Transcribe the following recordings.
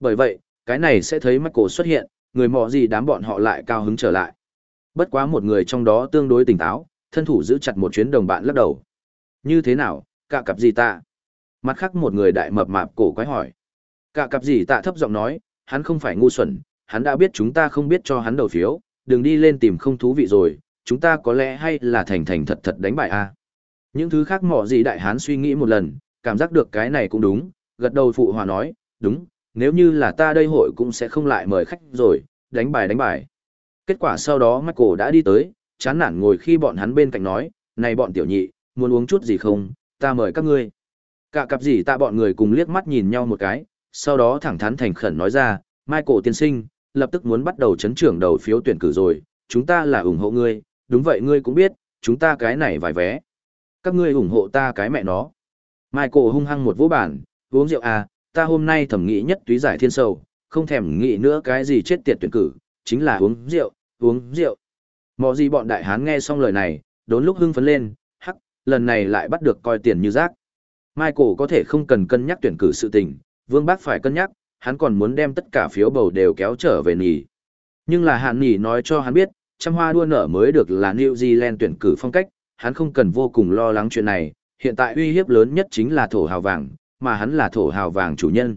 Bởi vậy, cái này sẽ thấy Michael xuất hiện, người mọ gì đám bọn họ lại cao hứng trở lại. Bất quá một người trong đó tương đối tỉnh táo, thân thủ giữ chặt một chuyến đồng bạn lắc đầu. Như thế nào, cả cặp gì ta? Mặt khác một người đại mập mạp cổ quái hỏi. Cả cặp gì tạ thấp giọng nói, hắn không phải ngu xuẩn, hắn đã biết chúng ta không biết cho hắn đầu phiếu, đừng đi lên tìm không thú vị rồi, chúng ta có lẽ hay là thành thành thật thật đánh bại a. Những thứ khác mọ gì đại hán suy nghĩ một lần, cảm giác được cái này cũng đúng, gật đầu phụ hòa nói, đúng, nếu như là ta đây hội cũng sẽ không lại mời khách rồi, đánh bài đánh bài. Kết quả sau đó Michael đã đi tới, chán nản ngồi khi bọn hắn bên cạnh nói, này bọn tiểu nhị, muốn uống chút gì không, ta mời các ngươi. Cả cặp gì ta bọn người cùng liếc mắt nhìn nhau một cái, sau đó thẳng thắn thành khẩn nói ra, Michael tiên sinh, lập tức muốn bắt đầu chấn trưởng đầu phiếu tuyển cử rồi, chúng ta là ủng hộ ngươi, đúng vậy ngươi cũng biết, chúng ta cái này vài vé. Các ngươi ủng hộ ta cái mẹ nó. Michael hung hăng một vũ bản, uống rượu à, ta hôm nay thẩm nghĩ nhất túy giải thiên sầu, không thèm nghĩ nữa cái gì chết tiệt tuyển cử, chính là uống rượu, uống rượu. Mọi gì bọn đại hán nghe xong lời này, đốn lúc hưng phấn lên, hắc, lần này lại bắt được coi tiền như rác. Michael có thể không cần cân nhắc tuyển cử sự tình, Vương Bác phải cân nhắc, hắn còn muốn đem tất cả phiếu bầu đều kéo trở về nỉ. Nhưng là hạn nỉ nói cho hắn biết, trăm hoa đua nở mới được là New Zealand tuyển cử phong cách, hắn không cần vô cùng lo lắng chuyện này, hiện tại uy hiếp lớn nhất chính là thổ hào vàng, mà hắn là thổ hào vàng chủ nhân.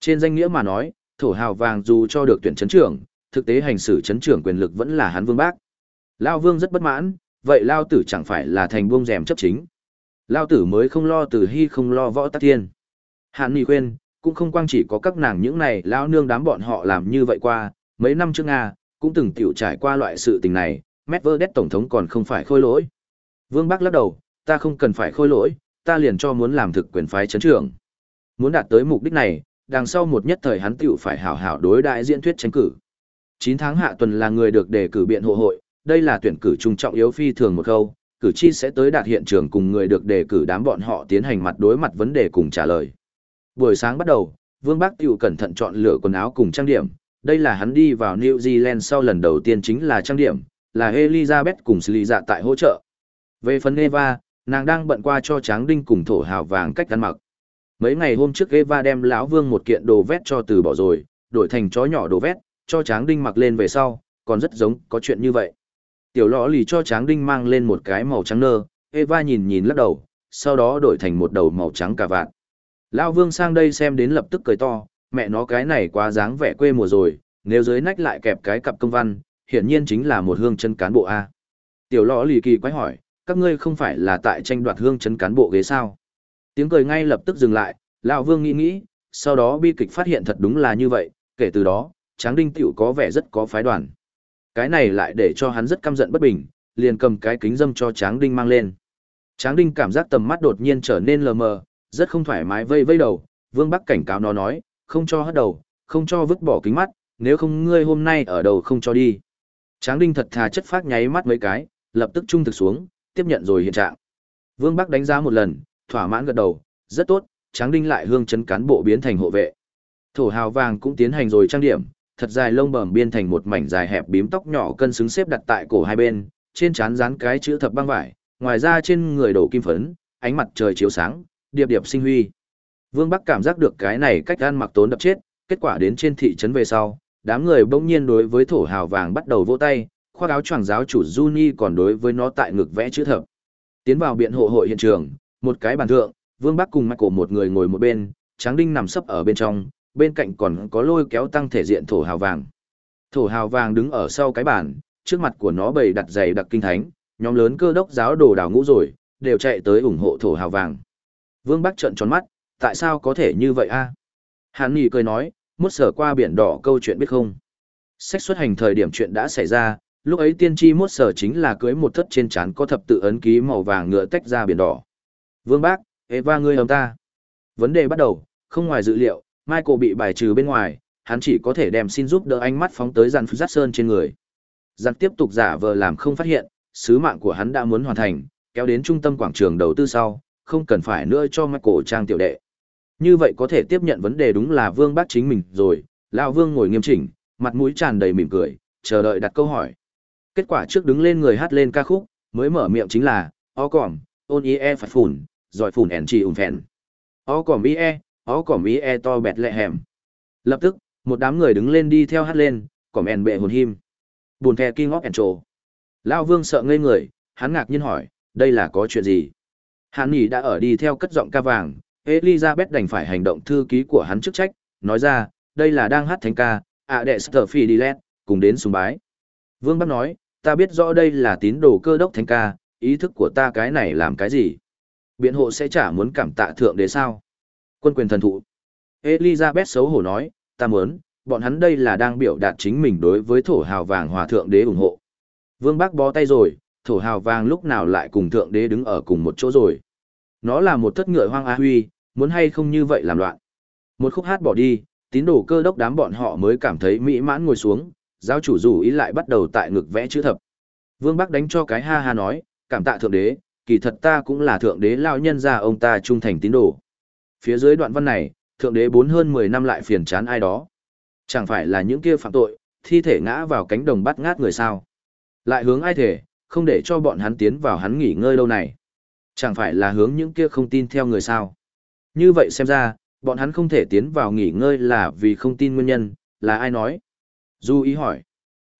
Trên danh nghĩa mà nói, thổ hào vàng dù cho được tuyển chấn trưởng, thực tế hành xử chấn trưởng quyền lực vẫn là hắn vương bác. Lao vương rất bất mãn, vậy Lao tử chẳng phải là thành buông rèm chấp chính. Lao tử mới không lo từ hy không lo võ tắc thiên. Hạn nì khuyên, cũng không quang chỉ có các nàng những này Lao nương đám bọn họ làm như vậy qua, mấy năm trước Nga, cũng từng tiểu trải qua loại sự tình này, Medvedev tổng thống còn không phải khôi lỗi. Vương Bắc lắc đầu, ta không cần phải khôi lỗi, ta liền cho muốn làm thực quyền phái chấn trưởng. Muốn đạt tới mục đích này, đằng sau một nhất thời hắn tiểu phải hảo hảo đối đại diễn thuyết tranh cử. 9 tháng hạ tuần là người được đề cử biện hộ hội, đây là tuyển cử trung trọng yếu phi thường một câu, cử tri sẽ tới đạt hiện trường cùng người được đề cử đám bọn họ tiến hành mặt đối mặt vấn đề cùng trả lời. Buổi sáng bắt đầu, Vương bác tiểu cẩn thận chọn lựa quần áo cùng trang điểm, đây là hắn đi vào New Zealand sau lần đầu tiên chính là trang điểm, là Elizabeth cùng Sly dạ tại hỗ trợ. Về phần Eva, nàng đang bận qua cho tráng đinh cùng thổ hào vàng cách ăn mặc. Mấy ngày hôm trước Eva đem lão Vương một kiện đồ vét cho từ bỏ rồi, đổi thành chó nhỏ đồ vét, cho tráng đinh mặc lên về sau, còn rất giống có chuyện như vậy. Tiểu lọ lì cho tráng đinh mang lên một cái màu trắng nơ, Eva nhìn nhìn lắc đầu, sau đó đổi thành một đầu màu trắng cả vạn. Lão Vương sang đây xem đến lập tức cười to, mẹ nó cái này quá dáng vẻ quê mùa rồi, nếu dưới nách lại kẹp cái cặp công văn, hiển nhiên chính là một hương chân cán bộ A. Tiểu lọ lì kỳ quái hỏi, các ngươi không phải là tại tranh đoạt hương chấn cán bộ ghế sao? Tiếng cười ngay lập tức dừng lại, lão Vương nghĩ nghĩ, sau đó bi kịch phát hiện thật đúng là như vậy, kể từ đó, Tráng Đinh tiểu có vẻ rất có phái đoàn. Cái này lại để cho hắn rất căm giận bất bình, liền cầm cái kính dâm cho Tráng Đinh mang lên. Tráng Đinh cảm giác tầm mắt đột nhiên trở nên lờ mờ, rất không thoải mái vây vây đầu, Vương Bắc cảnh cáo nó nói, không cho hất đầu, không cho vứt bỏ kính mắt, nếu không ngươi hôm nay ở đầu không cho đi. Tráng Đinh thật thà chất phát nháy mắt mấy cái, lập tức trung thực xuống, tiếp nhận rồi hiện trạng. Vương Bắc đánh giá một lần, thỏa mãn gật đầu, rất tốt, Tráng Đinh lại hương chấn cán bộ biến thành hộ vệ. Thổ hào vàng cũng tiến hành rồi trang điểm, thật dài lông bẩm biên thành một mảnh dài hẹp bím tóc nhỏ cân xứng xếp đặt tại cổ hai bên, trên trán dán cái chữ thập băng vải, ngoài ra trên người đổ kim phấn, ánh mặt trời chiếu sáng, điệp điệp sinh huy. Vương Bắc cảm giác được cái này cách ăn mặc tốn đập chết, kết quả đến trên thị trấn về sau, đám người bỗng nhiên đối với thổ hào vàng bắt đầu vỗ tay, khoác áo choàng giáo chủ Juni còn đối với nó tại ngực vẽ chữ thập. Tiến vào biện hộ hội hiện trường, một cái bàn thượng, Vương Bắc cùng Michael một người ngồi một bên, Tráng Đinh nằm sấp ở bên trong, bên cạnh còn có lôi kéo tăng thể diện thổ hào vàng. Thổ hào vàng đứng ở sau cái bàn, trước mặt của nó bày đặt giày đặc kinh thánh, nhóm lớn cơ đốc giáo đồ đào ngũ rồi, đều chạy tới ủng hộ thổ hào vàng. Vương Bắc trợn tròn mắt, tại sao có thể như vậy a? Hàn Nghị cười nói, muốn sở qua biển đỏ câu chuyện biết không? Sách xuất hành thời điểm chuyện đã xảy ra, lúc ấy tiên tri mốt sở chính là cưới một thất trên trán có thập tự ấn ký màu vàng ngựa tách ra biển đỏ. Vương Bác, Eva ngươi ấm ta. Vấn đề bắt đầu, không ngoài dự liệu, Michael bị bài trừ bên ngoài, hắn chỉ có thể đem xin giúp đỡ ánh mắt phóng tới dàn dắt sơn trên người. Dàn tiếp tục giả vờ làm không phát hiện, sứ mạng của hắn đã muốn hoàn thành, kéo đến trung tâm quảng trường đầu tư sau, không cần phải nữa cho Michael trang tiểu đệ. Như vậy có thể tiếp nhận vấn đề đúng là Vương Bác chính mình rồi, lão Vương ngồi nghiêm chỉnh, mặt mũi tràn đầy mỉm cười, chờ đợi đặt câu hỏi. Kết quả trước đứng lên người hát lên ca khúc, mới mở miệng chính là, o còm, ôn i e phải phủn, giỏi phủn ẻn trì ủng phèn. O còm i e, o còm i e to bẹt lẹ hẻm. Lập tức, một đám người đứng lên đi theo hát lên, cỏm ẻn bệ hồn him. Buồn thè kinh óc ẻn trồ. Lao vương sợ ngây người, hắn ngạc nhiên hỏi, đây là có chuyện gì? hắn nhỉ đã ở đi theo cất giọng ca vàng, Elizabeth đành phải hành động thư ký của hắn chức trách, nói ra, đây là đang hát thánh ca, ạ đệ sở phi đi lét, cùng đến sùng bái. Vương Bắc nói, ta biết rõ đây là tín đồ cơ đốc thánh ca, ý thức của ta cái này làm cái gì? Biện hộ sẽ chả muốn cảm tạ thượng đế sao? Quân quyền thần thụ. Elizabeth xấu hổ nói, ta muốn, bọn hắn đây là đang biểu đạt chính mình đối với thổ hào vàng hòa thượng đế ủng hộ. Vương Bắc bó tay rồi, thổ hào vàng lúc nào lại cùng thượng đế đứng ở cùng một chỗ rồi. Nó là một thất ngựa hoang á huy, muốn hay không như vậy làm loạn. Một khúc hát bỏ đi, tín đồ cơ đốc đám bọn họ mới cảm thấy mỹ mãn ngồi xuống, giáo chủ rủ ý lại bắt đầu tại ngực vẽ chữ thập. Vương Bắc đánh cho cái ha ha nói, cảm tạ thượng đế, kỳ thật ta cũng là thượng đế lao nhân ra ông ta trung thành tín đồ. Phía dưới đoạn văn này, thượng đế bốn hơn 10 năm lại phiền chán ai đó. Chẳng phải là những kia phạm tội, thi thể ngã vào cánh đồng bắt ngát người sao. Lại hướng ai thể, không để cho bọn hắn tiến vào hắn nghỉ ngơi lâu này. Chẳng phải là hướng những kia không tin theo người sao. Như vậy xem ra, bọn hắn không thể tiến vào nghỉ ngơi là vì không tin nguyên nhân, là ai nói? Du ý hỏi.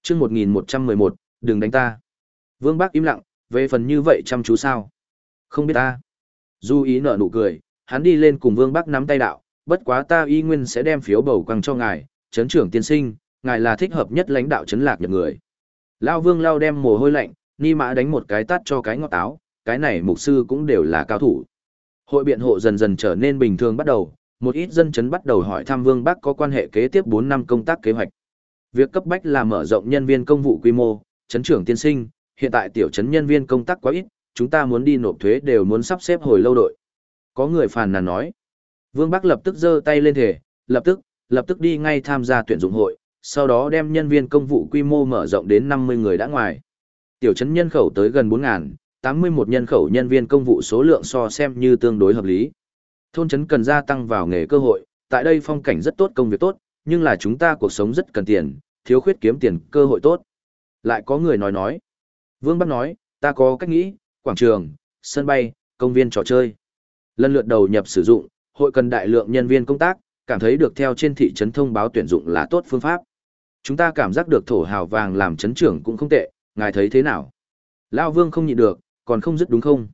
chương 1111, đừng đánh ta. Vương Bắc im lặng, về phần như vậy chăm chú sao? Không biết ta. Du ý nở nụ cười, hắn đi lên cùng Vương Bắc nắm tay đạo, bất quá ta y nguyên sẽ đem phiếu bầu quăng cho ngài, chấn trưởng tiên sinh, ngài là thích hợp nhất lãnh đạo chấn lạc nhật người. Lao Vương lao đem mồ hôi lạnh, ni mã đánh một cái tắt cho cái ngọt táo, cái này mục sư cũng đều là cao thủ. Hội biện hộ dần dần trở nên bình thường bắt đầu, một ít dân chấn bắt đầu hỏi thăm Vương Bắc có quan hệ kế tiếp 4 năm công tác kế hoạch. Việc cấp bách là mở rộng nhân viên công vụ quy mô, chấn trưởng tiên sinh, hiện tại tiểu chấn nhân viên công tác quá ít, chúng ta muốn đi nộp thuế đều muốn sắp xếp hồi lâu đội. Có người phàn nàn nói. Vương Bắc lập tức giơ tay lên thể, lập tức, lập tức đi ngay tham gia tuyển dụng hội, sau đó đem nhân viên công vụ quy mô mở rộng đến 50 người đã ngoài. Tiểu trấn nhân khẩu tới gần 4.000, 81 nhân khẩu nhân viên công vụ số lượng so xem như tương đối hợp lý. Thôn trấn cần gia tăng vào nghề cơ hội, tại đây phong cảnh rất tốt công việc tốt, nhưng là chúng ta cuộc sống rất cần tiền, thiếu khuyết kiếm tiền cơ hội tốt. Lại có người nói nói. Vương Bắc nói, ta có cách nghĩ, quảng trường, sân bay, công viên trò chơi. Lần lượt đầu nhập sử dụng, hội cần đại lượng nhân viên công tác, cảm thấy được theo trên thị trấn thông báo tuyển dụng là tốt phương pháp. Chúng ta cảm giác được thổ hào vàng làm trấn trưởng cũng không tệ, ngài thấy thế nào? Lao Vương không nhịn được, còn không dứt đúng không?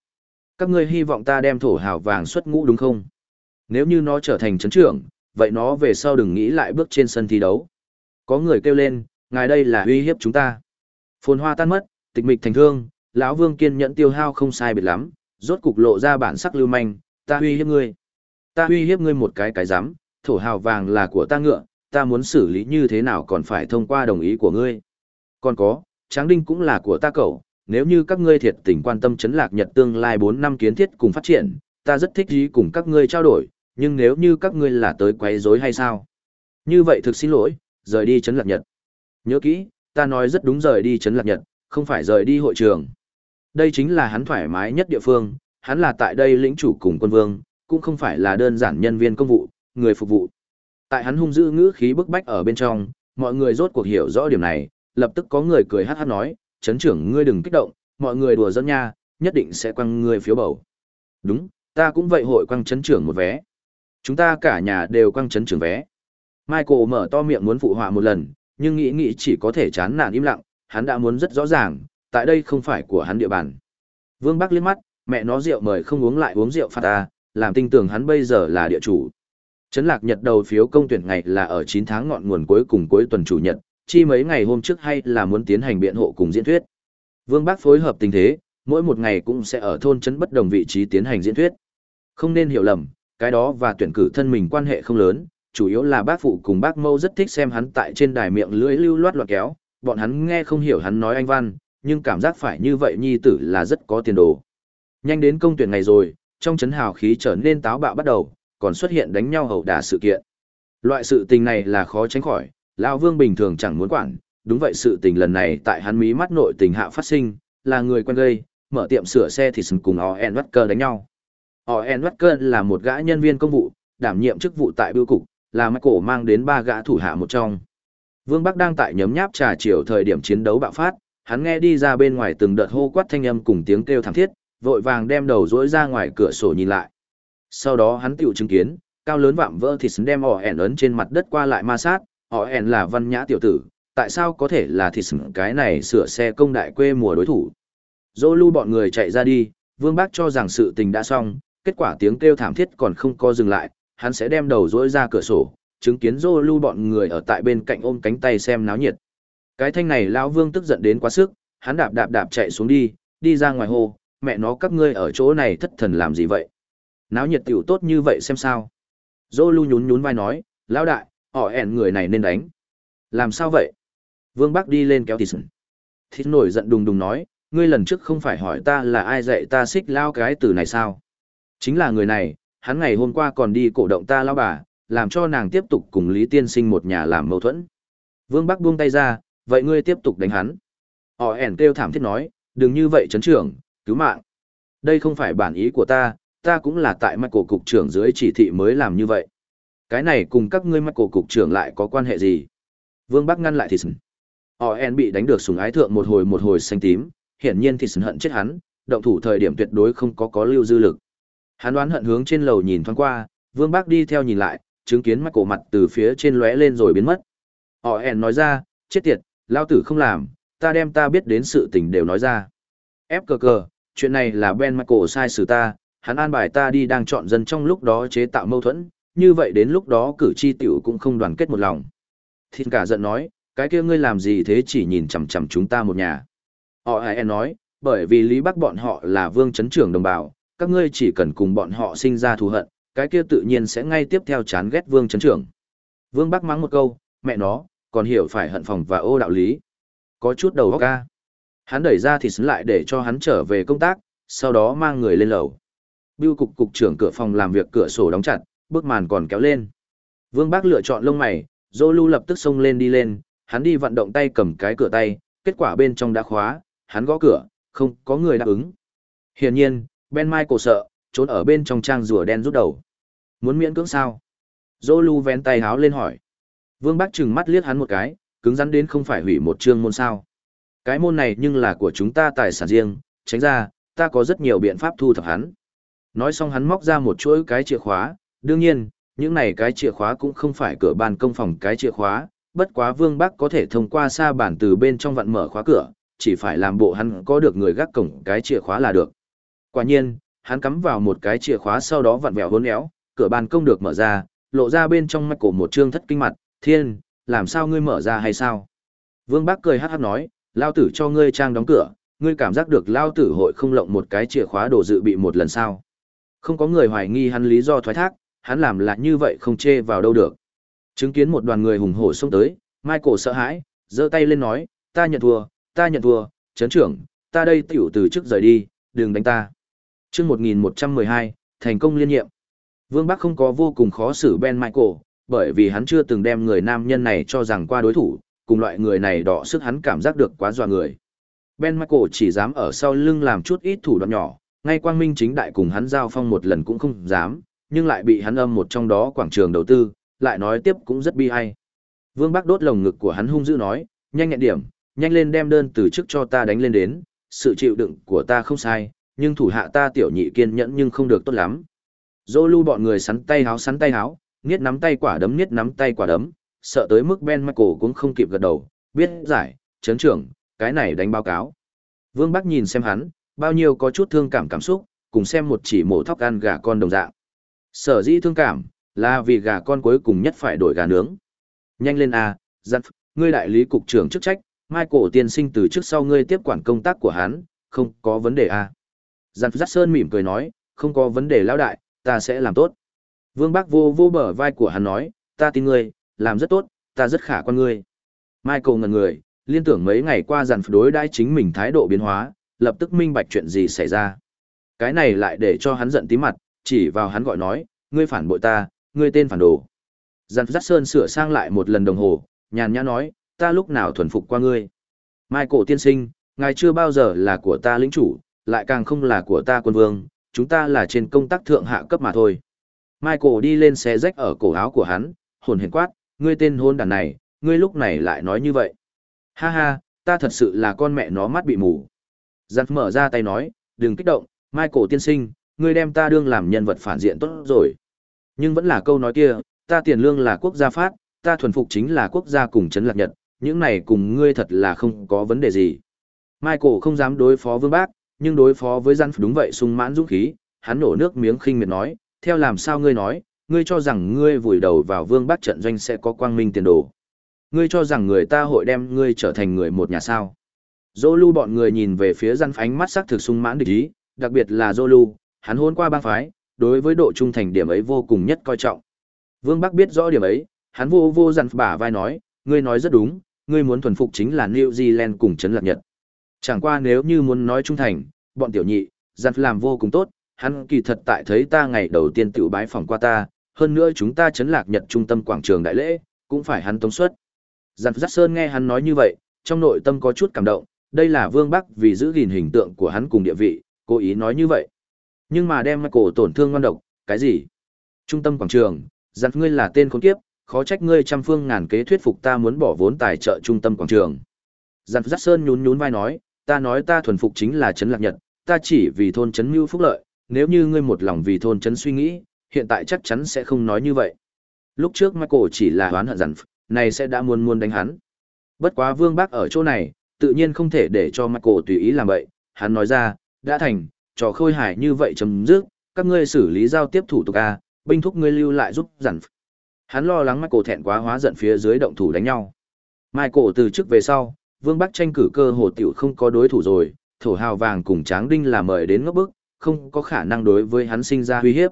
Các ngươi hy vọng ta đem thổ hào vàng xuất ngũ đúng không? Nếu như nó trở thành trấn trưởng, vậy nó về sau đừng nghĩ lại bước trên sân thi đấu. Có người kêu lên, ngài đây là uy hiếp chúng ta. Phồn hoa tan mất, tịch mịch thành thương, lão Vương kiên nhẫn tiêu hao không sai biệt lắm, rốt cục lộ ra bản sắc lưu manh, ta uy hiếp ngươi. Ta uy hiếp ngươi một cái cái dám, thổ hào vàng là của ta ngựa, ta muốn xử lý như thế nào còn phải thông qua đồng ý của ngươi. Còn có, Tráng Đinh cũng là của ta cậu, nếu như các ngươi thiệt tình quan tâm chấn lạc Nhật tương lai 4 năm kiến thiết cùng phát triển, ta rất thích ý cùng các ngươi trao đổi, nhưng nếu như các ngươi là tới quấy rối hay sao? Như vậy thực xin lỗi, rời đi chấn lạc Nhật. Nhớ kỹ, ta nói rất đúng rời đi chấn lạc Nhật, không phải rời đi hội trường. Đây chính là hắn thoải mái nhất địa phương, hắn là tại đây lĩnh chủ cùng quân vương, cũng không phải là đơn giản nhân viên công vụ, người phục vụ. Tại hắn hung dữ ngữ khí bức bách ở bên trong, mọi người rốt cuộc hiểu rõ điểm này, lập tức có người cười hát hát nói, chấn trưởng ngươi đừng kích động, mọi người đùa dẫn nha, nhất định sẽ quăng ngươi phiếu bầu. Đúng, ta cũng vậy hội quăng chấn trưởng một vé. Chúng ta cả nhà đều quăng chấn trưởng vé. Michael mở to miệng muốn phụ họa một lần, nhưng nghĩ nghĩ chỉ có thể chán nản im lặng, hắn đã muốn rất rõ ràng, tại đây không phải của hắn địa bàn. Vương Bắc liếc mắt, mẹ nó rượu mời không uống lại uống rượu phạt ta, làm tin tưởng hắn bây giờ là địa chủ. Trấn lạc nhật đầu phiếu công tuyển ngày là ở 9 tháng ngọn nguồn cuối cùng cuối tuần chủ nhật, chi mấy ngày hôm trước hay là muốn tiến hành biện hộ cùng diễn thuyết. Vương Bắc phối hợp tình thế, mỗi một ngày cũng sẽ ở thôn trấn bất đồng vị trí tiến hành diễn thuyết. Không nên hiểu lầm, cái đó và tuyển cử thân mình quan hệ không lớn, chủ yếu là bác phụ cùng bác mâu rất thích xem hắn tại trên đài miệng lưỡi lưu loát loạt kéo, bọn hắn nghe không hiểu hắn nói anh văn, nhưng cảm giác phải như vậy nhi tử là rất có tiền đồ. Nhanh đến công tuyển ngày rồi, trong chấn hào khí trở nên táo bạo bắt đầu, còn xuất hiện đánh nhau hậu đả sự kiện. Loại sự tình này là khó tránh khỏi, lão Vương bình thường chẳng muốn quản, đúng vậy sự tình lần này tại hắn mí mắt nội tình hạ phát sinh, là người quen gây, mở tiệm sửa xe thì sừng cùng O.N. Wacker đánh nhau. O.N. Wacker là một gã nhân viên công vụ, đảm nhiệm chức vụ tại bưu cục, là Michael mang đến ba gã thủ hạ một trong. Vương Bắc đang tại nhấm nháp trà chiều thời điểm chiến đấu bạo phát, hắn nghe đi ra bên ngoài từng đợt hô quát thanh âm cùng tiếng kêu thảm thiết, vội vàng đem đầu rỗi ra ngoài cửa sổ nhìn lại. Sau đó hắn tiểu chứng kiến, cao lớn vạm vỡ thịt sừng đem họ ẻn ấn trên mặt đất qua lại ma sát, họ ẻn là văn nhã tiểu tử, tại sao có thể là thịt cái này sửa xe công đại quê mùa đối thủ. Dô lưu bọn người chạy ra đi, vương bác cho rằng sự tình đã xong, kết quả tiếng kêu thảm thiết còn không co dừng lại, hắn sẽ đem đầu rỗi ra cửa sổ, chứng kiến dô lưu bọn người ở tại bên cạnh ôm cánh tay xem náo nhiệt. Cái thanh này lão vương tức giận đến quá sức, hắn đạp đạp đạp chạy xuống đi, đi ra ngoài hồ, mẹ nó các ngươi ở chỗ này thất thần làm gì vậy? Náo nhiệt tiểu tốt như vậy xem sao? Dô lưu nhún nhún vai nói, lão đại, họ ẻn người này nên đánh. Làm sao vậy? Vương Bắc đi lên kéo thịt sừng. Thịt nổi giận đùng đùng nói, ngươi lần trước không phải hỏi ta là ai dạy ta xích lao cái từ này sao? Chính là người này, hắn ngày hôm qua còn đi cổ động ta lao bà, làm cho nàng tiếp tục cùng Lý Tiên Sinh một nhà làm mâu thuẫn. Vương Bắc buông tay ra, vậy ngươi tiếp tục đánh hắn. Họ ẻn kêu thảm thiết nói, đừng như vậy chấn trưởng, cứu mạng. Đây không phải bản ý của ta, ta cũng là tại mặt cổ cục trưởng dưới chỉ thị mới làm như vậy. Cái này cùng các ngươi mặt cổ cục trưởng lại có quan hệ gì? Vương Bắc ngăn lại thì sừng. Họ ẻn bị đánh được sùng ái thượng một hồi một hồi xanh tím, hiển nhiên thì sừng hận chết hắn, động thủ thời điểm tuyệt đối không có có lưu dư lực. Hắn đoán hận hướng trên lầu nhìn thoáng qua, Vương Bác đi theo nhìn lại, chứng kiến mắt cổ mặt từ phía trên lóe lên rồi biến mất. Họ ẻn nói ra, chết tiệt, lao tử không làm, ta đem ta biết đến sự tình đều nói ra. Ép cờ cờ, chuyện này là Ben Michael sai xử ta, hắn an bài ta đi đang chọn dân trong lúc đó chế tạo mâu thuẫn, như vậy đến lúc đó cử tri tiểu cũng không đoàn kết một lòng. Thịt cả giận nói, cái kia ngươi làm gì thế chỉ nhìn chằm chằm chúng ta một nhà. Họ hãy nói, bởi vì Lý Bắc bọn họ là vương chấn trưởng đồng bào, các ngươi chỉ cần cùng bọn họ sinh ra thù hận, cái kia tự nhiên sẽ ngay tiếp theo chán ghét vương chấn trưởng. Vương Bắc mắng một câu, mẹ nó, còn hiểu phải hận phòng và ô đạo lý. Có chút đầu óc ca. Hắn đẩy ra thì xứng lại để cho hắn trở về công tác, sau đó mang người lên lầu. Biêu cục cục trưởng cửa phòng làm việc cửa sổ đóng chặt, bức màn còn kéo lên. Vương Bác lựa chọn lông mày, Dô Lưu lập tức xông lên đi lên, hắn đi vận động tay cầm cái cửa tay, kết quả bên trong đã khóa, hắn gõ cửa, không có người đáp ứng. Hiển nhiên, Ben Michael sợ, trốn ở bên trong trang rùa đen rút đầu. Muốn miễn cưỡng sao? Zolu vén tay háo lên hỏi. Vương Bác trừng mắt liếc hắn một cái, cứng rắn đến không phải hủy một chương môn sao. Cái môn này nhưng là của chúng ta tài sản riêng, tránh ra, ta có rất nhiều biện pháp thu thập hắn. Nói xong hắn móc ra một chuỗi cái chìa khóa, đương nhiên, những này cái chìa khóa cũng không phải cửa bàn công phòng cái chìa khóa, bất quá Vương Bắc có thể thông qua xa bản từ bên trong vặn mở khóa cửa, chỉ phải làm bộ hắn có được người gác cổng cái chìa khóa là được. Quả nhiên, hắn cắm vào một cái chìa khóa sau đó vặn vẹo hốn éo, cửa ban công được mở ra, lộ ra bên trong mắt cổ một trương thất kinh mặt, thiên, làm sao ngươi mở ra hay sao? Vương Bác cười hát hát nói, lao tử cho ngươi trang đóng cửa, ngươi cảm giác được lao tử hội không lộng một cái chìa khóa đồ dự bị một lần sao. Không có người hoài nghi hắn lý do thoái thác, hắn làm là như vậy không chê vào đâu được. Chứng kiến một đoàn người hùng hổ xông tới, Michael sợ hãi, giơ tay lên nói, ta nhận thua, ta nhận thua, chấn trưởng, ta đây tiểu từ trước rời đi, đừng đánh ta chương 1112, thành công liên nhiệm. Vương Bắc không có vô cùng khó xử Ben Michael, bởi vì hắn chưa từng đem người nam nhân này cho rằng qua đối thủ, cùng loại người này đỏ sức hắn cảm giác được quá dọa người. Ben Michael chỉ dám ở sau lưng làm chút ít thủ đoạn nhỏ, ngay quang minh chính đại cùng hắn giao phong một lần cũng không dám, nhưng lại bị hắn âm một trong đó quảng trường đầu tư, lại nói tiếp cũng rất bi ai. Vương Bắc đốt lồng ngực của hắn hung dữ nói, nhanh nhẹn điểm, nhanh lên đem đơn từ chức cho ta đánh lên đến, sự chịu đựng của ta không sai, nhưng thủ hạ ta tiểu nhị kiên nhẫn nhưng không được tốt lắm. Dô lưu bọn người sắn tay háo sắn tay háo, niết nắm tay quả đấm niết nắm tay quả đấm, sợ tới mức Ben Michael cũng không kịp gật đầu, biết giải, chấn trưởng, cái này đánh báo cáo. Vương Bắc nhìn xem hắn, bao nhiêu có chút thương cảm cảm xúc, cùng xem một chỉ mổ thóc ăn gà con đồng dạng. Sở dĩ thương cảm, là vì gà con cuối cùng nhất phải đổi gà nướng. Nhanh lên a, à, giặt, ngươi đại lý cục trưởng chức trách, Michael tiên sinh từ trước sau ngươi tiếp quản công tác của hắn, không có vấn đề a. À. Giặt Giác Sơn mỉm cười nói, không có vấn đề lão đại, ta sẽ làm tốt. Vương Bắc vô vô bờ vai của hắn nói, ta tin ngươi, làm rất tốt, ta rất khả quan ngươi. Michael ngần người, liên tưởng mấy ngày qua dàn đối đãi chính mình thái độ biến hóa, lập tức minh bạch chuyện gì xảy ra. Cái này lại để cho hắn giận tí mặt, chỉ vào hắn gọi nói, ngươi phản bội ta, ngươi tên phản đồ. Dàn Giác sơn sửa sang lại một lần đồng hồ, nhàn nhã nói, ta lúc nào thuần phục qua ngươi. Michael tiên sinh, ngài chưa bao giờ là của ta lĩnh chủ, lại càng không là của ta quân vương, chúng ta là trên công tác thượng hạ cấp mà thôi. Michael đi lên xe rách ở cổ áo của hắn, hồn hển quát, ngươi tên hôn đàn này, ngươi lúc này lại nói như vậy. Ha ha, ta thật sự là con mẹ nó mắt bị mù. Giặt mở ra tay nói, đừng kích động, Michael tiên sinh, ngươi đem ta đương làm nhân vật phản diện tốt rồi. Nhưng vẫn là câu nói kia, ta tiền lương là quốc gia phát, ta thuần phục chính là quốc gia cùng chấn lạc nhật, những này cùng ngươi thật là không có vấn đề gì. Michael không dám đối phó Vương Bác, nhưng đối phó với Gian đúng vậy sung mãn dũng khí, hắn nổ nước miếng khinh miệt nói, theo làm sao ngươi nói, ngươi cho rằng ngươi vùi đầu vào Vương Bác trận doanh sẽ có quang minh tiền đồ. Ngươi cho rằng người ta hội đem ngươi trở thành người một nhà sao. Dô lưu bọn người nhìn về phía Gian ánh mắt sắc thực sung mãn địch ý, đặc biệt là Dô lưu, hắn hôn qua bang phái, đối với độ trung thành điểm ấy vô cùng nhất coi trọng. Vương Bắc biết rõ điểm ấy, hắn vô vô dặn bả vai nói, ngươi nói rất đúng, ngươi muốn thuần phục chính là New Zealand cùng chấn lạc Nhật. Chẳng qua nếu như muốn nói trung thành, bọn tiểu nhị, giặt làm vô cùng tốt, hắn kỳ thật tại thấy ta ngày đầu tiên tiểu bái phòng qua ta, hơn nữa chúng ta chấn lạc Nhật trung tâm quảng trường đại lễ, cũng phải hắn tống xuất. Giặt Giác Sơn nghe hắn nói như vậy, trong nội tâm có chút cảm động, đây là Vương Bắc vì giữ gìn hình tượng của hắn cùng địa vị, cố ý nói như vậy. Nhưng mà đem Michael tổn thương ngon độc, cái gì? Trung tâm quảng trường, giặt ngươi là tên khốn kiếp, khó trách ngươi trăm phương ngàn kế thuyết phục ta muốn bỏ vốn tài trợ trung tâm quảng trường. Giặt Giác Sơn nhún nhún vai nói, ta nói ta thuần phục chính là Trấn lạc nhật, ta chỉ vì thôn Trấn mưu phúc lợi, nếu như ngươi một lòng vì thôn Trấn suy nghĩ, hiện tại chắc chắn sẽ không nói như vậy. Lúc trước Michael chỉ là hoán hận dặn, này sẽ đã muốn muốn đánh hắn. Bất quá Vương Bác ở chỗ này, tự nhiên không thể để cho Michael tùy ý làm vậy, hắn nói ra, đã thành, trò khôi hài như vậy chấm dứt, các ngươi xử lý giao tiếp thủ tục a, binh thúc ngươi lưu lại giúp dặn. Hắn lo lắng Michael thẹn quá hóa giận phía dưới động thủ đánh nhau. Michael từ trước về sau, Vương Bắc tranh cử cơ hồ tiểu không có đối thủ rồi, thổ hào vàng cùng Tráng Đinh là mời đến ngốc bức, không có khả năng đối với hắn sinh ra uy hiếp.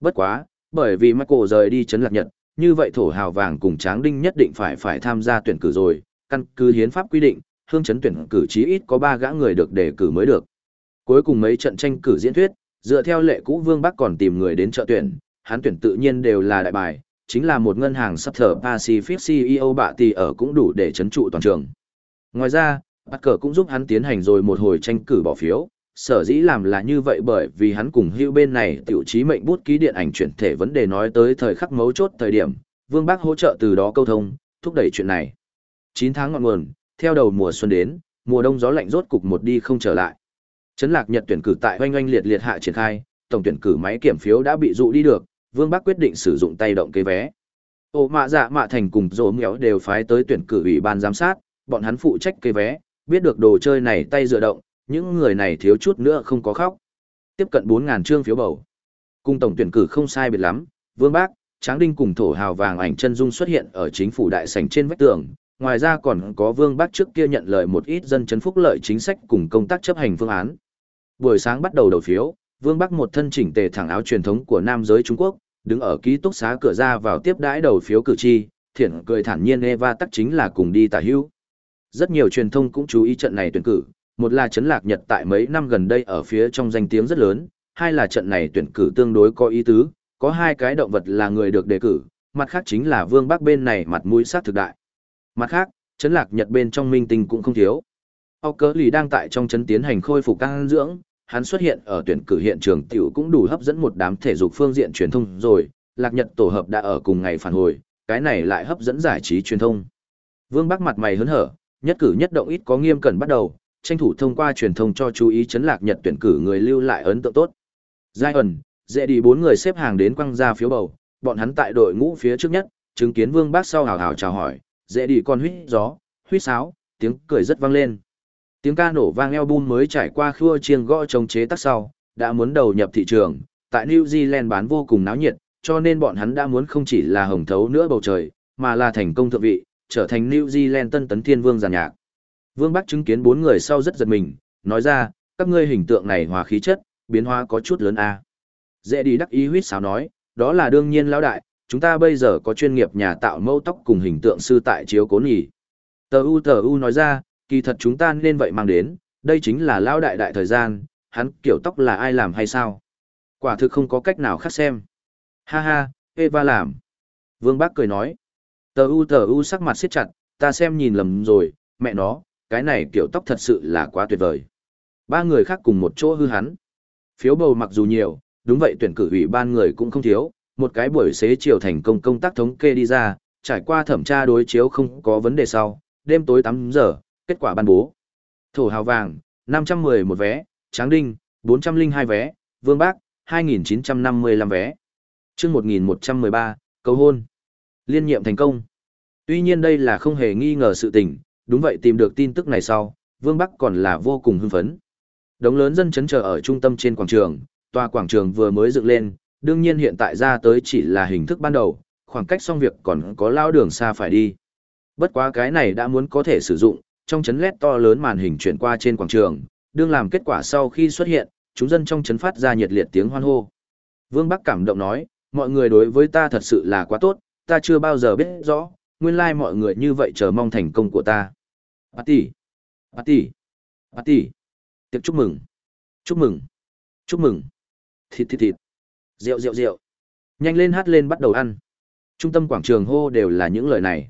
Bất quá, bởi vì Michael rời đi chấn lạc nhật, như vậy thổ hào vàng cùng Tráng Đinh nhất định phải phải tham gia tuyển cử rồi, căn cứ hiến pháp quy định, hương chấn tuyển cử chí ít có 3 gã người được đề cử mới được. Cuối cùng mấy trận tranh cử diễn thuyết, dựa theo lệ cũ Vương Bắc còn tìm người đến trợ tuyển, hắn tuyển tự nhiên đều là đại bài, chính là một ngân hàng sắp thở Pacific CEO bạ tỷ ở cũng đủ để chấn trụ toàn trường. Ngoài ra, bắt Cờ cũng giúp hắn tiến hành rồi một hồi tranh cử bỏ phiếu, sở dĩ làm là như vậy bởi vì hắn cùng hữu bên này tiểu trí mệnh bút ký điện ảnh chuyển thể vấn đề nói tới thời khắc mấu chốt thời điểm, Vương Bác hỗ trợ từ đó câu thông, thúc đẩy chuyện này. 9 tháng ngọn nguồn, theo đầu mùa xuân đến, mùa đông gió lạnh rốt cục một đi không trở lại. Trấn lạc Nhật tuyển cử tại oanh oanh liệt liệt hạ triển khai, tổng tuyển cử máy kiểm phiếu đã bị dụ đi được, Vương Bắc quyết định sử dụng tay động kế vé. Ô mạ dạ mạ thành cùng rổ nghéo đều phái tới tuyển cử ủy ban giám sát, bọn hắn phụ trách cây vé, biết được đồ chơi này tay dựa động, những người này thiếu chút nữa không có khóc. Tiếp cận 4.000 trương phiếu bầu. cung tổng tuyển cử không sai biệt lắm, Vương Bác, Tráng Đinh cùng thổ hào vàng ảnh chân dung xuất hiện ở chính phủ đại sảnh trên vách tường. Ngoài ra còn có Vương Bác trước kia nhận lời một ít dân chấn phúc lợi chính sách cùng công tác chấp hành phương án. Buổi sáng bắt đầu đầu phiếu, Vương Bắc một thân chỉnh tề thẳng áo truyền thống của nam giới Trung Quốc, đứng ở ký túc xá cửa ra vào tiếp đãi đầu phiếu cử tri, thiện cười thản nhiên Eva tắc chính là cùng đi tả hữu. Rất nhiều truyền thông cũng chú ý trận này tuyển cử, một là chấn lạc Nhật tại mấy năm gần đây ở phía trong danh tiếng rất lớn, hai là trận này tuyển cử tương đối có ý tứ, có hai cái động vật là người được đề cử, mặt khác chính là Vương Bắc bên này mặt mũi sát thực đại. Mặt khác, chấn lạc Nhật bên trong minh tinh cũng không thiếu. Ốc cớ lì đang tại trong chấn tiến hành khôi phục căng dưỡng, hắn xuất hiện ở tuyển cử hiện trường tiểu cũng đủ hấp dẫn một đám thể dục phương diện truyền thông rồi, lạc nhật tổ hợp đã ở cùng ngày phản hồi, cái này lại hấp dẫn giải trí truyền thông. Vương Bắc mặt mày hớn hở, nhất cử nhất động ít có nghiêm cẩn bắt đầu, tranh thủ thông qua truyền thông cho chú ý chấn lạc nhật tuyển cử người lưu lại ấn tượng tốt. Giai ẩn, dễ đi bốn người xếp hàng đến quăng ra phiếu bầu, bọn hắn tại đội ngũ phía trước nhất, chứng kiến Vương Bác sau hào hào chào hỏi, dễ đi con huýt gió, huýt sáo, tiếng cười rất vang lên. Tiếng ca nổ vang album mới trải qua khua chiêng gõ trống chế tác sau, đã muốn đầu nhập thị trường, tại New Zealand bán vô cùng náo nhiệt, cho nên bọn hắn đã muốn không chỉ là hồng thấu nữa bầu trời, mà là thành công thượng vị, trở thành New Zealand tân tấn thiên vương giàn nhạc. Vương Bắc chứng kiến bốn người sau rất giật mình, nói ra, các ngươi hình tượng này hòa khí chất, biến hóa có chút lớn a. Dễ đi đắc ý huyết sáo nói, đó là đương nhiên lão đại, chúng ta bây giờ có chuyên nghiệp nhà tạo mẫu tóc cùng hình tượng sư tại chiếu cố nhỉ. Tờ U tờ U nói ra, kỳ thật chúng ta nên vậy mang đến, đây chính là lão đại đại thời gian, hắn kiểu tóc là ai làm hay sao? Quả thực không có cách nào khác xem. Ha ha, Eva làm. Vương Bác cười nói. Tờ U tờ U sắc mặt siết chặt, ta xem nhìn lầm rồi, mẹ nó, cái này kiểu tóc thật sự là quá tuyệt vời. Ba người khác cùng một chỗ hư hắn. Phiếu bầu mặc dù nhiều, đúng vậy tuyển cử ủy ban người cũng không thiếu, một cái buổi xế chiều thành công công tác thống kê đi ra, trải qua thẩm tra đối chiếu không có vấn đề sau, đêm tối 8 giờ, kết quả ban bố. Thổ hào vàng, 510 một vé, Tráng Đinh, 402 vé, Vương Bác, 2.955 vé. Chương 1113, cầu hôn. Liên nhiệm thành công. Tuy nhiên đây là không hề nghi ngờ sự tình, đúng vậy tìm được tin tức này sau, Vương Bắc còn là vô cùng hưng phấn. Đống lớn dân chấn chờ ở trung tâm trên quảng trường, tòa quảng trường vừa mới dựng lên, đương nhiên hiện tại ra tới chỉ là hình thức ban đầu, khoảng cách xong việc còn có lao đường xa phải đi. Bất quá cái này đã muốn có thể sử dụng, trong chấn led to lớn màn hình chuyển qua trên quảng trường, đương làm kết quả sau khi xuất hiện, chúng dân trong chấn phát ra nhiệt liệt tiếng hoan hô. Vương Bắc cảm động nói, mọi người đối với ta thật sự là quá tốt, ta chưa bao giờ biết rõ, nguyên lai like mọi người như vậy chờ mong thành công của ta. Party! Party! Party! Tiệc chúc mừng! Chúc mừng! Chúc mừng! Thịt thịt thịt! Rượu rượu rượu! Nhanh lên hát lên bắt đầu ăn. Trung tâm quảng trường hô đều là những lời này.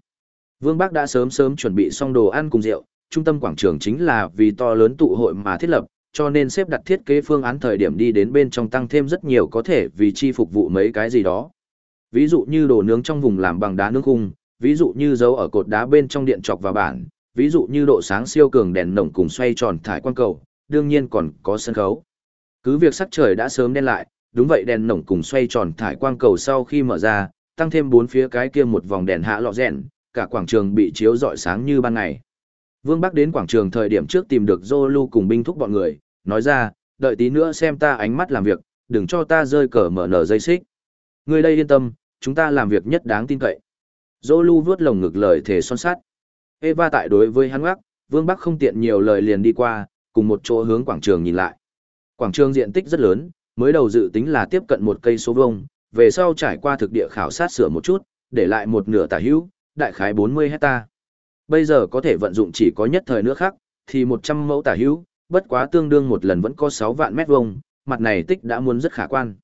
Vương Bắc đã sớm sớm chuẩn bị xong đồ ăn cùng rượu, trung tâm quảng trường chính là vì to lớn tụ hội mà thiết lập, cho nên xếp đặt thiết kế phương án thời điểm đi đến bên trong tăng thêm rất nhiều có thể vì chi phục vụ mấy cái gì đó. Ví dụ như đồ nướng trong vùng làm bằng đá nướng khung, ví dụ như dấu ở cột đá bên trong điện chọc và bản, ví dụ như độ sáng siêu cường đèn nồng cùng xoay tròn thải quang cầu, đương nhiên còn có sân khấu. Cứ việc sắc trời đã sớm đen lại, đúng vậy đèn nồng cùng xoay tròn thải quang cầu sau khi mở ra, tăng thêm bốn phía cái kia một vòng đèn hạ lọ rèn, cả quảng trường bị chiếu rọi sáng như ban ngày. Vương Bắc đến quảng trường thời điểm trước tìm được Zolu cùng binh thúc bọn người, nói ra, đợi tí nữa xem ta ánh mắt làm việc, đừng cho ta rơi cờ mở nở dây xích. Người đây yên tâm, chúng ta làm việc nhất đáng tin cậy. Zolu vướt lồng ngực lời thể son sát. Eva tại đối với hắn gác, Vương Bắc không tiện nhiều lời liền đi qua, cùng một chỗ hướng quảng trường nhìn lại. Quảng trường diện tích rất lớn, mới đầu dự tính là tiếp cận một cây số vuông, về sau trải qua thực địa khảo sát sửa một chút, để lại một nửa tả hữu, đại khái 40 hecta. Bây giờ có thể vận dụng chỉ có nhất thời nữa khác, thì 100 mẫu tả hữu, bất quá tương đương một lần vẫn có 6 vạn mét vuông, mặt này tích đã muốn rất khả quan.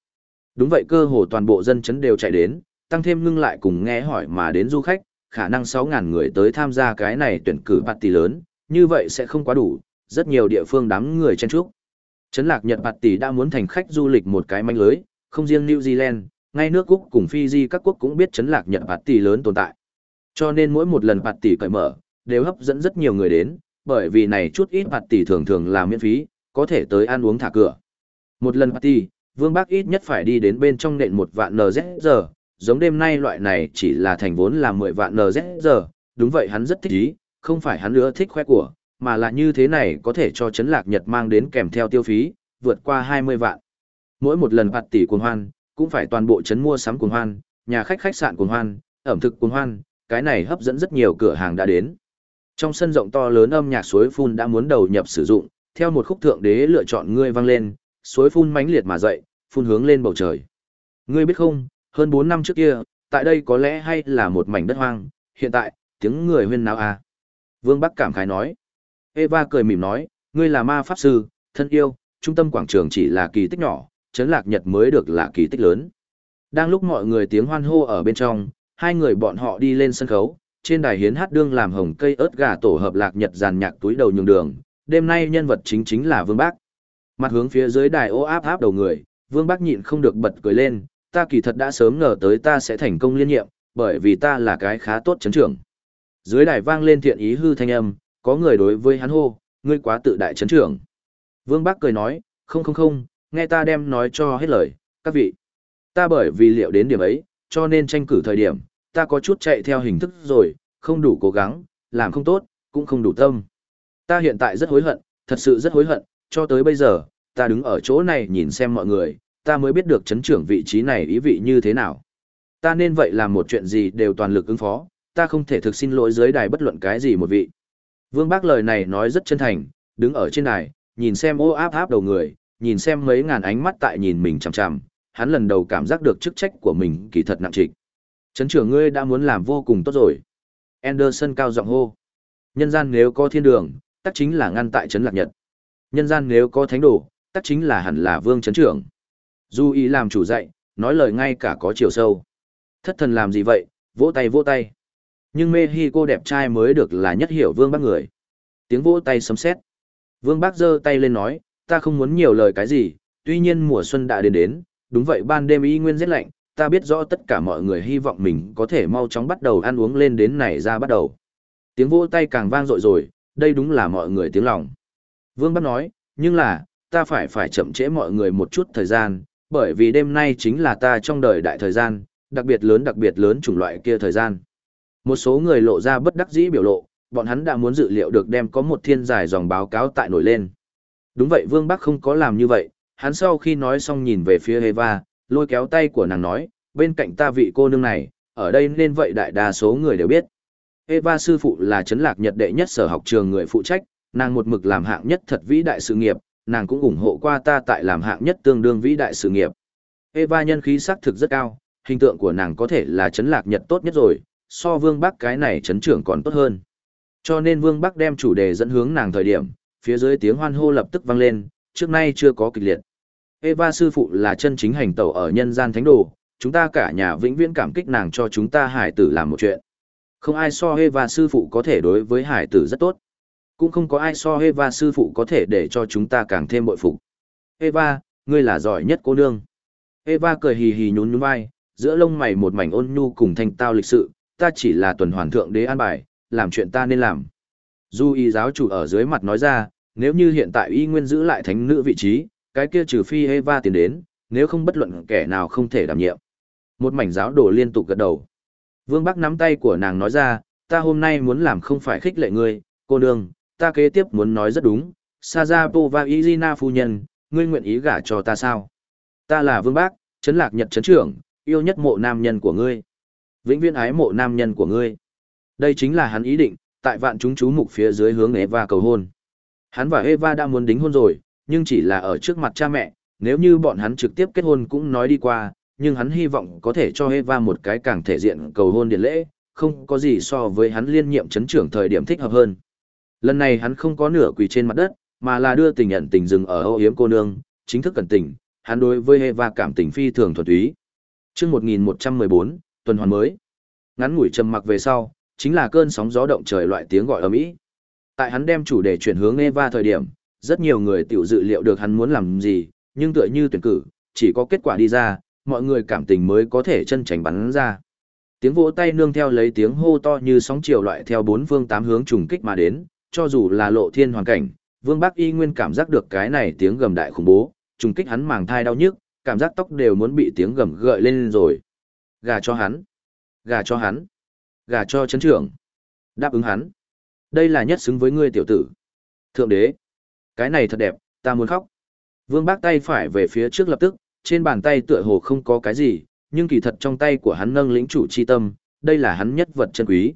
Đúng vậy cơ hồ toàn bộ dân chấn đều chạy đến, tăng thêm ngưng lại cùng nghe hỏi mà đến du khách, khả năng 6.000 người tới tham gia cái này tuyển cử party lớn, như vậy sẽ không quá đủ, rất nhiều địa phương đám người chen chúc. Trấn lạc Nhật party đã muốn thành khách du lịch một cái manh lưới, không riêng New Zealand, ngay nước Úc cùng Fiji các quốc cũng biết trấn lạc Nhật party lớn tồn tại. Cho nên mỗi một lần party cởi mở, đều hấp dẫn rất nhiều người đến, bởi vì này chút ít party thường thường là miễn phí, có thể tới ăn uống thả cửa. Một lần party, Vương Bác ít nhất phải đi đến bên trong nện một vạn NZ giờ, giống đêm nay loại này chỉ là thành vốn là 10 vạn NZ giờ, đúng vậy hắn rất thích ý, không phải hắn nữa thích khoe của, mà là như thế này có thể cho chấn lạc Nhật mang đến kèm theo tiêu phí, vượt qua 20 vạn. Mỗi một lần party cuồng hoan, cũng phải toàn bộ chấn mua sắm cuồng hoan, nhà khách khách sạn cuồng hoan, ẩm thực cuồng hoan, cái này hấp dẫn rất nhiều cửa hàng đã đến. Trong sân rộng to lớn âm nhạc suối phun đã muốn đầu nhập sử dụng, theo một khúc thượng đế lựa chọn ngươi vang lên, suối phun mãnh liệt mà dậy, phun hướng lên bầu trời. Ngươi biết không, hơn 4 năm trước kia, tại đây có lẽ hay là một mảnh đất hoang, hiện tại, tiếng người huyên náo à. Vương Bắc cảm khái nói. Eva cười mỉm nói, ngươi là ma pháp sư, thân yêu, trung tâm quảng trường chỉ là kỳ tích nhỏ, chấn lạc nhật mới được là kỳ tích lớn. Đang lúc mọi người tiếng hoan hô ở bên trong, hai người bọn họ đi lên sân khấu, trên đài hiến hát đương làm hồng cây ớt gà tổ hợp lạc nhật giàn nhạc túi đầu nhường đường, đêm nay nhân vật chính chính là Vương Bác. Mặt hướng phía dưới đài ô áp áp đầu người, Vương bắc nhịn không được bật cười lên, ta kỳ thật đã sớm ngờ tới ta sẽ thành công liên nhiệm, bởi vì ta là cái khá tốt chấn trưởng. Dưới đài vang lên thiện ý hư thanh âm, có người đối với hắn hô, ngươi quá tự đại chấn trưởng. Vương bắc cười nói, không không không, nghe ta đem nói cho hết lời, các vị. Ta bởi vì liệu đến điểm ấy, cho nên tranh cử thời điểm, ta có chút chạy theo hình thức rồi, không đủ cố gắng, làm không tốt, cũng không đủ tâm. Ta hiện tại rất hối hận, thật sự rất hối hận, cho tới bây giờ, ta đứng ở chỗ này nhìn xem mọi người, ta mới biết được chấn trưởng vị trí này ý vị như thế nào. Ta nên vậy làm một chuyện gì đều toàn lực ứng phó, ta không thể thực xin lỗi dưới đài bất luận cái gì một vị. Vương Bác lời này nói rất chân thành, đứng ở trên đài, nhìn xem ô áp áp đầu người, nhìn xem mấy ngàn ánh mắt tại nhìn mình chằm chằm, hắn lần đầu cảm giác được chức trách của mình kỳ thật nặng trịch. Chấn trưởng ngươi đã muốn làm vô cùng tốt rồi. Anderson cao giọng hô. Nhân gian nếu có thiên đường, tất chính là ngăn tại trấn lạc nhật. Nhân gian nếu có thánh đồ, tất chính là hẳn là vương chấn trưởng. Du ý làm chủ dạy, nói lời ngay cả có chiều sâu. Thất thần làm gì vậy, vỗ tay vỗ tay. Nhưng mê hi cô đẹp trai mới được là nhất hiểu vương bác người. Tiếng vỗ tay sấm sét. Vương bác giơ tay lên nói, ta không muốn nhiều lời cái gì, tuy nhiên mùa xuân đã đến đến, đúng vậy ban đêm y nguyên rét lạnh, ta biết rõ tất cả mọi người hy vọng mình có thể mau chóng bắt đầu ăn uống lên đến này ra bắt đầu. Tiếng vỗ tay càng vang dội rồi, đây đúng là mọi người tiếng lòng. Vương Bắc nói, nhưng là, ta phải phải chậm trễ mọi người một chút thời gian, bởi vì đêm nay chính là ta trong đời đại thời gian, đặc biệt lớn đặc biệt lớn chủng loại kia thời gian. Một số người lộ ra bất đắc dĩ biểu lộ, bọn hắn đã muốn dự liệu được đem có một thiên giải dòng báo cáo tại nổi lên. Đúng vậy Vương Bắc không có làm như vậy, hắn sau khi nói xong nhìn về phía Eva, lôi kéo tay của nàng nói, bên cạnh ta vị cô nương này, ở đây nên vậy đại đa số người đều biết. Eva sư phụ là chấn lạc nhật đệ nhất sở học trường người phụ trách, nàng một mực làm hạng nhất thật vĩ đại sự nghiệp, nàng cũng ủng hộ qua ta tại làm hạng nhất tương đương vĩ đại sự nghiệp. Eva nhân khí sắc thực rất cao, hình tượng của nàng có thể là chấn lạc nhật tốt nhất rồi, so vương bắc cái này chấn trưởng còn tốt hơn. Cho nên vương bắc đem chủ đề dẫn hướng nàng thời điểm, phía dưới tiếng hoan hô lập tức vang lên, trước nay chưa có kịch liệt. Eva sư phụ là chân chính hành tẩu ở nhân gian thánh đồ, chúng ta cả nhà vĩnh viễn cảm kích nàng cho chúng ta hải tử làm một chuyện. Không ai so Eva sư phụ có thể đối với hải tử rất tốt. Cũng không có ai so Eva sư phụ có thể để cho chúng ta càng thêm bội phục. Eva, ngươi là giỏi nhất cô nương. Eva cười hì hì nhún nhún vai, giữa lông mày một mảnh ôn nhu cùng thanh tao lịch sự, ta chỉ là tuần hoàn thượng đế an bài, làm chuyện ta nên làm. Du y giáo chủ ở dưới mặt nói ra, nếu như hiện tại y nguyên giữ lại thánh nữ vị trí, cái kia trừ phi Eva tiến đến, nếu không bất luận kẻ nào không thể đảm nhiệm. Một mảnh giáo đồ liên tục gật đầu. Vương Bắc nắm tay của nàng nói ra, ta hôm nay muốn làm không phải khích lệ ngươi, cô nương, ta kế tiếp muốn nói rất đúng, Sajapova Izina phu nhân, ngươi nguyện ý gả cho ta sao? Ta là Vương Bác, chấn lạc nhật chấn trưởng, yêu nhất mộ nam nhân của ngươi. Vĩnh viễn ái mộ nam nhân của ngươi. Đây chính là hắn ý định, tại vạn chúng chú mục phía dưới hướng Eva cầu hôn. Hắn và Eva đã muốn đính hôn rồi, nhưng chỉ là ở trước mặt cha mẹ, nếu như bọn hắn trực tiếp kết hôn cũng nói đi qua, nhưng hắn hy vọng có thể cho Eva một cái càng thể diện cầu hôn điện lễ, không có gì so với hắn liên nhiệm chấn trưởng thời điểm thích hợp hơn. Lần này hắn không có nửa quỳ trên mặt đất, mà là đưa tình nhận tình dừng ở âu yếm cô nương, chính thức cẩn tình, hắn đối với Eva cảm tình phi thường thuần túy. Trước 1114, tuần hoàn mới. Ngắn ngủi trầm mặc về sau, chính là cơn sóng gió động trời loại tiếng gọi ầm ĩ. Tại hắn đem chủ đề chuyển hướng Eva thời điểm, rất nhiều người tiểu dự liệu được hắn muốn làm gì, nhưng tựa như tuyển cử, chỉ có kết quả đi ra, mọi người cảm tình mới có thể chân tránh bắn ra. Tiếng vỗ tay nương theo lấy tiếng hô to như sóng chiều loại theo bốn phương tám hướng trùng kích mà đến, cho dù là lộ thiên hoàn cảnh, Vương Bắc Y Nguyên cảm giác được cái này tiếng gầm đại khủng bố, trùng kích hắn màng thai đau nhức, cảm giác tóc đều muốn bị tiếng gầm gợi lên rồi. Gà cho hắn, gà cho hắn, gà cho chấn trưởng. Đáp ứng hắn. Đây là nhất xứng với ngươi tiểu tử. Thượng đế, cái này thật đẹp, ta muốn khóc. Vương Bác tay phải về phía trước lập tức, trên bàn tay tựa hồ không có cái gì, nhưng kỳ thật trong tay của hắn nâng lĩnh chủ chi tâm, đây là hắn nhất vật chân quý.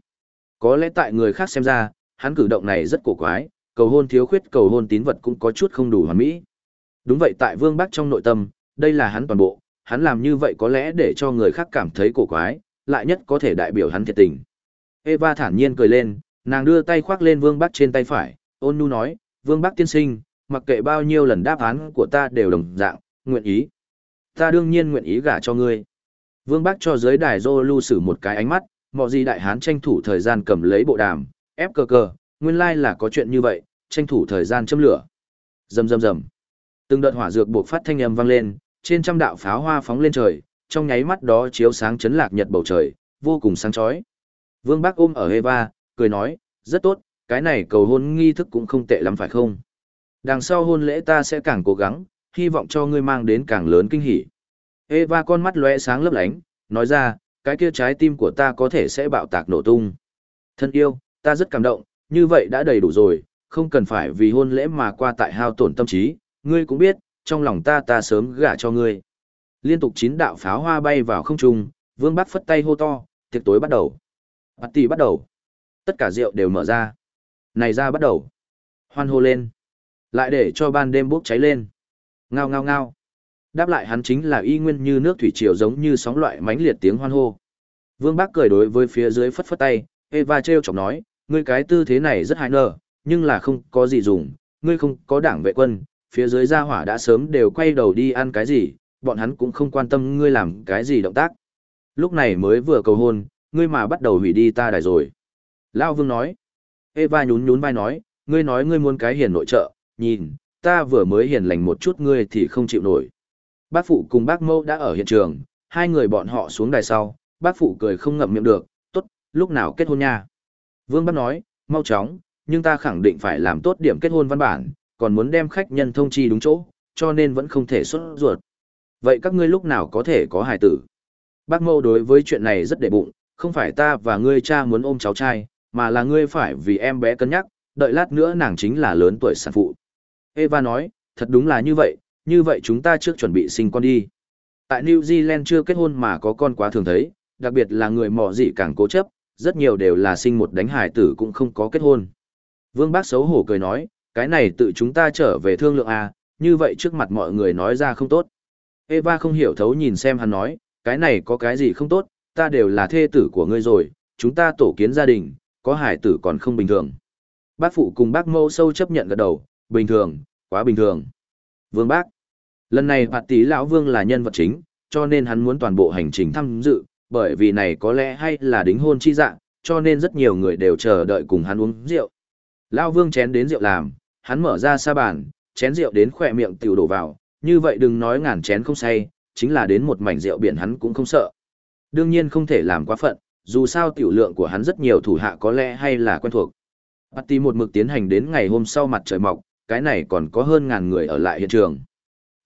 Có lẽ tại người khác xem ra, hắn cử động này rất cổ quái, cầu hôn thiếu khuyết cầu hôn tín vật cũng có chút không đủ hoàn mỹ. Đúng vậy tại Vương Bắc trong nội tâm, đây là hắn toàn bộ, hắn làm như vậy có lẽ để cho người khác cảm thấy cổ quái, lại nhất có thể đại biểu hắn thiệt tình. Eva thản nhiên cười lên, nàng đưa tay khoác lên Vương Bắc trên tay phải, ôn nhu nói, Vương Bắc tiên sinh, mặc kệ bao nhiêu lần đáp án của ta đều đồng dạng, nguyện ý. Ta đương nhiên nguyện ý gả cho ngươi. Vương Bắc cho giới đài Zolu sử một cái ánh mắt, mọi gì đại hán tranh thủ thời gian cầm lấy bộ đàm, ép cờ cờ, nguyên lai là có chuyện như vậy, tranh thủ thời gian châm lửa. Rầm rầm rầm. Từng đợt hỏa dược buộc phát thanh âm vang lên, trên trăm đạo pháo hoa phóng lên trời, trong nháy mắt đó chiếu sáng chấn lạc nhật bầu trời, vô cùng sáng chói. Vương Bác ôm ở Eva, cười nói, rất tốt, cái này cầu hôn nghi thức cũng không tệ lắm phải không? Đằng sau hôn lễ ta sẽ càng cố gắng, hy vọng cho ngươi mang đến càng lớn kinh hỉ. Eva con mắt lóe sáng lấp lánh, nói ra, cái kia trái tim của ta có thể sẽ bạo tạc nổ tung. Thân yêu, ta rất cảm động, như vậy đã đầy đủ rồi, không cần phải vì hôn lễ mà qua tại hao tổn tâm trí, ngươi cũng biết, trong lòng ta ta sớm gả cho ngươi. Liên tục chín đạo pháo hoa bay vào không trung, Vương Bắc phất tay hô to, tiệc tối bắt đầu. Party bắt đầu. Tất cả rượu đều mở ra. Này ra bắt đầu. Hoan hô lên. Lại để cho ban đêm bốc cháy lên. Ngao ngao ngao. Đáp lại hắn chính là y nguyên như nước thủy triều giống như sóng loại mãnh liệt tiếng hoan hô. Vương Bác cười đối với phía dưới phất phất tay, Eva treo chọc nói, ngươi cái tư thế này rất hại nở, nhưng là không có gì dùng, ngươi không có đảng vệ quân, phía dưới gia hỏa đã sớm đều quay đầu đi ăn cái gì, bọn hắn cũng không quan tâm ngươi làm cái gì động tác. Lúc này mới vừa cầu hôn, ngươi mà bắt đầu hủy đi ta đài rồi. Lao Vương nói, Eva nhún nhún vai nói, ngươi nói ngươi muốn cái hiền nội trợ, nhìn, ta vừa mới hiền lành một chút ngươi thì không chịu nổi. Bác phụ cùng bác mâu đã ở hiện trường, hai người bọn họ xuống đài sau, bác phụ cười không ngậm miệng được, lúc nào kết hôn nha. Vương Bắc nói, mau chóng, nhưng ta khẳng định phải làm tốt điểm kết hôn văn bản, còn muốn đem khách nhân thông chi đúng chỗ, cho nên vẫn không thể xuất ruột. Vậy các ngươi lúc nào có thể có hài tử? Bác mâu đối với chuyện này rất để bụng, không phải ta và ngươi cha muốn ôm cháu trai, mà là ngươi phải vì em bé cân nhắc, đợi lát nữa nàng chính là lớn tuổi sản phụ. Eva nói, thật đúng là như vậy, như vậy chúng ta trước chuẩn bị sinh con đi. Tại New Zealand chưa kết hôn mà có con quá thường thấy, đặc biệt là người mỏ dị càng cố chấp, rất nhiều đều là sinh một đánh hải tử cũng không có kết hôn. Vương Bác xấu hổ cười nói, cái này tự chúng ta trở về thương lượng à, như vậy trước mặt mọi người nói ra không tốt. Eva không hiểu thấu nhìn xem hắn nói, cái này có cái gì không tốt, ta đều là thê tử của ngươi rồi, chúng ta tổ kiến gia đình, có hải tử còn không bình thường. Bác phụ cùng bác mâu sâu chấp nhận gật đầu, bình thường, quá bình thường. Vương bác. Lần này bạt tỷ lão vương là nhân vật chính, cho nên hắn muốn toàn bộ hành trình tham dự, bởi vì này có lẽ hay là đính hôn chi dạng, cho nên rất nhiều người đều chờ đợi cùng hắn uống rượu. Lão vương chén đến rượu làm, hắn mở ra sa bàn, chén rượu đến khỏe miệng tiểu đổ vào, như vậy đừng nói ngàn chén không say, chính là đến một mảnh rượu biển hắn cũng không sợ. Đương nhiên không thể làm quá phận, dù sao tiểu lượng của hắn rất nhiều thủ hạ có lẽ hay là quen thuộc. Party một mực tiến hành đến ngày hôm sau mặt trời mọc, cái này còn có hơn ngàn người ở lại hiện trường.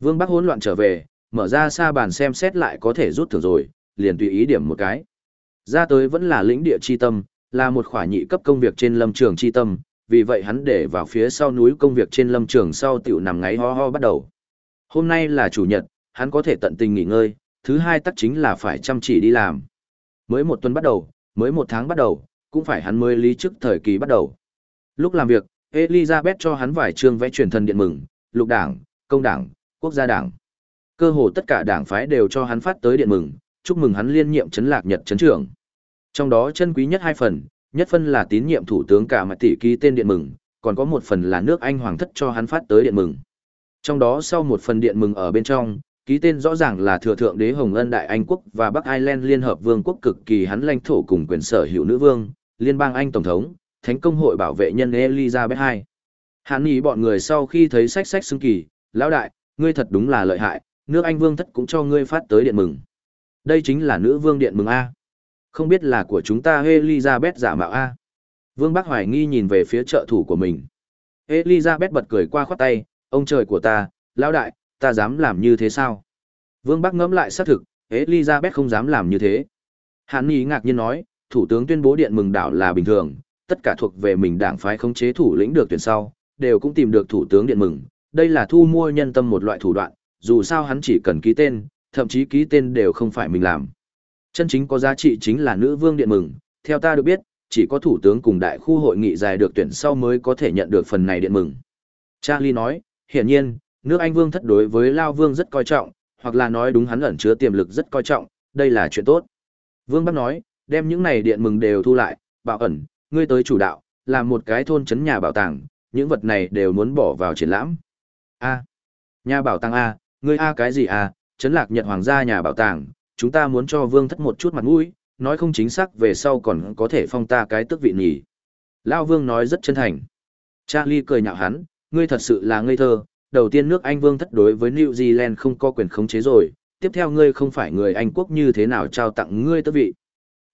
Vương Bắc hỗn loạn trở về, mở ra xa bàn xem xét lại có thể rút thưởng rồi, liền tùy ý điểm một cái. Ra tới vẫn là lĩnh địa chi tâm, là một khỏa nhị cấp công việc trên lâm trường chi tâm, vì vậy hắn để vào phía sau núi công việc trên lâm trường sau tiểu nằm ngáy ho ho bắt đầu. Hôm nay là chủ nhật, hắn có thể tận tình nghỉ ngơi, thứ hai tắc chính là phải chăm chỉ đi làm. Mới một tuần bắt đầu, mới một tháng bắt đầu, cũng phải hắn mới lý trước thời kỳ bắt đầu. Lúc làm việc, Elizabeth cho hắn vài chương vẽ truyền thần điện mừng, lục đảng, công đảng, quốc gia đảng. Cơ hồ tất cả đảng phái đều cho hắn phát tới điện mừng, chúc mừng hắn liên nhiệm chấn lạc nhật chấn trưởng. Trong đó chân quý nhất hai phần, nhất phân là tín nhiệm thủ tướng cả mặt tỷ ký tên điện mừng, còn có một phần là nước Anh hoàng thất cho hắn phát tới điện mừng. Trong đó sau một phần điện mừng ở bên trong, ký tên rõ ràng là thừa thượng đế Hồng Ân Đại Anh quốc và Bắc Ireland Liên hợp vương quốc cực kỳ hắn lãnh thổ cùng quyền sở hữu nữ vương, liên bang Anh tổng thống, thánh công hội bảo vệ nhân Elizabeth II. Hắn ý bọn người sau khi thấy sách sách xưng kỳ, lão đại, ngươi thật đúng là lợi hại, nước Anh vương thất cũng cho ngươi phát tới điện mừng. Đây chính là nữ vương điện mừng A. Không biết là của chúng ta Elizabeth giả mạo A. Vương Bắc hoài nghi nhìn về phía trợ thủ của mình. Elizabeth bật cười qua khoát tay, ông trời của ta, lão đại, ta dám làm như thế sao? Vương Bắc ngẫm lại xác thực, Elizabeth không dám làm như thế. Hàn Nhi ngạc nhiên nói, thủ tướng tuyên bố điện mừng đảo là bình thường, tất cả thuộc về mình đảng phái khống chế thủ lĩnh được tuyển sau, đều cũng tìm được thủ tướng điện mừng. Đây là thu mua nhân tâm một loại thủ đoạn, dù sao hắn chỉ cần ký tên, thậm chí ký tên đều không phải mình làm. Chân chính có giá trị chính là nữ vương điện mừng, theo ta được biết, chỉ có thủ tướng cùng đại khu hội nghị dài được tuyển sau mới có thể nhận được phần này điện mừng. Charlie nói, hiển nhiên, nước Anh vương thất đối với Lao vương rất coi trọng, hoặc là nói đúng hắn ẩn chứa tiềm lực rất coi trọng, đây là chuyện tốt. Vương Bắc nói, đem những này điện mừng đều thu lại, bảo ẩn, ngươi tới chủ đạo, làm một cái thôn trấn nhà bảo tàng, những vật này đều muốn bỏ vào triển lãm. A. Nhà bảo tàng A, ngươi A cái gì A, chấn lạc nhật hoàng gia nhà bảo tàng, chúng ta muốn cho vương thất một chút mặt mũi, nói không chính xác về sau còn có thể phong ta cái tước vị nhỉ. Lao vương nói rất chân thành. Charlie cười nhạo hắn, ngươi thật sự là ngây thơ, đầu tiên nước Anh vương thất đối với New Zealand không có quyền khống chế rồi, tiếp theo ngươi không phải người Anh quốc như thế nào trao tặng ngươi tước vị.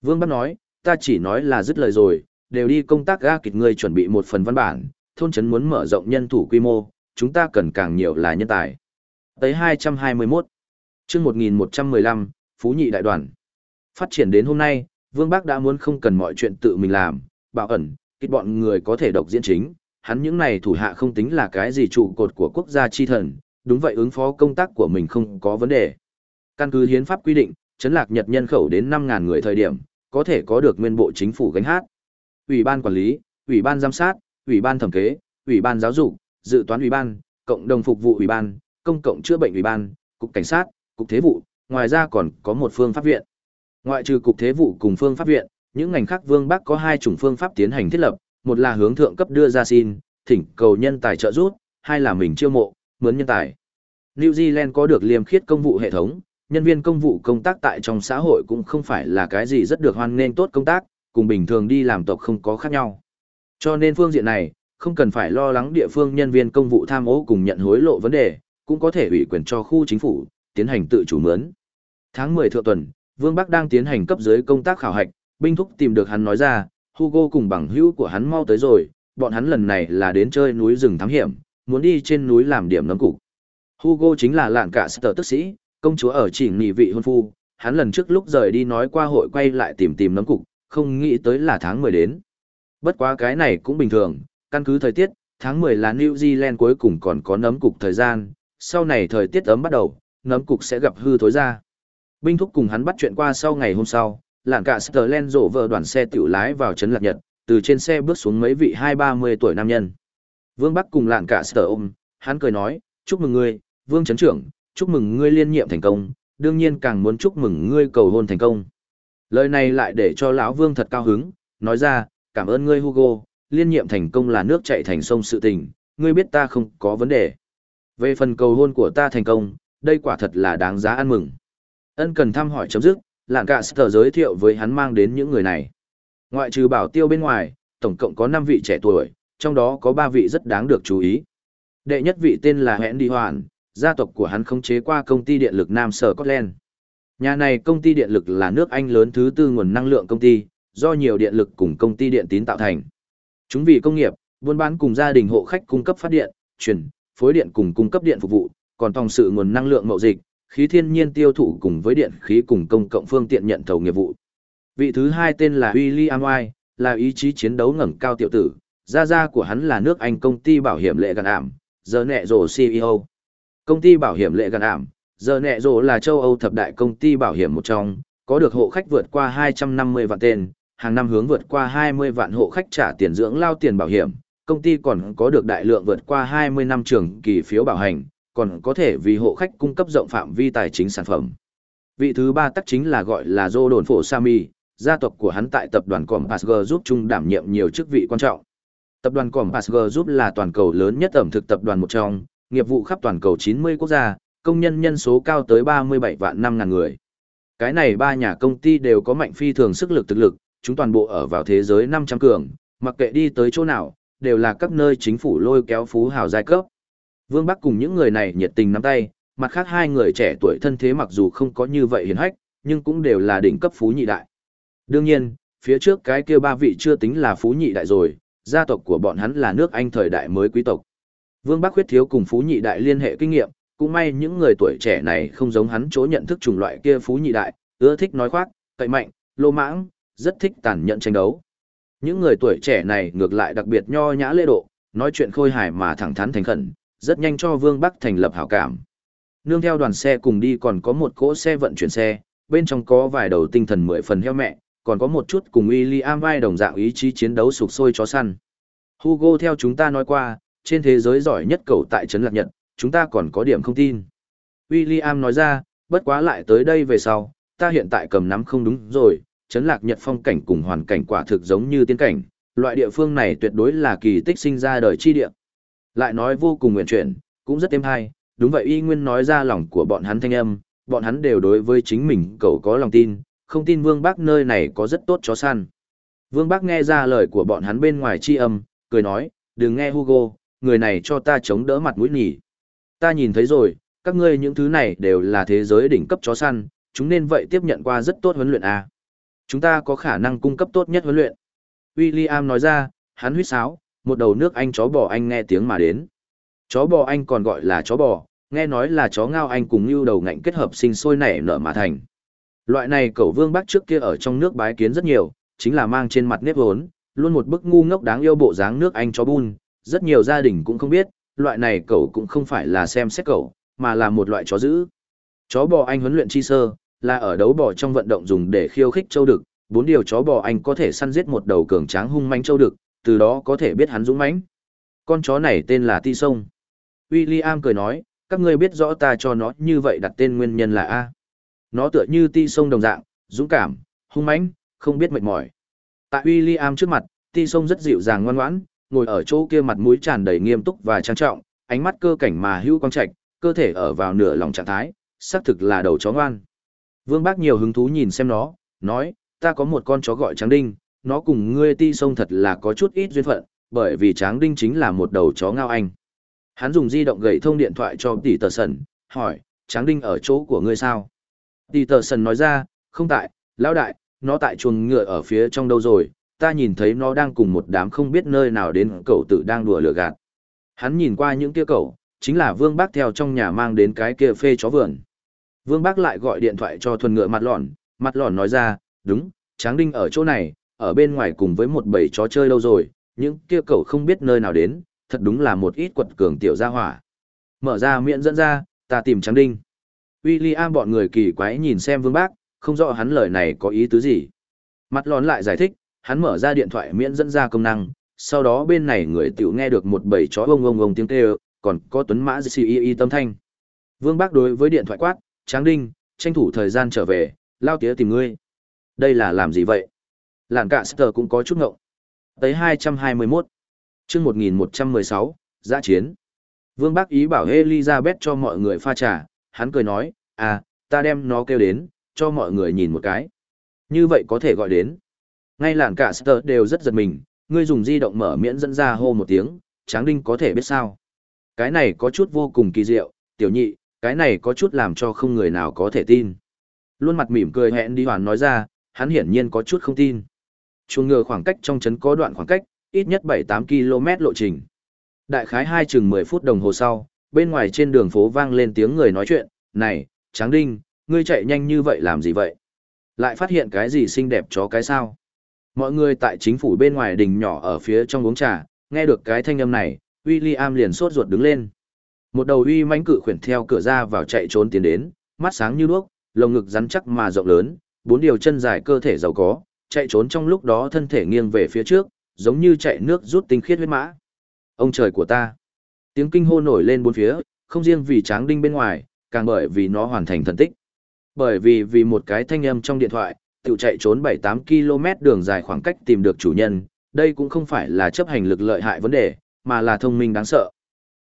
Vương bắt nói, ta chỉ nói là dứt lời rồi, đều đi công tác ga kịch ngươi chuẩn bị một phần văn bản, thôn trấn muốn mở rộng nhân thủ quy mô, chúng ta cần càng nhiều là nhân tài. Tới 221, Trước 1115, Phú Nhị Đại đoàn. Phát triển đến hôm nay, Vương Bắc đã muốn không cần mọi chuyện tự mình làm, bảo ẩn, kích bọn người có thể độc diễn chính, hắn những này thủ hạ không tính là cái gì trụ cột của quốc gia chi thần, đúng vậy ứng phó công tác của mình không có vấn đề. Căn cứ hiến pháp quy định, chấn lạc Nhật nhân khẩu đến 5.000 người thời điểm, có thể có được nguyên bộ chính phủ gánh hát. Ủy ban quản lý, ủy ban giám sát, ủy ban thẩm kế, ủy ban giáo dục, dự toán ủy ban, cộng đồng phục vụ ủy ban, công cộng chữa bệnh ủy ban, cục cảnh sát, cục thế vụ, ngoài ra còn có một phương pháp viện. Ngoại trừ cục thế vụ cùng phương pháp viện, những ngành khác Vương Bắc có hai chủng phương pháp tiến hành thiết lập, một là hướng thượng cấp đưa ra xin, thỉnh cầu nhân tài trợ giúp, hai là mình chiêu mộ, mướn nhân tài. New Zealand có được liêm khiết công vụ hệ thống, nhân viên công vụ công tác tại trong xã hội cũng không phải là cái gì rất được hoan nghênh tốt công tác, cùng bình thường đi làm tộc không có khác nhau. Cho nên phương diện này, không cần phải lo lắng địa phương nhân viên công vụ tham ô cùng nhận hối lộ vấn đề, cũng có thể ủy quyền cho khu chính phủ, tiến hành tự chủ mướn. Tháng 10 thượng tuần, Vương Bắc đang tiến hành cấp dưới công tác khảo hạch, binh thúc tìm được hắn nói ra, Hugo cùng bằng hữu của hắn mau tới rồi, bọn hắn lần này là đến chơi núi rừng thám hiểm, muốn đi trên núi làm điểm nấm cục. Hugo chính là lạng cả sở tức sĩ, công chúa ở chỉ nghỉ vị hôn phu, hắn lần trước lúc rời đi nói qua hội quay lại tìm tìm nấm cục, không nghĩ tới là tháng 10 đến. Bất quá cái này cũng bình thường, căn cứ thời tiết, tháng 10 là New Zealand cuối cùng còn có nấm cục thời gian, sau này thời tiết ấm bắt đầu, nấm cục sẽ gặp hư thối ra. Binh thúc cùng hắn bắt chuyện qua sau ngày hôm sau, lạng cả Sterlen rổ vợ đoàn xe tiểu lái vào trấn Lạc Nhật, từ trên xe bước xuống mấy vị hai ba mươi tuổi nam nhân. Vương Bắc cùng lạng cả Ster ôm, hắn cười nói, chúc mừng ngươi, Vương Trấn Trưởng, chúc mừng ngươi liên nhiệm thành công, đương nhiên càng muốn chúc mừng ngươi cầu hôn thành công. Lời này lại để cho lão Vương thật cao hứng, nói ra, cảm ơn ngươi Hugo, liên nhiệm thành công là nước chảy thành sông sự tình, ngươi biết ta không có vấn đề. Về phần cầu hôn của ta thành công, đây quả thật là đáng giá ăn mừng. Ân cần thăm hỏi chấm dứt, lạng cả sở giới thiệu với hắn mang đến những người này. Ngoại trừ bảo tiêu bên ngoài, tổng cộng có 5 vị trẻ tuổi, trong đó có 3 vị rất đáng được chú ý. Đệ nhất vị tên là Hẹn Đi Hoàn, gia tộc của hắn khống chế qua công ty điện lực Nam Sở Scotland. Nhà này công ty điện lực là nước Anh lớn thứ tư nguồn năng lượng công ty, do nhiều điện lực cùng công ty điện tín tạo thành. Chúng vì công nghiệp, buôn bán cùng gia đình hộ khách cung cấp phát điện, truyền, phối điện cùng cung cấp điện phục vụ, còn tòng sự nguồn năng lượng mậu dịch, khí thiên nhiên tiêu thụ cùng với điện khí cùng công cộng phương tiện nhận thầu nghiệp vụ. Vị thứ hai tên là William White, là ý chí chiến đấu ngẩng cao tiểu tử, gia gia của hắn là nước Anh công ty bảo hiểm lệ gần ảm, giờ nẹ rồ CEO. Công ty bảo hiểm lệ gần ảm, giờ nẹ rồ là châu Âu thập đại công ty bảo hiểm một trong, có được hộ khách vượt qua 250 vạn tên, hàng năm hướng vượt qua 20 vạn hộ khách trả tiền dưỡng lao tiền bảo hiểm, công ty còn có được đại lượng vượt qua 20 năm trường kỳ phiếu bảo hành, còn có thể vì hộ khách cung cấp rộng phạm vi tài chính sản phẩm. Vị thứ ba tắc chính là gọi là Dô Đồn Phổ Sami, gia tộc của hắn tại tập đoàn Compass giúp chung đảm nhiệm nhiều chức vị quan trọng. Tập đoàn Compass giúp là toàn cầu lớn nhất ẩm thực tập đoàn một trong, nghiệp vụ khắp toàn cầu 90 quốc gia, công nhân nhân số cao tới 37 vạn 5 ngàn người. Cái này ba nhà công ty đều có mạnh phi thường sức lực thực lực, chúng toàn bộ ở vào thế giới 500 cường, mặc kệ đi tới chỗ nào, đều là các nơi chính phủ lôi kéo phú hào giai cấp. Vương Bắc cùng những người này nhiệt tình nắm tay, mặt khác hai người trẻ tuổi thân thế mặc dù không có như vậy hiền hách, nhưng cũng đều là đỉnh cấp phú nhị đại. Đương nhiên, phía trước cái kia ba vị chưa tính là phú nhị đại rồi, gia tộc của bọn hắn là nước Anh thời đại mới quý tộc. Vương Bắc khuyết thiếu cùng phú nhị đại liên hệ kinh nghiệm, cũng may những người tuổi trẻ này không giống hắn chỗ nhận thức chủng loại kia phú nhị đại, ưa thích nói khoác, cậy mạnh, lô mãng, rất thích tàn nhẫn tranh đấu. Những người tuổi trẻ này ngược lại đặc biệt nho nhã lễ độ, nói chuyện khôi hài mà thẳng thắn thành khẩn, rất nhanh cho Vương Bắc thành lập hảo cảm. Nương theo đoàn xe cùng đi còn có một cỗ xe vận chuyển xe, bên trong có vài đầu tinh thần mười phần heo mẹ, còn có một chút cùng William vai đồng dạng ý chí chiến đấu sục sôi chó săn. Hugo theo chúng ta nói qua, trên thế giới giỏi nhất cầu tại Trấn Lạc Nhật, chúng ta còn có điểm không tin. William nói ra, bất quá lại tới đây về sau, ta hiện tại cầm nắm không đúng rồi, Trấn Lạc Nhật phong cảnh cùng hoàn cảnh quả thực giống như tiên cảnh, loại địa phương này tuyệt đối là kỳ tích sinh ra đời chi địa. Lại nói vô cùng nguyện chuyển, cũng rất êm hay, đúng vậy y nguyên nói ra lòng của bọn hắn thanh âm, bọn hắn đều đối với chính mình cậu có lòng tin, không tin Vương Bác nơi này có rất tốt chó săn. Vương Bác nghe ra lời của bọn hắn bên ngoài chi âm, cười nói, đừng nghe Hugo, người này cho ta chống đỡ mặt mũi nhỉ. Ta nhìn thấy rồi, các ngươi những thứ này đều là thế giới đỉnh cấp chó săn, chúng nên vậy tiếp nhận qua rất tốt huấn luyện à. Chúng ta có khả năng cung cấp tốt nhất huấn luyện. William nói ra, hắn huyết sáo, một đầu nước anh chó bò anh nghe tiếng mà đến. Chó bò anh còn gọi là chó bò, nghe nói là chó ngao anh cùng như đầu ngạnh kết hợp sinh sôi nảy nở mà thành. Loại này cẩu vương bác trước kia ở trong nước bái kiến rất nhiều, chính là mang trên mặt nếp vốn, luôn một bức ngu ngốc đáng yêu bộ dáng nước anh chó bun, rất nhiều gia đình cũng không biết, loại này cẩu cũng không phải là xem xét cẩu, mà là một loại chó dữ. Chó bò anh huấn luyện chi sơ, là ở đấu bò trong vận động dùng để khiêu khích châu đực, bốn điều chó bò anh có thể săn giết một đầu cường tráng hung manh châu đực, từ đó có thể biết hắn dũng mãnh. Con chó này tên là Ti Sông. William cười nói, các ngươi biết rõ ta cho nó như vậy đặt tên nguyên nhân là A. Nó tựa như Ti Sông đồng dạng, dũng cảm, hung mãnh, không biết mệt mỏi. Tại William trước mặt, Ti Sông rất dịu dàng ngoan ngoãn, ngồi ở chỗ kia mặt mũi tràn đầy nghiêm túc và trang trọng, ánh mắt cơ cảnh mà hữu quang trạch, cơ thể ở vào nửa lòng trạng thái, xác thực là đầu chó ngoan. Vương Bác nhiều hứng thú nhìn xem nó, nói, ta có một con chó gọi Tráng Đinh, nó cùng ngươi ti sông thật là có chút ít duyên phận, bởi vì Tráng Đinh chính là một đầu chó ngao anh. Hắn dùng di động gậy thông điện thoại cho tỷ tờ sần, hỏi, Tráng Đinh ở chỗ của ngươi sao? Tỷ tờ sần nói ra, không tại, lão đại, nó tại chuồng ngựa ở phía trong đâu rồi, ta nhìn thấy nó đang cùng một đám không biết nơi nào đến cậu tử đang đùa lửa gạt. Hắn nhìn qua những kia cậu, chính là vương bác theo trong nhà mang đến cái kia phê chó vườn. Vương Bác lại gọi điện thoại cho thuần ngựa mặt lòn, mặt lòn nói ra, đúng, Tráng Đinh ở chỗ này, ở bên ngoài cùng với một bầy chó chơi lâu rồi, những kia cậu không biết nơi nào đến, thật đúng là một ít quật cường tiểu gia hỏa. Mở ra miệng dẫn ra, ta tìm Tráng Đinh. William bọn người kỳ quái nhìn xem Vương Bác, không rõ hắn lời này có ý tứ gì. Mặt lón lại giải thích, hắn mở ra điện thoại miễn dẫn ra công năng, sau đó bên này người tiểu nghe được một bầy chó ông ông ông tiếng kêu, còn có tuấn mã y tâm thanh. Vương Bác đối với điện thoại quát, Tráng Đinh, tranh thủ thời gian trở về, lao tía tìm ngươi. Đây là làm gì vậy? Lạn cả Sơ cũng có chút ngộng. Tới 221. chương 1116, giã chiến. Vương Bác ý bảo Elizabeth cho mọi người pha trà, hắn cười nói, à, ta đem nó kêu đến, cho mọi người nhìn một cái. Như vậy có thể gọi đến. Ngay làn cả Sơ đều rất giật mình, ngươi dùng di động mở miễn dẫn ra hô một tiếng, Tráng Đinh có thể biết sao. Cái này có chút vô cùng kỳ diệu, tiểu nhị, cái này có chút làm cho không người nào có thể tin. Luôn mặt mỉm cười hẹn đi hoàn nói ra, hắn hiển nhiên có chút không tin. Chuồng ngựa khoảng cách trong trấn có đoạn khoảng cách, ít nhất 7-8 km lộ trình. Đại khái hai chừng 10 phút đồng hồ sau, bên ngoài trên đường phố vang lên tiếng người nói chuyện, này, Tráng Đinh, ngươi chạy nhanh như vậy làm gì vậy? Lại phát hiện cái gì xinh đẹp chó cái sao? Mọi người tại chính phủ bên ngoài đình nhỏ ở phía trong uống trà, nghe được cái thanh âm này, William liền sốt ruột đứng lên. Một đầu uy mãnh cự khuyển theo cửa ra vào chạy trốn tiến đến, mắt sáng như đuốc, lồng ngực rắn chắc mà rộng lớn, bốn điều chân dài cơ thể giàu có, chạy trốn trong lúc đó thân thể nghiêng về phía trước, giống như chạy nước rút tinh khiết huyết mã. Ông trời của ta! Tiếng kinh hô nổi lên bốn phía, không riêng vì tráng đinh bên ngoài, càng bởi vì nó hoàn thành thần tích. Bởi vì vì một cái thanh âm trong điện thoại, tự chạy trốn 7-8 km đường dài khoảng cách tìm được chủ nhân, đây cũng không phải là chấp hành lực lợi hại vấn đề, mà là thông minh đáng sợ.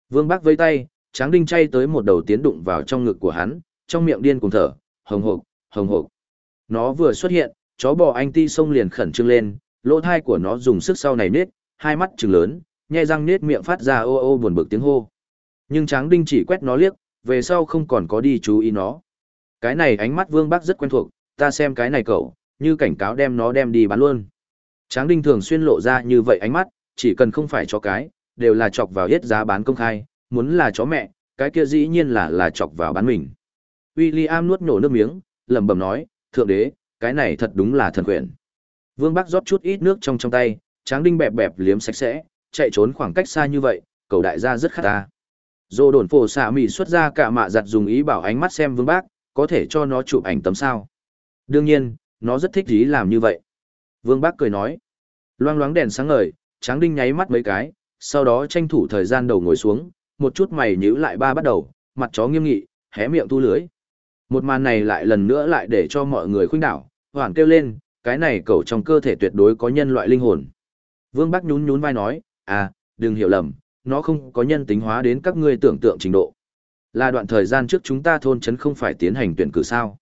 Vương Bắc vây tay, tráng đinh chay tới một đầu tiến đụng vào trong ngực của hắn, trong miệng điên cùng thở, hồng hộc, hồng hộc. Nó vừa xuất hiện, chó bò anh ti sông liền khẩn trương lên, lỗ thai của nó dùng sức sau này nết, hai mắt trừng lớn, nhai răng nết miệng phát ra ô ô buồn bực tiếng hô. Nhưng tráng đinh chỉ quét nó liếc, về sau không còn có đi chú ý nó. Cái này ánh mắt vương bác rất quen thuộc, ta xem cái này cậu, như cảnh cáo đem nó đem đi bán luôn. Tráng đinh thường xuyên lộ ra như vậy ánh mắt, chỉ cần không phải cho cái, đều là chọc vào hết giá bán công khai, muốn là chó mẹ, cái kia dĩ nhiên là là chọc vào bán mình. William nuốt nổ nước miếng, lẩm bẩm nói, thượng đế, cái này thật đúng là thần quyền. Vương Bắc rót chút ít nước trong trong tay, tráng đinh bẹp bẹp liếm sạch sẽ, chạy trốn khoảng cách xa như vậy, cầu đại gia rất khát ta. Dô đồn phổ xạ mì xuất ra cả mạ giặt dùng ý bảo ánh mắt xem Vương Bác, có thể cho nó chụp ảnh tấm sao. Đương nhiên, nó rất thích ý làm như vậy. Vương Bác cười nói. Loang loáng đèn sáng ngời, tráng đinh nháy mắt mấy cái, sau đó tranh thủ thời gian đầu ngồi xuống, một chút mày nhíu lại ba bắt đầu, mặt chó nghiêm nghị, hé miệng tu lưới. Một màn này lại lần nữa lại để cho mọi người khuynh đảo, hoảng kêu lên, cái này cậu trong cơ thể tuyệt đối có nhân loại linh hồn. Vương Bắc nhún nhún vai nói, à, đừng hiểu lầm, nó không có nhân tính hóa đến các ngươi tưởng tượng trình độ. Là đoạn thời gian trước chúng ta thôn chấn không phải tiến hành tuyển cử sao.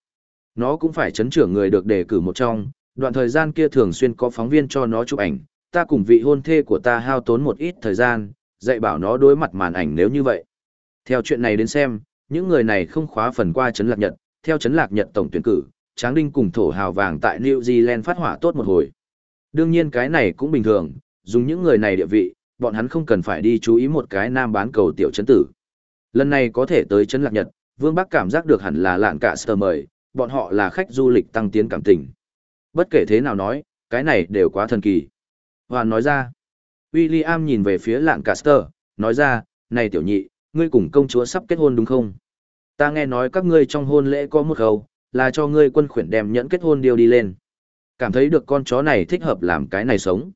Nó cũng phải chấn trưởng người được đề cử một trong, đoạn thời gian kia thường xuyên có phóng viên cho nó chụp ảnh, ta cùng vị hôn thê của ta hao tốn một ít thời gian, dạy bảo nó đối mặt màn ảnh nếu như vậy. Theo chuyện này đến xem, những người này không khóa phần qua chấn lạc nhật, theo chấn lạc nhật tổng tuyển cử, Tráng Đinh cùng thổ hào vàng tại New Zealand phát hỏa tốt một hồi. Đương nhiên cái này cũng bình thường, dùng những người này địa vị, bọn hắn không cần phải đi chú ý một cái nam bán cầu tiểu chấn tử. Lần này có thể tới chấn lạc nhật, Vương Bắc cảm giác được hẳn là lạn cả sờ mời, bọn họ là khách du lịch tăng tiến cảm tình. Bất kể thế nào nói, cái này đều quá thần kỳ. Hoàn nói ra, William nhìn về phía Lạng Caster, nói ra, này tiểu nhị, ngươi cùng công chúa sắp kết hôn đúng không? Ta nghe nói các ngươi trong hôn lễ có một khâu, là cho ngươi quân khuyển đem nhẫn kết hôn điều đi lên. Cảm thấy được con chó này thích hợp làm cái này sống.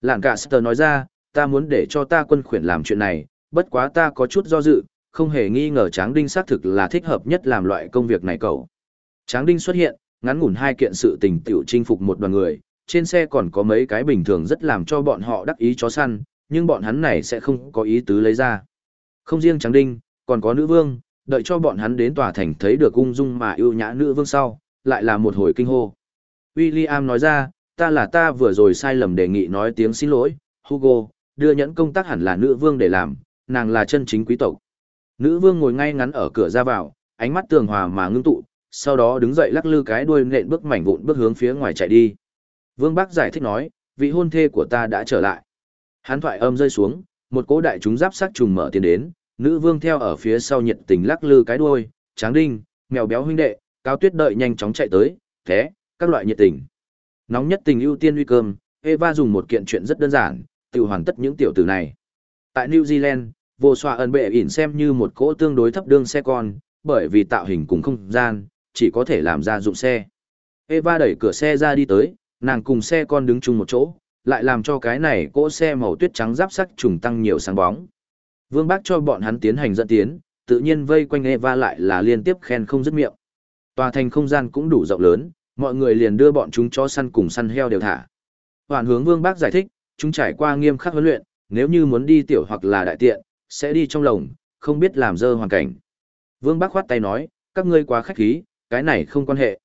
Lạn Caster nói ra, ta muốn để cho ta quân khuyển làm chuyện này, bất quá ta có chút do dự, không hề nghi ngờ Tráng Đinh xác thực là thích hợp nhất làm loại công việc này cậu. Tráng Đinh xuất hiện, ngắn ngủn hai kiện sự tình tiểu chinh phục một đoàn người, trên xe còn có mấy cái bình thường rất làm cho bọn họ đắc ý chó săn, nhưng bọn hắn này sẽ không có ý tứ lấy ra. Không riêng Tráng Đinh, còn có nữ vương, đợi cho bọn hắn đến tòa thành thấy được ung dung mà yêu nhã nữ vương sau, lại là một hồi kinh hô. William nói ra, ta là ta vừa rồi sai lầm đề nghị nói tiếng xin lỗi, Hugo, đưa nhẫn công tác hẳn là nữ vương để làm, nàng là chân chính quý tộc. Nữ vương ngồi ngay ngắn ở cửa ra vào, ánh mắt tường hòa mà ngưng tụ, sau đó đứng dậy lắc lư cái đuôi nện bước mảnh vụn bước hướng phía ngoài chạy đi. Vương Bắc giải thích nói, vị hôn thê của ta đã trở lại. Hắn thoại âm rơi xuống, một cỗ đại chúng giáp sắc trùng mở tiền đến, nữ vương theo ở phía sau nhiệt tình lắc lư cái đuôi, tráng đinh, mèo béo huynh đệ, cao tuyết đợi nhanh chóng chạy tới, thế, các loại nhiệt tình. Nóng nhất tình ưu tiên uy cơm, Eva dùng một kiện chuyện rất đơn giản, tự hoàn tất những tiểu tử này. Tại New Zealand, vô xoa ẩn bệ ỉn xem như một cỗ tương đối thấp đương xe con, bởi vì tạo hình cùng không gian, chỉ có thể làm ra dụng xe. Eva đẩy cửa xe ra đi tới, nàng cùng xe con đứng chung một chỗ, lại làm cho cái này cỗ xe màu tuyết trắng giáp sắc trùng tăng nhiều sáng bóng. Vương Bác cho bọn hắn tiến hành dẫn tiến, tự nhiên vây quanh Eva lại là liên tiếp khen không dứt miệng. Tòa thành không gian cũng đủ rộng lớn, mọi người liền đưa bọn chúng cho săn cùng săn heo đều thả. Hoàn hướng Vương Bác giải thích, chúng trải qua nghiêm khắc huấn luyện, nếu như muốn đi tiểu hoặc là đại tiện, sẽ đi trong lồng, không biết làm dơ hoàn cảnh. Vương Bác khoát tay nói, các ngươi quá khách khí, cái này không quan hệ.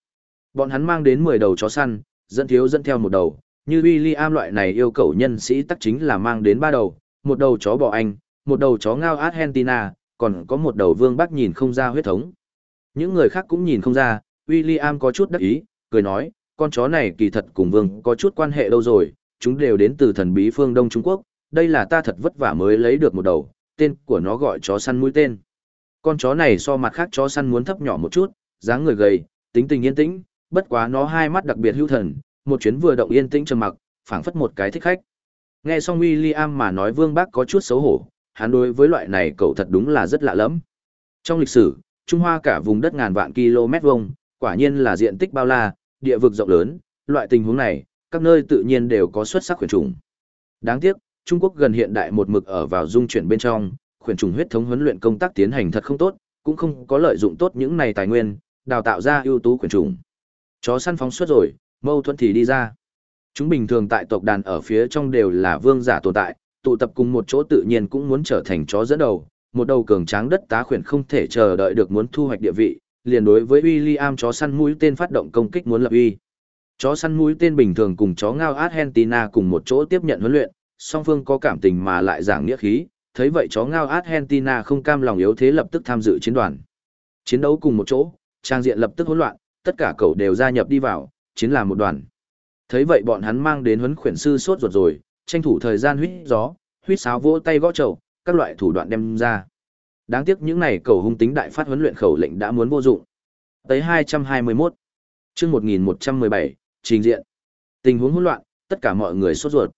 Bọn hắn mang đến 10 đầu chó săn, dẫn thiếu dẫn theo một đầu, như William loại này yêu cầu nhân sĩ tắc chính là mang đến ba đầu, một đầu chó bò Anh, một đầu chó ngao Argentina, còn có một đầu vương bác nhìn không ra huyết thống. Những người khác cũng nhìn không ra, William có chút đắc ý, cười nói, con chó này kỳ thật cùng vương có chút quan hệ đâu rồi, chúng đều đến từ thần bí phương Đông Trung Quốc, đây là ta thật vất vả mới lấy được một đầu, tên của nó gọi chó săn mũi tên. Con chó này so mặt khác chó săn muốn thấp nhỏ một chút, dáng người gầy, tính tình yên tĩnh, bất quá nó hai mắt đặc biệt hữu thần, một chuyến vừa động yên tĩnh trầm mặc, phảng phất một cái thích khách. Nghe xong William mà nói Vương Bác có chút xấu hổ, hắn đối với loại này cậu thật đúng là rất lạ lẫm. Trong lịch sử, Trung Hoa cả vùng đất ngàn vạn km vuông, quả nhiên là diện tích bao la, địa vực rộng lớn, loại tình huống này, các nơi tự nhiên đều có xuất sắc khuyển trùng. Đáng tiếc, Trung Quốc gần hiện đại một mực ở vào dung chuyển bên trong, khuyển trùng huyết thống huấn luyện công tác tiến hành thật không tốt, cũng không có lợi dụng tốt những này tài nguyên, đào tạo ra ưu tú khuyển trùng. Chó săn phóng xuất rồi, mâu thuẫn thì đi ra. Chúng bình thường tại tộc đàn ở phía trong đều là vương giả tồn tại, tụ tập cùng một chỗ tự nhiên cũng muốn trở thành chó dẫn đầu, một đầu cường tráng đất tá khuyển không thể chờ đợi được muốn thu hoạch địa vị, liền đối với William chó săn mũi tên phát động công kích muốn lập uy. Chó săn mũi tên bình thường cùng chó ngao Argentina cùng một chỗ tiếp nhận huấn luyện, song phương có cảm tình mà lại giảng nghĩa khí, thấy vậy chó ngao Argentina không cam lòng yếu thế lập tức tham dự chiến đoàn. Chiến đấu cùng một chỗ, trang diện lập tức hỗn loạn, tất cả cậu đều gia nhập đi vào, chiến là một đoàn. Thấy vậy bọn hắn mang đến huấn khuyển sư sốt ruột rồi, tranh thủ thời gian huýt gió, huýt sáo vỗ tay gõ chậu, các loại thủ đoạn đem ra. Đáng tiếc những này cầu hung tính đại phát huấn luyện khẩu lệnh đã muốn vô dụng. Tới 221. Chương 1117, trình diện. Tình huống hỗn loạn, tất cả mọi người sốt ruột.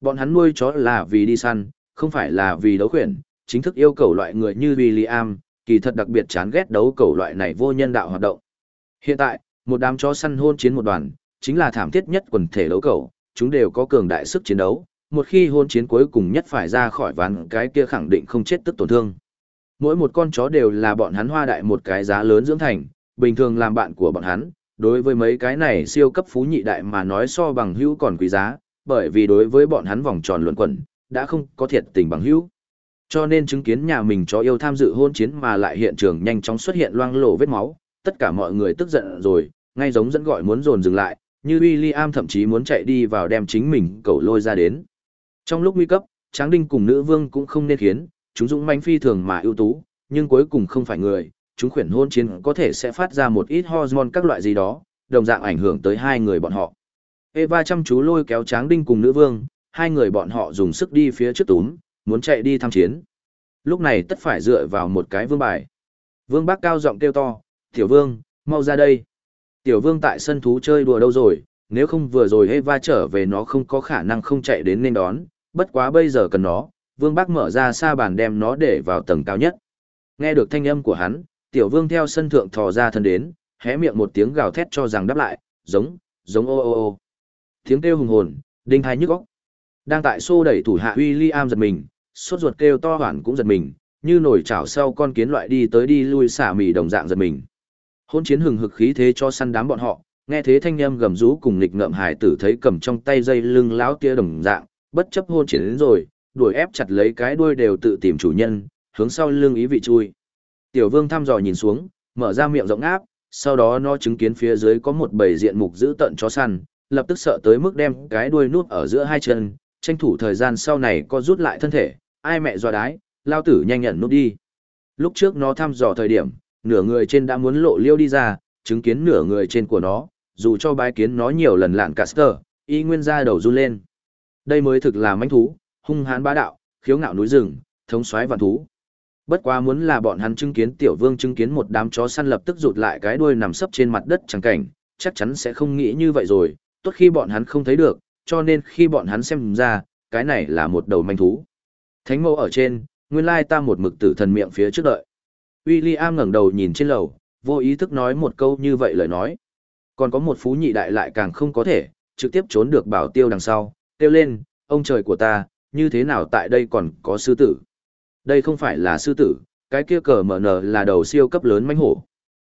Bọn hắn nuôi chó là vì đi săn, không phải là vì đấu khuyển, chính thức yêu cầu loại người như William, kỳ thật đặc biệt chán ghét đấu cầu loại này vô nhân đạo hoạt động. Hiện tại, một đám chó săn hôn chiến một đoàn, chính là thảm thiết nhất quần thể đấu cầu, chúng đều có cường đại sức chiến đấu, một khi hôn chiến cuối cùng nhất phải ra khỏi ván cái kia khẳng định không chết tức tổn thương. Mỗi một con chó đều là bọn hắn hoa đại một cái giá lớn dưỡng thành, bình thường làm bạn của bọn hắn, đối với mấy cái này siêu cấp phú nhị đại mà nói so bằng hữu còn quý giá, bởi vì đối với bọn hắn vòng tròn luận quẩn, đã không có thiệt tình bằng hữu. Cho nên chứng kiến nhà mình chó yêu tham dự hôn chiến mà lại hiện trường nhanh chóng xuất hiện loang lổ vết máu, tất cả mọi người tức giận rồi, ngay giống dẫn gọi muốn dồn dừng lại, như William thậm chí muốn chạy đi vào đem chính mình cầu lôi ra đến. Trong lúc nguy cấp, Tráng Đinh cùng nữ vương cũng không nên khiến, chúng dũng mãnh phi thường mà ưu tú, nhưng cuối cùng không phải người, chúng khuyển hôn chiến có thể sẽ phát ra một ít hormone các loại gì đó, đồng dạng ảnh hưởng tới hai người bọn họ. Eva chăm chú lôi kéo Tráng Đinh cùng nữ vương, hai người bọn họ dùng sức đi phía trước túm, muốn chạy đi tham chiến. Lúc này tất phải dựa vào một cái vương bài. Vương bác cao giọng kêu to, tiểu vương, mau ra đây. Tiểu vương tại sân thú chơi đùa đâu rồi, nếu không vừa rồi Eva trở về nó không có khả năng không chạy đến nên đón, bất quá bây giờ cần nó, vương bác mở ra xa bàn đem nó để vào tầng cao nhất. Nghe được thanh âm của hắn, tiểu vương theo sân thượng thò ra thân đến, hé miệng một tiếng gào thét cho rằng đáp lại, giống, giống ô ô ô. Tiếng kêu hùng hồn, đinh hai nhức óc. Đang tại xô đẩy thủ hạ William giật mình, sốt ruột kêu to hoảng cũng giật mình, như nổi chảo sau con kiến loại đi tới đi lui xả mì đồng dạng giật mình. Hôn chiến hừng hực khí thế cho săn đám bọn họ, nghe thế thanh âm gầm rú cùng nghịch ngợm hải tử thấy cầm trong tay dây lưng láo tia đồng dạng, bất chấp hôn chiến đến rồi, đuổi ép chặt lấy cái đuôi đều tự tìm chủ nhân, hướng sau lưng ý vị chui. Tiểu vương thăm dò nhìn xuống, mở ra miệng rộng áp, sau đó nó chứng kiến phía dưới có một bầy diện mục giữ tận chó săn, lập tức sợ tới mức đem cái đuôi nuốt ở giữa hai chân, tranh thủ thời gian sau này có rút lại thân thể, ai mẹ dọa đái, lao tử nhanh nhận nút đi. Lúc trước nó thăm dò thời điểm, nửa người trên đã muốn lộ liêu đi ra, chứng kiến nửa người trên của nó, dù cho bái kiến nó nhiều lần lạn caster, y nguyên ra đầu run lên. Đây mới thực là mãnh thú, hung hãn bá đạo, khiếu ngạo núi rừng, thống soái vạn thú. Bất quá muốn là bọn hắn chứng kiến tiểu vương chứng kiến một đám chó săn lập tức rụt lại cái đuôi nằm sấp trên mặt đất chẳng cảnh, chắc chắn sẽ không nghĩ như vậy rồi, tốt khi bọn hắn không thấy được, cho nên khi bọn hắn xem ra, cái này là một đầu manh thú. Thánh mẫu ở trên, nguyên lai ta một mực tử thần miệng phía trước đợi. William ngẩng đầu nhìn trên lầu, vô ý thức nói một câu như vậy lời nói. Còn có một phú nhị đại lại càng không có thể, trực tiếp trốn được bảo tiêu đằng sau, kêu lên, ông trời của ta, như thế nào tại đây còn có sư tử. Đây không phải là sư tử, cái kia cờ mở nở là đầu siêu cấp lớn manh hổ.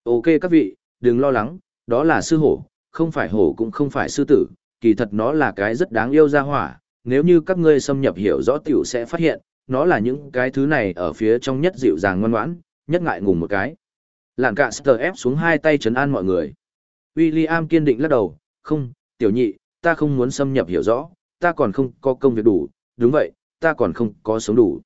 Ok các vị, đừng lo lắng, đó là sư hổ, không phải hổ cũng không phải sư tử, kỳ thật nó là cái rất đáng yêu ra hỏa, nếu như các ngươi xâm nhập hiểu rõ tiểu sẽ phát hiện, nó là những cái thứ này ở phía trong nhất dịu dàng ngoan ngoãn, nhất ngại ngùng một cái. Lạn cả sờ ép xuống hai tay chấn an mọi người. William kiên định lắc đầu, không, tiểu nhị, ta không muốn xâm nhập hiểu rõ, ta còn không có công việc đủ, đúng vậy, ta còn không có sống đủ.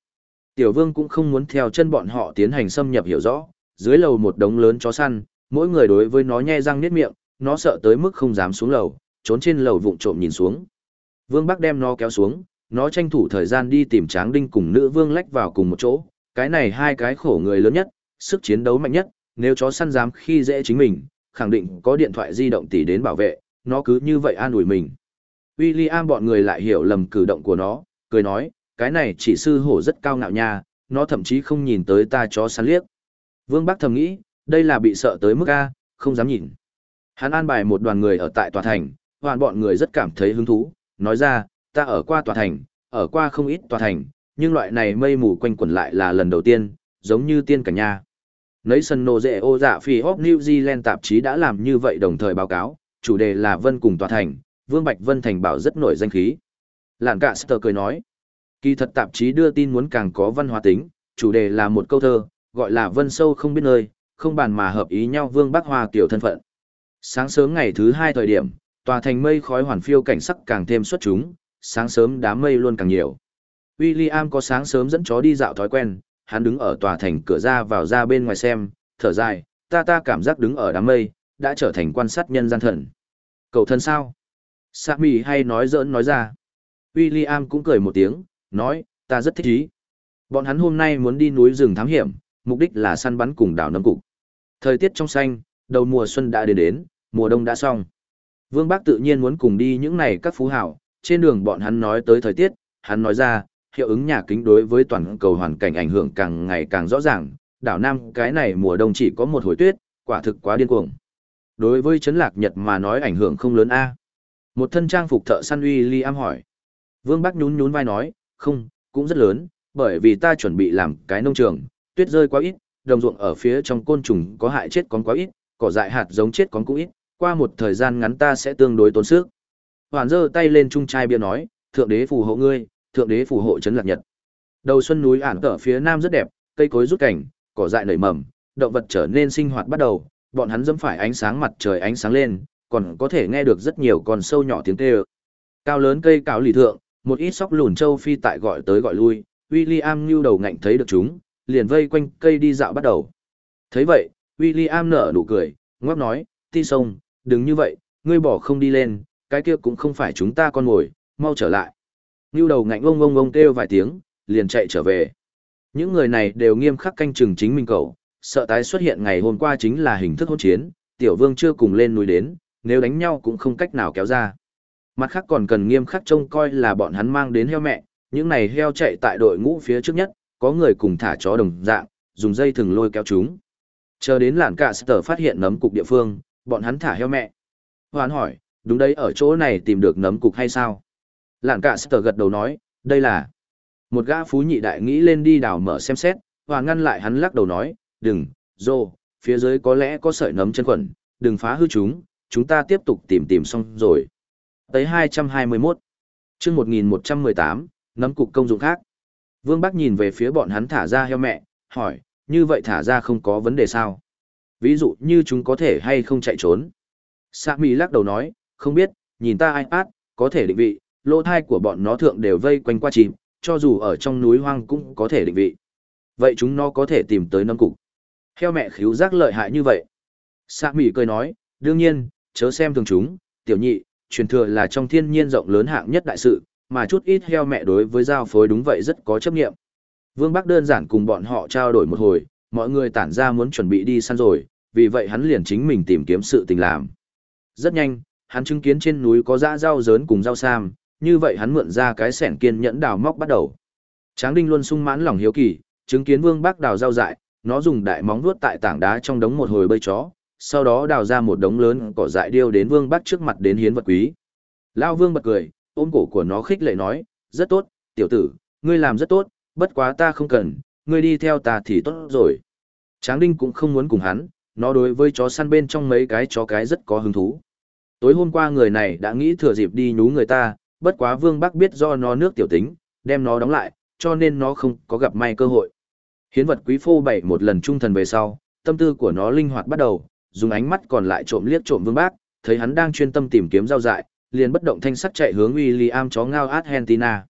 Tiểu vương cũng không muốn theo chân bọn họ tiến hành xâm nhập hiểu rõ, dưới lầu một đống lớn chó săn, mỗi người đối với nó nhe răng niết miệng, nó sợ tới mức không dám xuống lầu, trốn trên lầu vụng trộm nhìn xuống. Vương Bắc đem nó kéo xuống, nó tranh thủ thời gian đi tìm Tráng Đinh cùng nữ vương lách vào cùng một chỗ, cái này hai cái khổ người lớn nhất, sức chiến đấu mạnh nhất, nếu chó săn dám khi dễ chính mình, khẳng định có điện thoại di động tỷ đến bảo vệ, nó cứ như vậy an ủi mình. William bọn người lại hiểu lầm cử động của nó, cười nói, cái này chỉ sư hổ rất cao ngạo nha, nó thậm chí không nhìn tới ta chó săn liếc. Vương Bắc thầm nghĩ, đây là bị sợ tới mức A, không dám nhìn. Hắn an bài một đoàn người ở tại tòa thành, hoàn bọn người rất cảm thấy hứng thú, nói ra, ta ở qua tòa thành, ở qua không ít tòa thành, nhưng loại này mây mù quanh quẩn lại là lần đầu tiên, giống như tiên cảnh nha. Nấy sân nô dệ ô dạ phi hốc New Zealand tạp chí đã làm như vậy đồng thời báo cáo, chủ đề là Vân cùng tòa thành, Vương Bạch Vân thành bảo rất nổi danh khí. Lạn cả Sơ cười nói, kỳ thật tạp chí đưa tin muốn càng có văn hóa tính, chủ đề là một câu thơ, gọi là Vân sâu không biết nơi, không bàn mà hợp ý nhau Vương Bắc Hoa tiểu thân phận. Sáng sớm ngày thứ hai thời điểm, tòa thành mây khói hoàn phiêu cảnh sắc càng thêm xuất chúng, sáng sớm đám mây luôn càng nhiều. William có sáng sớm dẫn chó đi dạo thói quen, hắn đứng ở tòa thành cửa ra vào ra bên ngoài xem, thở dài, ta ta cảm giác đứng ở đám mây, đã trở thành quan sát nhân gian thần. Cậu thân sao? Sammy hay nói giỡn nói ra. William cũng cười một tiếng, nói, ta rất thích ý. Bọn hắn hôm nay muốn đi núi rừng thám hiểm, mục đích là săn bắn cùng đảo nấm cục. Thời tiết trong xanh, đầu mùa xuân đã đến đến, mùa đông đã xong. Vương Bác tự nhiên muốn cùng đi những này các phú hảo, trên đường bọn hắn nói tới thời tiết, hắn nói ra, hiệu ứng nhà kính đối với toàn cầu hoàn cảnh ảnh hưởng càng ngày càng rõ ràng, đảo Nam cái này mùa đông chỉ có một hồi tuyết, quả thực quá điên cuồng. Đối với chấn lạc Nhật mà nói ảnh hưởng không lớn a. Một thân trang phục thợ săn uy Li am hỏi. Vương Bắc nhún nhún vai nói, không, cũng rất lớn, bởi vì ta chuẩn bị làm cái nông trường, tuyết rơi quá ít, đồng ruộng ở phía trong côn trùng có hại chết con quá ít, cỏ dại hạt giống chết con cũng ít, qua một thời gian ngắn ta sẽ tương đối tốn sức. Hoàn giơ tay lên trung trai bia nói, thượng đế phù hộ ngươi, thượng đế phù hộ trấn lạc nhật. Đầu xuân núi ản tở phía nam rất đẹp, cây cối rút cảnh, cỏ dại nảy mầm, động vật trở nên sinh hoạt bắt đầu, bọn hắn dẫm phải ánh sáng mặt trời ánh sáng lên, còn có thể nghe được rất nhiều con sâu nhỏ tiếng kêu. Cao lớn cây cáo lì thượng, một ít sóc lùn châu phi tại gọi tới gọi lui, William nưu đầu ngạnh thấy được chúng, liền vây quanh cây đi dạo bắt đầu. Thấy vậy, William nở nụ cười, ngoắc nói, ti sông, đừng như vậy, ngươi bỏ không đi lên, cái kia cũng không phải chúng ta con ngồi, mau trở lại. Nưu đầu ngạnh ông ông ông kêu vài tiếng, liền chạy trở về. Những người này đều nghiêm khắc canh chừng chính mình cậu, sợ tái xuất hiện ngày hôm qua chính là hình thức hỗn chiến, tiểu vương chưa cùng lên núi đến, nếu đánh nhau cũng không cách nào kéo ra. Mặt khác còn cần nghiêm khắc trông coi là bọn hắn mang đến heo mẹ, những này heo chạy tại đội ngũ phía trước nhất, có người cùng thả chó đồng dạng, dùng dây thừng lôi kéo chúng. Chờ đến làn cả sở phát hiện nấm cục địa phương, bọn hắn thả heo mẹ. Hoán hỏi, đúng đấy ở chỗ này tìm được nấm cục hay sao? Lạn cả sở gật đầu nói, đây là một gã phú nhị đại nghĩ lên đi đào mở xem xét, và ngăn lại hắn lắc đầu nói, đừng, dô, phía dưới có lẽ có sợi nấm chân quẩn, đừng phá hư chúng, chúng ta tiếp tục tìm tìm xong rồi. Tới 221, chương 1118, nấm cục công dụng khác. Vương Bắc nhìn về phía bọn hắn thả ra heo mẹ, hỏi, như vậy thả ra không có vấn đề sao? Ví dụ như chúng có thể hay không chạy trốn. Sạ Mỹ lắc đầu nói, không biết, nhìn ta iPad, có thể định vị, lỗ thai của bọn nó thượng đều vây quanh qua chìm, cho dù ở trong núi hoang cũng có thể định vị. Vậy chúng nó có thể tìm tới nấm cục. Heo mẹ khíu giác lợi hại như vậy. Sạ Mỹ cười nói, đương nhiên, chớ xem thường chúng, tiểu nhị, truyền thừa là trong thiên nhiên rộng lớn hạng nhất đại sự, mà chút ít heo mẹ đối với giao phối đúng vậy rất có chấp nghiệm. Vương Bắc đơn giản cùng bọn họ trao đổi một hồi, mọi người tản ra muốn chuẩn bị đi săn rồi, vì vậy hắn liền chính mình tìm kiếm sự tình làm. Rất nhanh, hắn chứng kiến trên núi có dã rau dớn cùng rau sam, như vậy hắn mượn ra cái sẻn kiên nhẫn đào móc bắt đầu. Tráng Đinh luôn sung mãn lòng hiếu kỳ, chứng kiến Vương Bác đào rau dại, nó dùng đại móng vuốt tại tảng đá trong đống một hồi bơi chó, sau đó đào ra một đống lớn cỏ dại điêu đến Vương Bác trước mặt đến hiến vật quý. Lão Vương bật cười, ôm cổ của nó khích lệ nói, rất tốt, tiểu tử, ngươi làm rất tốt, bất quá ta không cần, ngươi đi theo ta thì tốt rồi. Tráng Đinh cũng không muốn cùng hắn, nó đối với chó săn bên trong mấy cái chó cái rất có hứng thú. Tối hôm qua người này đã nghĩ thừa dịp đi nhú người ta, bất quá Vương Bắc biết do nó nước tiểu tính, đem nó đóng lại, cho nên nó không có gặp may cơ hội. Hiến vật quý phô bảy một lần trung thần về sau, tâm tư của nó linh hoạt bắt đầu, dùng ánh mắt còn lại trộm liếc trộm Vương Bác, thấy hắn đang chuyên tâm tìm kiếm giao dại, liền bất động thanh sắc chạy hướng William chó ngao Argentina.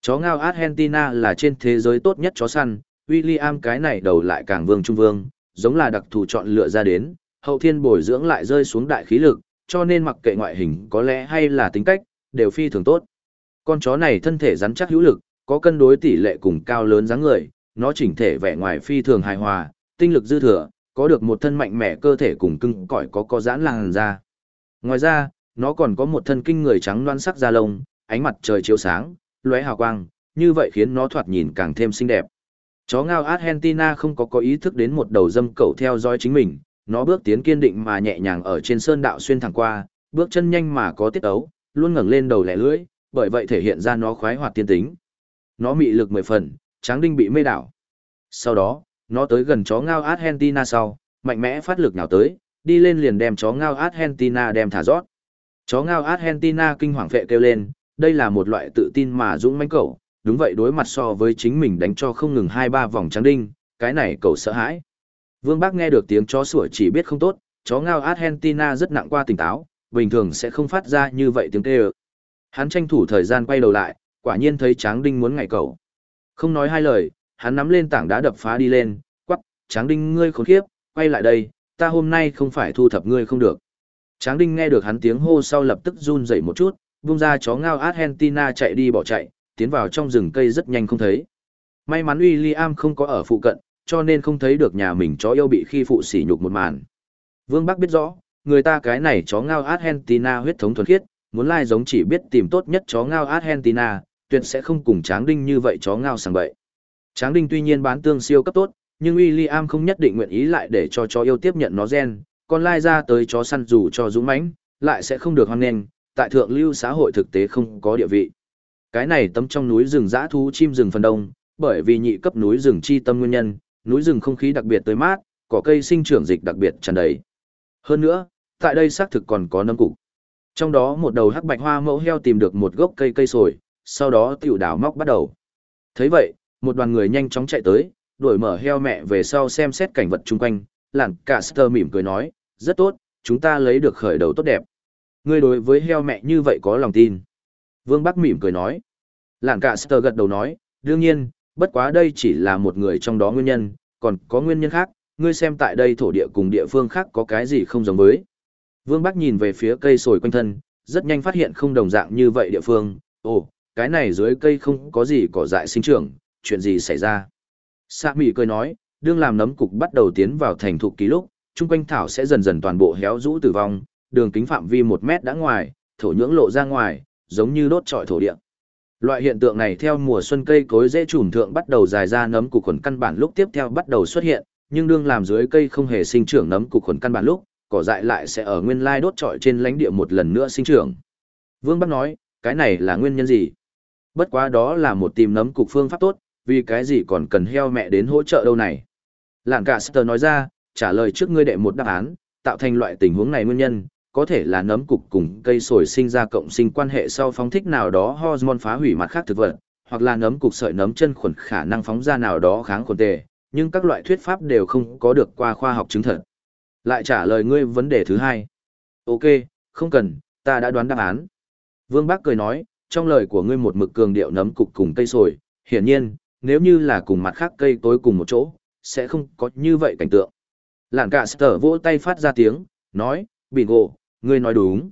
Chó ngao Argentina là trên thế giới tốt nhất chó săn, William cái này đầu lại càng vương trung vương, giống là đặc thù chọn lựa ra đến, hậu thiên bồi dưỡng lại rơi xuống đại khí lực, cho nên mặc kệ ngoại hình có lẽ hay là tính cách, đều phi thường tốt. Con chó này thân thể rắn chắc hữu lực, có cân đối tỷ lệ cùng cao lớn dáng người, nó chỉnh thể vẻ ngoài phi thường hài hòa, tinh lực dư thừa, có được một thân mạnh mẽ cơ thể cùng cưng cõi có có giãn làn da. Ngoài ra, nó còn có một thân kinh người trắng loan sắc da lông, ánh mặt trời chiếu sáng, lóe hào quang, như vậy khiến nó thoạt nhìn càng thêm xinh đẹp. Chó ngao Argentina không có có ý thức đến một đầu dâm cẩu theo dõi chính mình, nó bước tiến kiên định mà nhẹ nhàng ở trên sơn đạo xuyên thẳng qua, bước chân nhanh mà có tiết ấu, luôn ngẩng lên đầu lẻ lưỡi, bởi vậy thể hiện ra nó khoái hoạt tiên tính. Nó mị lực mười phần, tráng đinh bị mê đảo. Sau đó, nó tới gần chó ngao Argentina sau, mạnh mẽ phát lực nào tới, đi lên liền đem chó ngao Argentina đem thả rót. Chó ngao Argentina kinh hoàng phệ kêu lên, đây là một loại tự tin mà dũng mãnh cậu, đúng vậy đối mặt so với chính mình đánh cho không ngừng hai ba vòng trắng đinh, cái này cậu sợ hãi. Vương Bác nghe được tiếng chó sủa chỉ biết không tốt, chó ngao Argentina rất nặng qua tỉnh táo, bình thường sẽ không phát ra như vậy tiếng kêu. Hắn tranh thủ thời gian quay đầu lại, quả nhiên thấy Tráng Đinh muốn ngại cậu. Không nói hai lời, hắn nắm lên tảng đá đập phá đi lên, quắc, Tráng Đinh ngươi khốn khiếp, quay lại đây, ta hôm nay không phải thu thập ngươi không được. Tráng Đinh nghe được hắn tiếng hô sau lập tức run dậy một chút, vung ra chó ngao Argentina chạy đi bỏ chạy, tiến vào trong rừng cây rất nhanh không thấy. May mắn William không có ở phụ cận, cho nên không thấy được nhà mình chó yêu bị khi phụ sỉ nhục một màn. Vương Bắc biết rõ, người ta cái này chó ngao Argentina huyết thống thuần khiết, muốn lai giống chỉ biết tìm tốt nhất chó ngao Argentina, tuyệt sẽ không cùng Tráng Đinh như vậy chó ngao sàng bậy. Tráng Đinh tuy nhiên bán tương siêu cấp tốt, nhưng William không nhất định nguyện ý lại để cho chó yêu tiếp nhận nó gen, còn lai ra tới chó săn dù cho dũng mãnh, lại sẽ không được hoan nghênh, tại thượng lưu xã hội thực tế không có địa vị. Cái này tấm trong núi rừng dã thú chim rừng phần đông, bởi vì nhị cấp núi rừng chi tâm nguyên nhân, núi rừng không khí đặc biệt tươi mát, cỏ cây sinh trưởng dịch đặc biệt tràn đầy. Hơn nữa, tại đây xác thực còn có nấm cục. Trong đó một đầu hắc bạch hoa mẫu heo tìm được một gốc cây cây sồi, sau đó tiểu đảo móc bắt đầu. thấy vậy, một đoàn người nhanh chóng chạy tới, đuổi mở heo mẹ về sau xem xét cảnh vật chung quanh, lặn cả Sơ mỉm cười nói, rất tốt, chúng ta lấy được khởi đầu tốt đẹp. Ngươi đối với heo mẹ như vậy có lòng tin. Vương Bắc mỉm cười nói. Lạn cả Sơ gật đầu nói, đương nhiên, bất quá đây chỉ là một người trong đó nguyên nhân, còn có nguyên nhân khác, ngươi xem tại đây thổ địa cùng địa phương khác có cái gì không giống với. Vương Bắc nhìn về phía cây sồi quanh thân, rất nhanh phát hiện không đồng dạng như vậy địa phương, ồ, cái này dưới cây không có gì cỏ dại sinh trưởng, chuyện gì xảy ra. Sạ Mỹ cười nói, đương làm nấm cục bắt đầu tiến vào thành thục ký lúc, chung quanh thảo sẽ dần dần toàn bộ héo rũ tử vong, đường kính phạm vi một mét đã ngoài, thổ nhưỡng lộ ra ngoài, giống như đốt trọi thổ địa. Loại hiện tượng này theo mùa xuân cây cối dễ trùm thượng bắt đầu dài ra nấm cục khuẩn căn bản lúc tiếp theo bắt đầu xuất hiện, nhưng đương làm dưới cây không hề sinh trưởng nấm cục khuẩn căn bản lúc, cỏ dại lại sẽ ở nguyên lai đốt trọi trên lãnh địa một lần nữa sinh trưởng. Vương Bắc nói, cái này là nguyên nhân gì? Bất quá đó là một tìm nấm cục phương pháp tốt, vì cái gì còn cần heo mẹ đến hỗ trợ đâu này? Lạng cả Sister nói ra, trả lời trước ngươi đệ một đáp án, tạo thành loại tình huống này nguyên nhân, có thể là nấm cục cùng cây sồi sinh ra cộng sinh quan hệ sau phóng thích nào đó hormone phá hủy mặt khác thực vật, hoặc là nấm cục sợi nấm chân khuẩn khả năng phóng ra nào đó kháng khuẩn tề, nhưng các loại thuyết pháp đều không có được qua khoa học chứng thật. Lại trả lời ngươi vấn đề thứ hai. Ok, không cần, ta đã đoán đáp án. Vương Bác cười nói, trong lời của ngươi một mực cường điệu nấm cục cùng cây sồi, hiển nhiên, nếu như là cùng mặt khác cây tối cùng một chỗ, sẽ không có như vậy cảnh tượng. Lạn cả sở vỗ tay phát ra tiếng, nói, bingo, ngươi nói đúng.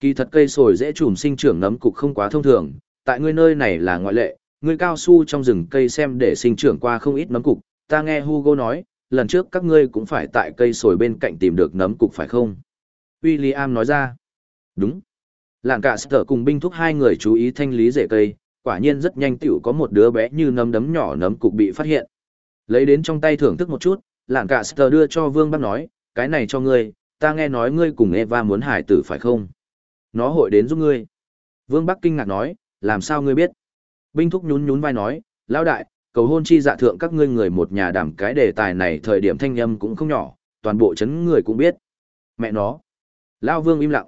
Kỳ thật cây sồi dễ trùm sinh trưởng nấm cục không quá thông thường, tại ngươi nơi này là ngoại lệ, Ngươi cao su trong rừng cây xem để sinh trưởng qua không ít nấm cục, ta nghe Hugo nói, lần trước các ngươi cũng phải tại cây sồi bên cạnh tìm được nấm cục phải không? William nói ra. Đúng. Lạng cả sở cùng binh thúc hai người chú ý thanh lý rễ cây, quả nhiên rất nhanh tiểu có một đứa bé như nấm đấm nhỏ nấm cục bị phát hiện. Lấy đến trong tay thưởng thức một chút, lạng cả sở đưa cho vương bác nói, cái này cho ngươi, ta nghe nói ngươi cùng Eva muốn hải tử phải không? Nó hội đến giúp ngươi. Vương Bắc kinh ngạc nói, làm sao ngươi biết? Binh thúc nhún nhún vai nói, lão đại, cầu hôn chi dạ thượng các ngươi người một nhà đảm cái đề tài này thời điểm thanh âm cũng không nhỏ, toàn bộ chấn người cũng biết. Mẹ nó. Lao vương im lặng.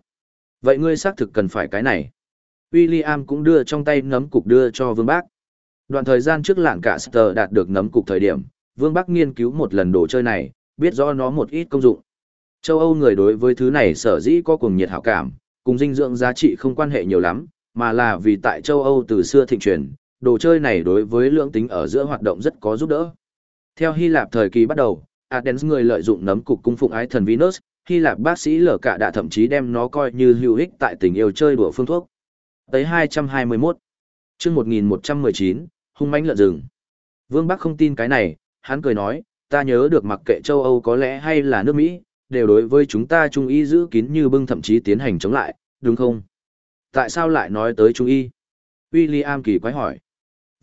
Vậy ngươi xác thực cần phải cái này. William cũng đưa trong tay nấm cục đưa cho vương bác. Đoạn thời gian trước lạng cả Star đạt được nấm cục thời điểm, vương bác nghiên cứu một lần đồ chơi này, biết rõ nó một ít công dụng. Châu Âu người đối với thứ này sở dĩ có cùng nhiệt hảo cảm, cùng dinh dưỡng giá trị không quan hệ nhiều lắm, mà là vì tại châu Âu từ xưa thịnh truyền, đồ chơi này đối với lượng tính ở giữa hoạt động rất có giúp đỡ. Theo Hy Lạp thời kỳ bắt đầu, Athens người lợi dụng nấm cục cung phụng ái thần Venus, Hy Lạp bác sĩ lở cả đã thậm chí đem nó coi như hữu ích tại tình yêu chơi đùa phương thuốc. Tới 221. Chương 1119, hung mãnh lợn rừng. Vương Bắc không tin cái này, hắn cười nói, ta nhớ được mặc kệ châu Âu có lẽ hay là nước Mỹ, đều đối với chúng ta Trung Y giữ kín như bưng thậm chí tiến hành chống lại, đúng không? Tại sao lại nói tới Trung Y? William kỳ quái hỏi.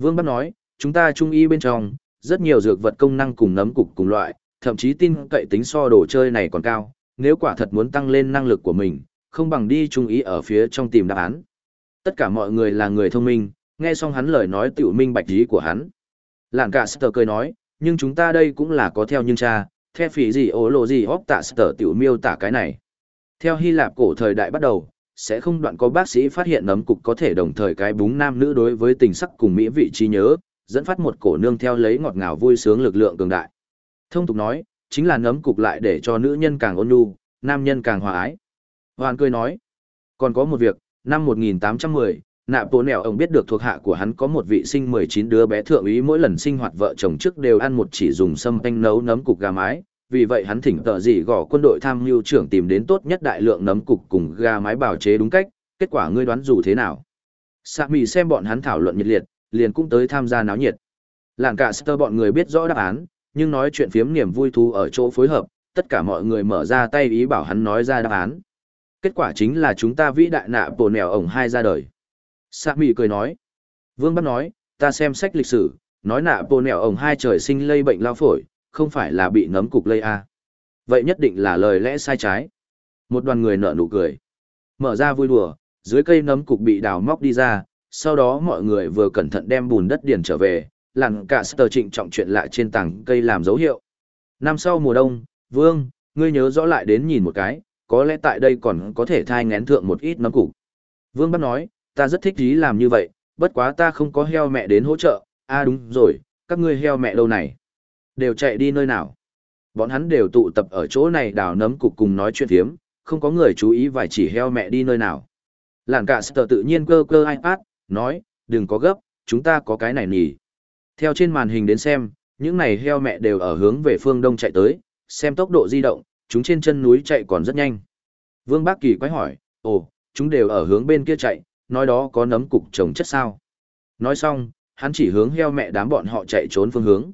Vương Bắc nói, chúng ta Trung Y bên trong, rất nhiều dược vật công năng cùng nấm cục cùng loại, thậm chí tin cậy tính so đồ chơi này còn cao, nếu quả thật muốn tăng lên năng lực của mình, không bằng đi Trung ý ở phía trong tìm đáp án. Tất cả mọi người là người thông minh, nghe xong hắn lời nói tiểu minh bạch ý của hắn. Lạng cả Sơ cười nói, nhưng chúng ta đây cũng là có theo nhưng cha, theo phỉ gì ố lộ gì hóc tạ Sơ tiểu miêu tả cái này. Theo Hy Lạp cổ thời đại bắt đầu, sẽ không đoạn có bác sĩ phát hiện nấm cục có thể đồng thời cái búng nam nữ đối với tình sắc cùng mỹ vị trí nhớ, dẫn phát một cổ nương theo lấy ngọt ngào vui sướng lực lượng cường đại. Thông tục nói, chính là nấm cục lại để cho nữ nhân càng ôn nhu, nam nhân càng hòa ái. Hoàn cười nói, còn có một việc, năm 1810, nạ bố nẻo ông biết được thuộc hạ của hắn có một vị sinh 19 đứa bé thượng úy mỗi lần sinh hoạt vợ chồng trước đều ăn một chỉ dùng sâm anh nấu nấm cục gà mái, vì vậy hắn thỉnh tợ gì gõ quân đội tham mưu trưởng tìm đến tốt nhất đại lượng nấm cục cùng ga mái bào chế đúng cách, kết quả ngươi đoán dù thế nào. Sạ mì xem bọn hắn thảo luận nhiệt liệt, liền cũng tới tham gia náo nhiệt. Làng cả sơ bọn người biết rõ đáp án, nhưng nói chuyện phiếm niềm vui thú ở chỗ phối hợp, tất cả mọi người mở ra tay ý bảo hắn nói ra đáp án. Kết quả chính là chúng ta vĩ đại nạ bổ nèo ổng hai ra đời. Sạ mì cười nói. Vương bắt nói, ta xem sách lịch sử, nói nạ bồ nẻo ổng hai trời sinh lây bệnh lao phổi, không phải là bị nấm cục lây à. Vậy nhất định là lời lẽ sai trái. Một đoàn người nở nụ cười. Mở ra vui đùa, dưới cây nấm cục bị đào móc đi ra, sau đó mọi người vừa cẩn thận đem bùn đất điền trở về, lặn cả tờ trịnh trọng chuyện lại trên tảng cây làm dấu hiệu. Năm sau mùa đông, Vương, ngươi nhớ rõ lại đến nhìn một cái, có lẽ tại đây còn có thể thai ngén thượng một ít nấm cục. Vương bắt nói, ta rất thích ý làm như vậy, bất quá ta không có heo mẹ đến hỗ trợ, a à đúng rồi, các ngươi heo mẹ đâu này? Đều chạy đi nơi nào? Bọn hắn đều tụ tập ở chỗ này đào nấm cục cùng nói chuyện thiếm, không có người chú ý vài chỉ heo mẹ đi nơi nào. Làng cả sở tự nhiên cơ cơ iPad, nói, đừng có gấp, chúng ta có cái này nhỉ. Theo trên màn hình đến xem, những này heo mẹ đều ở hướng về phương đông chạy tới, xem tốc độ di động, chúng trên chân núi chạy còn rất nhanh. Vương Bác Kỳ quái hỏi, ồ, chúng đều ở hướng bên kia chạy, nói đó có nấm cục trồng chất sao. Nói xong, hắn chỉ hướng heo mẹ đám bọn họ chạy trốn phương hướng.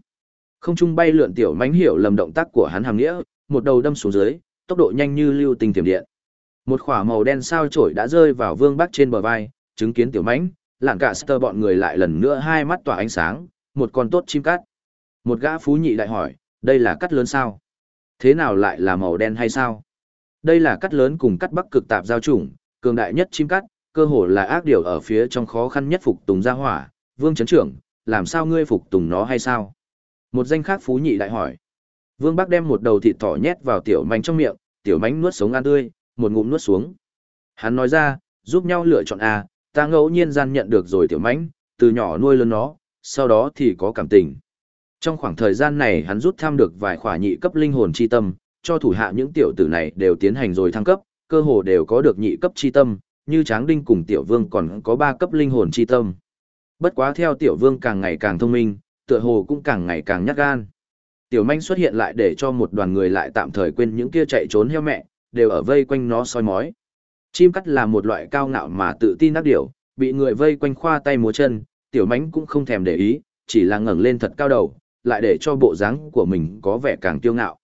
Không trung bay lượn tiểu mánh hiểu lầm động tác của hắn hàm nghĩa, một đầu đâm xuống dưới, tốc độ nhanh như lưu tinh tiềm điện. Một khỏa màu đen sao chổi đã rơi vào Vương Bắc trên bờ vai, chứng kiến tiểu mánh, lạng cả sơ bọn người lại lần nữa hai mắt tỏa ánh sáng, một con tốt chim cắt. Một gã phú nhị đại hỏi, đây là cắt lớn sao? Thế nào lại là màu đen hay sao? Đây là cắt lớn cùng cắt bắc cực tạp giao chủng, cường đại nhất chim cắt, cơ hồ là ác điều ở phía trong khó khăn nhất phục tùng gia hỏa, vương chấn trưởng, làm sao ngươi phục tùng nó hay sao? Một danh khác phú nhị lại hỏi. Vương Bắc đem một đầu thịt thỏ nhét vào tiểu manh trong miệng, tiểu manh nuốt sống ăn tươi, một ngụm nuốt xuống. Hắn nói ra, giúp nhau lựa chọn A, ta ngẫu nhiên gian nhận được rồi tiểu manh, từ nhỏ nuôi lớn nó, sau đó thì có cảm tình. Trong khoảng thời gian này hắn rút tham được vài khỏa nhị cấp linh hồn chi tâm, cho thủ hạ những tiểu tử này đều tiến hành rồi thăng cấp, cơ hồ đều có được nhị cấp chi tâm, như Tráng Đinh cùng Tiểu Vương còn có ba cấp linh hồn chi tâm. Bất quá theo Tiểu Vương càng ngày càng thông minh, tựa hồ cũng càng ngày càng nhát gan. Tiểu manh xuất hiện lại để cho một đoàn người lại tạm thời quên những kia chạy trốn heo mẹ, đều ở vây quanh nó soi mói. Chim cắt là một loại cao ngạo mà tự tin nát điểu, bị người vây quanh khoa tay múa chân, tiểu mánh cũng không thèm để ý, chỉ là ngẩng lên thật cao đầu, lại để cho bộ dáng của mình có vẻ càng kiêu ngạo.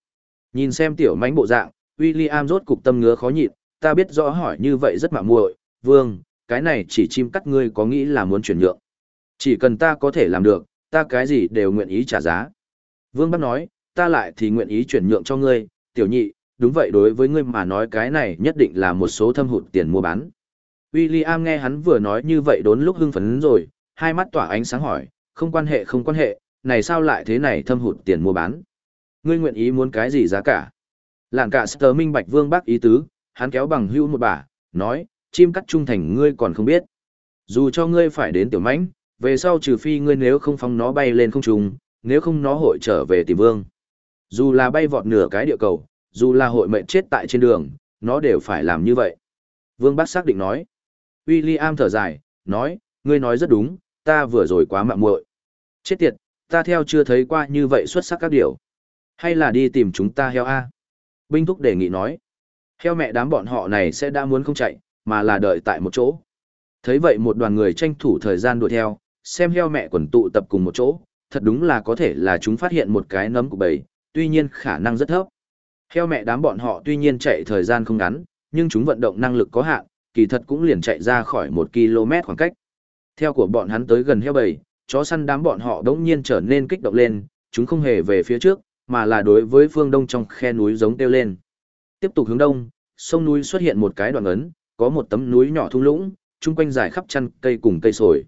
Nhìn xem tiểu mánh bộ dạng, William rốt cục tâm ngứa khó nhịn, ta biết rõ hỏi như vậy rất mạ muội, vương, cái này chỉ chim cắt ngươi có nghĩ là muốn chuyển nhượng. Chỉ cần ta có thể làm được, ta cái gì đều nguyện ý trả giá. Vương Bắc nói, ta lại thì nguyện ý chuyển nhượng cho ngươi, tiểu nhị, đúng vậy đối với ngươi mà nói cái này nhất định là một số thâm hụt tiền mua bán. William nghe hắn vừa nói như vậy đốn lúc hưng phấn rồi, hai mắt tỏa ánh sáng hỏi, không quan hệ không quan hệ, này sao lại thế này thâm hụt tiền mua bán. Ngươi nguyện ý muốn cái gì giá cả? Lạng cả Sơ Minh Bạch Vương bác ý tứ, hắn kéo bằng hữu một bà, nói, chim cắt trung thành ngươi còn không biết. Dù cho ngươi phải đến tiểu mãnh, về sau trừ phi ngươi nếu không phóng nó bay lên không trung, nếu không nó hội trở về tìm vương. Dù là bay vọt nửa cái địa cầu, dù là hội mệnh chết tại trên đường, nó đều phải làm như vậy. Vương Bác xác định nói. William thở dài, nói, ngươi nói rất đúng, ta vừa rồi quá mạo muội. Chết tiệt, ta theo chưa thấy qua như vậy xuất sắc các điều. Hay là đi tìm chúng ta heo A? Binh Thúc đề nghị nói. Heo mẹ đám bọn họ này sẽ đã muốn không chạy, mà là đợi tại một chỗ. Thấy vậy một đoàn người tranh thủ thời gian đuổi theo, xem heo mẹ quần tụ tập cùng một chỗ, thật đúng là có thể là chúng phát hiện một cái nấm của bầy, tuy nhiên khả năng rất thấp. Heo mẹ đám bọn họ tuy nhiên chạy thời gian không ngắn, nhưng chúng vận động năng lực có hạn, kỳ thật cũng liền chạy ra khỏi một km khoảng cách. Theo của bọn hắn tới gần heo bầy, chó săn đám bọn họ đống nhiên trở nên kích động lên, chúng không hề về phía trước, mà là đối với phương đông trong khe núi giống tiêu lên. Tiếp tục hướng đông, sông núi xuất hiện một cái đoạn ấn, có một tấm núi nhỏ thung lũng, chung quanh dài khắp chăn cây cùng cây sồi.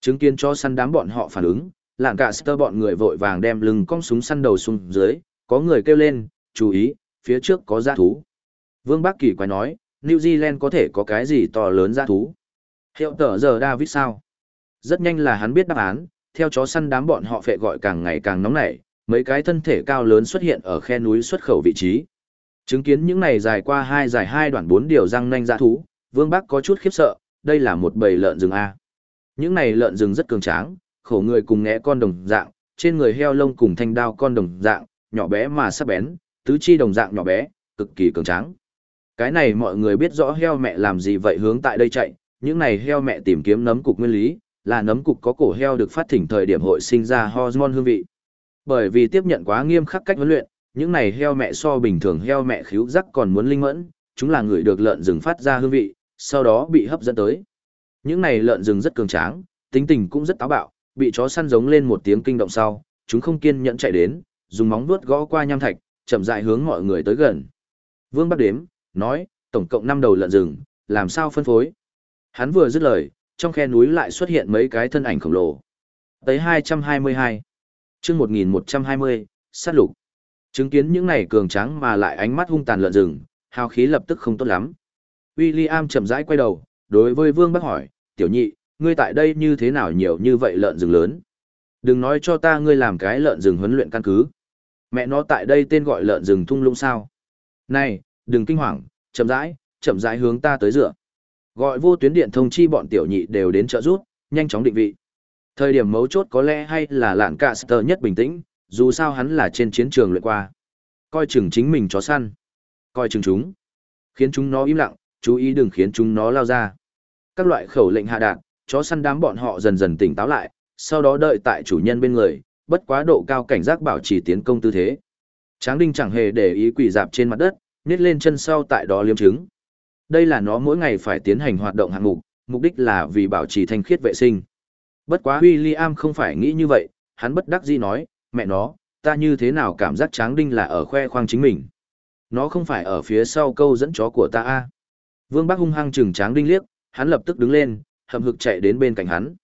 Chứng kiến cho săn đám bọn họ phản ứng, lạng cả sơ bọn người vội vàng đem lưng cong súng săn đầu xuống dưới, có người kêu lên, chú ý, phía trước có giã thú. Vương Bắc Kỳ quái nói, New Zealand có thể có cái gì to lớn giã thú. Hiệu tờ giờ David sao? Rất nhanh là hắn biết đáp án, theo chó săn đám bọn họ phệ gọi càng ngày càng nóng nảy, mấy cái thân thể cao lớn xuất hiện ở khe núi xuất khẩu vị trí. Chứng kiến những này dài qua hai dài hai đoạn bốn điều răng nanh dã thú, Vương Bắc có chút khiếp sợ, đây là một bầy lợn rừng A. Những này lợn rừng rất cường tráng, khổ người cùng ngẽ con đồng dạng, trên người heo lông cùng thanh đao con đồng dạng, nhỏ bé mà sắc bén, tứ chi đồng dạng nhỏ bé, cực kỳ cường tráng. Cái này mọi người biết rõ heo mẹ làm gì vậy hướng tại đây chạy, những này heo mẹ tìm kiếm nấm cục nguyên lý, là nấm cục có cổ heo được phát thỉnh thời điểm hội sinh ra hormone hương vị. Bởi vì tiếp nhận quá nghiêm khắc cách huấn luyện, những này heo mẹ so bình thường heo mẹ khíu rắc còn muốn linh mẫn, chúng là người được lợn rừng phát ra hương vị, sau đó bị hấp dẫn tới. Những này lợn rừng rất cường tráng, tính tình cũng rất táo bạo, bị chó săn giống lên một tiếng kinh động sau, chúng không kiên nhẫn chạy đến, dùng móng vuốt gõ qua nham thạch, chậm rãi hướng mọi người tới gần. Vương Bắc đếm, nói, tổng cộng 5 đầu lợn rừng, làm sao phân phối? Hắn vừa dứt lời, trong khe núi lại xuất hiện mấy cái thân ảnh khổng lồ. Tới 222, chương 1120, sát lục. Chứng kiến những này cường tráng mà lại ánh mắt hung tàn lợn rừng, hào khí lập tức không tốt lắm. William chậm rãi quay đầu, đối với Vương Bắc hỏi, tiểu nhị, ngươi tại đây như thế nào nhiều như vậy lợn rừng lớn? Đừng nói cho ta ngươi làm cái lợn rừng huấn luyện căn cứ. Mẹ nó tại đây tên gọi lợn rừng thung lũng sao? Này, đừng kinh hoàng, chậm rãi, chậm rãi hướng ta tới dựa. Gọi vô tuyến điện thông chi bọn tiểu nhị đều đến trợ rút, nhanh chóng định vị. Thời điểm mấu chốt có lẽ hay là lạn cả sờ nhất bình tĩnh, dù sao hắn là trên chiến trường luyện qua. Coi chừng chính mình chó săn. Coi chừng chúng. Khiến chúng nó im lặng, chú ý đừng khiến chúng nó lao ra. Các loại khẩu lệnh hạ đạt, chó săn đám bọn họ dần dần tỉnh táo lại, sau đó đợi tại chủ nhân bên người, bất quá độ cao cảnh giác bảo trì tiến công tư thế. Tráng đinh chẳng hề để ý quỳ dạp trên mặt đất, nhét lên chân sau tại đó liếm trứng. Đây là nó mỗi ngày phải tiến hành hoạt động hạng mục, mục đích là vì bảo trì thanh khiết vệ sinh. Bất quá William không phải nghĩ như vậy, hắn bất đắc dĩ nói, mẹ nó, ta như thế nào cảm giác tráng đinh là ở khoe khoang chính mình. Nó không phải ở phía sau câu dẫn chó của ta a. Vương Bắc hung hăng chừng tráng đinh liếc, hắn lập tức đứng lên, hậm hực chạy đến bên cạnh hắn.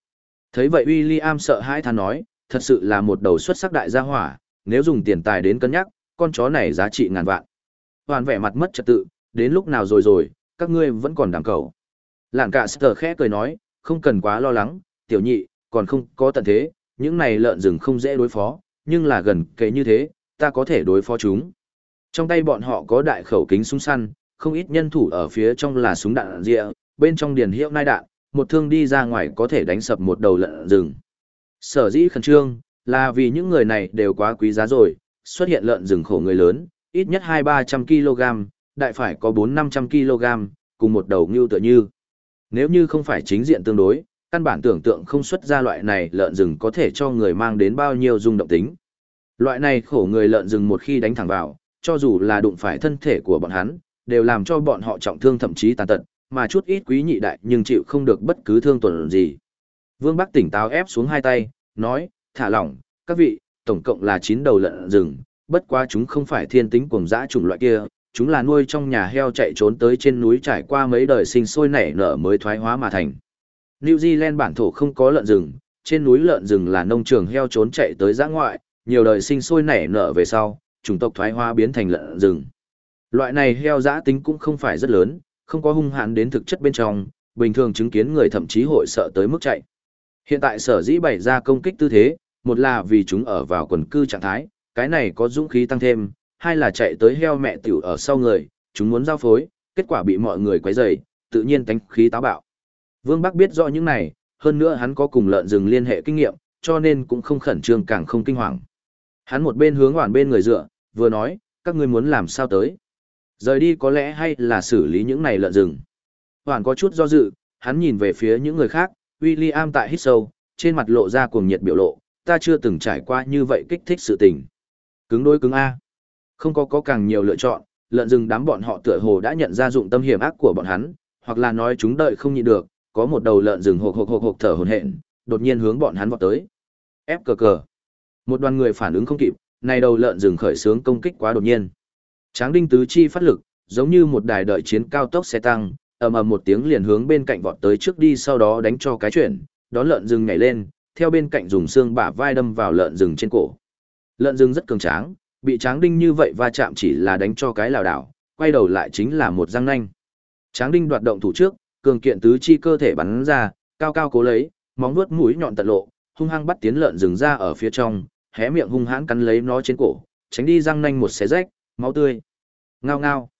Thấy vậy William sợ hãi than nói, thật sự là một đầu xuất sắc đại gia hỏa, nếu dùng tiền tài đến cân nhắc, con chó này giá trị ngàn vạn. Hoàn vẻ mặt mất trật tự, đến lúc nào rồi rồi, các ngươi vẫn còn đảm cầu. Lạng cả sờ khẽ cười nói, không cần quá lo lắng, tiểu nhị, còn không có tận thế, những này lợn rừng không dễ đối phó, nhưng là gần kề như thế, ta có thể đối phó chúng. Trong tay bọn họ có đại khẩu kính súng săn, không ít nhân thủ ở phía trong là súng đạn rịa, bên trong điền hiệu nai đạn, một thương đi ra ngoài có thể đánh sập một đầu lợn rừng. Sở dĩ khẩn trương, là vì những người này đều quá quý giá rồi, xuất hiện lợn rừng khổ người lớn, ít nhất 2-300 kg, đại phải có 4-500 kg, cùng một đầu ngưu tựa như. Nếu như không phải chính diện tương đối, căn bản tưởng tượng không xuất ra loại này lợn rừng có thể cho người mang đến bao nhiêu dung động tính. Loại này khổ người lợn rừng một khi đánh thẳng vào, cho dù là đụng phải thân thể của bọn hắn, đều làm cho bọn họ trọng thương thậm chí tàn tật, mà chút ít quý nhị đại nhưng chịu không được bất cứ thương tổn gì. Vương Bắc tỉnh táo ép xuống hai tay, nói, thả lỏng, các vị, tổng cộng là 9 đầu lợn rừng, bất quá chúng không phải thiên tính cuồng dã chủng loại kia, chúng là nuôi trong nhà heo chạy trốn tới trên núi trải qua mấy đời sinh sôi nảy nở mới thoái hóa mà thành. New Zealand bản thổ không có lợn rừng, trên núi lợn rừng là nông trường heo trốn chạy tới giã ngoại, nhiều đời sinh sôi nảy nở về sau, chủng tộc thoái hóa biến thành lợn rừng. Loại này heo giã tính cũng không phải rất lớn, không có hung hãn đến thực chất bên trong, bình thường chứng kiến người thậm chí hội sợ tới mức chạy. Hiện tại sở dĩ bày ra công kích tư thế, một là vì chúng ở vào quần cư trạng thái, cái này có dũng khí tăng thêm, hai là chạy tới heo mẹ tiểu ở sau người, chúng muốn giao phối, kết quả bị mọi người quấy rầy, tự nhiên tánh khí táo bạo. Vương Bắc biết rõ những này, hơn nữa hắn có cùng lợn rừng liên hệ kinh nghiệm, cho nên cũng không khẩn trương càng không kinh hoàng. Hắn một bên hướng hoàn bên người dựa, vừa nói, các ngươi muốn làm sao tới. Rời đi có lẽ hay là xử lý những này lợn rừng. Hoàn có chút do dự, hắn nhìn về phía những người khác, William tại hít sâu, trên mặt lộ ra cuồng nhiệt biểu lộ, ta chưa từng trải qua như vậy kích thích sự tình. Cứng đôi cứng A. Không có có càng nhiều lựa chọn, lợn rừng đám bọn họ tựa hồ đã nhận ra dụng tâm hiểm ác của bọn hắn, hoặc là nói chúng đợi không nhịn được, có một đầu lợn rừng hộc hộc hộc hộc thở hổn hển, đột nhiên hướng bọn hắn vọt tới. Ép cờ cờ. Một đoàn người phản ứng không kịp, này đầu lợn rừng khởi sướng công kích quá đột nhiên. Tráng đinh tứ chi phát lực, giống như một đài đợi chiến cao tốc xe tăng, ầm ầm một tiếng liền hướng bên cạnh vọt tới trước đi sau đó đánh cho cái chuyển, đón lợn rừng nhảy lên, theo bên cạnh dùng xương bả vai đâm vào lợn rừng trên cổ. Lợn rừng rất cường tráng, bị tráng đinh như vậy va chạm chỉ là đánh cho cái lảo đảo, quay đầu lại chính là một răng nanh. Tráng đinh đoạt động thủ trước, cường kiện tứ chi cơ thể bắn ra, cao cao cố lấy, móng vuốt mũi nhọn tận lộ, hung hăng bắt tiến lợn rừng ra ở phía trong, hé miệng hung hãn cắn lấy nó trên cổ, tránh đi răng nanh một xé rách, máu tươi. Ngao ngao.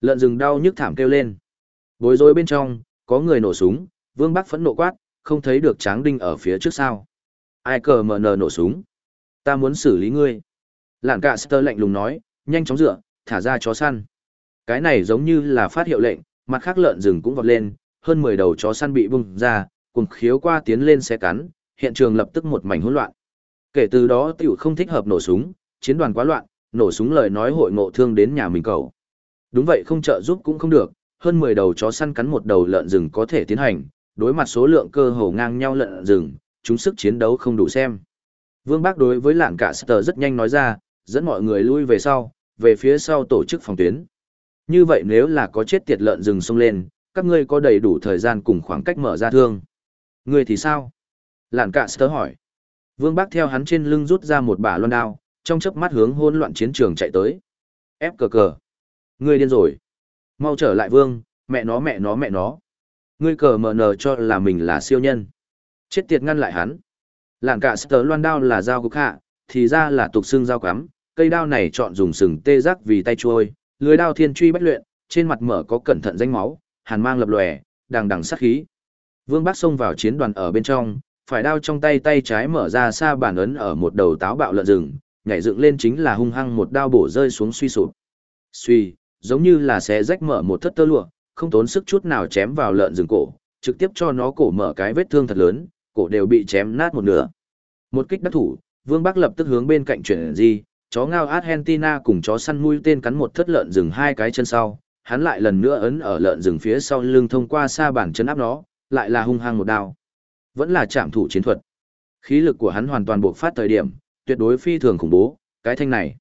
Lợn rừng đau nhức thảm kêu lên. Bối rối bên trong, có người nổ súng, Vương Bắc phẫn nộ quát, không thấy được Tráng Đinh ở phía trước sao? Ai cờ mở nờ nổ súng? Ta muốn xử lý ngươi. Lạn Cạ Sơ lạnh lùng nói, nhanh chóng dựa, thả ra chó săn. Cái này giống như là phát hiệu lệnh, mặt khác lợn rừng cũng vọt lên, hơn 10 đầu chó săn bị vung ra, cùng khiếu qua tiến lên xe cắn, hiện trường lập tức một mảnh hỗn loạn. Kể từ đó tiểu không thích hợp nổ súng, chiến đoàn quá loạn, nổ súng lời nói hội ngộ thương đến nhà mình cầu. Đúng vậy không trợ giúp cũng không được, hơn 10 đầu chó săn cắn một đầu lợn rừng có thể tiến hành, đối mặt số lượng cơ hồ ngang nhau lợn rừng, chúng sức chiến đấu không đủ xem. Vương Bác đối với lạng cả Sở rất nhanh nói ra, dẫn mọi người lui về sau, về phía sau tổ chức phòng tuyến. Như vậy nếu là có chết tiệt lợn rừng xông lên, các ngươi có đầy đủ thời gian cùng khoảng cách mở ra thương. Ngươi thì sao? lạng cả Sở hỏi. Vương Bác theo hắn trên lưng rút ra một bả loan đao, trong chớp mắt hướng hỗn loạn chiến trường chạy tới. Ép cờ cờ. Ngươi điên rồi. Mau trở lại Vương, mẹ nó mẹ nó mẹ nó. Ngươi cờ mở nờ cho là mình là siêu nhân. Chết tiệt ngăn lại hắn. Làng cả sờ loan đao là dao cục hạ, thì ra là tục xương dao cắm, cây đao này chọn dùng sừng tê giác vì tay chuôi, lưới đao thiên truy bách luyện, trên mặt mở có cẩn thận danh máu, hàn mang lập lòe, đằng đằng sát khí. Vương Bắc xông vào chiến đoàn ở bên trong, phải đao trong tay tay trái mở ra xa bản ấn ở một đầu táo bạo lợn rừng, nhảy dựng lên chính là hung hăng một đao bổ rơi xuống suy sụp. Suy, giống như là xé rách mở một thất tơ lụa, không tốn sức chút nào chém vào lợn rừng cổ, trực tiếp cho nó cổ mở cái vết thương thật lớn, cổ đều bị chém nát một nửa. Một kích đắc thủ, Vương Bắc lập tức hướng bên cạnh chuyển di, chó ngao Argentina cùng chó săn mũi tên cắn một thất lợn rừng hai cái chân sau, hắn lại lần nữa ấn ở lợn rừng phía sau lưng thông qua xa bản chân áp nó, lại là hung hăng một đao. Vẫn là chạm thủ chiến thuật. Khí lực của hắn hoàn toàn buộc phát thời điểm, tuyệt đối phi thường khủng bố, cái thanh này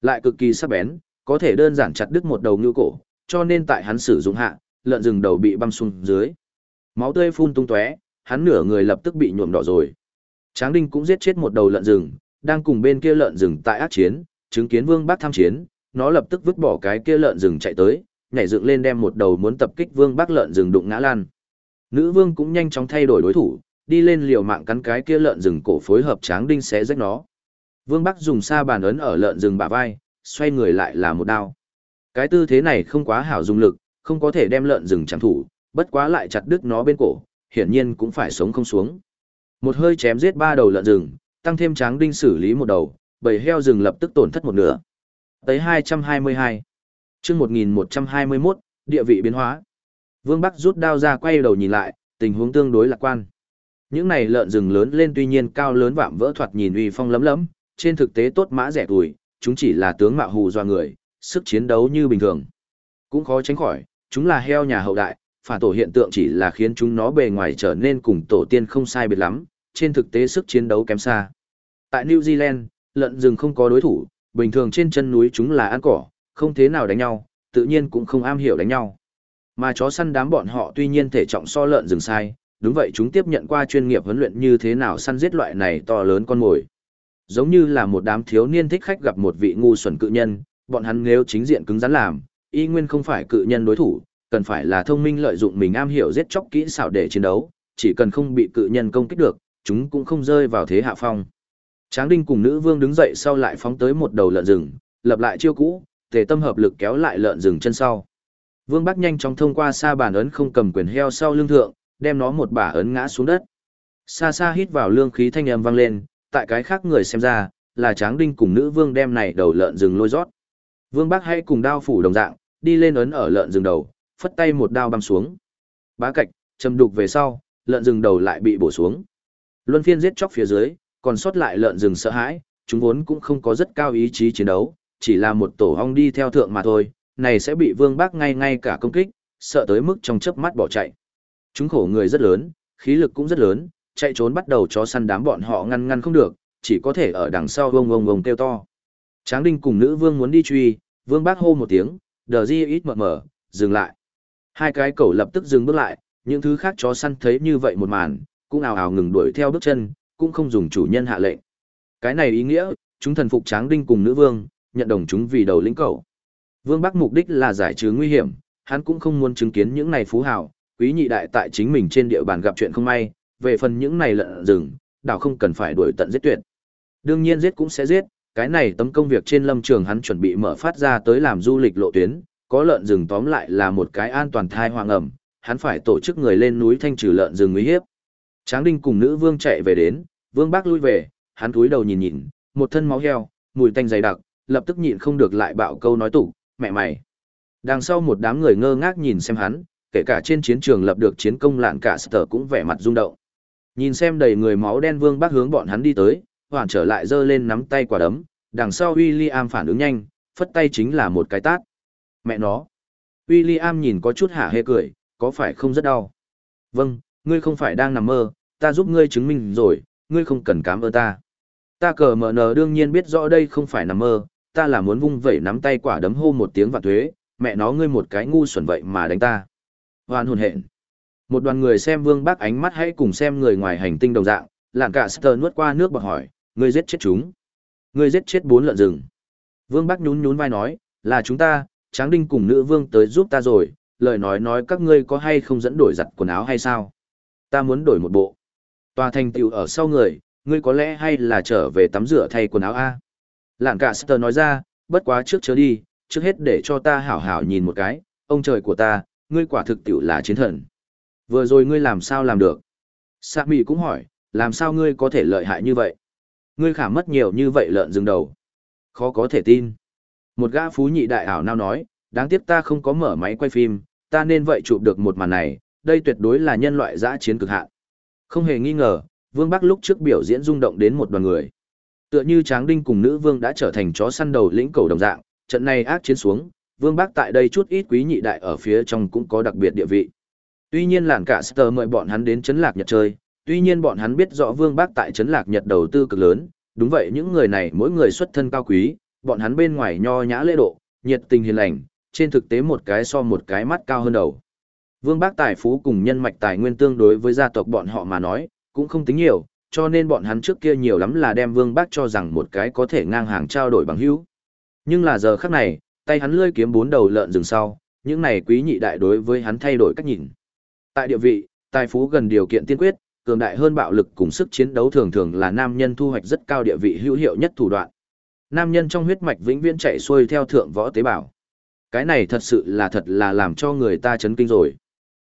lại cực kỳ sắc bén, có thể đơn giản chặt đứt một đầu ngưu cổ, cho nên tại hắn sử dụng hạ, lợn rừng đầu bị băm xuống dưới. Máu tươi phun tung tóe, hắn nửa người lập tức bị nhuộm đỏ rồi. Tráng Đinh cũng giết chết một đầu lợn rừng, đang cùng bên kia lợn rừng tại ác chiến, chứng kiến Vương Bắc tham chiến, nó lập tức vứt bỏ cái kia lợn rừng chạy tới, nhảy dựng lên đem một đầu muốn tập kích Vương Bắc lợn rừng đụng ngã lan. Nữ vương cũng nhanh chóng thay đổi đối thủ, đi lên liều mạng cắn cái kia lợn rừng cổ phối hợp Tráng Đinh xé rách nó. Vương Bắc dùng sa bàn ấn ở lợn rừng bả vai, xoay người lại là một đao. Cái tư thế này không quá hảo dùng lực, không có thể đem lợn rừng chẳng thủ, bất quá lại chặt đứt nó bên cổ, hiển nhiên cũng phải sống không xuống. Một hơi chém giết ba đầu lợn rừng, tăng thêm tráng đinh xử lý một đầu, bầy heo rừng lập tức tổn thất một nửa. Tới 222. Chương 1121, địa vị biến hóa. Vương Bắc rút đao ra quay đầu nhìn lại, tình huống tương đối lạc quan. Những này lợn rừng lớn lên tuy nhiên cao lớn vạm vỡ thoạt nhìn uy phong lấm lấm, trên thực tế tốt mã rẻ tuổi, chúng chỉ là tướng mạo hù doa người, sức chiến đấu như bình thường. Cũng khó tránh khỏi, chúng là heo nhà hậu đại, phản tổ hiện tượng chỉ là khiến chúng nó bề ngoài trở nên cùng tổ tiên không sai biệt lắm, trên thực tế sức chiến đấu kém xa. Tại New Zealand, lợn rừng không có đối thủ, bình thường trên chân núi chúng là ăn cỏ, không thế nào đánh nhau, tự nhiên cũng không am hiểu đánh nhau. Mà chó săn đám bọn họ tuy nhiên thể trọng so lợn rừng sai, đúng vậy chúng tiếp nhận qua chuyên nghiệp huấn luyện như thế nào săn giết loại này to lớn con mồi. Giống như là một đám thiếu niên thích khách gặp một vị ngu xuẩn cự nhân, bọn hắn nếu chính diện cứng rắn làm, y nguyên không phải cự nhân đối thủ, cần phải là thông minh lợi dụng mình am hiểu giết chóc kỹ xảo để chiến đấu, chỉ cần không bị cự nhân công kích được, chúng cũng không rơi vào thế hạ phong. Tráng Đinh cùng nữ vương đứng dậy sau lại phóng tới một đầu lợn rừng, lập lại chiêu cũ, tề tâm hợp lực kéo lại lợn rừng chân sau. Vương Bắc nhanh chóng thông qua xa bàn ấn không cầm quyền heo sau lưng thượng, đem nó một bả ấn ngã xuống đất. Xa xa hít vào lương khí thanh âm vang lên, tại cái khác người xem ra, là Tráng Đinh cùng nữ vương đem này đầu lợn rừng lôi rót. Vương bác hay cùng đao phủ đồng dạng, đi lên ấn ở lợn rừng đầu, phất tay một đao băm xuống. Bá cạch, châm đục về sau, lợn rừng đầu lại bị bổ xuống. Luân phiên giết chóc phía dưới, còn sót lại lợn rừng sợ hãi, chúng vốn cũng không có rất cao ý chí chiến đấu, chỉ là một tổ ong đi theo thượng mà thôi, này sẽ bị Vương Bác ngay ngay cả công kích, sợ tới mức trong chớp mắt bỏ chạy. Chúng khổ người rất lớn, khí lực cũng rất lớn, chạy trốn bắt đầu chó săn đám bọn họ ngăn ngăn không được, chỉ có thể ở đằng sau vông vông vông kêu to. Tráng Đinh cùng nữ vương muốn đi truy, Vương Bác hô một tiếng, đờ di ít mờ mờ, dừng lại. Hai cái cẩu lập tức dừng bước lại, những thứ khác chó săn thấy như vậy một màn, cũng ào ào ngừng đuổi theo bước chân, cũng không dùng chủ nhân hạ lệnh. Cái này ý nghĩa, chúng thần phục Tráng Đinh cùng nữ vương, nhận đồng chúng vì đầu lĩnh cẩu. Vương Bắc mục đích là giải trừ nguy hiểm, hắn cũng không muốn chứng kiến những này phú hào, quý nhị đại tại chính mình trên địa bàn gặp chuyện không may, về phần những này lợn rừng, đảo không cần phải đuổi tận giết tuyệt. Đương nhiên giết cũng sẽ giết, cái này tấm công việc trên lâm trường hắn chuẩn bị mở phát ra tới làm du lịch lộ tuyến, có lợn rừng tóm lại là một cái an toàn thai hoàng ẩm, hắn phải tổ chức người lên núi thanh trừ lợn rừng nguy hiếp. Tráng Đinh cùng nữ vương chạy về đến, vương bác lui về, hắn cúi đầu nhìn nhìn, một thân máu heo, mùi tanh dày đặc, lập tức nhịn không được lại bạo câu nói tủ, mẹ mày. Đằng sau một đám người ngơ ngác nhìn xem hắn, kể cả trên chiến trường lập được chiến công lạn cả sở cũng vẻ mặt rung động. Nhìn xem đầy người máu đen vương bác hướng bọn hắn đi tới, hoàn trở lại giơ lên nắm tay quả đấm, đằng sau William phản ứng nhanh, phất tay chính là một cái tát. Mẹ nó. William nhìn có chút hả hê cười, có phải không rất đau? Vâng, ngươi không phải đang nằm mơ, ta giúp ngươi chứng minh rồi, ngươi không cần cảm ơn ta. Ta cờ mở nờ đương nhiên biết rõ đây không phải nằm mơ, ta là muốn vung vẩy nắm tay quả đấm hô một tiếng vạn thuế, mẹ nó ngươi một cái ngu xuẩn vậy mà đánh ta. hoàn hồn hện. Một đoàn người xem vương bác ánh mắt hãy cùng xem người ngoài hành tinh đồng dạng, lạn cả sờ nuốt qua nước bọt hỏi, ngươi giết chết chúng. Ngươi giết chết bốn lợn rừng. Vương bác nhún nhún vai nói, là chúng ta, tráng đinh cùng nữ vương tới giúp ta rồi, lời nói nói các ngươi có hay không dẫn đổi giặt quần áo hay sao? Ta muốn đổi một bộ. Tòa thành tựu ở sau người, ngươi có lẽ hay là trở về tắm rửa thay quần áo a lạng cả sơ nói ra bất quá trước chớ đi trước hết để cho ta hảo hảo nhìn một cái ông trời của ta ngươi quả thực tiệu là chiến thần vừa rồi ngươi làm sao làm được? Sa mỹ cũng hỏi làm sao ngươi có thể lợi hại như vậy? Ngươi khả mất nhiều như vậy lợn dừng đầu. Khó có thể tin. Một gã phú nhị đại ảo nao nói đáng tiếc ta không có mở máy quay phim ta nên vậy chụp được một màn này đây tuyệt đối là nhân loại giã chiến cực hạn. Không hề nghi ngờ Vương Bắc lúc trước biểu diễn rung động đến một đoàn người. Tựa như Tráng Đinh cùng nữ vương đã trở thành chó săn đầu lĩnh cầu đồng dạng, trận này ác chiến xuống, Vương Bắc tại đây chút ít quý nhị đại ở phía trong cũng có đặc biệt địa vị. Tuy nhiên làn cả Star mời bọn hắn đến chấn lạc Nhật chơi, tuy nhiên bọn hắn biết rõ Vương bác tại chấn lạc Nhật đầu tư cực lớn, đúng vậy những người này mỗi người xuất thân cao quý, bọn hắn bên ngoài nho nhã lễ độ, nhiệt tình hiền lành, trên thực tế một cái so một cái mắt cao hơn đầu. Vương Bác tài phú cùng nhân mạch tài nguyên tương đối với gia tộc bọn họ mà nói, cũng không tính nhiều, cho nên bọn hắn trước kia nhiều lắm là đem Vương Bác cho rằng một cái có thể ngang hàng trao đổi bằng hữu. Nhưng là giờ khắc này, tay hắn lươi kiếm bốn đầu lợn rừng sau, những này quý nhị đại đối với hắn thay đổi cách nhìn. Tại địa vị, tài phú gần điều kiện tiên quyết, cường đại hơn bạo lực cùng sức chiến đấu thường thường là nam nhân thu hoạch rất cao địa vị hữu hiệu nhất thủ đoạn. Nam nhân trong huyết mạch vĩnh viễn chạy xuôi theo thượng võ tế bào. Cái này thật sự là thật là làm cho người ta chấn kinh rồi.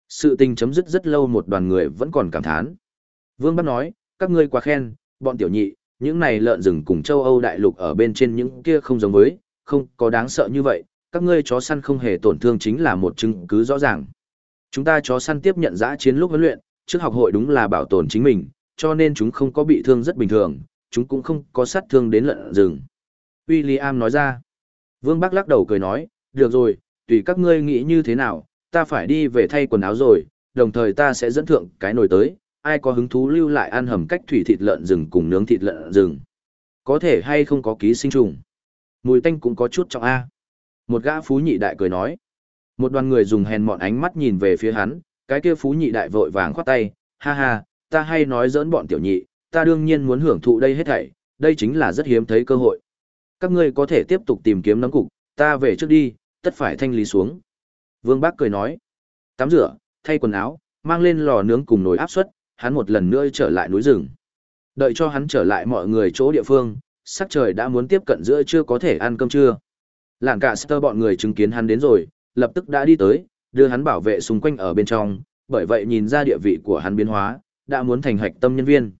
Sự tình chấm dứt rất lâu một đoàn người vẫn còn cảm thán. Vương Bắc nói, các ngươi quá khen, bọn tiểu nhị, những này lợn rừng cùng châu Âu đại lục ở bên trên những kia không giống với, không có đáng sợ như vậy, các ngươi chó săn không hề tổn thương chính là một chứng cứ rõ ràng. Chúng ta chó săn tiếp nhận giã chiến lúc huấn luyện, trước học hội đúng là bảo tồn chính mình, cho nên chúng không có bị thương rất bình thường, chúng cũng không có sát thương đến lợn rừng. William nói ra. Vương Bắc lắc đầu cười nói, được rồi, tùy các ngươi nghĩ như thế nào, ta phải đi về thay quần áo rồi, đồng thời ta sẽ dẫn thượng cái nồi tới, ai có hứng thú lưu lại ăn hầm cách thủy thịt lợn rừng cùng nướng thịt lợn rừng. Có thể hay không có ký sinh trùng. Mùi tanh cũng có chút trọng A. Một gã phú nhị đại cười nói. Một đoàn người dùng hèn mọn ánh mắt nhìn về phía hắn, cái kia phú nhị đại vội vàng khoát tay, ha ha, ta hay nói giỡn bọn tiểu nhị, ta đương nhiên muốn hưởng thụ đây hết thảy, đây chính là rất hiếm thấy cơ hội. Các ngươi có thể tiếp tục tìm kiếm nấm cục, ta về trước đi, tất phải thanh lý xuống. Vương Bác cười nói, tắm rửa, thay quần áo, mang lên lò nướng cùng nồi áp suất, hắn một lần nữa trở lại núi rừng. Đợi cho hắn trở lại mọi người chỗ địa phương, sắc trời đã muốn tiếp cận giữa chưa có thể ăn cơm trưa. Lạng cả sơ bọn người chứng kiến hắn đến rồi, lập tức đã đi tới, đưa hắn bảo vệ xung quanh ở bên trong, bởi vậy nhìn ra địa vị của hắn biến hóa, đã muốn thành hạch tâm nhân viên.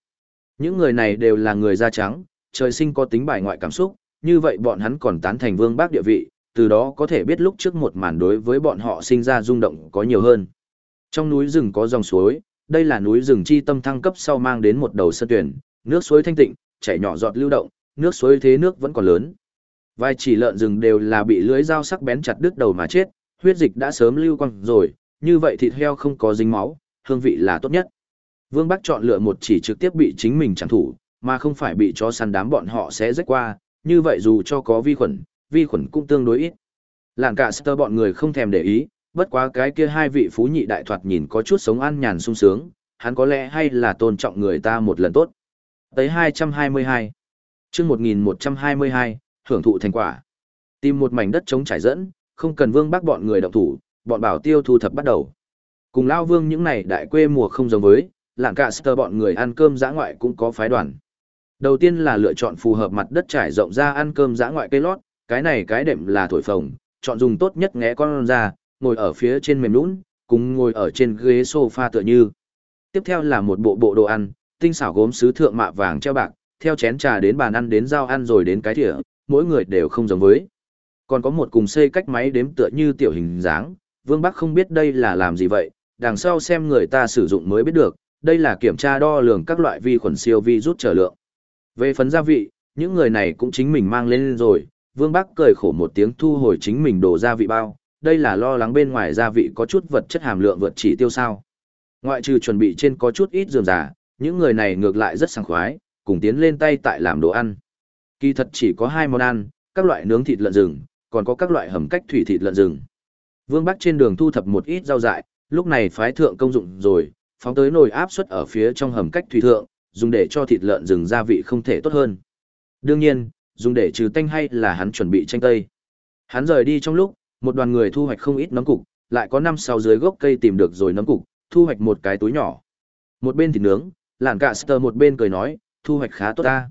Những người này đều là người da trắng, trời sinh có tính bài ngoại cảm xúc, như vậy bọn hắn còn tán thành vương bác địa vị, từ đó có thể biết lúc trước một màn đối với bọn họ sinh ra rung động có nhiều hơn. Trong núi rừng có dòng suối, đây là núi rừng chi tâm thăng cấp sau mang đến một đầu sân tuyển, nước suối thanh tịnh, chảy nhỏ giọt lưu động, nước suối thế nước vẫn còn lớn. Vai chỉ lợn rừng đều là bị lưới dao sắc bén chặt đứt đầu mà chết, huyết dịch đã sớm lưu quăng rồi, như vậy thịt heo không có dính máu, hương vị là tốt nhất. Vương Bắc chọn lựa một chỉ trực tiếp bị chính mình chẳng thủ, mà không phải bị chó săn đám bọn họ sẽ rách qua, như vậy dù cho có vi khuẩn, vi khuẩn cũng tương đối ít. Làng cả sơ bọn người không thèm để ý, bất quá cái kia hai vị phú nhị đại thoạt nhìn có chút sống an nhàn sung sướng, hắn có lẽ hay là tôn trọng người ta một lần tốt. Tới 222 chương 1122, hưởng thụ thành quả. Tìm một mảnh đất trống trải dẫn, không cần vương bác bọn người động thủ, bọn bảo tiêu thu thập bắt đầu. Cùng lao vương những này đại quê mùa không giống với, lạng cả sơ bọn người ăn cơm giã ngoại cũng có phái đoàn. Đầu tiên là lựa chọn phù hợp mặt đất trải rộng ra ăn cơm giã ngoại cây lót, cái này cái đệm là thổi phồng, chọn dùng tốt nhất ngẽ con ra, ngồi ở phía trên mềm lún, cùng ngồi ở trên ghế sofa tựa như. Tiếp theo là một bộ bộ đồ ăn, tinh xảo gốm sứ thượng mạ vàng treo bạc, theo chén trà đến bàn ăn đến dao ăn rồi đến cái thìa, mỗi người đều không giống với. Còn có một cùng xây cách máy đếm tựa như tiểu hình dáng, Vương Bắc không biết đây là làm gì vậy, đằng sau xem người ta sử dụng mới biết được, đây là kiểm tra đo lường các loại vi khuẩn siêu vi rút trở lượng. Về phấn gia vị, những người này cũng chính mình mang lên rồi, Vương Bắc cười khổ một tiếng thu hồi chính mình đổ gia vị bao, đây là lo lắng bên ngoài gia vị có chút vật chất hàm lượng vượt chỉ tiêu sao. Ngoại trừ chuẩn bị trên có chút ít dườm giả, những người này ngược lại rất sảng khoái, cùng tiến lên tay tại làm đồ ăn. Kỳ thật chỉ có hai món ăn, các loại nướng thịt lợn rừng, còn có các loại hầm cách thủy thịt lợn rừng. Vương Bắc trên đường thu thập một ít rau dại, lúc này phái thượng công dụng rồi, phóng tới nồi áp suất ở phía trong hầm cách thủy thượng, dùng để cho thịt lợn rừng gia vị không thể tốt hơn. Đương nhiên, dùng để trừ tanh hay là hắn chuẩn bị chanh tây. Hắn rời đi trong lúc, một đoàn người thu hoạch không ít nấm cục, lại có năm sau dưới gốc cây tìm được rồi nấm cục, thu hoạch một cái túi nhỏ. Một bên thì nướng, làn cả sơ một bên cười nói, thu hoạch khá tốt ta.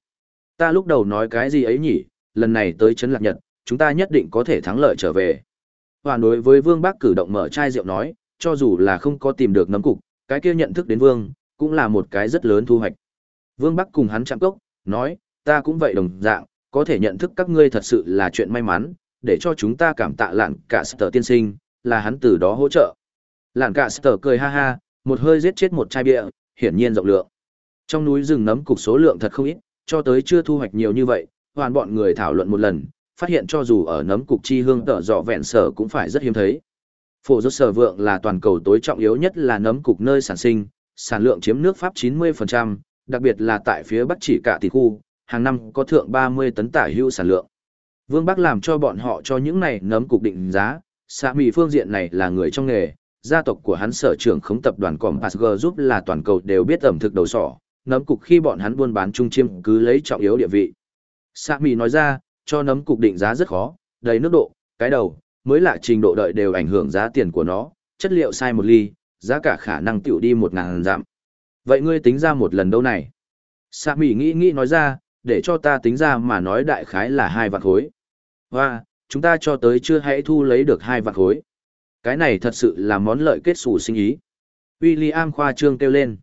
Ta lúc đầu nói cái gì ấy nhỉ, lần này tới Trấn Lạc Nhật, chúng ta nhất định có thể thắng lợi trở về. Hoàn đối với Vương Bác cử động mở chai rượu nói, cho dù là không có tìm được nấm cục, cái kia nhận thức đến Vương, cũng là một cái rất lớn thu hoạch. Vương Bắc cùng hắn chạm cốc, nói, ta cũng vậy đồng dạng, có thể nhận thức các ngươi thật sự là chuyện may mắn, để cho chúng ta cảm tạ lạn cả sở tiên sinh, là hắn từ đó hỗ trợ. Lạn cả sở cười ha ha, một hơi giết chết một chai bia, hiển nhiên rộng lượng. Trong núi rừng nấm cục số lượng thật không ít, cho tới chưa thu hoạch nhiều như vậy, hoàn bọn người thảo luận một lần, phát hiện cho dù ở nấm cục chi hương tở dọ vẹn sở cũng phải rất hiếm thấy. Phổ rốt sở vượng là toàn cầu tối trọng yếu nhất là nấm cục nơi sản sinh, sản lượng chiếm nước Pháp 90%, đặc biệt là tại phía bắc chỉ cả tỷ khu, hàng năm có thượng 30 tấn tả hữu sản lượng. Vương Bắc làm cho bọn họ cho những này nấm cục định giá, xã mì phương diện này là người trong nghề, gia tộc của hắn sở trưởng khống tập đoàn Compasg giúp là toàn cầu đều biết ẩm thực đầu sỏ, nấm cục khi bọn hắn buôn bán trung chiêm cứ lấy trọng yếu địa vị. Xã mì nói ra, cho nấm cục định giá rất khó, đầy nước độ, cái đầu, mới lạ trình độ đợi đều ảnh hưởng giá tiền của nó, chất liệu sai một ly, giá cả khả năng tiểu đi một ngàn giảm. Vậy ngươi tính ra một lần đâu này? Sạ mỉ nghĩ nghĩ nói ra, để cho ta tính ra mà nói đại khái là hai vạn khối. Và, chúng ta cho tới chưa hãy thu lấy được hai vạn khối. Cái này thật sự là món lợi kết xù sinh ý. William khoa trương kêu lên.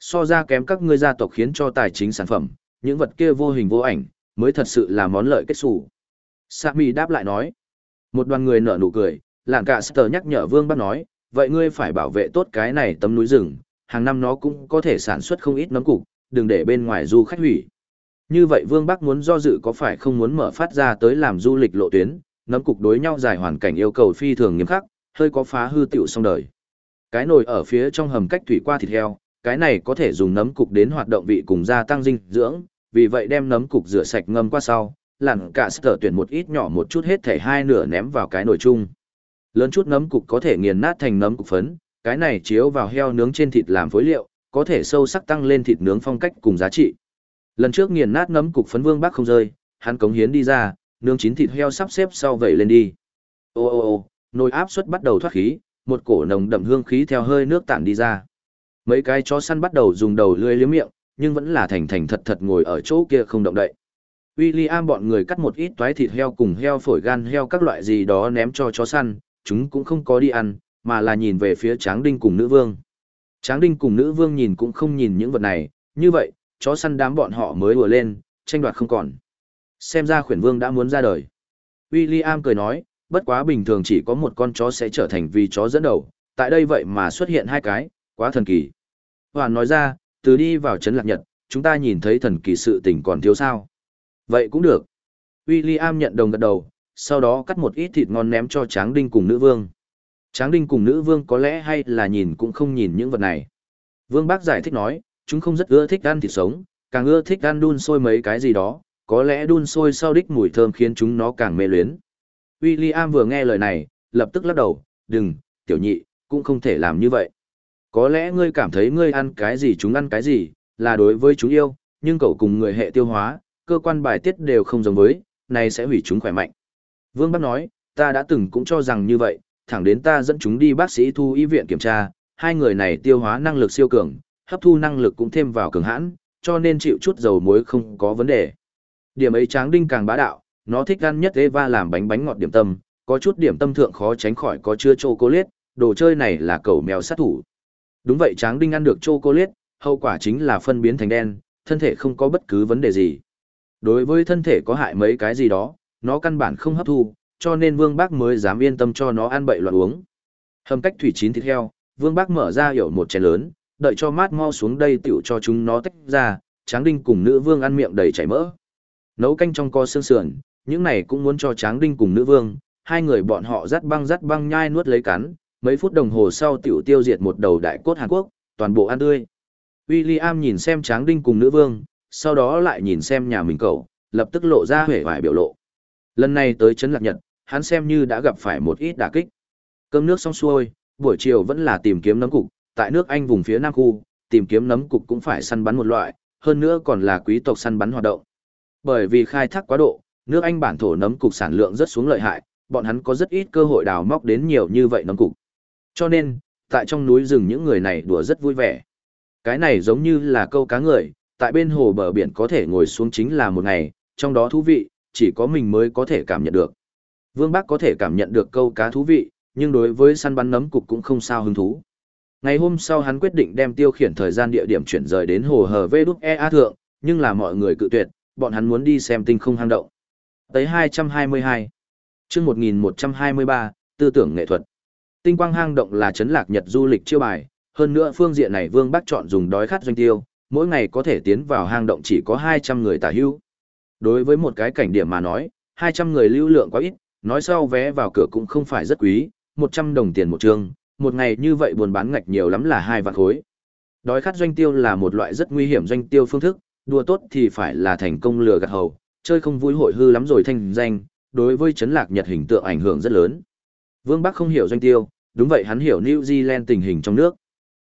So ra kém các ngươi gia tộc khiến cho tài chính sản phẩm, những vật kia vô hình vô ảnh, mới thật sự là món lợi kết xù. Sami đáp lại nói. Một đoàn người nở nụ cười, làng cả Sơ nhắc nhở Vương Bắc nói, vậy ngươi phải bảo vệ tốt cái này tấm núi rừng, hàng năm nó cũng có thể sản xuất không ít nấm cục, đừng để bên ngoài du khách hủy. Như vậy Vương Bắc muốn do dự có phải không muốn mở phát ra tới làm du lịch lộ tuyến, nấm cục đối nhau dài hoàn cảnh yêu cầu phi thường nghiêm khắc, hơi có phá hư tiểu xong đời. Cái nồi ở phía trong hầm cách thủy qua thịt heo, cái này có thể dùng nấm cục đến hoạt động vị cùng gia tăng dinh dưỡng, vì vậy đem nấm cục rửa sạch ngâm qua sau, lặn cả sở tuyển một ít nhỏ một chút hết thể hai nửa ném vào cái nồi chung. Lớn chút nấm cục có thể nghiền nát thành nấm cục phấn, cái này chiếu vào heo nướng trên thịt làm phối liệu, có thể sâu sắc tăng lên thịt nướng phong cách cùng giá trị. Lần trước nghiền nát nấm cục phấn Vương Bắc không rơi, hắn cống hiến đi ra, nướng chín thịt heo sắp xếp sau vẩy lên đi. Ô ô ô, nồi áp suất bắt đầu thoát khí, một cổ nồng đậm hương khí theo hơi nước tản đi ra. Mấy cái chó săn bắt đầu dùng đầu lưỡi liếm miệng, nhưng vẫn là thành thành thật thật ngồi ở chỗ kia không động đậy. William bọn người cắt một ít toái thịt heo cùng heo phổi gan heo các loại gì đó ném cho chó săn, chúng cũng không có đi ăn, mà là nhìn về phía Tráng Đinh cùng nữ vương. Tráng Đinh cùng nữ vương nhìn cũng không nhìn những vật này, như vậy, chó săn đám bọn họ mới vừa lên, tranh đoạt không còn. Xem ra khuyển vương đã muốn ra đời. William cười nói, bất quá bình thường chỉ có một con chó sẽ trở thành vì chó dẫn đầu, tại đây vậy mà xuất hiện hai cái, quá thần kỳ. Hoàn nói ra, từ đi vào trấn lạc nhật, chúng ta nhìn thấy thần kỳ sự tình còn thiếu sao. Vậy cũng được. William nhận đồng gật đầu, sau đó cắt một ít thịt ngon ném cho Tráng Đinh cùng nữ vương. Tráng Đinh cùng nữ vương có lẽ hay là nhìn cũng không nhìn những vật này. Vương Bác giải thích nói, chúng không rất ưa thích ăn thịt sống, càng ưa thích ăn đun sôi mấy cái gì đó, có lẽ đun sôi sau đích mùi thơm khiến chúng nó càng mê luyến. William vừa nghe lời này, lập tức lắc đầu, đừng, tiểu nhị, cũng không thể làm như vậy. Có lẽ ngươi cảm thấy ngươi ăn cái gì chúng ăn cái gì, là đối với chúng yêu, nhưng cậu cùng người hệ tiêu hóa, cơ quan bài tiết đều không giống với, này sẽ hủy chúng khỏe mạnh. Vương Bắc nói, ta đã từng cũng cho rằng như vậy, thẳng đến ta dẫn chúng đi bác sĩ thu y viện kiểm tra, hai người này tiêu hóa năng lực siêu cường, hấp thu năng lực cũng thêm vào cường hãn, cho nên chịu chút dầu muối không có vấn đề. Điểm ấy tráng đinh càng bá đạo, nó thích ăn nhất Eva làm bánh bánh ngọt điểm tâm, có chút điểm tâm thượng khó tránh khỏi có chứa chocolate, đồ chơi này là cầu mèo sát thủ. Đúng vậy tráng đinh ăn được chocolate, hậu quả chính là phân biến thành đen, thân thể không có bất cứ vấn đề gì. Đối với thân thể có hại mấy cái gì đó, nó căn bản không hấp thu, cho nên Vương Bác mới dám yên tâm cho nó ăn bậy loạn uống. Hầm cách thủy chín thịt heo, Vương Bác mở ra hiểu một chén lớn, đợi cho mát mau xuống đây tiểu cho chúng nó tách ra, Tráng Đinh cùng nữ vương ăn miệng đầy chảy mỡ. Nấu canh trong co xương sườn, những này cũng muốn cho Tráng Đinh cùng nữ vương, hai người bọn họ dắt băng dắt băng nhai nuốt lấy cắn, mấy phút đồng hồ sau tiểu tiêu diệt một đầu đại cốt Hàn Quốc, toàn bộ ăn tươi. William nhìn xem Tráng Đinh cùng nữ vương, sau đó lại nhìn xem nhà mình cậu, lập tức lộ ra vẻ vải biểu lộ. Lần này tới Trấn Lạc Nhật, hắn xem như đã gặp phải một ít đả kích. Cơm nước xong xuôi, buổi chiều vẫn là tìm kiếm nấm cục, tại nước Anh vùng phía Nam khu, tìm kiếm nấm cục cũng phải săn bắn một loại, hơn nữa còn là quý tộc săn bắn hoạt động. Bởi vì khai thác quá độ, nước Anh bản thổ nấm cục sản lượng rất xuống lợi hại, bọn hắn có rất ít cơ hội đào móc đến nhiều như vậy nấm cục. Cho nên, tại trong núi rừng những người này đùa rất vui vẻ. Cái này giống như là câu cá người, tại bên hồ bờ biển có thể ngồi xuống chính là một ngày, trong đó thú vị, chỉ có mình mới có thể cảm nhận được. Vương Bắc có thể cảm nhận được câu cá thú vị, nhưng đối với săn bắn nấm cục cũng không sao hứng thú. Ngày hôm sau hắn quyết định đem tiêu khiển thời gian địa điểm chuyển rời đến hồ hờ vê đúc e thượng, nhưng là mọi người cự tuyệt, bọn hắn muốn đi xem tinh không hang động. Tới 222, chương 1123, tư tưởng nghệ thuật. Tinh quang hang động là chấn lạc nhật du lịch chiêu bài, hơn nữa phương diện này Vương Bắc chọn dùng đói khát doanh tiêu, mỗi ngày có thể tiến vào hang động chỉ có 200 người tả hữu. Đối với một cái cảnh điểm mà nói, 200 người lưu lượng quá ít, nói sau vé vào cửa cũng không phải rất quý, 100 đồng tiền một trường, một ngày như vậy buồn bán ngạch nhiều lắm là hai vạn khối. Đói khát doanh tiêu là một loại rất nguy hiểm doanh tiêu phương thức, đùa tốt thì phải là thành công lừa gạt hầu, chơi không vui hội hư lắm rồi thanh danh, đối với chấn lạc nhật hình tượng ảnh hưởng rất lớn. Vương Bắc không hiểu doanh tiêu, đúng vậy hắn hiểu New Zealand tình hình trong nước.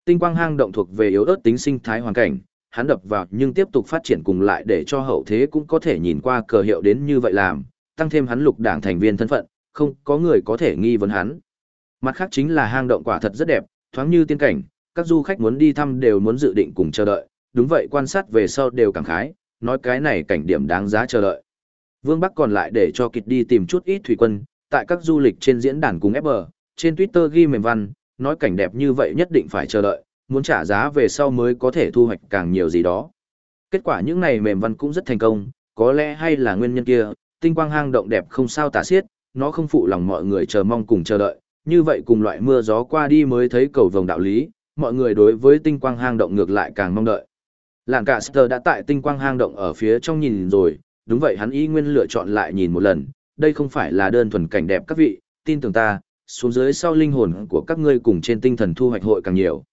Tinh quang hang động thuộc về yếu ớt tính sinh thái hoàn cảnh, hắn đập vào nhưng tiếp tục phát triển cùng lại để cho hậu thế cũng có thể nhìn qua cờ hiệu đến như vậy làm, tăng thêm hắn lục đảng thành viên thân phận, không có người có thể nghi vấn hắn. Mặt khác chính là hang động quả thật rất đẹp, thoáng như tiên cảnh, các du khách muốn đi thăm đều muốn dự định cùng chờ đợi, đúng vậy quan sát về sau đều cảm khái, nói cái này cảnh điểm đáng giá chờ đợi. Vương Bắc còn lại để cho kịch đi tìm chút ít thủy quân, tại các du lịch trên diễn đàn cùng FB, trên Twitter ghi mềm văn, nói cảnh đẹp như vậy nhất định phải chờ đợi, muốn trả giá về sau mới có thể thu hoạch càng nhiều gì đó. Kết quả những này mềm văn cũng rất thành công, có lẽ hay là nguyên nhân kia, tinh quang hang động đẹp không sao tả xiết, nó không phụ lòng mọi người chờ mong cùng chờ đợi, như vậy cùng loại mưa gió qua đi mới thấy cầu vồng đạo lý, mọi người đối với tinh quang hang động ngược lại càng mong đợi. Làng cả Sơ đã tại tinh quang hang động ở phía trong nhìn rồi, đúng vậy hắn ý nguyên lựa chọn lại nhìn một lần, đây không phải là đơn thuần cảnh đẹp các vị, tin tưởng ta, xuống dưới sau linh hồn của các ngươi cùng trên tinh thần thu hoạch hội càng nhiều.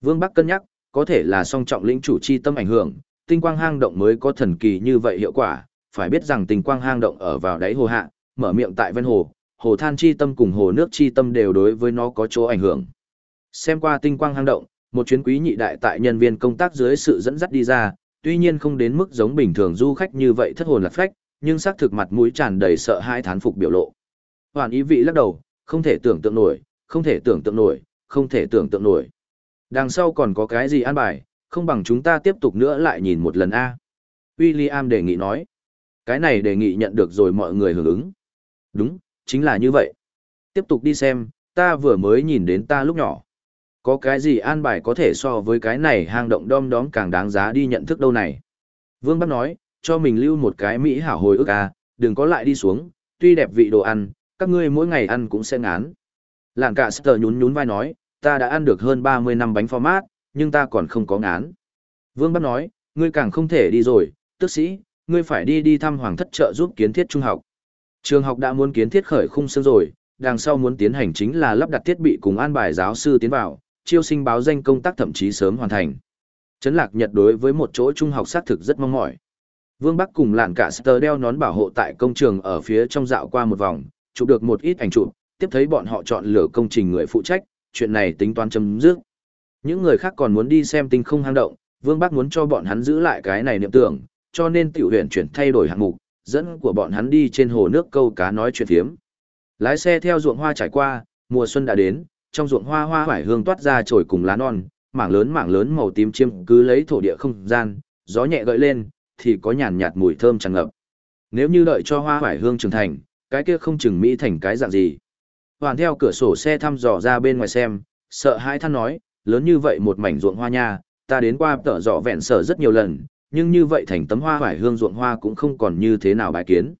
Vương Bắc cân nhắc, có thể là song trọng lĩnh chủ chi tâm ảnh hưởng, tinh quang hang động mới có thần kỳ như vậy hiệu quả, phải biết rằng tinh quang hang động ở vào đáy hồ hạ, mở miệng tại ven hồ, hồ than chi tâm cùng hồ nước chi tâm đều đối với nó có chỗ ảnh hưởng. Xem qua tinh quang hang động, một chuyến quý nhị đại tại nhân viên công tác dưới sự dẫn dắt đi ra, tuy nhiên không đến mức giống bình thường du khách như vậy thất hồn lạc phách, nhưng xác thực mặt mũi tràn đầy sợ hai thán phục biểu lộ. Hoàn ý vị lắc đầu, không thể tưởng tượng nổi, không thể tưởng tượng nổi, không thể tưởng tượng nổi. Đằng sau còn có cái gì an bài, không bằng chúng ta tiếp tục nữa lại nhìn một lần A. William đề nghị nói. Cái này đề nghị nhận được rồi mọi người hưởng ứng. Đúng, chính là như vậy. Tiếp tục đi xem, ta vừa mới nhìn đến ta lúc nhỏ. Có cái gì an bài có thể so với cái này hang động đom đóm càng đáng giá đi nhận thức đâu này. Vương Bắc nói, cho mình lưu một cái Mỹ hảo hồi ức à, đừng có lại đi xuống, tuy đẹp vị đồ ăn, các ngươi mỗi ngày ăn cũng sẽ ngán. Lạn cả sờ nhún nhún vai nói, ta đã ăn được hơn 30 năm bánh format, nhưng ta còn không có ngán. Vương Bắc nói, ngươi càng không thể đi rồi, tức sĩ, ngươi phải đi đi thăm hoàng thất trợ giúp kiến thiết trung học. Trường học đã muốn kiến thiết khởi khung xương rồi, đằng sau muốn tiến hành chính là lắp đặt thiết bị cùng an bài giáo sư tiến vào, chiêu sinh báo danh công tác thậm chí sớm hoàn thành. Trấn Lạc Nhật đối với một chỗ trung học xác thực rất mong mỏi. Vương Bắc cùng lạn cả Sơ đeo nón bảo hộ tại công trường ở phía trong dạo qua một vòng, chụp được một ít ảnh chụp, tiếp thấy bọn họ chọn lựa công trình người phụ trách, chuyện này tính toán chấm dứt. Những người khác còn muốn đi xem tinh không hang động, Vương Bắc muốn cho bọn hắn giữ lại cái này niệm tưởng, cho nên tiểu huyện chuyển thay đổi hạng mục, dẫn của bọn hắn đi trên hồ nước câu cá nói chuyện phiếm. Lái xe theo ruộng hoa trải qua, mùa xuân đã đến, trong ruộng hoa hoa vải hương toát ra trồi cùng lá non, mảng lớn mảng lớn màu tím chiêm cứ lấy thổ địa không gian, gió nhẹ gợi lên, thì có nhàn nhạt mùi thơm tràn ngập. Nếu như đợi cho hoa vải hương trưởng thành, cái kia không chừng mỹ thành cái dạng gì. Hoàn theo cửa sổ xe thăm dò ra bên ngoài xem, sợ hãi than nói, lớn như vậy một mảnh ruộng hoa nha, ta đến qua tở dọ vẹn sở rất nhiều lần, nhưng như vậy thành tấm hoa vải hương ruộng hoa cũng không còn như thế nào bài kiến.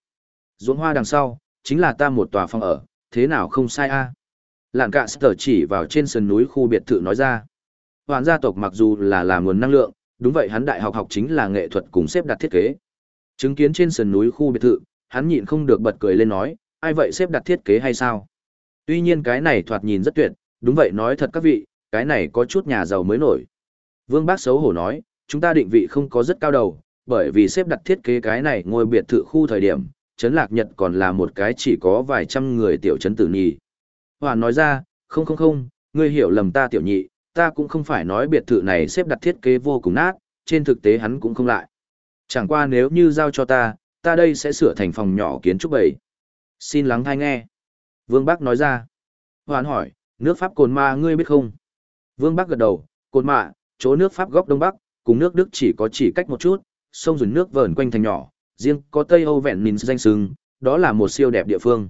Ruộng hoa đằng sau, chính là ta một tòa phòng ở, thế nào không sai a? À? Lạn cạ sở chỉ vào trên sườn núi khu biệt thự nói ra. Hoàn gia tộc mặc dù là làm nguồn năng lượng, đúng vậy hắn đại học học chính là nghệ thuật cùng xếp đặt thiết kế. Chứng kiến trên sườn núi khu biệt thự, hắn nhịn không được bật cười lên nói, ai vậy xếp đặt thiết kế hay sao? Tuy nhiên cái này thoạt nhìn rất tuyệt, đúng vậy nói thật các vị, cái này có chút nhà giàu mới nổi. Vương Bác xấu hổ nói, chúng ta định vị không có rất cao đầu, bởi vì xếp đặt thiết kế cái này ngôi biệt thự khu thời điểm, Trấn Lạc Nhật còn là một cái chỉ có vài trăm người tiểu trấn tử nhì. Hoàn nói ra, không không không, ngươi hiểu lầm ta tiểu nhị, ta cũng không phải nói biệt thự này xếp đặt thiết kế vô cùng nát, trên thực tế hắn cũng không lại. Chẳng qua nếu như giao cho ta, ta đây sẽ sửa thành phòng nhỏ kiến trúc bầy. Xin lắng thai nghe. Vương Bắc nói ra. Hoàn hỏi, nước Pháp cồn ma ngươi biết không? Vương Bắc gật đầu, cồn mạ, chỗ nước Pháp góc Đông Bắc, cùng nước Đức chỉ có chỉ cách một chút, sông dùn nước vờn quanh thành nhỏ, riêng có Tây Âu vẹn mình danh sừng, đó là một siêu đẹp địa phương.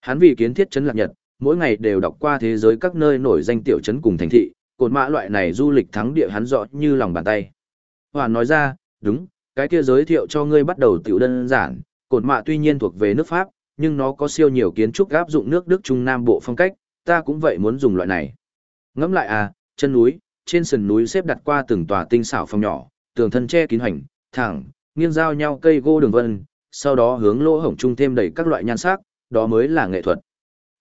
Hắn vì kiến thiết trấn lạc Nhật, mỗi ngày đều đọc qua thế giới các nơi nổi danh tiểu trấn cùng thành thị, cột mã loại này du lịch thắng địa hắn rõ như lòng bàn tay. Hoàn nói ra, đúng, cái kia giới thiệu cho ngươi bắt đầu tiểu đơn giản, cột mạ tuy nhiên thuộc về nước Pháp, nhưng nó có siêu nhiều kiến trúc áp dụng nước Đức Trung Nam Bộ phong cách, ta cũng vậy muốn dùng loại này. Ngẫm lại à, chân núi, trên sườn núi xếp đặt qua từng tòa tinh xảo phòng nhỏ, tường thân che kín hành, thẳng, nghiêng giao nhau cây gỗ đường vân, sau đó hướng lỗ hổng trung thêm đầy các loại nhan sắc, đó mới là nghệ thuật.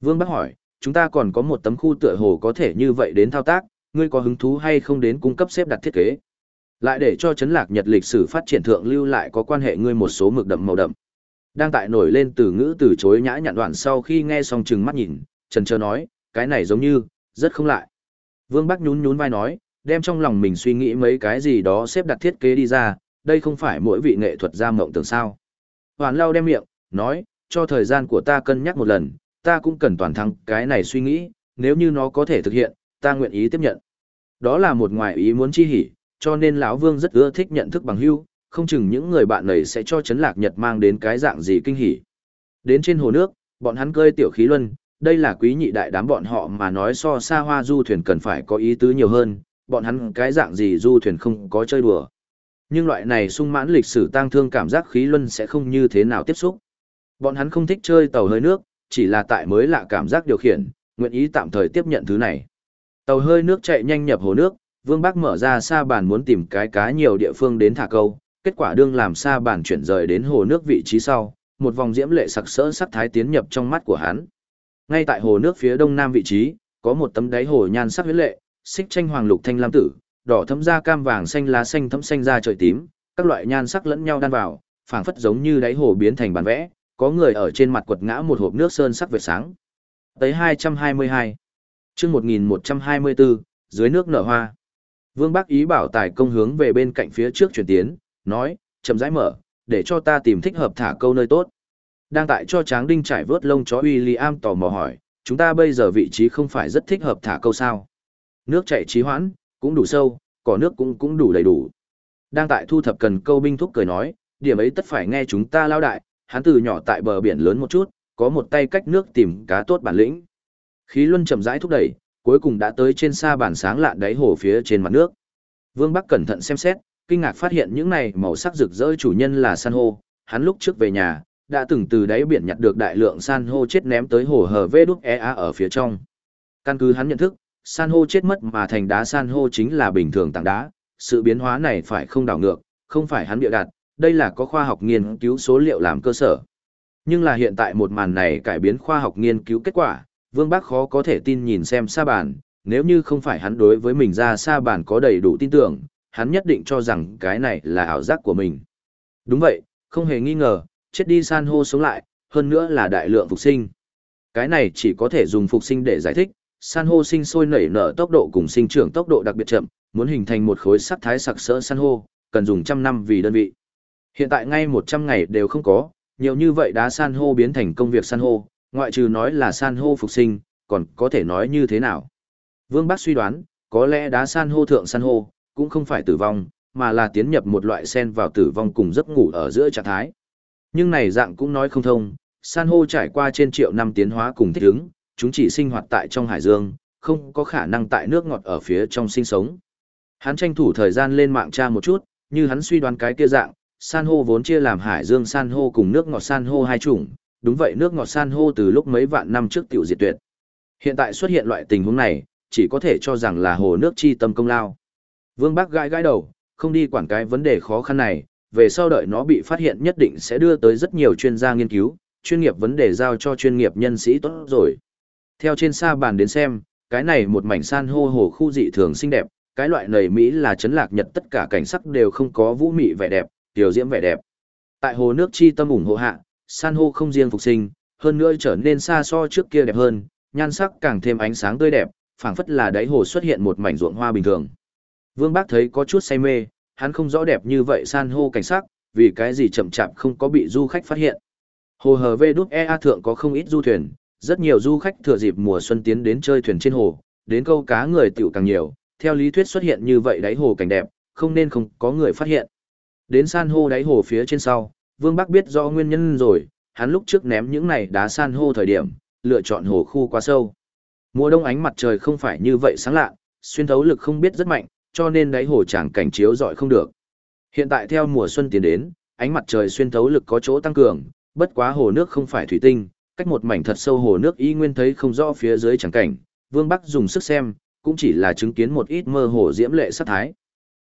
Vương Bắc hỏi, chúng ta còn có một tấm khu tựa hồ có thể như vậy đến thao tác, ngươi có hứng thú hay không đến cung cấp xếp đặt thiết kế? Lại để cho chấn lạc nhật lịch sử phát triển thượng lưu lại có quan hệ ngươi một số mực đậm màu đậm. Đang tại nổi lên từ ngữ từ chối nhã nhặn đoạn sau khi nghe xong chừng mắt nhìn, trần chờ nói, cái này giống như, rất không lại. Vương Bắc nhún nhún vai nói, đem trong lòng mình suy nghĩ mấy cái gì đó xếp đặt thiết kế đi ra, đây không phải mỗi vị nghệ thuật gia mộng tưởng sao. Hoàn lau đem miệng, nói, cho thời gian của ta cân nhắc một lần, ta cũng cần toàn thắng cái này suy nghĩ, nếu như nó có thể thực hiện, ta nguyện ý tiếp nhận. Đó là một ngoài ý muốn chi hỉ, cho nên lão Vương rất ưa thích nhận thức bằng hữu, không chừng những người bạn này sẽ cho chấn lạc Nhật mang đến cái dạng gì kinh hỉ. Đến trên hồ nước, bọn hắn cơi tiểu khí luân, đây là quý nhị đại đám bọn họ mà nói so xa hoa du thuyền cần phải có ý tứ nhiều hơn, bọn hắn cái dạng gì du thuyền không có chơi đùa. Nhưng loại này sung mãn lịch sử tang thương cảm giác khí luân sẽ không như thế nào tiếp xúc. Bọn hắn không thích chơi tàu hơi nước, chỉ là tại mới lạ cảm giác điều khiển, nguyện ý tạm thời tiếp nhận thứ này. Tàu hơi nước chạy nhanh nhập hồ nước, Vương Bắc mở ra sa bàn muốn tìm cái cá nhiều địa phương đến thả câu, kết quả đương làm sa bàn chuyển rời đến hồ nước vị trí sau, một vòng diễm lệ sặc sỡ sắc thái tiến nhập trong mắt của hắn. Ngay tại hồ nước phía đông nam vị trí, có một tấm đáy hồ nhan sắc huyết lệ, xích tranh hoàng lục thanh lam tử, đỏ thấm da cam vàng xanh lá xanh thấm xanh da trời tím, các loại nhan sắc lẫn nhau đan vào, phảng phất giống như đáy hồ biến thành bản vẽ, có người ở trên mặt quật ngã một hộp nước sơn sắc vệt sáng. Tới 222. Chương 1124, dưới nước nở hoa. Vương Bắc ý bảo tài công hướng về bên cạnh phía trước chuyển tiến, nói, chậm rãi mở, để cho ta tìm thích hợp thả câu nơi tốt. Đang tại cho Tráng Đinh trải vớt lông chó William tò mò hỏi, chúng ta bây giờ vị trí không phải rất thích hợp thả câu sao? Nước chảy trí hoãn, cũng đủ sâu, cỏ nước cũng cũng đủ đầy đủ. Đang tại thu thập cần câu binh thúc cười nói, điểm ấy tất phải nghe chúng ta lao đại, hắn từ nhỏ tại bờ biển lớn một chút, có một tay cách nước tìm cá tốt bản lĩnh. Khí luân chậm rãi thúc đẩy, cuối cùng đã tới trên xa bản sáng lạ đáy hồ phía trên mặt nước. Vương Bắc cẩn thận xem xét, kinh ngạc phát hiện những này màu sắc rực rỡ chủ nhân là san hô, hắn lúc trước về nhà, đã từng từ đáy biển nhặt được đại lượng san hô chết ném tới hồ hở vê đúc EA ở phía trong. Căn cứ hắn nhận thức, san hô chết mất mà thành đá san hô chính là bình thường tảng đá, sự biến hóa này phải không đảo ngược, không phải hắn bịa đặt, đây là có khoa học nghiên cứu số liệu làm cơ sở. Nhưng là hiện tại một màn này cải biến khoa học nghiên cứu kết quả, Vương Bác khó có thể tin nhìn xem sa bàn, nếu như không phải hắn đối với mình ra sa bàn có đầy đủ tin tưởng, hắn nhất định cho rằng cái này là ảo giác của mình. Đúng vậy, không hề nghi ngờ, chết đi san hô sống lại, hơn nữa là đại lượng phục sinh. Cái này chỉ có thể dùng phục sinh để giải thích, san hô sinh sôi nảy nở tốc độ cùng sinh trưởng tốc độ đặc biệt chậm, muốn hình thành một khối sắc thái sặc sỡ san hô, cần dùng trăm năm vì đơn vị. Hiện tại ngay 100 ngày đều không có, nhiều như vậy đá san hô biến thành công việc san hô, ngoại trừ nói là san hô phục sinh, còn có thể nói như thế nào. Vương Bác suy đoán, có lẽ đá san hô thượng san hô, cũng không phải tử vong, mà là tiến nhập một loại sen vào tử vong cùng giấc ngủ ở giữa trạng thái. Nhưng này dạng cũng nói không thông, san hô trải qua trên triệu năm tiến hóa cùng thích ứng, chúng chỉ sinh hoạt tại trong hải dương, không có khả năng tại nước ngọt ở phía trong sinh sống. Hắn tranh thủ thời gian lên mạng tra một chút, như hắn suy đoán cái kia dạng, san hô vốn chia làm hải dương san hô cùng nước ngọt san hô hai chủng, đúng vậy nước ngọt san hô từ lúc mấy vạn năm trước tiểu diệt tuyệt. Hiện tại xuất hiện loại tình huống này, chỉ có thể cho rằng là hồ nước chi tâm công lao. Vương Bắc gãi gãi đầu, không đi quản cái vấn đề khó khăn này, về sau đợi nó bị phát hiện nhất định sẽ đưa tới rất nhiều chuyên gia nghiên cứu, chuyên nghiệp vấn đề giao cho chuyên nghiệp nhân sĩ tốt rồi. Theo trên xa bàn đến xem, cái này một mảnh san hô hồ khu dị thường xinh đẹp, cái loại nầy Mỹ là chấn lạc nhật tất cả cảnh sắc đều không có vũ mị vẻ đẹp, tiểu diễm vẻ đẹp. Tại hồ nước chi tâm ủng hộ hạ, san hô không riêng phục sinh, hơn nữa trở nên xa so trước kia đẹp hơn, nhan sắc càng thêm ánh sáng tươi đẹp, phảng phất là đáy hồ xuất hiện một mảnh ruộng hoa bình thường. Vương Bác thấy có chút say mê, hắn không rõ đẹp như vậy san hô cảnh sắc, vì cái gì chậm chạp không có bị du khách phát hiện. Hồ hờ về đúc EA thượng có không ít du thuyền, rất nhiều du khách thừa dịp mùa xuân tiến đến chơi thuyền trên hồ, đến câu cá người tiểu càng nhiều, theo lý thuyết xuất hiện như vậy đáy hồ cảnh đẹp, không nên không có người phát hiện. Đến san hô đáy hồ phía trên sau, Vương Bắc biết rõ nguyên nhân rồi, hắn lúc trước ném những này đá san hô thời điểm, lựa chọn hồ khu quá sâu. Mùa đông ánh mặt trời không phải như vậy sáng lạ, xuyên thấu lực không biết rất mạnh, cho nên đáy hồ chẳng cảnh chiếu rọi không được. Hiện tại theo mùa xuân tiến đến, ánh mặt trời xuyên thấu lực có chỗ tăng cường, bất quá hồ nước không phải thủy tinh, cách một mảnh thật sâu hồ nước y nguyên thấy không rõ phía dưới chẳng cảnh, Vương Bắc dùng sức xem, cũng chỉ là chứng kiến một ít mơ hồ diễm lệ sát thái.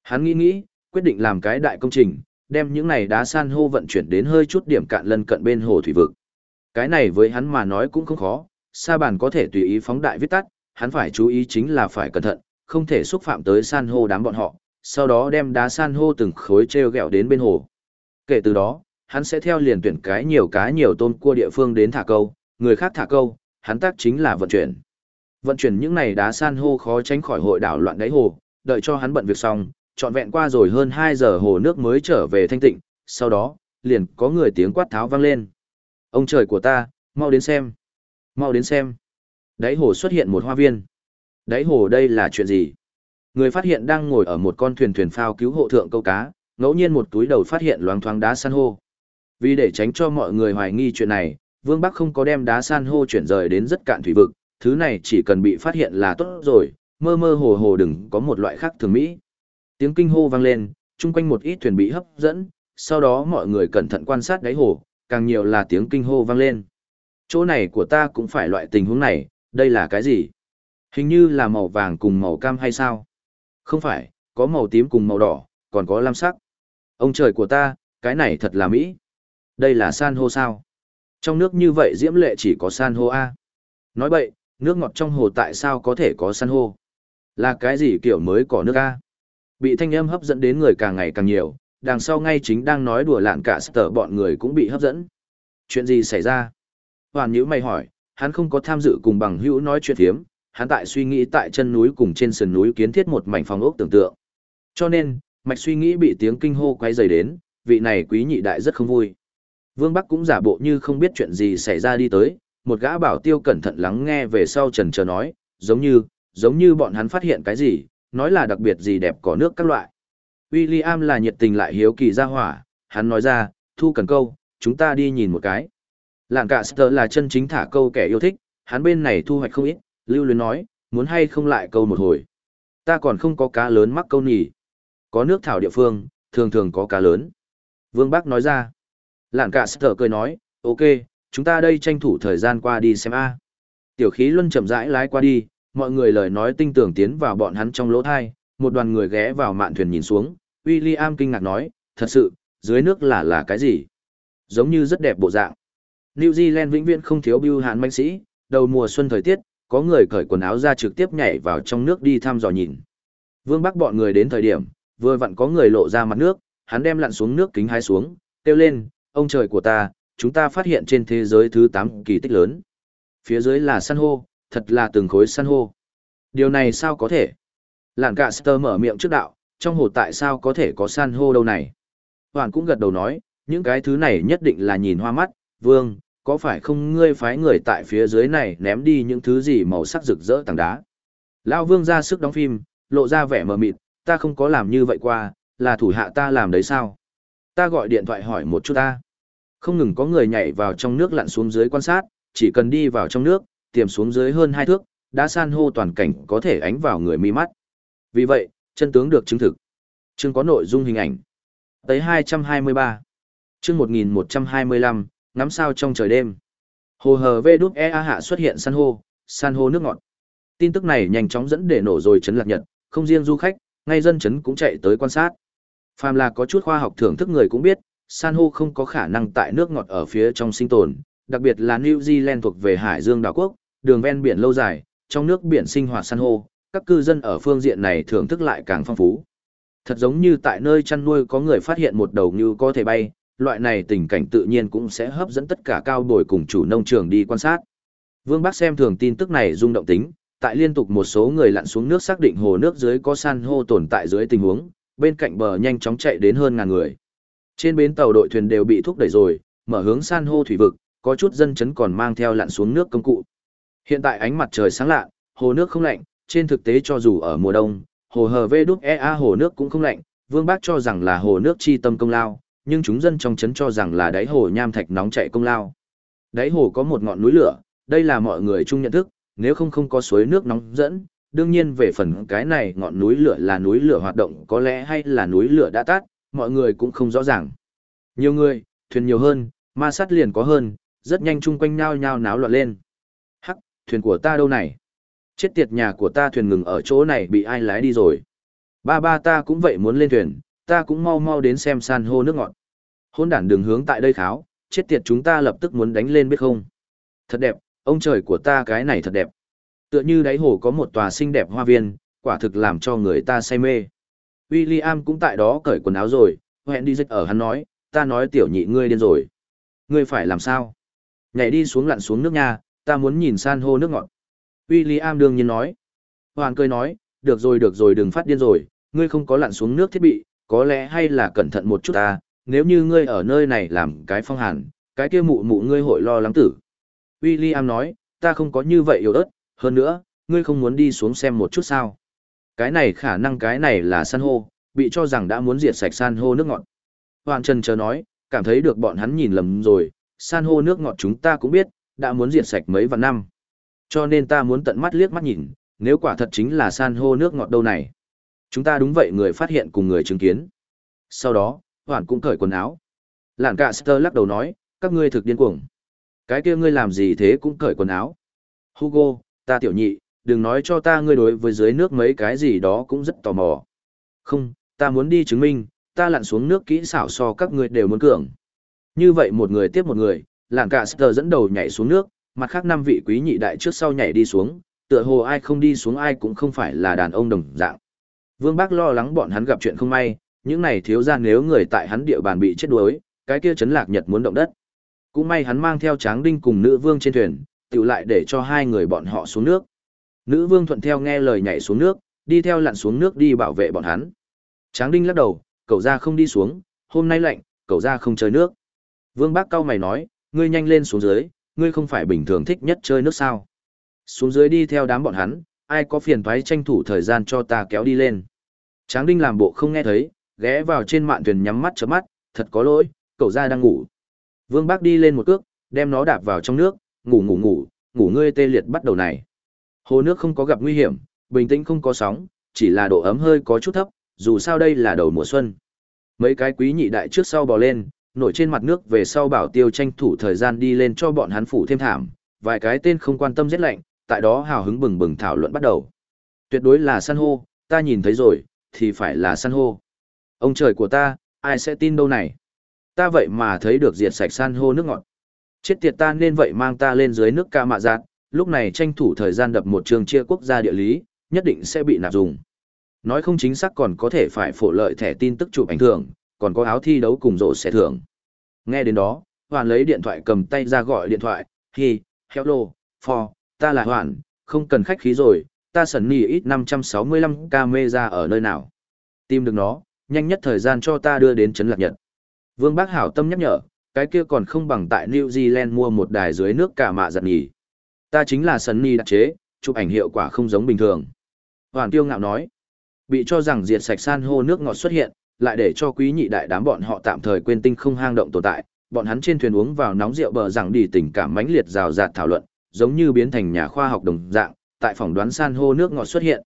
Hắn nghĩ nghĩ, quyết định làm cái đại công trình, đem những này đá san hô vận chuyển đến hơi chút điểm cạn lân cận bên hồ thủy vực. Cái này với hắn mà nói cũng không khó, sa bàn có thể tùy ý phóng đại viết tắt, hắn phải chú ý chính là phải cẩn thận, không thể xúc phạm tới san hô đám bọn họ, sau đó đem đá san hô từng khối treo gẹo đến bên hồ. Kể từ đó, hắn sẽ theo liền tuyển cái nhiều cá nhiều tôm cua địa phương đến thả câu, người khác thả câu, hắn tác chính là vận chuyển. Vận chuyển những này đá san hô khó tránh khỏi hội đảo loạn đáy hồ, đợi cho hắn bận việc xong, trọn vẹn qua rồi hơn 2 giờ hồ nước mới trở về thanh tịnh, sau đó, liền có người tiếng quát tháo vang lên. Ông trời của ta, mau đến xem. Mau đến xem. Đáy hồ xuất hiện một hoa viên. Đáy hồ đây là chuyện gì? Người phát hiện đang ngồi ở một con thuyền thuyền phao cứu hộ thượng câu cá, ngẫu nhiên một túi đầu phát hiện loáng thoáng đá san hô. Vì để tránh cho mọi người hoài nghi chuyện này, Vương Bắc không có đem đá san hô chuyển rời đến rất cạn thủy vực, thứ này chỉ cần bị phát hiện là tốt rồi, mơ mơ hồ hồ đừng có một loại khác thường mỹ. Tiếng kinh hô vang lên, chung quanh một ít thuyền bị hấp dẫn, sau đó mọi người cẩn thận quan sát đáy hồ, càng nhiều là tiếng kinh hô vang lên. Chỗ này của ta cũng phải loại tình huống này, đây là cái gì? Hình như là màu vàng cùng màu cam hay sao? Không phải, có màu tím cùng màu đỏ, còn có lam sắc. Ông trời của ta, cái này thật là mỹ. Đây là san hô sao? Trong nước như vậy diễm lệ chỉ có san hô A. Nói bậy, nước ngọt trong hồ tại sao có thể có san hô? Là cái gì kiểu mới có nước A? Bị thanh âm hấp dẫn đến người càng ngày càng nhiều, đằng sau ngay chính đang nói đùa lạn cả sở bọn người cũng bị hấp dẫn. Chuyện gì xảy ra? Hoàn nhữ mày hỏi, hắn không có tham dự cùng bằng hữu nói chuyện thiếm, hắn tại suy nghĩ tại chân núi cùng trên sườn núi kiến thiết một mảnh phòng ốc tưởng tượng. Cho nên, mạch suy nghĩ bị tiếng kinh hô quay dày đến, vị này quý nhị đại rất không vui. Vương Bắc cũng giả bộ như không biết chuyện gì xảy ra đi tới, một gã bảo tiêu cẩn thận lắng nghe về sau trần chờ nói, giống như, giống như bọn hắn phát hiện cái gì, nói là đặc biệt gì đẹp có nước các loại. William là nhiệt tình lại hiếu kỳ ra hỏa, hắn nói ra, thu cần câu, chúng ta đi nhìn một cái. Lạng cả Sơ là chân chính thả câu kẻ yêu thích, hắn bên này thu hoạch không ít, lưu luyến nói, muốn hay không lại câu một hồi. Ta còn không có cá lớn mắc câu nhỉ. Có nước thảo địa phương, thường thường có cá lớn. Vương Bắc nói ra. Lạng cả Sơ cười nói, ok, chúng ta đây tranh thủ thời gian qua đi xem a. Tiểu khí luân chậm rãi lái qua đi, mọi người lời nói tinh tưởng tiến vào bọn hắn trong lỗ thai, một đoàn người ghé vào mạn thuyền nhìn xuống, William kinh ngạc nói, thật sự, dưới nước là là cái gì? Giống như rất đẹp bộ dạng. New Zealand vĩnh viễn không thiếu bưu hạn manh sĩ, đầu mùa xuân thời tiết, có người cởi quần áo ra trực tiếp nhảy vào trong nước đi thăm dò nhìn. Vương Bắc bọn người đến thời điểm, vừa vặn có người lộ ra mặt nước, hắn đem lặn xuống nước kính hái xuống, kêu lên, ông trời của ta, chúng ta phát hiện trên thế giới thứ 8 kỳ tích lớn. Phía dưới là san hô, thật là từng khối san hô. Điều này sao có thể? Lạn cả Sơ mở miệng trước đạo, trong hồ tại sao có thể có san hô đâu này? Hoàn cũng gật đầu nói, những cái thứ này nhất định là nhìn hoa mắt, vương, có phải không ngươi phái người tại phía dưới này ném đi những thứ gì màu sắc rực rỡ tảng đá? Lao vương ra sức đóng phim, lộ ra vẻ mờ mịt, ta không có làm như vậy qua, là thủ hạ ta làm đấy sao? Ta gọi điện thoại hỏi một chút ta. Không ngừng có người nhảy vào trong nước lặn xuống dưới quan sát, chỉ cần đi vào trong nước, tiềm xuống dưới hơn hai thước, đã san hô toàn cảnh có thể ánh vào người mi mắt. Vì vậy, chân tướng được chứng thực. Chương có nội dung hình ảnh. Tới 223. Chương 1125, ngắm sao trong trời đêm. Hồ hờ vê đúc e hạ xuất hiện san hô, san hô nước ngọt. Tin tức này nhanh chóng dẫn để nổ rồi chấn lạc nhật, không riêng du khách, ngay dân chấn cũng chạy tới quan sát. Phàm là có chút khoa học thưởng thức người cũng biết, san hô không có khả năng tại nước ngọt ở phía trong sinh tồn, đặc biệt là New Zealand thuộc về hải dương đảo quốc, đường ven biển lâu dài, trong nước biển sinh hoạt san hô, các cư dân ở phương diện này thưởng thức lại càng phong phú. Thật giống như tại nơi chăn nuôi có người phát hiện một đầu như có thể bay, loại này tình cảnh tự nhiên cũng sẽ hấp dẫn tất cả cao bồi cùng chủ nông trường đi quan sát. Vương Bắc xem thường tin tức này rung động tính, tại liên tục một số người lặn xuống nước xác định hồ nước dưới có san hô tồn tại dưới tình huống, bên cạnh bờ nhanh chóng chạy đến hơn ngàn người. Trên bến tàu đội thuyền đều bị thúc đẩy rồi, mở hướng san hô thủy vực, có chút dân chấn còn mang theo lặn xuống nước công cụ. Hiện tại ánh mặt trời sáng lạ, hồ nước không lạnh, trên thực tế cho dù ở mùa đông, hồ hờ vê đúc EA hồ nước cũng không lạnh, Vương Bác cho rằng là hồ nước chi tâm công lao, nhưng chúng dân trong chấn cho rằng là đáy hồ nham thạch nóng chảy công lao. Đáy hồ có một ngọn núi lửa, đây là mọi người chung nhận thức, nếu không không có suối nước nóng dẫn, đương nhiên về phần cái này ngọn núi lửa là núi lửa hoạt động có lẽ hay là núi lửa đã tắt, mọi người cũng không rõ ràng. Nhiều người, thuyền nhiều hơn, ma sát liền có hơn, rất nhanh chung quanh nhao nhao náo loạn lên. Thuyền của ta đâu này? Chết tiệt nhà của ta thuyền ngừng ở chỗ này bị ai lái đi rồi. Ba ba ta cũng vậy muốn lên thuyền, ta cũng mau mau đến xem san hô nước ngọt. Hôn đản đường hướng tại đây kháo, chết tiệt chúng ta lập tức muốn đánh lên biết không. Thật đẹp, ông trời của ta cái này thật đẹp. Tựa như đáy hồ có một tòa xinh đẹp hoa viên, quả thực làm cho người ta say mê. William cũng tại đó cởi quần áo rồi, hẹn đi dịch ở hắn nói, ta nói tiểu nhị ngươi điên rồi. Ngươi phải làm sao? Nhảy đi xuống lặn xuống nước nha, ta muốn nhìn san hô nước ngọt. William đương nhiên nói. Hoàn cười nói, được rồi được rồi đừng phát điên rồi, ngươi không có lặn xuống nước thiết bị, có lẽ hay là cẩn thận một chút ta, nếu như ngươi ở nơi này làm cái phong hàn, cái kia mụ mụ ngươi hội lo lắng tử. William nói, ta không có như vậy yếu ớt, hơn nữa, ngươi không muốn đi xuống xem một chút sao. Cái này khả năng cái này là san hô, bị cho rằng đã muốn diệt sạch san hô nước ngọt. Hoàng Trần chờ nói, cảm thấy được bọn hắn nhìn lầm rồi, san hô nước ngọt chúng ta cũng biết, đã muốn diệt sạch mấy vạn năm. Cho nên ta muốn tận mắt liếc mắt nhìn, nếu quả thật chính là san hô nước ngọt đâu này. Chúng ta đúng vậy người phát hiện cùng người chứng kiến. Sau đó, Hoàn cũng cởi quần áo. Lạn cả Sơ lắc đầu nói, các ngươi thực điên cuồng. Cái kia ngươi làm gì thế cũng cởi quần áo. Hugo, ta tiểu nhị, đừng nói cho ta ngươi đối với dưới nước mấy cái gì đó cũng rất tò mò. Không, ta muốn đi chứng minh, ta lặn xuống nước kỹ xảo so các ngươi đều muốn cường. Như vậy một người tiếp một người, làng cả sờ dẫn đầu nhảy xuống nước, mặt khác năm vị quý nhị đại trước sau nhảy đi xuống, tựa hồ ai không đi xuống ai cũng không phải là đàn ông đồng dạng. Vương Bác lo lắng bọn hắn gặp chuyện không may, những này thiếu ra nếu người tại hắn địa bàn bị chết đuối, cái kia chấn lạc nhật muốn động đất. Cũng may hắn mang theo tráng đinh cùng nữ vương trên thuyền, tự lại để cho hai người bọn họ xuống nước. Nữ vương thuận theo nghe lời nhảy xuống nước, đi theo lặn xuống nước đi bảo vệ bọn hắn. Tráng đinh lắc đầu, cậu ra không đi xuống, hôm nay lạnh, cậu ra không chơi nước. Vương bác cau mày nói, ngươi nhanh lên xuống dưới, ngươi không phải bình thường thích nhất chơi nước sao. Xuống dưới đi theo đám bọn hắn, ai có phiền thoái tranh thủ thời gian cho ta kéo đi lên. Tráng đinh làm bộ không nghe thấy, ghé vào trên mạn thuyền nhắm mắt chớp mắt, thật có lỗi, cậu ra đang ngủ. Vương bác đi lên một cước, đem nó đạp vào trong nước, ngủ ngủ ngủ, ngủ ngươi tê liệt bắt đầu này. Hồ nước không có gặp nguy hiểm, bình tĩnh không có sóng, chỉ là độ ấm hơi có chút thấp, dù sao đây là đầu mùa xuân. Mấy cái quý nhị đại trước sau bò lên, nổi trên mặt nước về sau bảo tiêu tranh thủ thời gian đi lên cho bọn hắn phủ thêm thảm, vài cái tên không quan tâm giết lạnh, tại đó hào hứng bừng bừng thảo luận bắt đầu. Tuyệt đối là san hô, ta nhìn thấy rồi, thì phải là san hô. Ông trời của ta, ai sẽ tin đâu này? Ta vậy mà thấy được diệt sạch san hô nước ngọt. Chết tiệt ta nên vậy mang ta lên dưới nước ca mạ giạt, lúc này tranh thủ thời gian đập một trường chia quốc gia địa lý, nhất định sẽ bị nạp dùng. Nói không chính xác còn có thể phải phổ lợi thẻ tin tức chụp ảnh thường, còn có áo thi đấu cùng rổ sẽ thưởng. Nghe đến đó, Hoàn lấy điện thoại cầm tay ra gọi điện thoại, hi, hello, for, ta là Hoàn, không cần khách khí rồi, ta sẩn nỉ ít 565 camera ở nơi nào. Tìm được nó, nhanh nhất thời gian cho ta đưa đến Trấn Lạc Nhật. Vương Bác Hảo tâm nhắc nhở, cái kia còn không bằng tại New Zealand mua một đài dưới nước cả mạ giặt nhỉ. Ta chính là Sunny đặc chế, chụp ảnh hiệu quả không giống bình thường. Hoàn tiêu ngạo nói, bị cho rằng diệt sạch san hô nước ngọt xuất hiện, lại để cho quý nhị đại đám bọn họ tạm thời quên tinh không hang động tồn tại, bọn hắn trên thuyền uống vào nóng rượu bờ rằng đi tình cảm mãnh liệt rào rạt thảo luận, giống như biến thành nhà khoa học đồng dạng, tại phòng đoán san hô nước ngọt xuất hiện.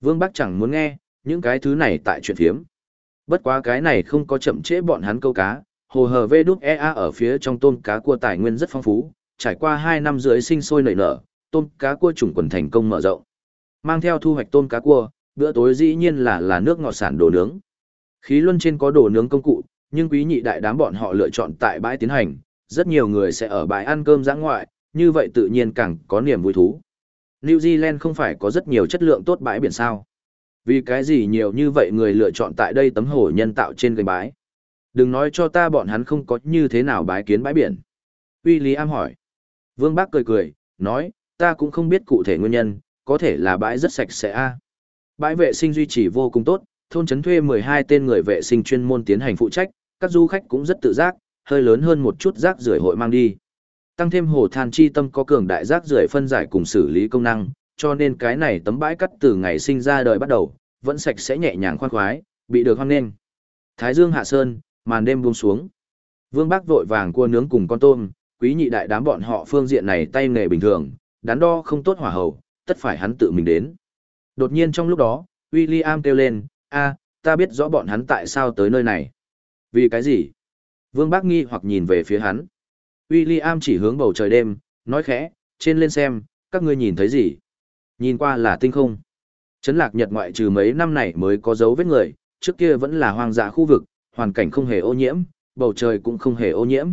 Vương Bắc chẳng muốn nghe, những cái thứ này tại chuyện phiếm. Bất quá cái này không có chậm trễ bọn hắn câu cá, hồ hờ vê đúc EA ở phía trong tôm cá cua tài nguyên rất phong phú, trải qua 2 năm rưỡi sinh sôi nảy nở, tôm cá cua chủng quần thành công mở rộng. Mang theo thu hoạch tôm cá cua, bữa tối dĩ nhiên là là nước ngọt sản đồ nướng. Khí luân trên có đồ nướng công cụ, nhưng quý nhị đại đám bọn họ lựa chọn tại bãi tiến hành, rất nhiều người sẽ ở bãi ăn cơm giã ngoại, như vậy tự nhiên càng có niềm vui thú. New Zealand không phải có rất nhiều chất lượng tốt bãi biển sao? Vì cái gì nhiều như vậy người lựa chọn tại đây tấm hồ nhân tạo trên gành bãi? Đừng nói cho ta bọn hắn không có như thế nào bái kiến bãi biển. William hỏi. Vương Bác cười cười, nói, ta cũng không biết cụ thể nguyên nhân, có thể là bãi rất sạch sẽ a. Bãi vệ sinh duy trì vô cùng tốt, thôn trấn thuê 12 tên người vệ sinh chuyên môn tiến hành phụ trách, các du khách cũng rất tự giác, hơi lớn hơn một chút rác rưởi hội mang đi. Tăng thêm hồ than chi tâm có cường đại rác rưởi phân giải cùng xử lý công năng, cho nên cái này tấm bãi cắt từ ngày sinh ra đời bắt đầu, vẫn sạch sẽ nhẹ nhàng khoan khoái, bị được hoan nghênh. Thái Dương hạ sơn, màn đêm buông xuống. Vương Bác vội vàng cua nướng cùng con tôm, quý nhị đại đám bọn họ phương diện này tay nghề bình thường, đắn đo không tốt hỏa hầu, tất phải hắn tự mình đến. Đột nhiên trong lúc đó, William kêu lên, a, ta biết rõ bọn hắn tại sao tới nơi này. Vì cái gì? Vương Bác nghi hoặc nhìn về phía hắn. William chỉ hướng bầu trời đêm, nói khẽ, trên lên xem, các ngươi nhìn thấy gì? Nhìn qua là tinh không. Trấn lạc nhật ngoại trừ mấy năm này mới có dấu vết người, trước kia vẫn là hoang dã khu vực, hoàn cảnh không hề ô nhiễm, bầu trời cũng không hề ô nhiễm.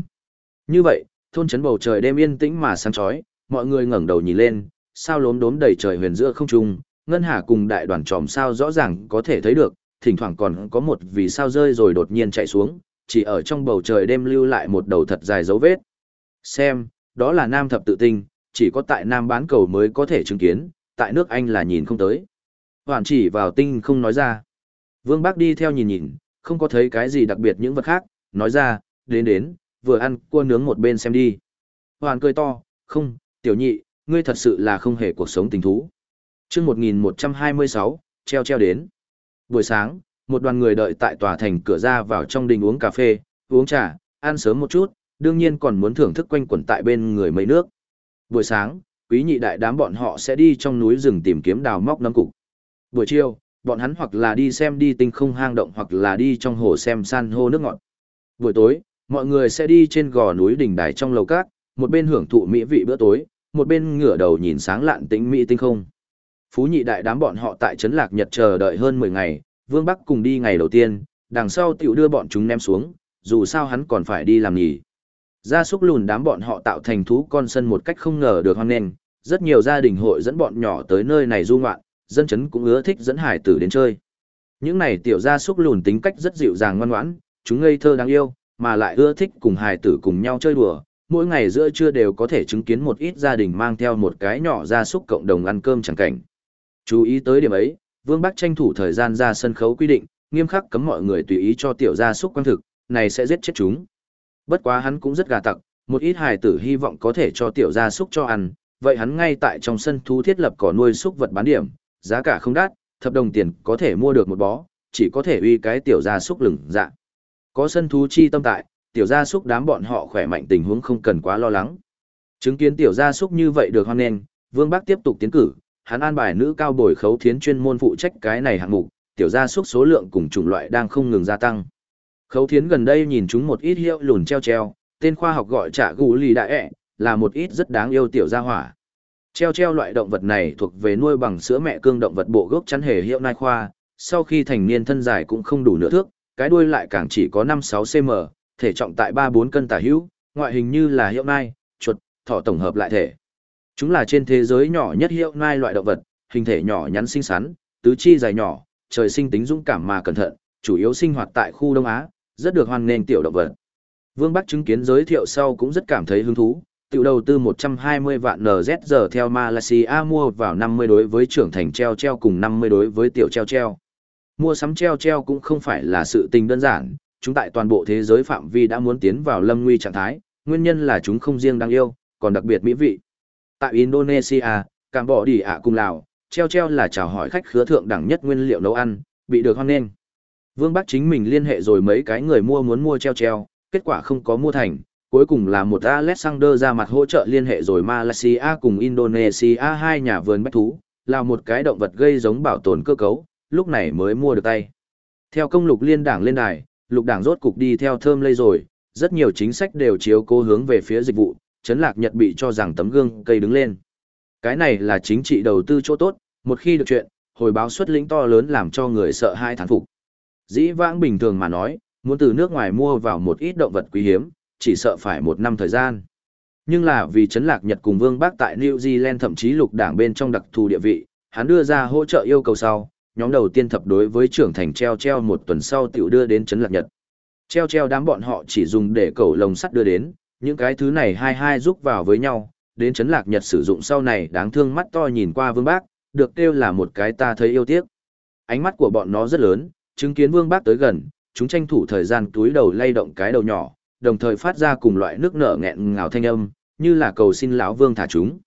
Như vậy, thôn trấn bầu trời đêm yên tĩnh mà sáng chói, mọi người ngẩng đầu nhìn lên, sao lốm đốm đầy trời huyền giữa không trung, ngân hà cùng đại đoàn tròm sao rõ ràng có thể thấy được, thỉnh thoảng còn có một vì sao rơi rồi đột nhiên chạy xuống, chỉ ở trong bầu trời đêm lưu lại một đầu thật dài dấu vết. Xem, đó là nam thập tự tinh, chỉ có tại nam bán cầu mới có thể chứng kiến, tại nước Anh là nhìn không tới. Hoàn chỉ vào tinh không nói ra. Vương Bác đi theo nhìn nhìn, không có thấy cái gì đặc biệt những vật khác, nói ra, đến đến, vừa ăn cua nướng một bên xem đi. Hoàn cười to, không, tiểu nhị, ngươi thật sự là không hề cuộc sống tình thú. Trước 1126, treo treo đến. Buổi sáng, một đoàn người đợi tại tòa thành cửa ra vào trong đình uống cà phê, uống trà, ăn sớm một chút, đương nhiên còn muốn thưởng thức quanh quẩn tại bên người mấy nước. Buổi sáng, quý nhị đại đám bọn họ sẽ đi trong núi rừng tìm kiếm đào móc nấm cục. Buổi chiều, bọn hắn hoặc là đi xem đi tinh không hang động hoặc là đi trong hồ xem san hô nước ngọt. Buổi tối, mọi người sẽ đi trên gò núi đỉnh đài trong lầu cát, một bên hưởng thụ mỹ vị bữa tối, một bên ngửa đầu nhìn sáng lạn tĩnh mỹ tinh không. Phú nhị đại đám bọn họ tại Trấn Lạc Nhật chờ đợi hơn 10 ngày, Vương Bắc cùng đi ngày đầu tiên, đằng sau tiểu đưa bọn chúng ném xuống, dù sao hắn còn phải đi làm nghỉ. Gia súc lùn đám bọn họ tạo thành thú con sân một cách không ngờ được hoang nên, rất nhiều gia đình hội dẫn bọn nhỏ tới nơi này du ngoạn, dân chấn cũng ưa thích dẫn hải tử đến chơi. Những này tiểu gia súc lùn tính cách rất dịu dàng ngoan ngoãn, chúng ngây thơ đáng yêu, mà lại ưa thích cùng hải tử cùng nhau chơi đùa. Mỗi ngày giữa trưa đều có thể chứng kiến một ít gia đình mang theo một cái nhỏ gia súc cộng đồng ăn cơm chẳng cảnh. Chú ý tới điểm ấy, Vương Bắc tranh thủ thời gian ra sân khấu quy định, nghiêm khắc cấm mọi người tùy ý cho tiểu gia súc quan thực, này sẽ giết chết chúng. Bất quá hắn cũng rất gà tặc, một ít hài tử hy vọng có thể cho tiểu gia súc cho ăn, vậy hắn ngay tại trong sân thú thiết lập cỏ nuôi súc vật bán điểm, giá cả không đắt, thập đồng tiền có thể mua được một bó, chỉ có thể uy cái tiểu gia súc lửng dạ. Có sân thú chi tâm tại, tiểu gia súc đám bọn họ khỏe mạnh tình huống không cần quá lo lắng. Chứng kiến tiểu gia súc như vậy được hoan nghênh, Vương Bắc tiếp tục tiến cử, hắn an bài nữ cao bồi khấu thiến chuyên môn phụ trách cái này hạng mục, tiểu gia súc số lượng cùng chủng loại đang không ngừng gia tăng. Khấu thiến gần đây nhìn chúng một ít hiệu lùn treo treo, tên khoa học gọi trả gù lì đại ẹ, là một ít rất đáng yêu tiểu gia hỏa. Treo treo loại động vật này thuộc về nuôi bằng sữa mẹ cương động vật bộ gốc chắn hề hiệu nai khoa, sau khi thành niên thân dài cũng không đủ nửa thước, cái đuôi lại càng chỉ có 5-6 cm, thể trọng tại 3-4 cân tả hữu, ngoại hình như là hiệu nai, chuột, thỏ tổng hợp lại thể. Chúng là trên thế giới nhỏ nhất hiệu nai loại động vật, hình thể nhỏ nhắn xinh xắn, tứ chi dài nhỏ, trời sinh tính dũng cảm mà cẩn thận, chủ yếu sinh hoạt tại khu Đông Á, rất được hoan nghênh tiểu động vật. Vương Bắc chứng kiến giới thiệu sau cũng rất cảm thấy hứng thú, tự đầu tư 120 vạn NZ giờ theo Malaysia mua vào 50 đối với trưởng thành treo treo cùng 50 đối với tiểu treo treo. Mua sắm treo treo cũng không phải là sự tình đơn giản, chúng tại toàn bộ thế giới phạm vi đã muốn tiến vào lâm nguy trạng thái, nguyên nhân là chúng không riêng đáng yêu, còn đặc biệt mỹ vị. Tại Indonesia, Cambodia cùng Lào, treo treo là chào hỏi khách khứa thượng đẳng nhất nguyên liệu nấu ăn, bị được hoan nghênh. Vương Bắc chính mình liên hệ rồi mấy cái người mua muốn mua treo treo, kết quả không có mua thành, cuối cùng là một Alexander ra mặt hỗ trợ liên hệ rồi Malaysia cùng Indonesia hai nhà vườn bách thú, là một cái động vật gây giống bảo tồn cơ cấu, lúc này mới mua được tay. Theo công lục liên đảng lên đài, lục đảng rốt cục đi theo thơm lây rồi, rất nhiều chính sách đều chiếu cố hướng về phía dịch vụ, chấn lạc nhật bị cho rằng tấm gương cây đứng lên. Cái này là chính trị đầu tư chỗ tốt, một khi được chuyện, hồi báo xuất lĩnh to lớn làm cho người sợ hai thán phục. Dĩ vãng bình thường mà nói, muốn từ nước ngoài mua vào một ít động vật quý hiếm, chỉ sợ phải một năm thời gian. Nhưng là vì chấn lạc Nhật cùng Vương Bác tại New Zealand thậm chí lục đảng bên trong đặc thù địa vị, hắn đưa ra hỗ trợ yêu cầu sau, nhóm đầu tiên thập đối với trưởng thành treo treo một tuần sau tiểu đưa đến chấn lạc Nhật. Treo treo đám bọn họ chỉ dùng để cầu lồng sắt đưa đến, những cái thứ này hai hai giúp vào với nhau, đến chấn lạc Nhật sử dụng sau này đáng thương mắt to nhìn qua Vương Bác, được kêu là một cái ta thấy yêu tiếc. Ánh mắt của bọn nó rất lớn, chứng kiến Vương Bác tới gần, chúng tranh thủ thời gian túi đầu lay động cái đầu nhỏ, đồng thời phát ra cùng loại nước nở nghẹn ngào thanh âm, như là cầu xin lão vương thả chúng.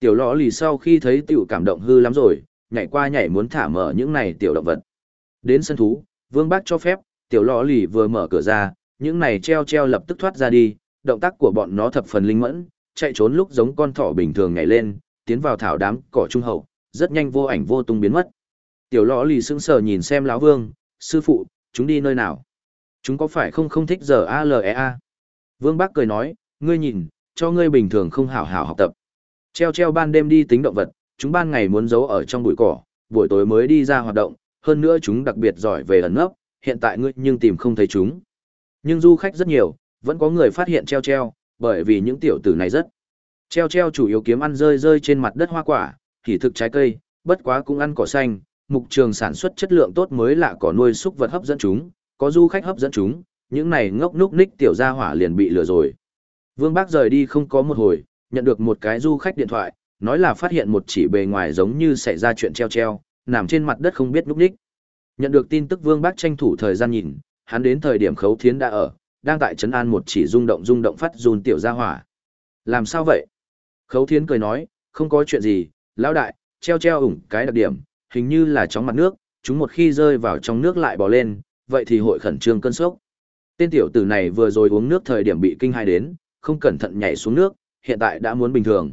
Tiểu lõ lì sau khi thấy tiểu cảm động hư lắm rồi, nhảy qua nhảy muốn thả mở những này tiểu động vật. Đến sân thú, vương bác cho phép, tiểu lõ lì vừa mở cửa ra, những này treo treo lập tức thoát ra đi, động tác của bọn nó thập phần linh mẫn, chạy trốn lúc giống con thỏ bình thường nhảy lên, tiến vào thảo đám cỏ trung hậu, rất nhanh vô ảnh vô tung biến mất. Tiểu lọ lì sững sờ nhìn xem lão vương, sư phụ, chúng đi nơi nào? Chúng có phải không không thích giờ ALEA? E Vương Bắc cười nói, ngươi nhìn, cho ngươi bình thường không hảo hảo học tập. Treo treo ban đêm đi tính động vật, chúng ban ngày muốn giấu ở trong bụi cỏ, buổi tối mới đi ra hoạt động, hơn nữa chúng đặc biệt giỏi về ẩn nấp, hiện tại ngươi nhưng tìm không thấy chúng. Nhưng du khách rất nhiều, vẫn có người phát hiện treo treo, bởi vì những tiểu tử này rất. Treo treo chủ yếu kiếm ăn rơi rơi trên mặt đất hoa quả, thì thực trái cây, bất quá cũng ăn cỏ xanh, mục trường sản xuất chất lượng tốt mới lạ cỏ nuôi súc vật hấp dẫn chúng, có du khách hấp dẫn chúng, những này ngốc núc ních tiểu gia hỏa liền bị lừa rồi. Vương Bác rời đi không có một hồi, nhận được một cái du khách điện thoại, nói là phát hiện một chỉ bề ngoài giống như xảy ra chuyện treo treo, nằm trên mặt đất không biết núc ních. Nhận được tin tức Vương Bác tranh thủ thời gian nhìn, hắn đến thời điểm khấu thiến đã ở, đang tại trấn an một chỉ rung động rung động phát run tiểu gia hỏa. Làm sao vậy? Khấu thiến cười nói, không có chuyện gì, lão đại, treo treo ủng cái đặc điểm, hình như là chóng mặt nước, chúng một khi rơi vào trong nước lại bò lên, vậy thì hội khẩn trương cơn sốc. Tên tiểu tử này vừa rồi uống nước thời điểm bị kinh hai đến, không cẩn thận nhảy xuống nước, hiện tại đã muốn bình thường.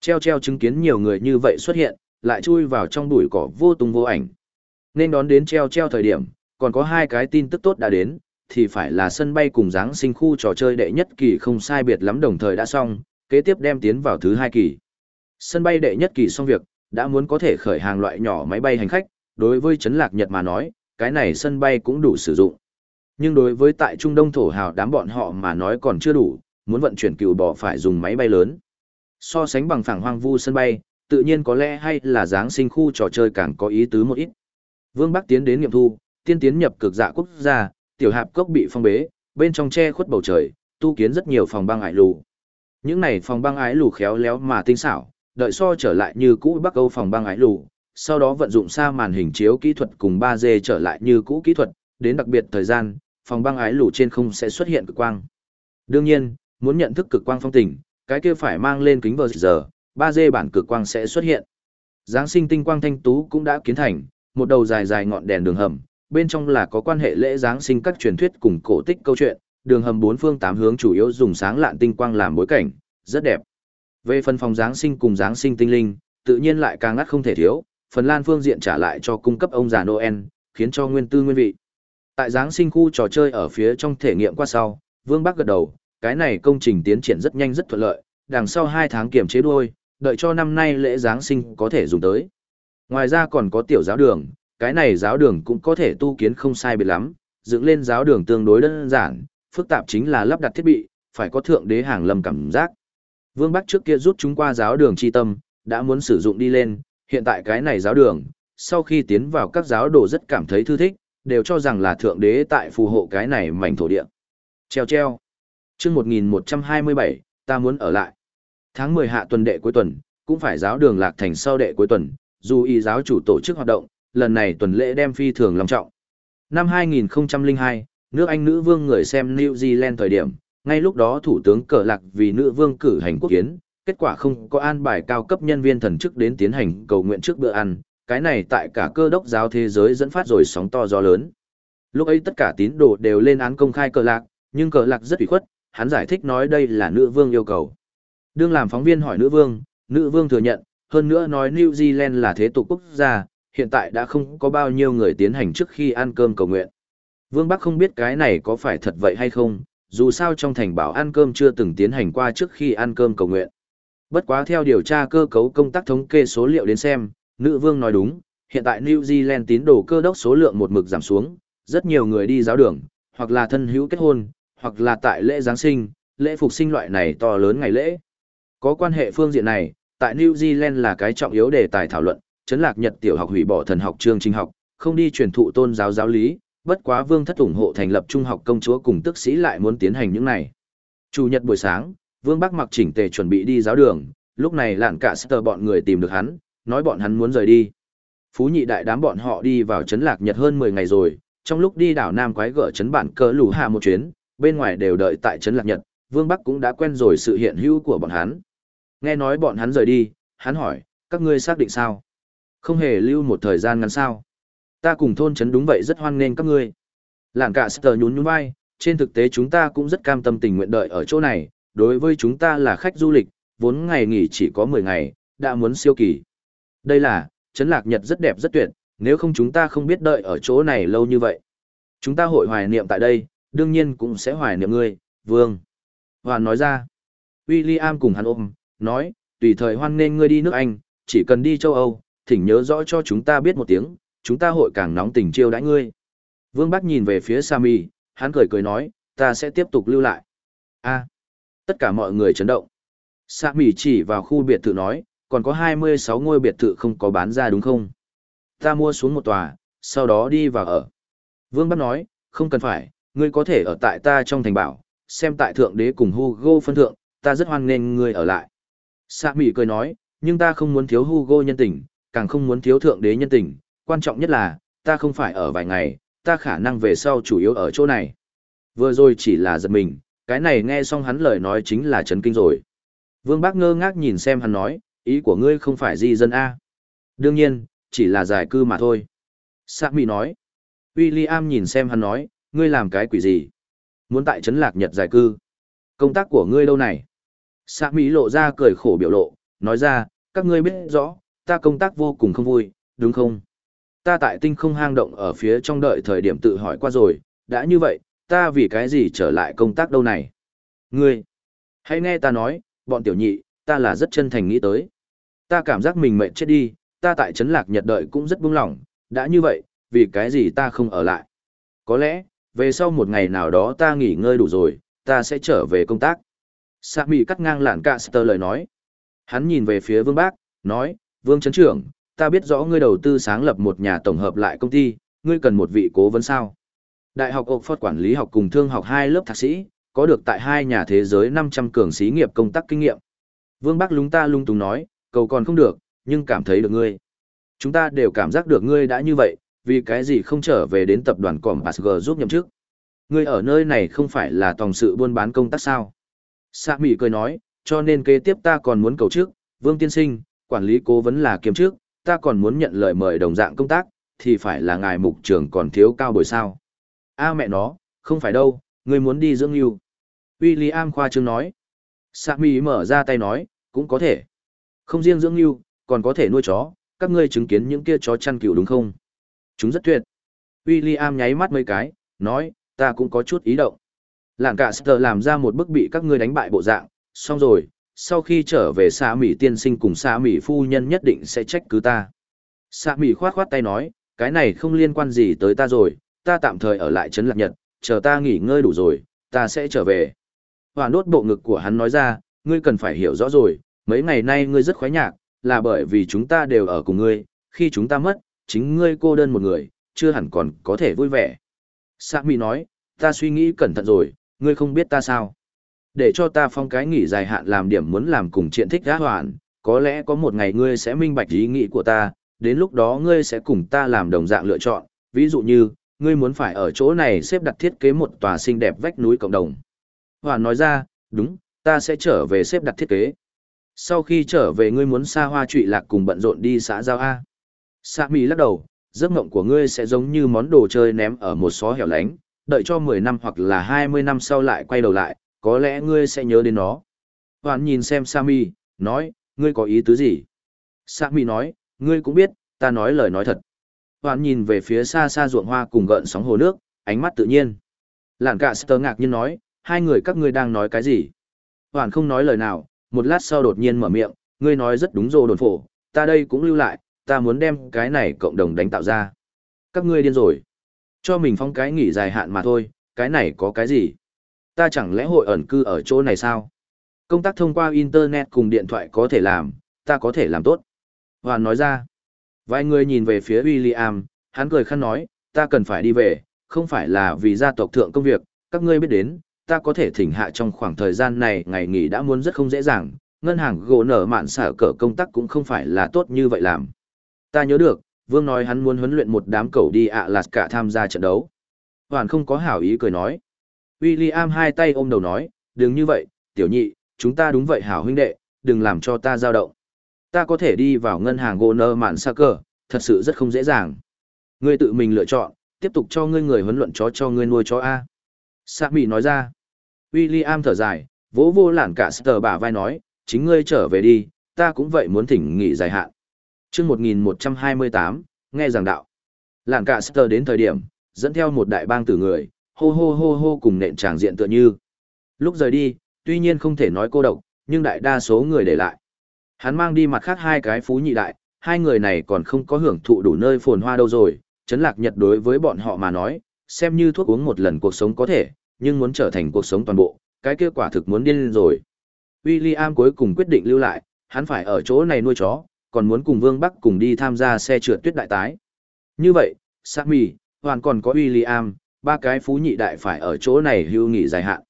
Treo treo chứng kiến nhiều người như vậy xuất hiện, lại chui vào trong bụi cỏ vô tung vô ảnh. Nên đón đến treo treo thời điểm, còn có hai cái tin tức tốt đã đến, thì phải là sân bay cùng dáng sinh khu trò chơi đệ nhất kỳ không sai biệt lắm đồng thời đã xong, kế tiếp đem tiến vào thứ hai kỳ. Sân bay đệ nhất kỳ xong việc, đã muốn có thể khởi hàng loại nhỏ máy bay hành khách, đối với Trấn Lạc Nhật mà nói, cái này sân bay cũng đủ sử dụng. Nhưng đối với tại Trung Đông thổ hào đám bọn họ mà nói còn chưa đủ, muốn vận chuyển cựu bò phải dùng máy bay lớn. So sánh bằng phẳng hoang vu sân bay, tự nhiên có lẽ hay là dáng sinh khu trò chơi càng có ý tứ một ít. Vương Bắc tiến đến nghiệm thu, tiên tiến nhập cực dạ quốc gia, tiểu hạp cốc bị phong bế, bên trong che khuất bầu trời, tu kiến rất nhiều phòng băng ải lù. Những này phòng băng ái lù khéo léo mà tinh xảo, đợi so trở lại như cũ Bắc Âu phòng băng ái lù, sau đó vận dụng xa màn hình chiếu kỹ thuật cùng 3D trở lại như cũ kỹ thuật, đến đặc biệt thời gian, phòng băng ái lù trên không sẽ xuất hiện cực quang. Đương nhiên, muốn nhận thức cực quang phong tình, cái kia phải mang lên kính vờ giờ, 3D bản cực quang sẽ xuất hiện. Giáng sinh tinh quang thanh tú cũng đã kiến thành, một đầu dài dài ngọn đèn đường hầm, bên trong là có quan hệ lễ Giáng sinh các truyền thuyết cùng cổ tích câu chuyện, đường hầm bốn phương tám hướng chủ yếu dùng sáng lạn tinh quang làm bối cảnh, rất đẹp. Về phần phòng Giáng sinh cùng Giáng sinh tinh linh, tự nhiên lại càng ngắt không thể thiếu, phần Lan phương diện trả lại cho cung cấp ông già Noel, khiến cho nguyên tư nguyên vị. Tại Giáng sinh khu trò chơi ở phía trong thể nghiệm qua sau, Vương Bắc gật đầu, cái này công trình tiến triển rất nhanh rất thuận lợi, đằng sau 2 tháng kiểm chế đuôi, đợi cho năm nay lễ Giáng sinh có thể dùng tới. Ngoài ra còn có tiểu giáo đường, cái này giáo đường cũng có thể tu kiến không sai biệt lắm, dựng lên giáo đường tương đối đơn giản, phức tạp chính là lắp đặt thiết bị, phải có thượng đế hàng lâm cảm giác. Vương Bắc trước kia rút chúng qua giáo đường chi tâm, đã muốn sử dụng đi lên, hiện tại cái này giáo đường, sau khi tiến vào các giáo đồ rất cảm thấy thư thích, đều cho rằng là thượng đế tại phù hộ cái này mảnh thổ địa. Treo treo. Chương 1127, ta muốn ở lại. Tháng 10 hạ tuần đệ cuối tuần, cũng phải giáo đường lạc thành sau đệ cuối tuần, dù y giáo chủ tổ chức hoạt động, lần này tuần lễ đem phi thường long trọng. Năm 2002, nước Anh nữ vương người xem New Zealand thời điểm, ngay lúc đó thủ tướng cờ lạc vì nữ vương cử hành quốc kiến, kết quả không có an bài cao cấp nhân viên thần chức đến tiến hành cầu nguyện trước bữa ăn, cái này tại cả cơ đốc giáo thế giới dẫn phát rồi sóng to gió lớn. Lúc ấy tất cả tín đồ đều lên án công khai cờ lạc, nhưng cờ lạc rất ủy khuất, hắn giải thích nói đây là nữ vương yêu cầu. Đương làm phóng viên hỏi nữ vương, nữ vương thừa nhận, hơn nữa nói New Zealand là thế tục quốc gia, hiện tại đã không có bao nhiêu người tiến hành trước khi ăn cơm cầu nguyện. Vương Bắc không biết cái này có phải thật vậy hay không, dù sao trong thành bảo ăn cơm chưa từng tiến hành qua trước khi ăn cơm cầu nguyện. Bất quá theo điều tra cơ cấu công tác thống kê số liệu đến xem, nữ vương nói đúng, hiện tại New Zealand tín đồ cơ đốc số lượng một mực giảm xuống, rất nhiều người đi giáo đường, hoặc là thân hữu kết hôn, hoặc là tại lễ Giáng sinh, lễ phục sinh loại này to lớn ngày lễ. Có quan hệ phương diện này, tại New Zealand là cái trọng yếu đề tài thảo luận, chấn lạc Nhật tiểu học hủy bỏ thần học chương trình học, không đi truyền thụ tôn giáo giáo lý, bất quá vương thất ủng hộ thành lập trung học công chúa cùng tức sĩ lại muốn tiến hành những này. Chủ nhật buổi sáng, vương bắc mặc chỉnh tề chuẩn bị đi giáo đường, lúc này lạn cả sơ bọn người tìm được hắn, nói bọn hắn muốn rời đi. Phú nhị đại đám bọn họ đi vào chấn lạc nhật hơn 10 ngày rồi, trong lúc đi đảo Nam quái gỡ chấn bản cỡ lù hạ một chuyến, bên ngoài đều đợi tại chấn lạc nhật, vương bắc cũng đã quen rồi sự hiện hữu của bọn hắn. Nghe nói bọn hắn rời đi, hắn hỏi, các ngươi xác định sao? Không hề lưu một thời gian ngắn sao? Ta cùng thôn trấn đúng vậy rất hoan nghênh các ngươi. Lạng cả sờ nhún nhún vai, trên thực tế chúng ta cũng rất cam tâm tình nguyện đợi ở chỗ này, đối với chúng ta là khách du lịch, vốn ngày nghỉ chỉ có 10 ngày, đã muốn siêu kỳ. Đây là, trấn lạc nhật rất đẹp rất tuyệt, nếu không chúng ta không biết đợi ở chỗ này lâu như vậy. Chúng ta hội hoài niệm tại đây, đương nhiên cũng sẽ hoài niệm ngươi, vương. Hoàn nói ra, William cùng hắn ôm, nói, tùy thời hoan nghênh ngươi đi nước Anh, chỉ cần đi châu Âu, thỉnh nhớ rõ cho chúng ta biết một tiếng, chúng ta hội càng nóng tình chiêu đãi ngươi. Vương Bắc nhìn về phía Sami, hắn cười cười nói, ta sẽ tiếp tục lưu lại. a tất cả mọi người chấn động. Sami chỉ vào khu biệt thự nói, còn có 26 ngôi biệt thự không có bán ra đúng không? Ta mua xuống một tòa, sau đó đi vào ở. Vương Bắc nói, không cần phải, ngươi có thể ở tại ta trong thành bảo, xem tại thượng đế cùng Hugo phân thượng, ta rất hoan nghênh ngươi ở lại. Sami cười nói, nhưng ta không muốn thiếu Hugo nhân tình, càng không muốn thiếu thượng đế nhân tình, quan trọng nhất là, ta không phải ở vài ngày, ta khả năng về sau chủ yếu ở chỗ này. Vừa rồi chỉ là giật mình, cái này nghe xong hắn lời nói chính là chấn kinh rồi. Vương Bác ngơ ngác nhìn xem hắn nói, ý của ngươi không phải di dân A. Đương nhiên, chỉ là giải cư mà thôi. Sạc Mỹ nói. William nhìn xem hắn nói, ngươi làm cái quỷ gì? Muốn tại trấn lạc nhật giải cư. Công tác của ngươi đâu này? Sạc Mỹ lộ ra cười khổ biểu lộ, nói ra, các ngươi biết rõ, ta công tác vô cùng không vui, đúng không? ta tại tinh không hang động ở phía trong đợi thời điểm tự hỏi qua rồi, đã như vậy, ta vì cái gì trở lại công tác đâu này? Ngươi, hãy nghe ta nói, bọn tiểu nhị, ta là rất chân thành nghĩ tới. Ta cảm giác mình mệnh chết đi, ta tại Trấn Lạc Nhật đợi cũng rất buông lỏng, đã như vậy, vì cái gì ta không ở lại? Có lẽ, về sau một ngày nào đó ta nghỉ ngơi đủ rồi, ta sẽ trở về công tác. Sạ Mị cắt ngang lạn cả Sơ lời nói. Hắn nhìn về phía Vương Bác, nói, Vương Trấn Trưởng, ta biết rõ ngươi đầu tư sáng lập một nhà tổng hợp lại công ty, ngươi cần một vị cố vấn sao. Đại học Oxford quản lý học cùng thương học hai lớp thạc sĩ, có được tại hai nhà thế giới 500 cường xí nghiệp công tác kinh nghiệm. Vương Bắc lúng ta lung tung nói, cầu còn không được, nhưng cảm thấy được ngươi. Chúng ta đều cảm giác được ngươi đã như vậy, vì cái gì không trở về đến tập đoàn Cỏm G giúp nhậm chức. Ngươi ở nơi này không phải là tòng sự buôn bán công tác sao. Sạ Mỹ cười nói, cho nên kế tiếp ta còn muốn cầu trước, Vương Tiên Sinh, quản lý cố vấn là kiếm trước, ta còn muốn nhận lời mời đồng dạng công tác, thì phải là ngài mục trưởng còn thiếu cao bồi sao. A mẹ nó, không phải đâu, ngươi muốn đi dưỡng yêu. William khoa trương nói. Sammy mở ra tay nói, cũng có thể. Không riêng dưỡng yêu, còn có thể nuôi chó, các ngươi chứng kiến những kia chó chăn cừu đúng không? Chúng rất tuyệt. William nháy mắt mấy cái, nói, ta cũng có chút ý động. Lạng cả Sơ làm ra một bức bị các ngươi đánh bại bộ dạng, xong rồi, sau khi trở về xã Mỹ tiên sinh cùng xã Mỹ phu nhân nhất định sẽ trách cứ ta. Xa Mỹ khoát khoát tay nói, cái này không liên quan gì tới ta rồi, ta tạm thời ở lại Trấn Lạc Nhật, chờ ta nghỉ ngơi đủ rồi, ta sẽ trở về. Hòa nốt bộ ngực của hắn nói ra, ngươi cần phải hiểu rõ rồi, mấy ngày nay ngươi rất khoái nhạc, là bởi vì chúng ta đều ở cùng ngươi, khi chúng ta mất, chính ngươi cô đơn một người, chưa hẳn còn có thể vui vẻ. Sạ Mỹ nói, ta suy nghĩ cẩn thận rồi, ngươi không biết ta sao. Để cho ta phong cái nghỉ dài hạn làm điểm muốn làm cùng chuyện thích gã hoàn, có lẽ có một ngày ngươi sẽ minh bạch ý nghĩ của ta, đến lúc đó ngươi sẽ cùng ta làm đồng dạng lựa chọn, ví dụ như, ngươi muốn phải ở chỗ này xếp đặt thiết kế một tòa xinh đẹp vách núi cộng đồng. Hoàn nói ra, đúng, ta sẽ trở về xếp đặt thiết kế. Sau khi trở về ngươi muốn xa hoa trụy lạc cùng bận rộn đi xã giao A. Sa Mỹ lắc đầu, giấc mộng của ngươi sẽ giống như món đồ chơi ném ở một xó hẻo lánh, đợi cho 10 năm hoặc là 20 năm sau lại quay đầu lại, có lẽ ngươi sẽ nhớ đến nó. Hoàn nhìn xem Sami, nói, ngươi có ý tứ gì? Sami nói, ngươi cũng biết, ta nói lời nói thật. Hoàn nhìn về phía xa xa ruộng hoa cùng gợn sóng hồ nước, ánh mắt tự nhiên. Lạn cả Sơ ngạc nhiên nói, hai người các ngươi đang nói cái gì? Hoàn không nói lời nào, một lát sau đột nhiên mở miệng, ngươi nói rất đúng rồi đồn phổ, ta đây cũng lưu lại, ta muốn đem cái này cộng đồng đánh tạo ra. Các ngươi điên rồi. Cho mình phong cái nghỉ dài hạn mà thôi, cái này có cái gì? Ta chẳng lẽ hội ẩn cư ở chỗ này sao? Công tác thông qua Internet cùng điện thoại có thể làm, ta có thể làm tốt. Hoàn nói ra. Vài người nhìn về phía William, hắn cười khăn nói, ta cần phải đi về, không phải là vì gia tộc thượng công việc, các ngươi biết đến, ta có thể thỉnh hạ trong khoảng thời gian này ngày nghỉ đã muốn rất không dễ dàng, ngân hàng gỗ nở mạn xả cỡ công tác cũng không phải là tốt như vậy làm. Ta nhớ được, Vương nói hắn muốn huấn luyện một đám cầu đi ạ lạt cả tham gia trận đấu. Hoàn không có hảo ý cười nói. William hai tay ôm đầu nói, đừng như vậy, tiểu nhị, chúng ta đúng vậy hảo huynh đệ, đừng làm cho ta dao động. Ta có thể đi vào ngân hàng gỗ nơ mạn xa cờ, thật sự rất không dễ dàng. Ngươi tự mình lựa chọn, tiếp tục cho ngươi người huấn luyện chó cho ngươi nuôi chó A. Sạ Mỹ nói ra. William thở dài, vỗ vô lản cả sờ bả vai nói, chính ngươi trở về đi, ta cũng vậy muốn thỉnh nghỉ dài hạn. Trước 1128, nghe giảng đạo. Lản cả sờ đến thời điểm, dẫn theo một đại bang tử người, hô hô hô hô cùng nện tràng diện tựa như. Lúc rời đi, tuy nhiên không thể nói cô độc, nhưng đại đa số người để lại. Hắn mang đi mặt khác hai cái phú nhị đại, hai người này còn không có hưởng thụ đủ nơi phồn hoa đâu rồi, chấn lạc nhật đối với bọn họ mà nói, xem như thuốc uống một lần cuộc sống có thể, nhưng muốn trở thành cuộc sống toàn bộ, cái kết quả thực muốn điên lên rồi. William cuối cùng quyết định lưu lại, hắn phải ở chỗ này nuôi chó, còn muốn cùng Vương Bắc cùng đi tham gia xe trượt tuyết đại tái. Như vậy, Sammy, hoàn còn có William, ba cái phú nhị đại phải ở chỗ này hưu nghỉ dài hạn.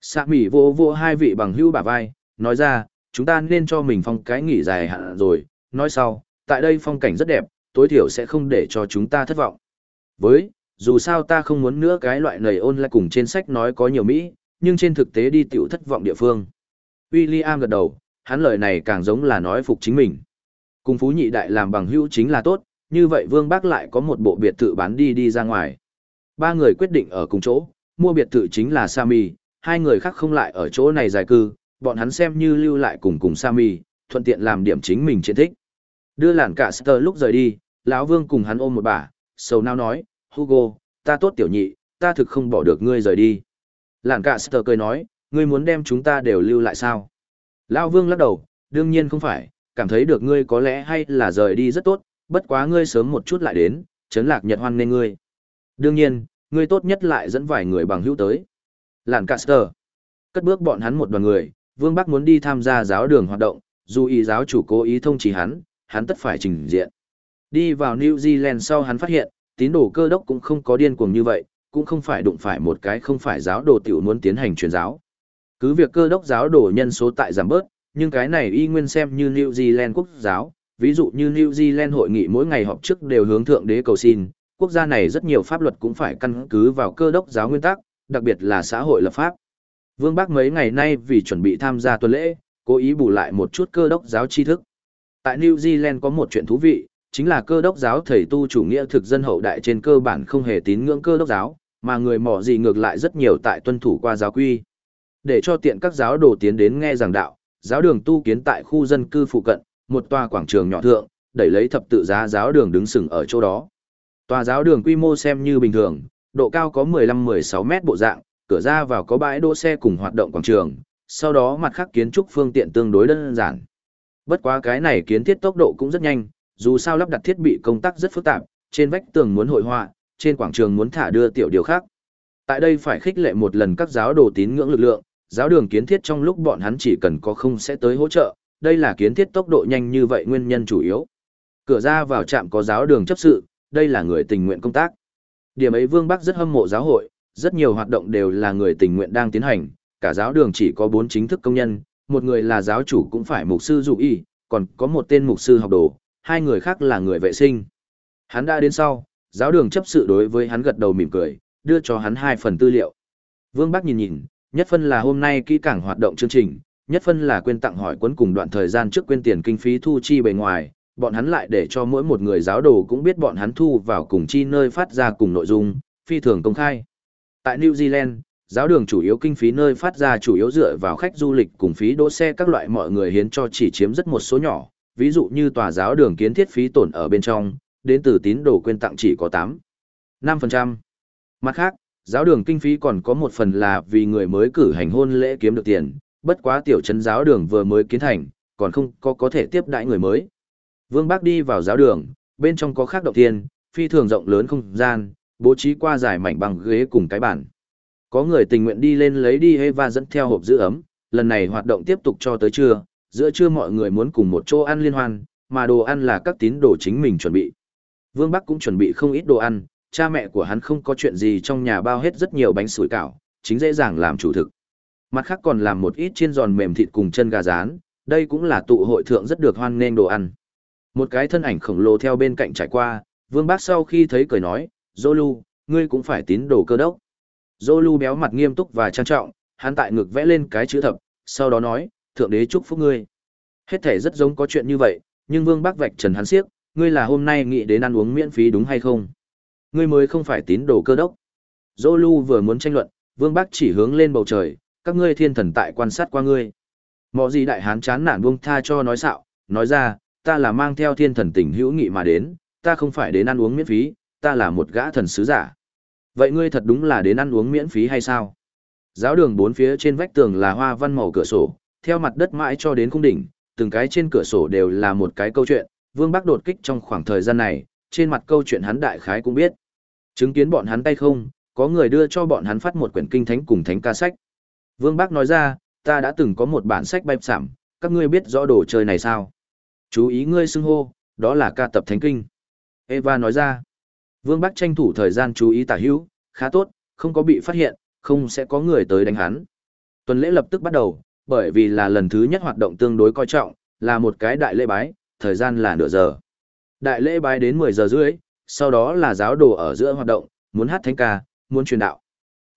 Sạ mỉ vô vô hai vị bằng hưu bả vai, nói ra, chúng ta nên cho mình phong cái nghỉ dài hạn rồi, nói sau, tại đây phong cảnh rất đẹp, tối thiểu sẽ không để cho chúng ta thất vọng. Với, dù sao ta không muốn nữa cái loại này ôn lại cùng trên sách nói có nhiều Mỹ, nhưng trên thực tế đi tiểu thất vọng địa phương. William gật đầu, hắn lời này càng giống là nói phục chính mình. Cùng phú nhị đại làm bằng hữu chính là tốt, như vậy Vương Bác lại có một bộ biệt thự bán đi đi ra ngoài. Ba người quyết định ở cùng chỗ, mua biệt thự chính là Sami, hai người khác không lại ở chỗ này dài cư, bọn hắn xem như lưu lại cùng cùng Sami, thuận tiện làm điểm chính mình chiến thích. Đưa làn cả Sơ lúc rời đi, lão Vương cùng hắn ôm một bà, sầu nao nói, Hugo, ta tốt tiểu nhị, ta thực không bỏ được ngươi rời đi. Làn cả Sơ cười nói, ngươi muốn đem chúng ta đều lưu lại sao? Lão Vương lắc đầu, đương nhiên không phải, cảm thấy được ngươi có lẽ hay là rời đi rất tốt, bất quá ngươi sớm một chút lại đến, chấn lạc nhật hoan nên ngươi. Đương nhiên, ngươi tốt nhất lại dẫn vài người bằng hữu tới. Làn Caster. Cất bước bọn hắn một đoàn người, Vương Bắc muốn đi tham gia giáo đường hoạt động, dù ý giáo chủ cố ý thông chỉ hắn, hắn tất phải trình diện. Đi vào New Zealand sau hắn phát hiện, tín đồ cơ đốc cũng không có điên cuồng như vậy, cũng không phải đụng phải một cái không phải giáo đồ tiểu muốn tiến hành truyền giáo. Cứ việc cơ đốc giáo đồ nhân số tại giảm bớt, nhưng cái này y nguyên xem như New Zealand quốc giáo, ví dụ như New Zealand hội nghị mỗi ngày họp trước đều hướng thượng đế cầu xin, quốc gia này rất nhiều pháp luật cũng phải căn cứ vào cơ đốc giáo nguyên tắc, đặc biệt là xã hội lập pháp. Vương Bắc mấy ngày nay vì chuẩn bị tham gia tuần lễ, cố ý bù lại một chút cơ đốc giáo tri thức. Tại New Zealand có một chuyện thú vị, chính là cơ đốc giáo thầy tu chủ nghĩa thực dân hậu đại trên cơ bản không hề tín ngưỡng cơ đốc giáo, mà người mỏ gì ngược lại rất nhiều tại tuân thủ qua giáo quy. Để cho tiện các giáo đồ tiến đến nghe giảng đạo, giáo đường tu kiến tại khu dân cư phụ cận, một tòa quảng trường nhỏ thượng, đẩy lấy thập tự giá giáo đường đứng sừng ở chỗ đó. Tòa giáo đường quy mô xem như bình thường, độ cao có 15-16 mét bộ dạng, cửa ra vào có bãi đỗ xe cùng hoạt động quảng trường, sau đó mặt khác kiến trúc phương tiện tương đối đơn giản. Bất quá cái này kiến thiết tốc độ cũng rất nhanh, dù sao lắp đặt thiết bị công tác rất phức tạp, trên vách tường muốn hội họa, trên quảng trường muốn thả đưa tiểu điều khác. Tại đây phải khích lệ một lần các giáo đồ tín ngưỡng lực lượng, giáo đường kiến thiết trong lúc bọn hắn chỉ cần có không sẽ tới hỗ trợ, đây là kiến thiết tốc độ nhanh như vậy nguyên nhân chủ yếu. Cửa ra vào trạm có giáo đường chấp sự, đây là người tình nguyện công tác. Điểm ấy Vương Bắc rất hâm mộ giáo hội, rất nhiều hoạt động đều là người tình nguyện đang tiến hành, cả giáo đường chỉ có 4 chính thức công nhân, một người là giáo chủ cũng phải mục sư dụ y, còn có một tên mục sư học đồ, hai người khác là người vệ sinh. Hắn đã đến sau, giáo đường chấp sự đối với hắn gật đầu mỉm cười, đưa cho hắn hai phần tư liệu. Vương Bắc nhìn nhìn, nhất phân là hôm nay kỹ càng hoạt động chương trình, nhất phân là quên tặng hỏi quấn cùng đoạn thời gian trước quên tiền kinh phí thu chi bề ngoài, bọn hắn lại để cho mỗi một người giáo đồ cũng biết bọn hắn thu vào cùng chi nơi phát ra cùng nội dung, phi thường công khai. Tại New Zealand, giáo đường chủ yếu kinh phí nơi phát ra chủ yếu dựa vào khách du lịch cùng phí đỗ xe các loại mọi người hiến cho chỉ chiếm rất một số nhỏ, ví dụ như tòa giáo đường kiến thiết phí tổn ở bên trong, đến từ tín đồ quên tặng chỉ có 8, 5%. Mặt khác, giáo đường kinh phí còn có một phần là vì người mới cử hành hôn lễ kiếm được tiền, bất quá tiểu trấn giáo đường vừa mới kiến thành, còn không có có thể tiếp đãi người mới. Vương Bác đi vào giáo đường, bên trong có khác động thiên, phi thường rộng lớn không gian, bố trí qua dài mảnh bằng ghế cùng cái bàn. Có người tình nguyện đi lên lấy đi Eva dẫn theo hộp giữ ấm, lần này hoạt động tiếp tục cho tới trưa, giữa trưa mọi người muốn cùng một chỗ ăn liên hoan, mà đồ ăn là các tín đồ chính mình chuẩn bị. Vương Bắc cũng chuẩn bị không ít đồ ăn, cha mẹ của hắn không có chuyện gì trong nhà bao hết rất nhiều bánh sủi cảo, chính dễ dàng làm chủ thực. Mặt khác còn làm một ít chiên giòn mềm thịt cùng chân gà rán, đây cũng là tụ hội thượng rất được hoan nghênh đồ ăn. Một cái thân ảnh khổng lồ theo bên cạnh trải qua, Vương Bác sau khi thấy cười nói, Zolu, ngươi cũng phải tín đồ cơ đốc. Zolu béo mặt nghiêm túc và trang trọng, hắn tại ngực vẽ lên cái chữ thập, sau đó nói, Thượng đế chúc phúc ngươi. Hết thể rất giống có chuyện như vậy, nhưng Vương Bác vạch trần hắn siếc, ngươi là hôm nay nghĩ đến ăn uống miễn phí đúng hay không? Ngươi mới không phải tín đồ cơ đốc. Zolu vừa muốn tranh luận, Vương Bác chỉ hướng lên bầu trời, các ngươi thiên thần tại quan sát qua ngươi. Mọ gì đại hán chán nản buông tha cho nói xạo, nói ra, ta là mang theo thiên thần tình hữu nghị mà đến, ta không phải đến ăn uống miễn phí, ta là một gã thần sứ giả. Vậy ngươi thật đúng là đến ăn uống miễn phí hay sao? Giáo đường bốn phía trên vách tường là hoa văn màu cửa sổ, theo mặt đất mãi cho đến cung đỉnh, từng cái trên cửa sổ đều là một cái câu chuyện, Vương Bắc đột kích trong khoảng thời gian này, trên mặt câu chuyện hắn đại khái cũng biết. Chứng kiến bọn hắn tay không, có người đưa cho bọn hắn phát một quyển kinh thánh cùng thánh ca sách. Vương Bắc nói ra, ta đã từng có một bản sách bạch sảm, các ngươi biết rõ đồ chơi này sao? Chú ý ngươi xưng hô, đó là ca tập thánh kinh. Eva nói ra, Vương Bắc tranh thủ thời gian chú ý tả hữu, khá tốt, không có bị phát hiện, không sẽ có người tới đánh hắn. Tuần lễ lập tức bắt đầu, bởi vì là lần thứ nhất hoạt động tương đối coi trọng, là một cái đại lễ bái, thời gian là nửa giờ. Đại lễ bái đến 10 giờ rưỡi, sau đó là giáo đồ ở giữa hoạt động, muốn hát thánh ca, muốn truyền đạo.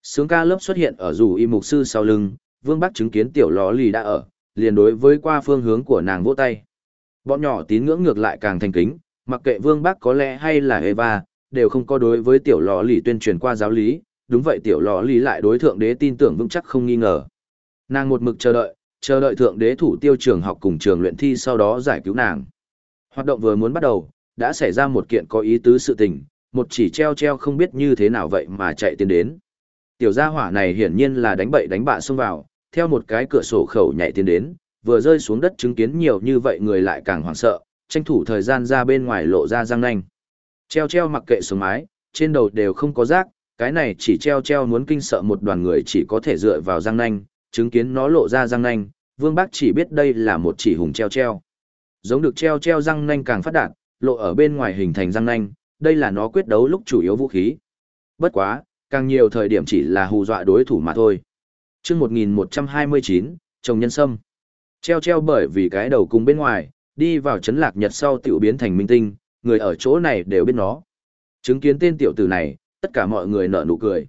Sướng ca lớp xuất hiện ở rủ y mục sư sau lưng, Vương Bắc chứng kiến tiểu ló lì đã ở, liền đối với qua phương hướng của nàng vỗ tay. Bọn nhỏ tín ngưỡng ngược lại càng thành kính, mặc kệ Vương bác có lẽ hay là Eva, đều không có đối với tiểu lò lì tuyên truyền qua giáo lý, đúng vậy tiểu lò lì lại đối thượng đế tin tưởng vững chắc không nghi ngờ. Nàng một mực chờ đợi, chờ đợi thượng đế thủ tiêu trường học cùng trường luyện thi sau đó giải cứu nàng. Hoạt động vừa muốn bắt đầu, đã xảy ra một kiện có ý tứ sự tình, một chỉ treo treo không biết như thế nào vậy mà chạy tiến đến. Tiểu gia hỏa này hiển nhiên là đánh bậy đánh bạ xông vào, theo một cái cửa sổ khẩu nhảy tiến đến, vừa rơi xuống đất chứng kiến nhiều như vậy người lại càng hoảng sợ, tranh thủ thời gian ra bên ngoài lộ ra răng nanh. Treo treo mặc kệ xuống mái, trên đầu đều không có rác, cái này chỉ treo treo muốn kinh sợ một đoàn người chỉ có thể dựa vào răng nanh, chứng kiến nó lộ ra răng nanh, Vương Bác chỉ biết đây là một chỉ hùng treo treo. Giống được treo treo răng nanh càng phát đạt, lộ ở bên ngoài hình thành răng nanh, đây là nó quyết đấu lúc chủ yếu vũ khí. Bất quá, càng nhiều thời điểm chỉ là hù dọa đối thủ mà thôi. chương 1129, trồng nhân sâm. Treo treo bởi vì cái đầu cùng bên ngoài, đi vào chấn lạc nhật sau tiểu biến thành minh tinh, người ở chỗ này đều biết nó. Chứng kiến tên tiểu tử này, tất cả mọi người nở nụ cười.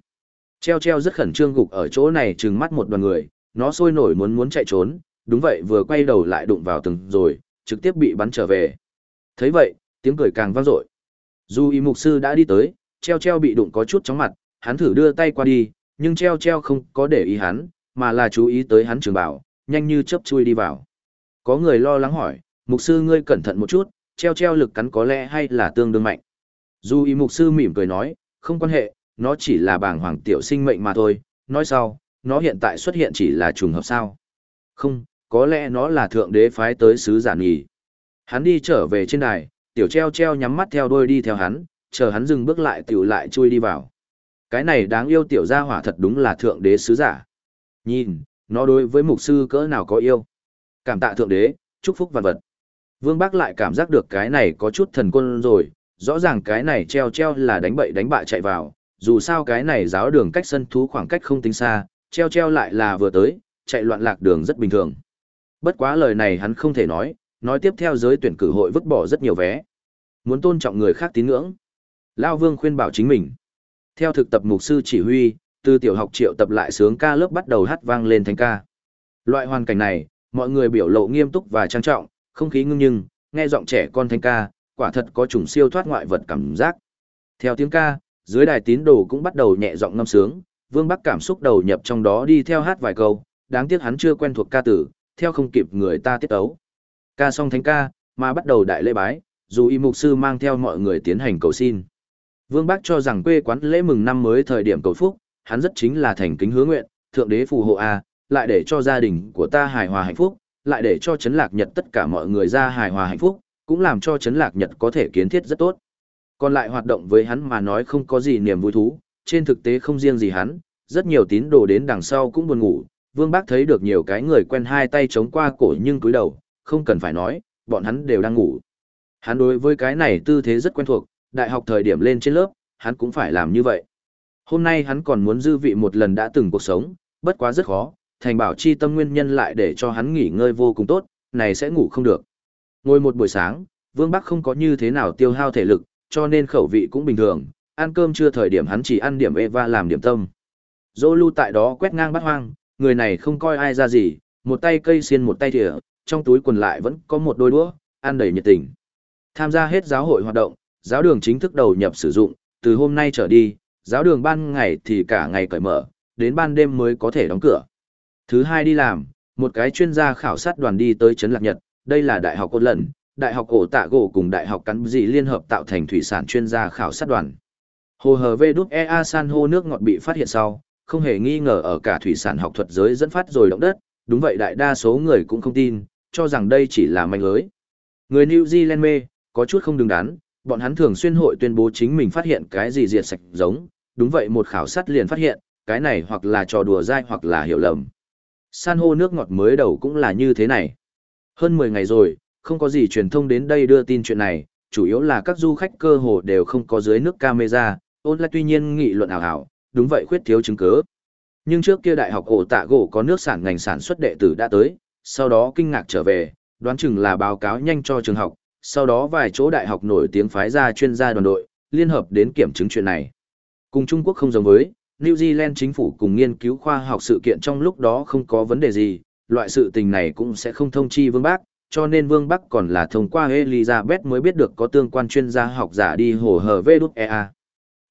Treo treo rất khẩn trương gục ở chỗ này trừng mắt một đoàn người, nó sôi nổi muốn muốn chạy trốn, đúng vậy vừa quay đầu lại đụng vào từng rồi, trực tiếp bị bắn trở về. thấy vậy, tiếng cười càng vang dội. Dù y mục sư đã đi tới, treo treo bị đụng có chút chóng mặt, hắn thử đưa tay qua đi, nhưng treo treo không có để ý hắn, mà là chú ý tới hắn trường bảo, nhanh như chớp chui đi vào. Có người lo lắng hỏi, mục sư ngươi cẩn thận một chút, treo treo lực cắn có lẽ hay là tương đương mạnh. Dù ý mục sư mỉm cười nói, không quan hệ, nó chỉ là bảng hoàng tiểu sinh mệnh mà thôi, nói sau, nó hiện tại xuất hiện chỉ là trùng hợp sao. Không, có lẽ nó là thượng đế phái tới sứ giả nghỉ. Hắn đi trở về trên đài, tiểu treo treo nhắm mắt theo đôi đi theo hắn, chờ hắn dừng bước lại tiểu lại chui đi vào. Cái này đáng yêu tiểu gia hỏa thật đúng là thượng đế sứ giả. Nhìn, nó đối với mục sư cỡ nào có yêu. Cảm tạ thượng đế, chúc phúc vạn vật. Vương Bác lại cảm giác được cái này có chút thần quân rồi, rõ ràng cái này treo treo là đánh bậy đánh bại chạy vào, dù sao cái này giáo đường cách sân thú khoảng cách không tính xa, treo treo lại là vừa tới, chạy loạn lạc đường rất bình thường. Bất quá lời này hắn không thể nói, nói tiếp theo giới tuyển cử hội vứt bỏ rất nhiều vé. Muốn tôn trọng người khác tín ngưỡng. Lao Vương khuyên bảo chính mình. Theo thực tập mục sư chỉ huy, từ tiểu học triệu tập lại sướng ca lớp bắt đầu hát vang lên thánh ca. Loại hoàn cảnh này, mọi người biểu lộ nghiêm túc và trang trọng, không khí ngưng nhưng, nghe giọng trẻ con thánh ca, quả thật có chủng siêu thoát ngoại vật cảm giác. Theo tiếng ca, dưới đài tín đồ cũng bắt đầu nhẹ giọng ngâm sướng, Vương Bắc cảm xúc đầu nhập trong đó đi theo hát vài câu, đáng tiếc hắn chưa quen thuộc ca tử, theo không kịp người ta tiết ấu. Ca xong thánh ca, mà bắt đầu đại lễ bái, dù y mục sư mang theo mọi người tiến hành cầu xin. Vương Bác cho rằng quê quán lễ mừng năm mới thời điểm cầu phúc, hắn rất chính là thành kính hứa nguyện, thượng đế phù hộ a, lại để cho gia đình của ta hài hòa hạnh phúc, lại để cho chấn lạc nhật tất cả mọi người ra hài hòa hạnh phúc, cũng làm cho chấn lạc nhật có thể kiến thiết rất tốt. Còn lại hoạt động với hắn mà nói không có gì niềm vui thú, trên thực tế không riêng gì hắn, rất nhiều tín đồ đến đằng sau cũng buồn ngủ, Vương Bác thấy được nhiều cái người quen hai tay chống qua cổ nhưng cúi đầu, không cần phải nói, bọn hắn đều đang ngủ. Hắn đối với cái này tư thế rất quen thuộc, đại học thời điểm lên trên lớp, hắn cũng phải làm như vậy. Hôm nay hắn còn muốn dư vị một lần đã từng cuộc sống, bất quá rất khó, thành bảo chi tâm nguyên nhân lại để cho hắn nghỉ ngơi vô cùng tốt, này sẽ ngủ không được. Ngồi một buổi sáng, Vương Bắc không có như thế nào tiêu hao thể lực, cho nên khẩu vị cũng bình thường, ăn cơm chưa thời điểm hắn chỉ ăn điểm Eva làm điểm tâm. Dô lưu tại đó quét ngang bắt hoang, người này không coi ai ra gì, một tay cây xiên một tay thìa, trong túi quần lại vẫn có một đôi đũa, ăn đầy nhiệt tình. Tham gia hết giáo hội hoạt động, giáo đường chính thức đầu nhập sử dụng, từ hôm nay trở đi, giáo đường ban ngày thì cả ngày cởi mở, đến ban đêm mới có thể đóng cửa. Thứ hai đi làm, một cái chuyên gia khảo sát đoàn đi tới Trấn Lạc Nhật, đây là Đại học Côn Lần, Đại học Cổ Tạ Gỗ cùng Đại học Cắn Dị liên hợp tạo thành thủy sản chuyên gia khảo sát đoàn. Hồ hờ vê đúc EA san hô nước ngọt bị phát hiện sau, không hề nghi ngờ ở cả thủy sản học thuật giới dẫn phát rồi động đất, đúng vậy đại đa số người cũng không tin, cho rằng đây chỉ là manh lưới. Người New Zealand mê, có chút không đứng đắn, bọn hắn thường xuyên hội tuyên bố chính mình phát hiện cái gì diệt sạch giống, đúng vậy một khảo sát liền phát hiện, cái này hoặc là trò đùa dai hoặc là hiểu lầm. San hô nước ngọt mới đầu cũng là như thế này. Hơn 10 ngày rồi, không có gì truyền thông đến đây đưa tin chuyện này, chủ yếu là các du khách cơ hồ đều không có dưới nước camera, ôn lại tuy nhiên nghị luận ảo ảo, đúng vậy khuyết thiếu chứng cứ. Nhưng trước kia đại học ổ tạ gỗ có nước sản ngành sản xuất đệ tử đã tới, sau đó kinh ngạc trở về, đoán chừng là báo cáo nhanh cho trường học, sau đó vài chỗ đại học nổi tiếng phái ra chuyên gia đoàn đội, liên hợp đến kiểm chứng chuyện này. Cùng Trung Quốc không giống với, New Zealand chính phủ cùng nghiên cứu khoa học sự kiện trong lúc đó không có vấn đề gì, loại sự tình này cũng sẽ không thông chi Vương Bắc, cho nên Vương Bắc còn là thông qua Elizabeth mới biết được có tương quan chuyên gia học giả đi hồ hở VWEA.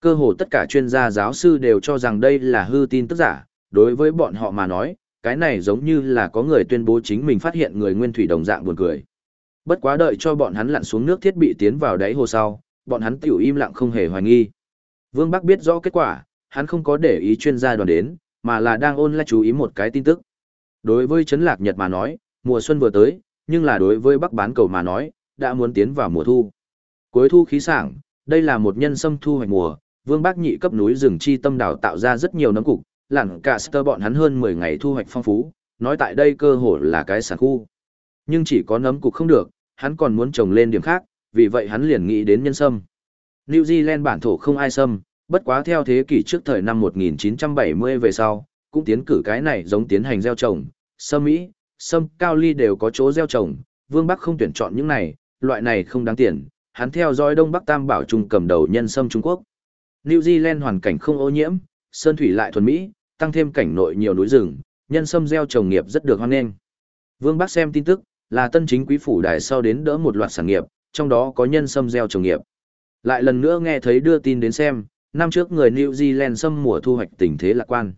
Cơ hồ tất cả chuyên gia giáo sư đều cho rằng đây là hư tin tức giả, đối với bọn họ mà nói, cái này giống như là có người tuyên bố chính mình phát hiện người nguyên thủy đồng dạng buồn cười. Bất quá đợi cho bọn hắn lặn xuống nước thiết bị tiến vào đáy hồ sau, bọn hắn tiểu im lặng không hề hoài nghi. Vương Bắc biết rõ kết quả, hắn không có để ý chuyên gia đoàn đến, mà là đang ôn lại chú ý một cái tin tức. Đối với Trấn Lạc Nhật mà nói, Mùa xuân vừa tới, nhưng là đối với Bắc bán cầu mà nói, đã muốn tiến vào mùa thu. Cuối thu khí sảng, đây là một nhân sâm thu hoạch mùa, Vương Bắc nhị cấp núi rừng chi tâm đảo tạo ra rất nhiều nấm cục, lặn cả sơ bọn hắn hơn 10 ngày thu hoạch phong phú, nói tại đây cơ hội là cái sản khu. Nhưng chỉ có nấm cục không được, hắn còn muốn trồng lên điểm khác, vì vậy hắn liền nghĩ đến nhân sâm. New Zealand bản thổ không ai sâm, bất quá theo thế kỷ trước thời năm 1970 về sau, cũng tiến cử cái này giống tiến hành gieo trồng, sâm Mỹ, sâm cao ly đều có chỗ gieo trồng, Vương Bắc không tuyển chọn những này, loại này không đáng tiền, hắn theo dõi Đông Bắc Tam Bảo Trung cầm đầu nhân sâm Trung Quốc. New Zealand hoàn cảnh không ô nhiễm, sơn thủy lại thuần mỹ, tăng thêm cảnh nội nhiều núi rừng, nhân sâm gieo trồng nghiệp rất được hoan nghênh. Vương Bắc xem tin tức, là tân chính quý phủ đài sau đến đỡ một loạt sản nghiệp, trong đó có nhân sâm gieo trồng nghiệp. Lại lần nữa nghe thấy đưa tin đến xem, năm trước người New Zealand sâm mùa thu hoạch tình thế lạc quan.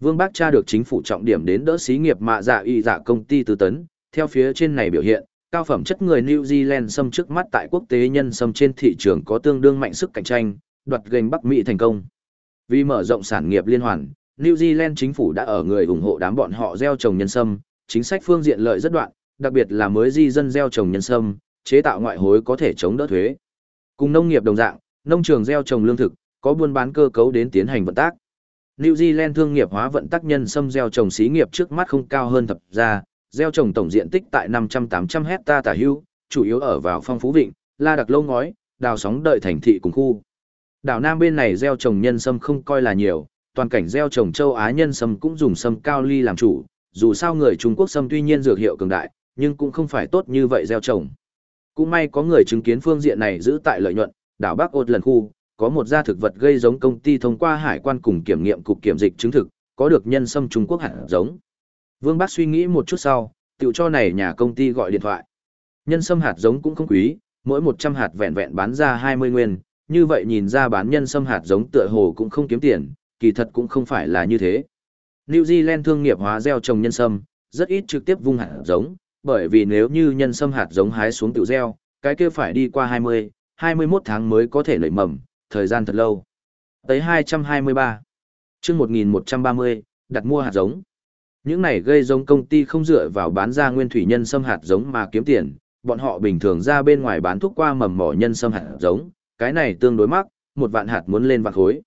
Vương Bắc tra được chính phủ trọng điểm đến đỡ xí nghiệp mạ dạ y dạ công ty tư tấn, theo phía trên này biểu hiện, cao phẩm chất người New Zealand sâm trước mắt tại quốc tế nhân sâm trên thị trường có tương đương mạnh sức cạnh tranh, đoạt gành Bắc Mỹ thành công. Vì mở rộng sản nghiệp liên hoàn, New Zealand chính phủ đã ở người ủng hộ đám bọn họ gieo trồng nhân sâm, chính sách phương diện lợi rất đoạn, đặc biệt là mới di dân gieo trồng nhân sâm, chế tạo ngoại hối có thể chống đỡ thuế. Cùng nông nghiệp đồng dạng, nông trường gieo trồng lương thực, có buôn bán cơ cấu đến tiến hành vận tác. New Zealand thương nghiệp hóa vận tác nhân sâm gieo trồng xí nghiệp trước mắt không cao hơn thập gia, gieo trồng tổng diện tích tại 500-800 hecta tả hưu, chủ yếu ở vào phong phú vịnh, la đặc lâu ngói, đào sóng đợi thành thị cùng khu. Đảo Nam bên này gieo trồng nhân sâm không coi là nhiều, toàn cảnh gieo trồng châu Á nhân sâm cũng dùng sâm cao ly làm chủ, dù sao người Trung Quốc sâm tuy nhiên dược hiệu cường đại, nhưng cũng không phải tốt như vậy gieo trồng. Cũng may có người chứng kiến phương diện này giữ tại lợi nhuận, đảo Bắc Ốt lần khu, có một gia thực vật gây giống công ty thông qua hải quan cùng kiểm nghiệm cục kiểm dịch chứng thực, có được nhân sâm Trung Quốc hạt giống. Vương Bắc suy nghĩ một chút sau, tự cho này nhà công ty gọi điện thoại. Nhân sâm hạt giống cũng không quý, mỗi 100 hạt vẹn vẹn bán ra 20 nguyên, như vậy nhìn ra bán nhân sâm hạt giống tựa hồ cũng không kiếm tiền, kỳ thật cũng không phải là như thế. New Zealand thương nghiệp hóa gieo trồng nhân sâm, rất ít trực tiếp vung hạt giống, bởi vì nếu như nhân sâm hạt giống hái xuống tự gieo, cái kia phải đi qua 20, 21 tháng mới có thể nảy mầm, thời gian thật lâu. Tới 223, chương 1130, đặt mua hạt giống. Những này gây giống công ty không dựa vào bán ra nguyên thủy nhân sâm hạt giống mà kiếm tiền, bọn họ bình thường ra bên ngoài bán thuốc qua mầm mỏ nhân sâm hạt giống, cái này tương đối mắc, một vạn hạt muốn lên vạn khối.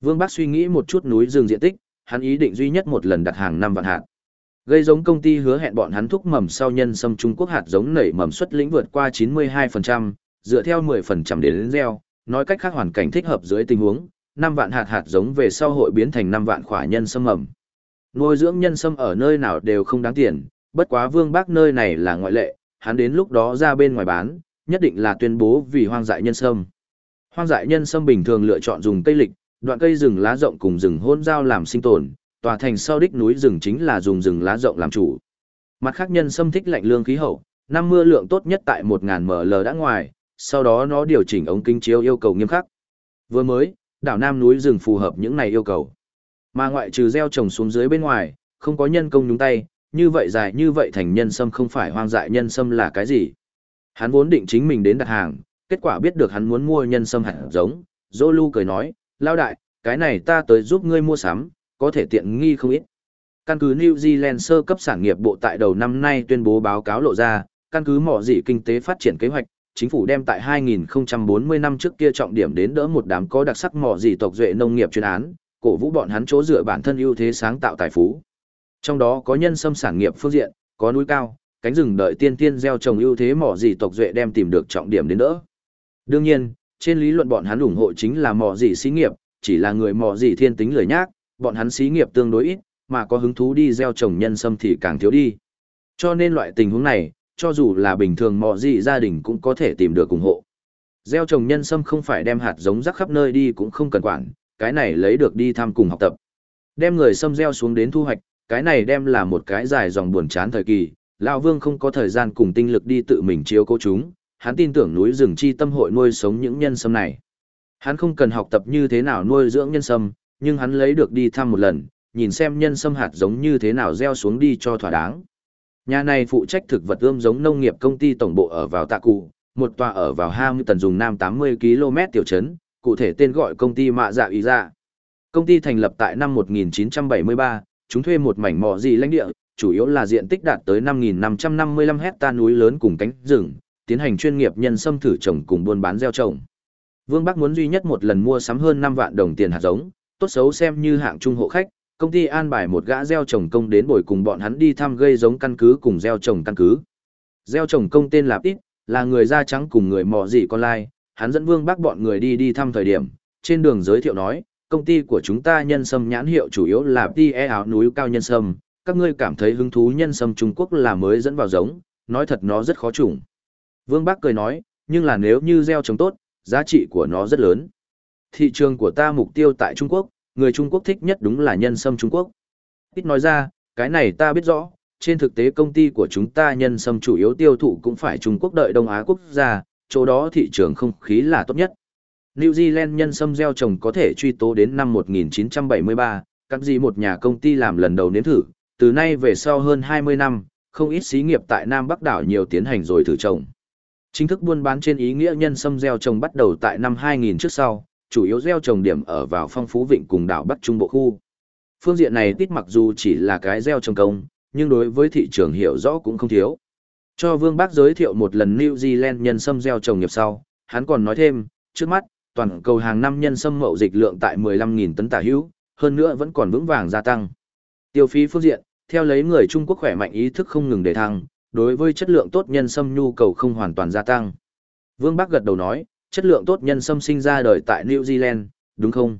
Vương Bắc suy nghĩ một chút núi rừng diện tích, hắn ý định duy nhất một lần đặt hàng 5 vạn hạt. Gây giống công ty hứa hẹn bọn hắn thúc mầm sau nhân sâm Trung Quốc hạt giống nảy mầm xuất lĩnh vượt qua 92%, dựa theo 10% đến, đến gieo, nói cách khác hoàn cảnh thích hợp dưới tình huống, 5 vạn hạt hạt giống về sau hội biến thành 5 vạn khỏa nhân sâm mầm. Nuôi dưỡng nhân sâm ở nơi nào đều không đáng tiền, bất quá Vương Bác nơi này là ngoại lệ, hắn đến lúc đó ra bên ngoài bán, nhất định là tuyên bố vì hoang dại nhân sâm. Hoang dại nhân sâm bình thường lựa chọn dùng cây lịch, đoạn cây rừng lá rộng cùng rừng hôn giao làm sinh tồn, tòa thành sau đích núi rừng chính là dùng rừng lá rộng làm chủ. Mặt khác nhân sâm thích lạnh lương khí hậu, năm mưa lượng tốt nhất tại 1000 ml đã ngoài, sau đó nó điều chỉnh ống kính chiếu yêu cầu nghiêm khắc. Vừa mới, đảo Nam núi rừng phù hợp những này yêu cầu. Mà ngoại trừ gieo trồng xuống dưới bên ngoài, không có nhân công nhúng tay, như vậy dài như vậy thành nhân sâm không phải hoang dại nhân sâm là cái gì. Hắn vốn định chính mình đến đặt hàng, kết quả biết được hắn muốn mua nhân sâm hạt giống, Zolu cười nói, lao đại, cái này ta tới giúp ngươi mua sắm, có thể tiện nghi không ít. Căn cứ New Zealand sơ cấp sản nghiệp bộ tại đầu năm nay tuyên bố báo cáo lộ ra, căn cứ mỏ dị kinh tế phát triển kế hoạch, chính phủ đem tại 2040 năm trước kia trọng điểm đến đỡ một đám có đặc sắc mỏ dị tộc duệ nông nghiệp chuyên án, cổ vũ bọn hắn chỗ dựa bản thân ưu thế sáng tạo tài phú. Trong đó có nhân sâm sản nghiệp phương diện, có núi cao, cánh rừng đợi tiên tiên gieo trồng ưu thế mỏ dị tộc duệ đem tìm được trọng điểm đến đỡ. Đương nhiên, trên lý luận bọn hắn ủng hộ chính là mỏ dị xí nghiệp, chỉ là người mỏ dị thiên tính lười nhác, bọn hắn xí nghiệp tương đối ít, mà có hứng thú đi gieo trồng nhân sâm thì càng thiếu đi. Cho nên loại tình huống này, cho dù là bình thường mọ gì gia đình cũng có thể tìm được ủng hộ. Gieo trồng nhân sâm không phải đem hạt giống rắc khắp nơi đi cũng không cần quản, cái này lấy được đi thăm cùng học tập. Đem người sâm gieo xuống đến thu hoạch, cái này đem là một cái dài dòng buồn chán thời kỳ, lão Vương không có thời gian cùng tinh lực đi tự mình chiếu cố chúng, hắn tin tưởng núi rừng chi tâm hội nuôi sống những nhân sâm này. Hắn không cần học tập như thế nào nuôi dưỡng nhân sâm, nhưng hắn lấy được đi thăm một lần, nhìn xem nhân sâm hạt giống như thế nào gieo xuống đi cho thỏa đáng. Nhà này phụ trách thực vật ươm giống nông nghiệp công ty tổng bộ ở vào Tạ Cụ, một tòa ở vào Ham tần dùng nam 80 km tiểu trấn, cụ thể tên gọi công ty Mạ Dạ Ý Dạ. Công ty thành lập tại năm 1973, chúng thuê một mảnh mỏ gì lãnh địa, chủ yếu là diện tích đạt tới 5.555 hecta núi lớn cùng cánh rừng, tiến hành chuyên nghiệp nhân sâm thử trồng cùng buôn bán gieo trồng. Vương Bắc muốn duy nhất một lần mua sắm hơn 5 vạn đồng tiền hạt giống, tốt xấu xem như hạng trung hộ khách, công ty an bài một gã gieo trồng công đến buổi cùng bọn hắn đi thăm gây giống căn cứ cùng gieo trồng căn cứ. Gieo trồng công tên là Pít, là người da trắng cùng người mò dị con lai, hắn dẫn Vương bác bọn người đi đi thăm thời điểm, trên đường giới thiệu nói, công ty của chúng ta nhân sâm nhãn hiệu chủ yếu là PE áo núi cao nhân sâm, các ngươi cảm thấy hứng thú nhân sâm Trung Quốc là mới dẫn vào giống, nói thật nó rất khó trùng. Vương bác cười nói, nhưng là nếu như gieo trồng tốt, giá trị của nó rất lớn. Thị trường của ta mục tiêu tại Trung Quốc, người Trung Quốc thích nhất đúng là nhân sâm Trung Quốc. Ít nói ra, cái này ta biết rõ, trên thực tế công ty của chúng ta nhân sâm chủ yếu tiêu thụ cũng phải Trung Quốc đợi Đông Á quốc gia, chỗ đó thị trường không khí là tốt nhất. New Zealand nhân sâm gieo trồng có thể truy tố đến năm 1973, các gì một nhà công ty làm lần đầu nếm thử, từ nay về sau hơn 20 năm, không ít xí nghiệp tại Nam Bắc đảo nhiều tiến hành rồi thử trồng. Chính thức buôn bán trên ý nghĩa nhân sâm gieo trồng bắt đầu tại năm 2000 trước sau, chủ yếu gieo trồng điểm ở vào phong phú vịnh cùng đảo Bắc Trung Bộ khu. Phương diện này tít mặc dù chỉ là cái gieo trồng công, nhưng đối với thị trường hiểu rõ cũng không thiếu. Cho Vương Bác giới thiệu một lần New Zealand nhân sâm gieo trồng nghiệp sau, hắn còn nói thêm, trước mắt, toàn cầu hàng năm nhân sâm mậu dịch lượng tại 15.000 tấn tả hữu, hơn nữa vẫn còn vững vàng gia tăng. Tiêu phí phương diện, theo lấy người Trung Quốc khỏe mạnh ý thức không ngừng để thăng, đối với chất lượng tốt nhân sâm nhu cầu không hoàn toàn gia tăng. Vương Bắc gật đầu nói, chất lượng tốt nhân sâm sinh ra đời tại New Zealand, đúng không?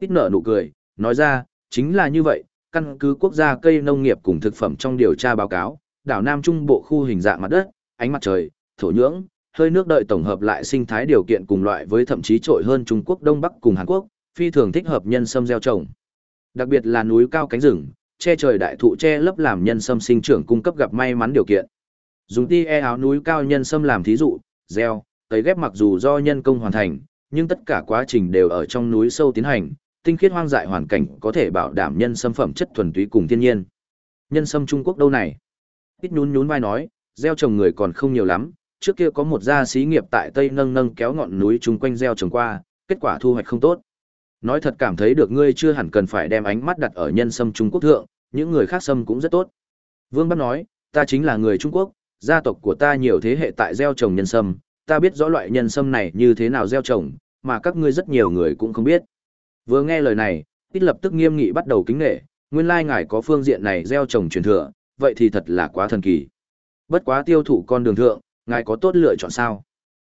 Ít nở nụ cười, nói ra, chính là như vậy, căn cứ quốc gia cây nông nghiệp cùng thực phẩm trong điều tra báo cáo, đảo Nam Trung Bộ khu hình dạng mặt đất, ánh mặt trời, thổ nhưỡng, hơi nước đợi tổng hợp lại sinh thái điều kiện cùng loại với thậm chí trội hơn Trung Quốc Đông Bắc cùng Hàn Quốc, phi thường thích hợp nhân sâm gieo trồng. Đặc biệt là núi cao cánh rừng, che trời đại thụ che lấp làm nhân sâm sinh trưởng cung cấp gặp may mắn điều kiện. Dùng ti e áo núi cao nhân sâm làm thí dụ, gieo, tấy ghép mặc dù do nhân công hoàn thành, nhưng tất cả quá trình đều ở trong núi sâu tiến hành, tinh khiết hoang dại hoàn cảnh có thể bảo đảm nhân sâm phẩm chất thuần túy cùng thiên nhiên. Nhân sâm Trung Quốc đâu này? Ít nhún nhún vai nói, gieo trồng người còn không nhiều lắm, trước kia có một gia xí nghiệp tại Tây nâng nâng kéo ngọn núi chung quanh gieo trồng qua, kết quả thu hoạch không tốt. Nói thật cảm thấy được ngươi chưa hẳn cần phải đem ánh mắt đặt ở nhân sâm Trung Quốc thượng, những người khác sâm cũng rất tốt. Vương Bắc nói, ta chính là người Trung Quốc, gia tộc của ta nhiều thế hệ tại gieo trồng nhân sâm, ta biết rõ loại nhân sâm này như thế nào gieo trồng, mà các ngươi rất nhiều người cũng không biết. Vừa nghe lời này, Tít lập tức nghiêm nghị bắt đầu kính nghệ, nguyên lai ngài có phương diện này gieo trồng truyền thừa, vậy thì thật là quá thần kỳ. Bất quá tiêu thụ con đường thượng, ngài có tốt lựa chọn sao?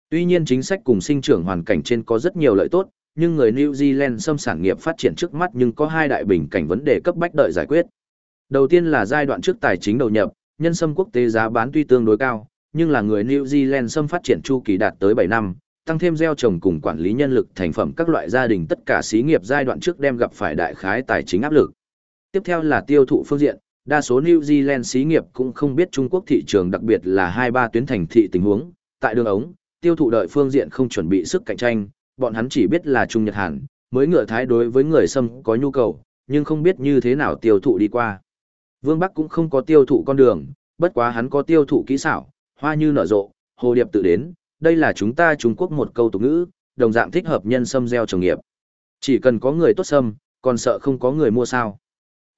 Tuy nhiên chính sách cùng sinh trưởng hoàn cảnh trên có rất nhiều lợi tốt, nhưng người New Zealand xâm sản nghiệp phát triển trước mắt nhưng có hai đại bình cảnh vấn đề cấp bách đợi giải quyết. Đầu tiên là giai đoạn trước tài chính đầu nhập, nhân sâm quốc tế giá bán tuy tương đối cao, nhưng là người New Zealand xâm phát triển chu kỳ đạt tới 7 năm, tăng thêm gieo trồng cùng quản lý nhân lực thành phẩm các loại gia đình tất cả xí nghiệp giai đoạn trước đem gặp phải đại khái tài chính áp lực. Tiếp theo là tiêu thụ phương diện, đa số New Zealand xí nghiệp cũng không biết Trung Quốc thị trường đặc biệt là hai ba tuyến thành thị tình huống, tại đường ống, tiêu thụ đợi phương diện không chuẩn bị sức cạnh tranh, bọn hắn chỉ biết là Trung Nhật Hàn, mới ngựa thái đối với người xâm có nhu cầu, nhưng không biết như thế nào tiêu thụ đi qua. Vương Bắc cũng không có tiêu thụ con đường, bất quá hắn có tiêu thụ kỹ xảo, hoa như nở rộ, hồ điệp tự đến, đây là chúng ta Trung Quốc một câu tục ngữ, đồng dạng thích hợp nhân sâm gieo trồng nghiệp. Chỉ cần có người tốt sâm, còn sợ không có người mua sao.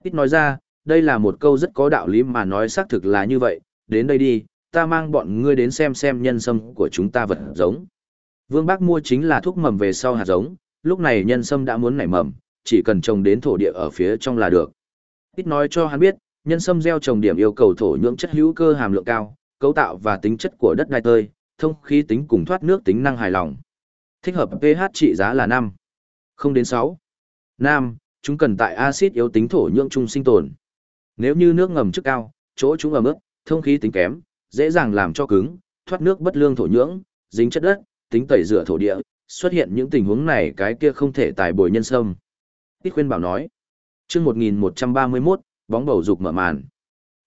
Ít nói ra, đây là một câu rất có đạo lý mà nói xác thực là như vậy, đến đây đi, ta mang bọn ngươi đến xem xem nhân sâm của chúng ta vật giống. Vương Bác mua chính là thuốc mầm về sau hạt giống, lúc này nhân sâm đã muốn nảy mầm, chỉ cần trồng đến thổ địa ở phía trong là được. Ít nói cho hắn biết, nhân sâm gieo trồng điểm yêu cầu thổ nhưỡng chất hữu cơ hàm lượng cao, cấu tạo và tính chất của đất đai tơi, thông khí tính cùng thoát nước tính năng hài lòng. Thích hợp pH trị giá là 5, không đến 6. Nam, chúng cần tại axit yếu tính thổ nhưỡng trung sinh tồn. Nếu như nước ngầm trước cao, chỗ chúng ẩm ướt, thông khí tính kém, dễ dàng làm cho cứng, thoát nước bất lương thổ nhưỡng, dính chất đất, tính tẩy rửa thổ địa, xuất hiện những tình huống này cái kia không thể tài bồi nhân sâm. Tích khuyên bảo nói. Chương 1131, bóng bầu dục mở màn.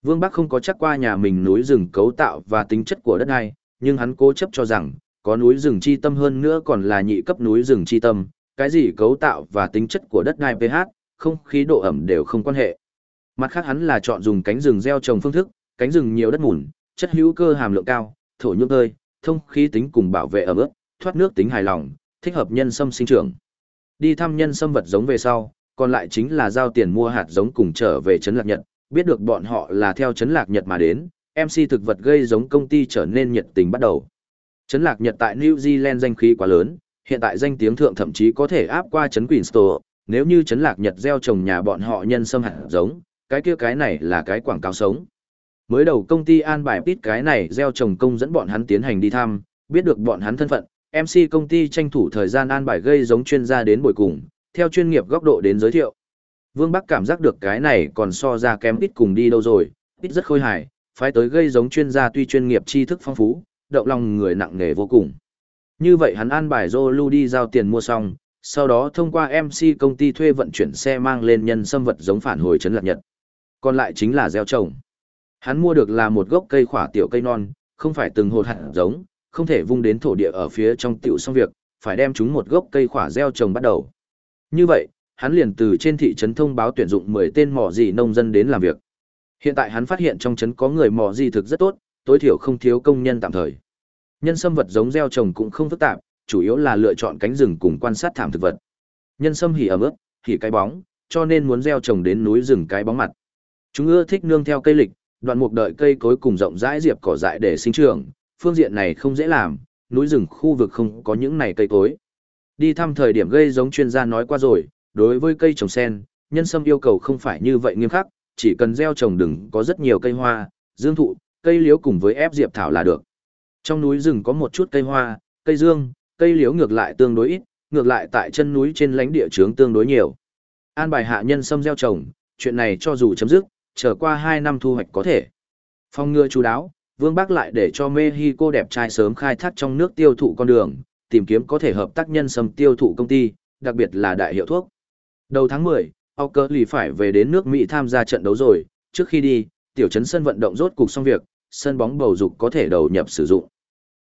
Vương Bắc không có chắc qua nhà mình núi rừng cấu tạo và tính chất của đất này, nhưng hắn cố chấp cho rằng, có núi rừng chi tâm hơn nữa còn là nhị cấp núi rừng chi tâm, cái gì cấu tạo và tính chất của đất đai pH, không khí độ ẩm đều không quan hệ. Mặt khác hắn là chọn dùng cánh rừng gieo trồng phương thức, cánh rừng nhiều đất mùn, chất hữu cơ hàm lượng cao, thổ nhưỡng tơi, thông khí tính cùng bảo vệ ẩm ướt, thoát nước tính hài lòng, thích hợp nhân sâm sinh trưởng. Đi thăm nhân sâm vật giống về sau, còn lại chính là giao tiền mua hạt giống cùng trở về trấn lạc nhật, Biết được bọn họ là theo chấn lạc Nhật mà đến, MC thực vật gây giống công ty trở nên nhiệt tình bắt đầu. Chấn lạc Nhật tại New Zealand danh khí quá lớn, hiện tại danh tiếng thượng thậm chí có thể áp qua chấn Store, nếu như chấn lạc Nhật gieo trồng nhà bọn họ nhân sâm hạt giống, cái kia cái này là cái quảng cáo sống. Mới đầu công ty an bài tít cái này gieo trồng công dẫn bọn hắn tiến hành đi thăm, biết được bọn hắn thân phận, MC công ty tranh thủ thời gian an bài gây giống chuyên gia đến buổi cùng, theo chuyên nghiệp góc độ đến giới thiệu. Vương Bắc cảm giác được cái này còn so ra kém ít cùng đi đâu rồi, ít rất khôi hài, phái tới gây giống chuyên gia tuy chuyên nghiệp tri thức phong phú, động lòng người nặng nề vô cùng. Như vậy hắn an bài Zolu đi giao tiền mua xong, sau đó thông qua MC công ty thuê vận chuyển xe mang lên nhân xâm vật giống phản hồi trấn lạc nhật. Còn lại chính là gieo trồng. Hắn mua được là một gốc cây khỏa tiểu cây non, không phải từng hột hạt giống, không thể vung đến thổ địa ở phía trong tiểu xong việc, phải đem chúng một gốc cây khỏa gieo trồng bắt đầu. Như vậy, hắn liền từ trên thị trấn thông báo tuyển dụng 10 tên mỏ gì nông dân đến làm việc. Hiện tại hắn phát hiện trong trấn có người mỏ gì thực rất tốt, tối thiểu không thiếu công nhân tạm thời. Nhân sâm vật giống gieo trồng cũng không phức tạp, chủ yếu là lựa chọn cánh rừng cùng quan sát thảm thực vật. Nhân sâm hỉ ẩm ướt, hỉ cái bóng, cho nên muốn gieo trồng đến núi rừng cái bóng mặt. Chúng ưa thích nương theo cây lịch, đoạn mục đợi cây cối cùng rộng rãi diệp cỏ dại để sinh trưởng, phương diện này không dễ làm, núi rừng khu vực không có những này cây cối. Đi thăm thời điểm gây giống chuyên gia nói qua rồi, đối với cây trồng sen, nhân sâm yêu cầu không phải như vậy nghiêm khắc, chỉ cần gieo trồng đừng có rất nhiều cây hoa, dương thụ, cây liễu cùng với ép diệp thảo là được. Trong núi rừng có một chút cây hoa, cây dương, cây liễu ngược lại tương đối ít, ngược lại tại chân núi trên lãnh địa trướng tương đối nhiều. An bài hạ nhân sâm gieo trồng, chuyện này cho dù chấm dứt, trở qua 2 năm thu hoạch có thể. Phong ngừa chú đáo, Vương Bắc lại để cho Mexico đẹp trai sớm khai thác trong nước tiêu thụ con đường, tìm kiếm có thể hợp tác nhân sâm tiêu thụ công ty, đặc biệt là đại hiệu thuốc. Đầu tháng 10, Auker lì phải về đến nước Mỹ tham gia trận đấu rồi, trước khi đi, tiểu trấn sân vận động rốt cục xong việc, sân bóng bầu dục có thể đầu nhập sử dụng.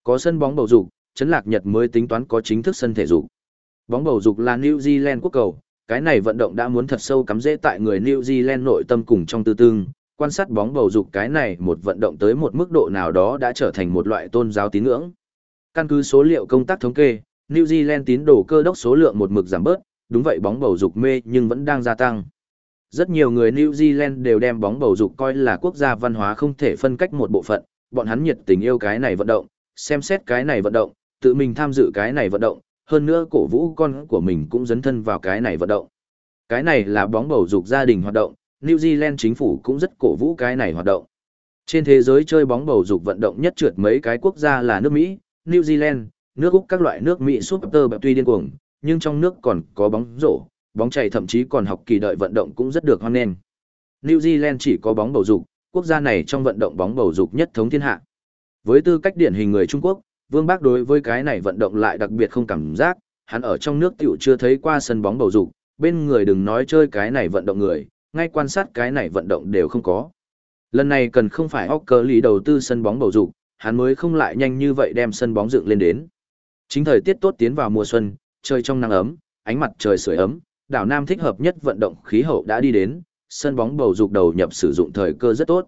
Có sân bóng bầu dục, trấn lạc Nhật mới tính toán có chính thức sân thể dục. Bóng bầu dục là New Zealand quốc cầu, cái này vận động đã muốn thật sâu cắm rễ tại người New Zealand nội tâm cùng trong tư tương, quan sát bóng bầu dục cái này một vận động tới một mức độ nào đó đã trở thành một loại tôn giáo tín ngưỡng. Căn cứ số liệu công tác thống kê, New Zealand tín đồ cơ đốc số lượng một mực giảm bớt, đúng vậy bóng bầu dục mê nhưng vẫn đang gia tăng. Rất nhiều người New Zealand đều đem bóng bầu dục coi là quốc gia văn hóa không thể phân cách một bộ phận, bọn hắn nhiệt tình yêu cái này vận động, xem xét cái này vận động, tự mình tham dự cái này vận động, hơn nữa cổ vũ con của mình cũng dấn thân vào cái này vận động. Cái này là bóng bầu dục gia đình hoạt động, New Zealand chính phủ cũng rất cổ vũ cái này hoạt động. Trên thế giới chơi bóng bầu dục vận động nhất trượt mấy cái quốc gia là nước Mỹ, New Zealand, nước Úc các loại nước Mỹ super bẹp tuy điên cuồng, nhưng trong nước còn có bóng rổ, bóng chày thậm chí còn học kỳ đợi vận động cũng rất được hoan nghênh. New Zealand chỉ có bóng bầu dục, quốc gia này trong vận động bóng bầu dục nhất thống thiên hạ. Với tư cách điển hình người Trung Quốc, Vương Bác đối với cái này vận động lại đặc biệt không cảm giác, hắn ở trong nước tiểu chưa thấy qua sân bóng bầu dục, bên người đừng nói chơi cái này vận động người, ngay quan sát cái này vận động đều không có. Lần này cần không phải óc cờ lý đầu tư sân bóng bầu dục, hắn mới không lại nhanh như vậy đem sân bóng dựng lên đến. Chính thời tiết tốt tiến vào mùa xuân, trời trong nắng ấm, ánh mặt trời sưởi ấm, đảo Nam thích hợp nhất vận động khí hậu đã đi đến, sân bóng bầu dục đầu nhập sử dụng thời cơ rất tốt.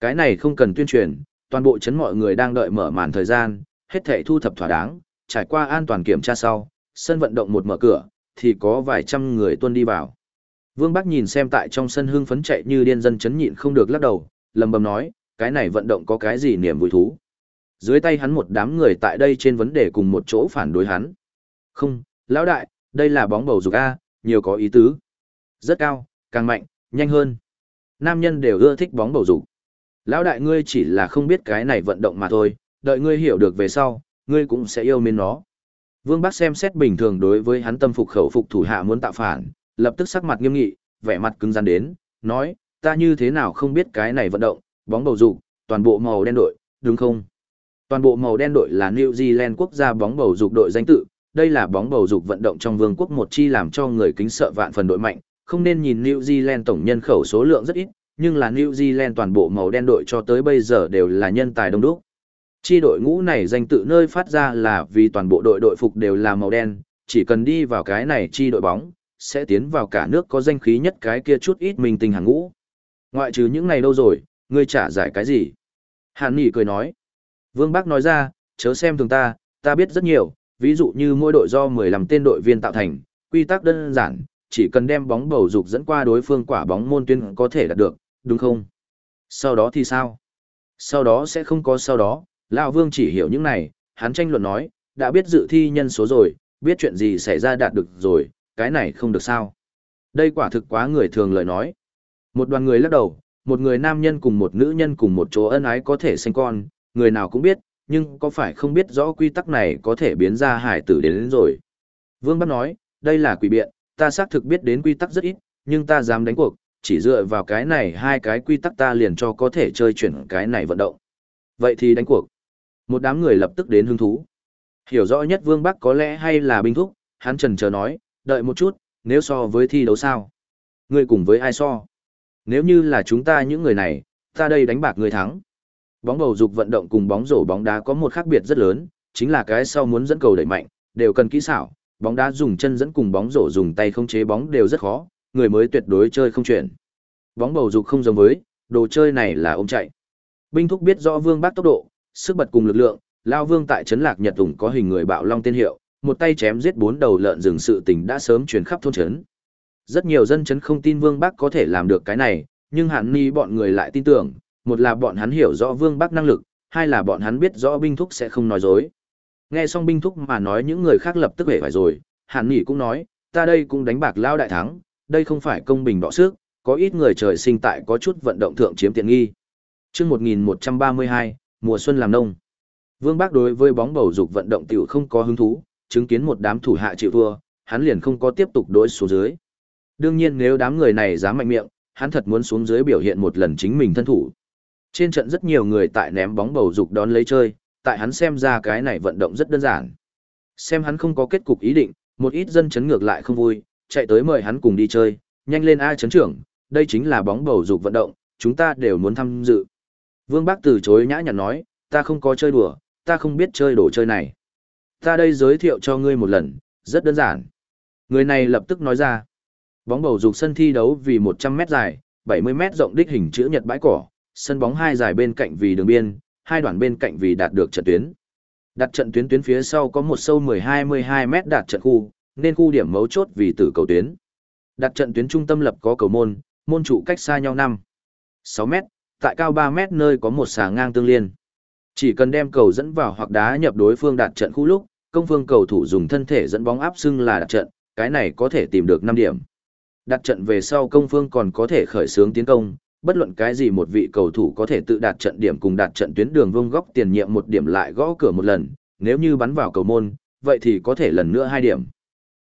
Cái này không cần tuyên truyền, toàn bộ chấn mọi người đang đợi mở màn thời gian, hết thảy thu thập thỏa đáng, trải qua an toàn kiểm tra sau, sân vận động một mở cửa, thì có vài trăm người tuân đi vào. Vương Bắc nhìn xem tại trong sân hưng phấn chạy như điên dân chấn nhịn không được lắc đầu, lầm bầm nói, cái này vận động có cái gì niềm vui thú. Dưới tay hắn một đám người tại đây trên vấn đề cùng một chỗ phản đối hắn. Không, lão đại, đây là bóng bầu dục A, nhiều có ý tứ. Rất cao, càng mạnh, nhanh hơn. Nam nhân đều ưa thích bóng bầu dục. Lão đại ngươi chỉ là không biết cái này vận động mà thôi, đợi ngươi hiểu được về sau, ngươi cũng sẽ yêu mến nó. Vương Bắc xem xét bình thường đối với hắn tâm phục khẩu phục thủ hạ muốn tạo phản, lập tức sắc mặt nghiêm nghị, vẻ mặt cứng rắn đến, nói, ta như thế nào không biết cái này vận động, bóng bầu dục, toàn bộ màu đen đội, đúng không? Toàn bộ màu đen đội là New Zealand quốc gia bóng bầu dục đội danh tự, đây là bóng bầu dục vận động trong vương quốc một chi làm cho người kính sợ vạn phần đội mạnh, không nên nhìn New Zealand tổng nhân khẩu số lượng rất ít, nhưng là New Zealand toàn bộ màu đen đội cho tới bây giờ đều là nhân tài đông đúc. Chi đội ngũ này danh tự nơi phát ra là vì toàn bộ đội đội phục đều là màu đen, chỉ cần đi vào cái này chi đội bóng, sẽ tiến vào cả nước có danh khí nhất cái kia chút ít mình tình hàng ngũ. Ngoại trừ những này đâu rồi, ngươi trả giải cái gì? Hàn Nghị cười nói. Vương Bắc nói ra, chớ xem thường ta, ta biết rất nhiều, ví dụ như mỗi đội do 15 tên đội viên tạo thành, quy tắc đơn giản, chỉ cần đem bóng bầu dục dẫn qua đối phương quả bóng môn tuyến có thể đạt được, đúng không? Sau đó thì sao? Sau đó sẽ không có sau đó, Lão Vương chỉ hiểu những này, hắn tranh luận nói, đã biết dự thi nhân số rồi, biết chuyện gì xảy ra đạt được rồi, cái này không được sao. Đây quả thực quá người thường lời nói. Một đoàn người lắc đầu, một người nam nhân cùng một nữ nhân cùng một chỗ ân ái có thể sinh con, người nào cũng biết, nhưng có phải không biết rõ quy tắc này có thể biến ra hải tử đến, đến rồi. Vương Bắc nói, đây là quỷ biện, ta xác thực biết đến quy tắc rất ít, nhưng ta dám đánh cuộc, chỉ dựa vào cái này hai cái quy tắc ta liền cho có thể chơi chuyển cái này vận động. Vậy thì đánh cuộc. Một đám người lập tức đến hứng thú. Hiểu rõ nhất Vương Bắc có lẽ hay là binh thúc, hắn trần chờ nói, đợi một chút, nếu so với thi đấu sao? Ngươi cùng với ai so? Nếu như là chúng ta những người này, ta đây đánh bạc người thắng. Bóng bầu dục vận động cùng bóng rổ bóng đá có một khác biệt rất lớn, chính là cái sau muốn dẫn cầu đẩy mạnh, đều cần kỹ xảo, bóng đá dùng chân dẫn cùng bóng rổ dùng tay không chế bóng đều rất khó, người mới tuyệt đối chơi không chuyển. Bóng bầu dục không giống với, đồ chơi này là ôm chạy. Binh thúc biết rõ Vương Bác tốc độ, sức bật cùng lực lượng, Lao Vương tại trấn Lạc Nhật Tùng có hình người bạo long tên hiệu, một tay chém giết bốn đầu lợn rừng sự tình đã sớm truyền khắp thôn trấn. Rất nhiều dân trấn không tin Vương Bắc có thể làm được cái này, nhưng Hàn Ni bọn người lại tin tưởng, một là bọn hắn hiểu rõ Vương Bắc năng lực, hai là bọn hắn biết rõ binh thúc sẽ không nói dối. Nghe xong binh thúc mà nói những người khác lập tức hể phải rồi, Hàn Ni cũng nói, ta đây cũng đánh bạc lao đại thắng, đây không phải công bình đọ sức, có ít người trời sinh tại có chút vận động thượng chiếm tiện nghi. Trước 1132, mùa xuân làm nông. Vương Bác đối với bóng bầu dục vận động tiểu không có hứng thú, chứng kiến một đám thủ hạ chịu thua, hắn liền không có tiếp tục đối xuống dưới. Đương nhiên nếu đám người này dám mạnh miệng, hắn thật muốn xuống dưới biểu hiện một lần chính mình thân thủ. Trên trận rất nhiều người tại ném bóng bầu dục đón lấy chơi, tại hắn xem ra cái này vận động rất đơn giản. Xem hắn không có kết cục ý định, một ít dân chấn ngược lại không vui, chạy tới mời hắn cùng đi chơi, nhanh lên ai chấn trưởng, đây chính là bóng bầu dục vận động, chúng ta đều muốn tham dự. Vương Bác từ chối nhã nhặn nói, ta không có chơi đùa, ta không biết chơi đồ chơi này. Ta đây giới thiệu cho ngươi một lần, rất đơn giản. Người này lập tức nói ra. Bóng bầu dục sân thi đấu vì 100 mét dài, 70 mét rộng đích hình chữ nhật bãi cỏ, sân bóng hai dài bên cạnh vì đường biên, hai đoạn bên cạnh vì đạt được trận tuyến. Đặt trận tuyến tuyến phía sau có một sâu 10-22 mét đạt trận khu, nên khu điểm mấu chốt vì tử cầu tuyến. Đặt trận tuyến trung tâm lập có cầu môn, môn trụ cách xa nhau 5, 6 mét, tại cao 3 mét nơi có một xà ngang tương liên. Chỉ cần đem cầu dẫn vào hoặc đá nhập đối phương đạt trận khu lúc, công phương cầu thủ dùng thân thể dẫn bóng áp xưng là đạt trận, cái này có thể tìm được 5 điểm. Đặt trận về sau công phương còn có thể khởi xướng tiến công, bất luận cái gì một vị cầu thủ có thể tự đạt trận điểm cùng đạt trận tuyến đường vông góc tiền nhiệm một điểm lại gõ cửa một lần, nếu như bắn vào cầu môn, vậy thì có thể lần nữa hai điểm.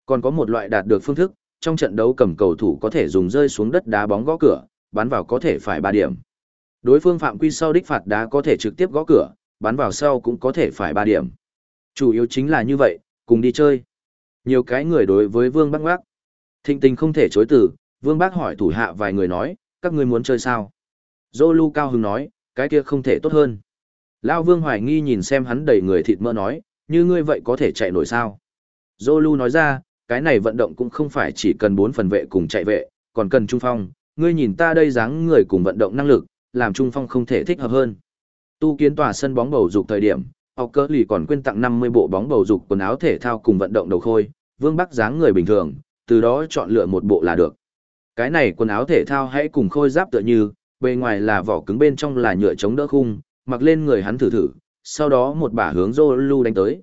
Còn có một loại đạt được phương thức, trong trận đấu cầm cầu thủ có thể dùng rơi xuống đất đá bóng gõ cửa, bắn vào có thể phải 3 điểm. Đối phương phạm quy sau đích phạt đá có thể trực tiếp gõ cửa, bắn vào sau cũng có thể phải 3 điểm. Chủ yếu chính là như vậy, cùng đi chơi. Nhiều cái người đối với Vương Bắc Ngoác. Thịnh tình không thể chối từ, Vương Bác hỏi thủ hạ vài người nói, các ngươi muốn chơi sao? Dô Lu cao hứng nói, cái kia không thể tốt hơn. Lao Vương hoài nghi nhìn xem hắn đầy người thịt mỡ nói, như ngươi vậy có thể chạy nổi sao? Dô nói ra, cái này vận động cũng không phải chỉ cần bốn phần vệ cùng chạy vệ, còn cần trung phong, ngươi nhìn ta đây dáng người cùng vận động năng lực, làm trung phong không thể thích hợp hơn. Tu kiến tòa sân bóng bầu dục thời điểm, học cỡ lì còn quyên tặng 50 bộ bóng bầu dục quần áo thể thao cùng vận động đầu khôi, Vương Bắc dáng người bình thường, từ đó chọn lựa một bộ là được. Cái này quần áo thể thao hãy cùng khôi giáp tựa như, bề ngoài là vỏ cứng bên trong là nhựa chống đỡ khung, mặc lên người hắn thử thử, sau đó một bả hướng Zolu đánh tới.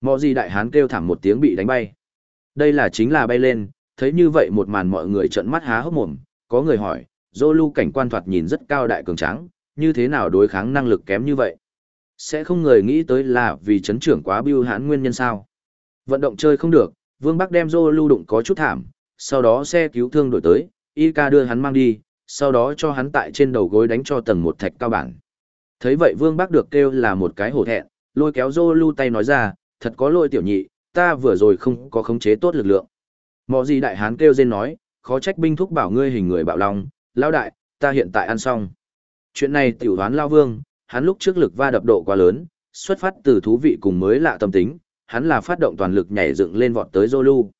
Mọ gì đại hán kêu thảm một tiếng bị đánh bay. Đây là chính là bay lên, thấy như vậy một màn mọi người trợn mắt há hốc mồm, có người hỏi, Zolu cảnh quan thoạt nhìn rất cao đại cường tráng, như thế nào đối kháng năng lực kém như vậy? Sẽ không người nghĩ tới là vì chấn trưởng quá biêu hãn nguyên nhân sao? Vận động chơi không được, Vương Bắc đem Dô Lu đụng có chút thảm, sau đó xe cứu thương đổi tới, y ca đưa hắn mang đi, sau đó cho hắn tại trên đầu gối đánh cho tầng một thạch cao bản. Thấy vậy Vương bác được kêu là một cái hổ thẹn, lôi kéo Dô lưu tay nói ra, thật có lỗi tiểu nhị, ta vừa rồi không có khống chế tốt lực lượng. Mọ gì đại hán kêu rên nói, khó trách binh thúc bảo ngươi hình người bạo lòng, lao đại, ta hiện tại ăn xong. Chuyện này tiểu hoán lao vương, hắn lúc trước lực va đập độ quá lớn, xuất phát từ thú vị cùng mới lạ tâm tính, hắn là phát động toàn lực nhảy dựng lên vọt tới Zolu.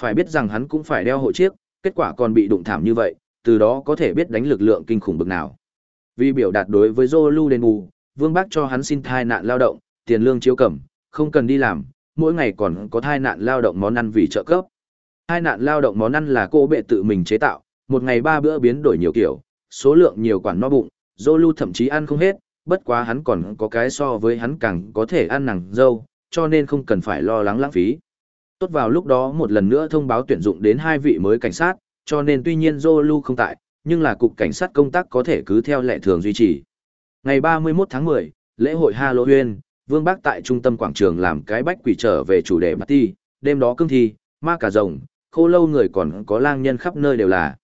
Phải biết rằng hắn cũng phải đeo hộ chiếc, kết quả còn bị đụng thảm như vậy, từ đó có thể biết đánh lực lượng kinh khủng bực nào. Vì biểu đạt đối với Zolu đền bù, Vương Bác cho hắn xin thai nạn lao động, tiền lương chiếu cẩm, không cần đi làm, mỗi ngày còn có thai nạn lao động món ăn vì trợ cấp. Thai nạn lao động món ăn là cô bệ tự mình chế tạo, một ngày ba bữa biến đổi nhiều kiểu, số lượng nhiều quản no bụng, Zolu thậm chí ăn không hết, bất quá hắn còn có cái so với hắn càng có thể ăn nàng dâu, cho nên không cần phải lo lắng lãng phí. Tốt vào lúc đó một lần nữa thông báo tuyển dụng đến hai vị mới cảnh sát, cho nên tuy nhiên Zolu không tại, nhưng là cục cảnh sát công tác có thể cứ theo lệ thường duy trì. Ngày 31 tháng 10, lễ hội Halloween, Vương Bác tại trung tâm quảng trường làm cái bách quỷ trở về chủ đề party, đêm đó cương thi, ma cả rồng, khô lâu người còn có lang nhân khắp nơi đều là.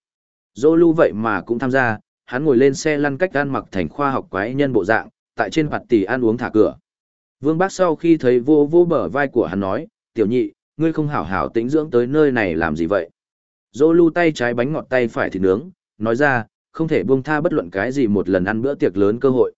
Zolu vậy mà cũng tham gia, hắn ngồi lên xe lăn cách ăn mặc thành khoa học quái nhân bộ dạng, tại trên mặt tỷ ăn uống thả cửa. Vương Bác sau khi thấy vô vô bờ vai của hắn nói, tiểu nhị, ngươi không hảo hảo tĩnh dưỡng tới nơi này làm gì vậy? Dô lưu tay trái bánh ngọt tay phải thịt nướng, nói ra, không thể buông tha bất luận cái gì một lần ăn bữa tiệc lớn cơ hội.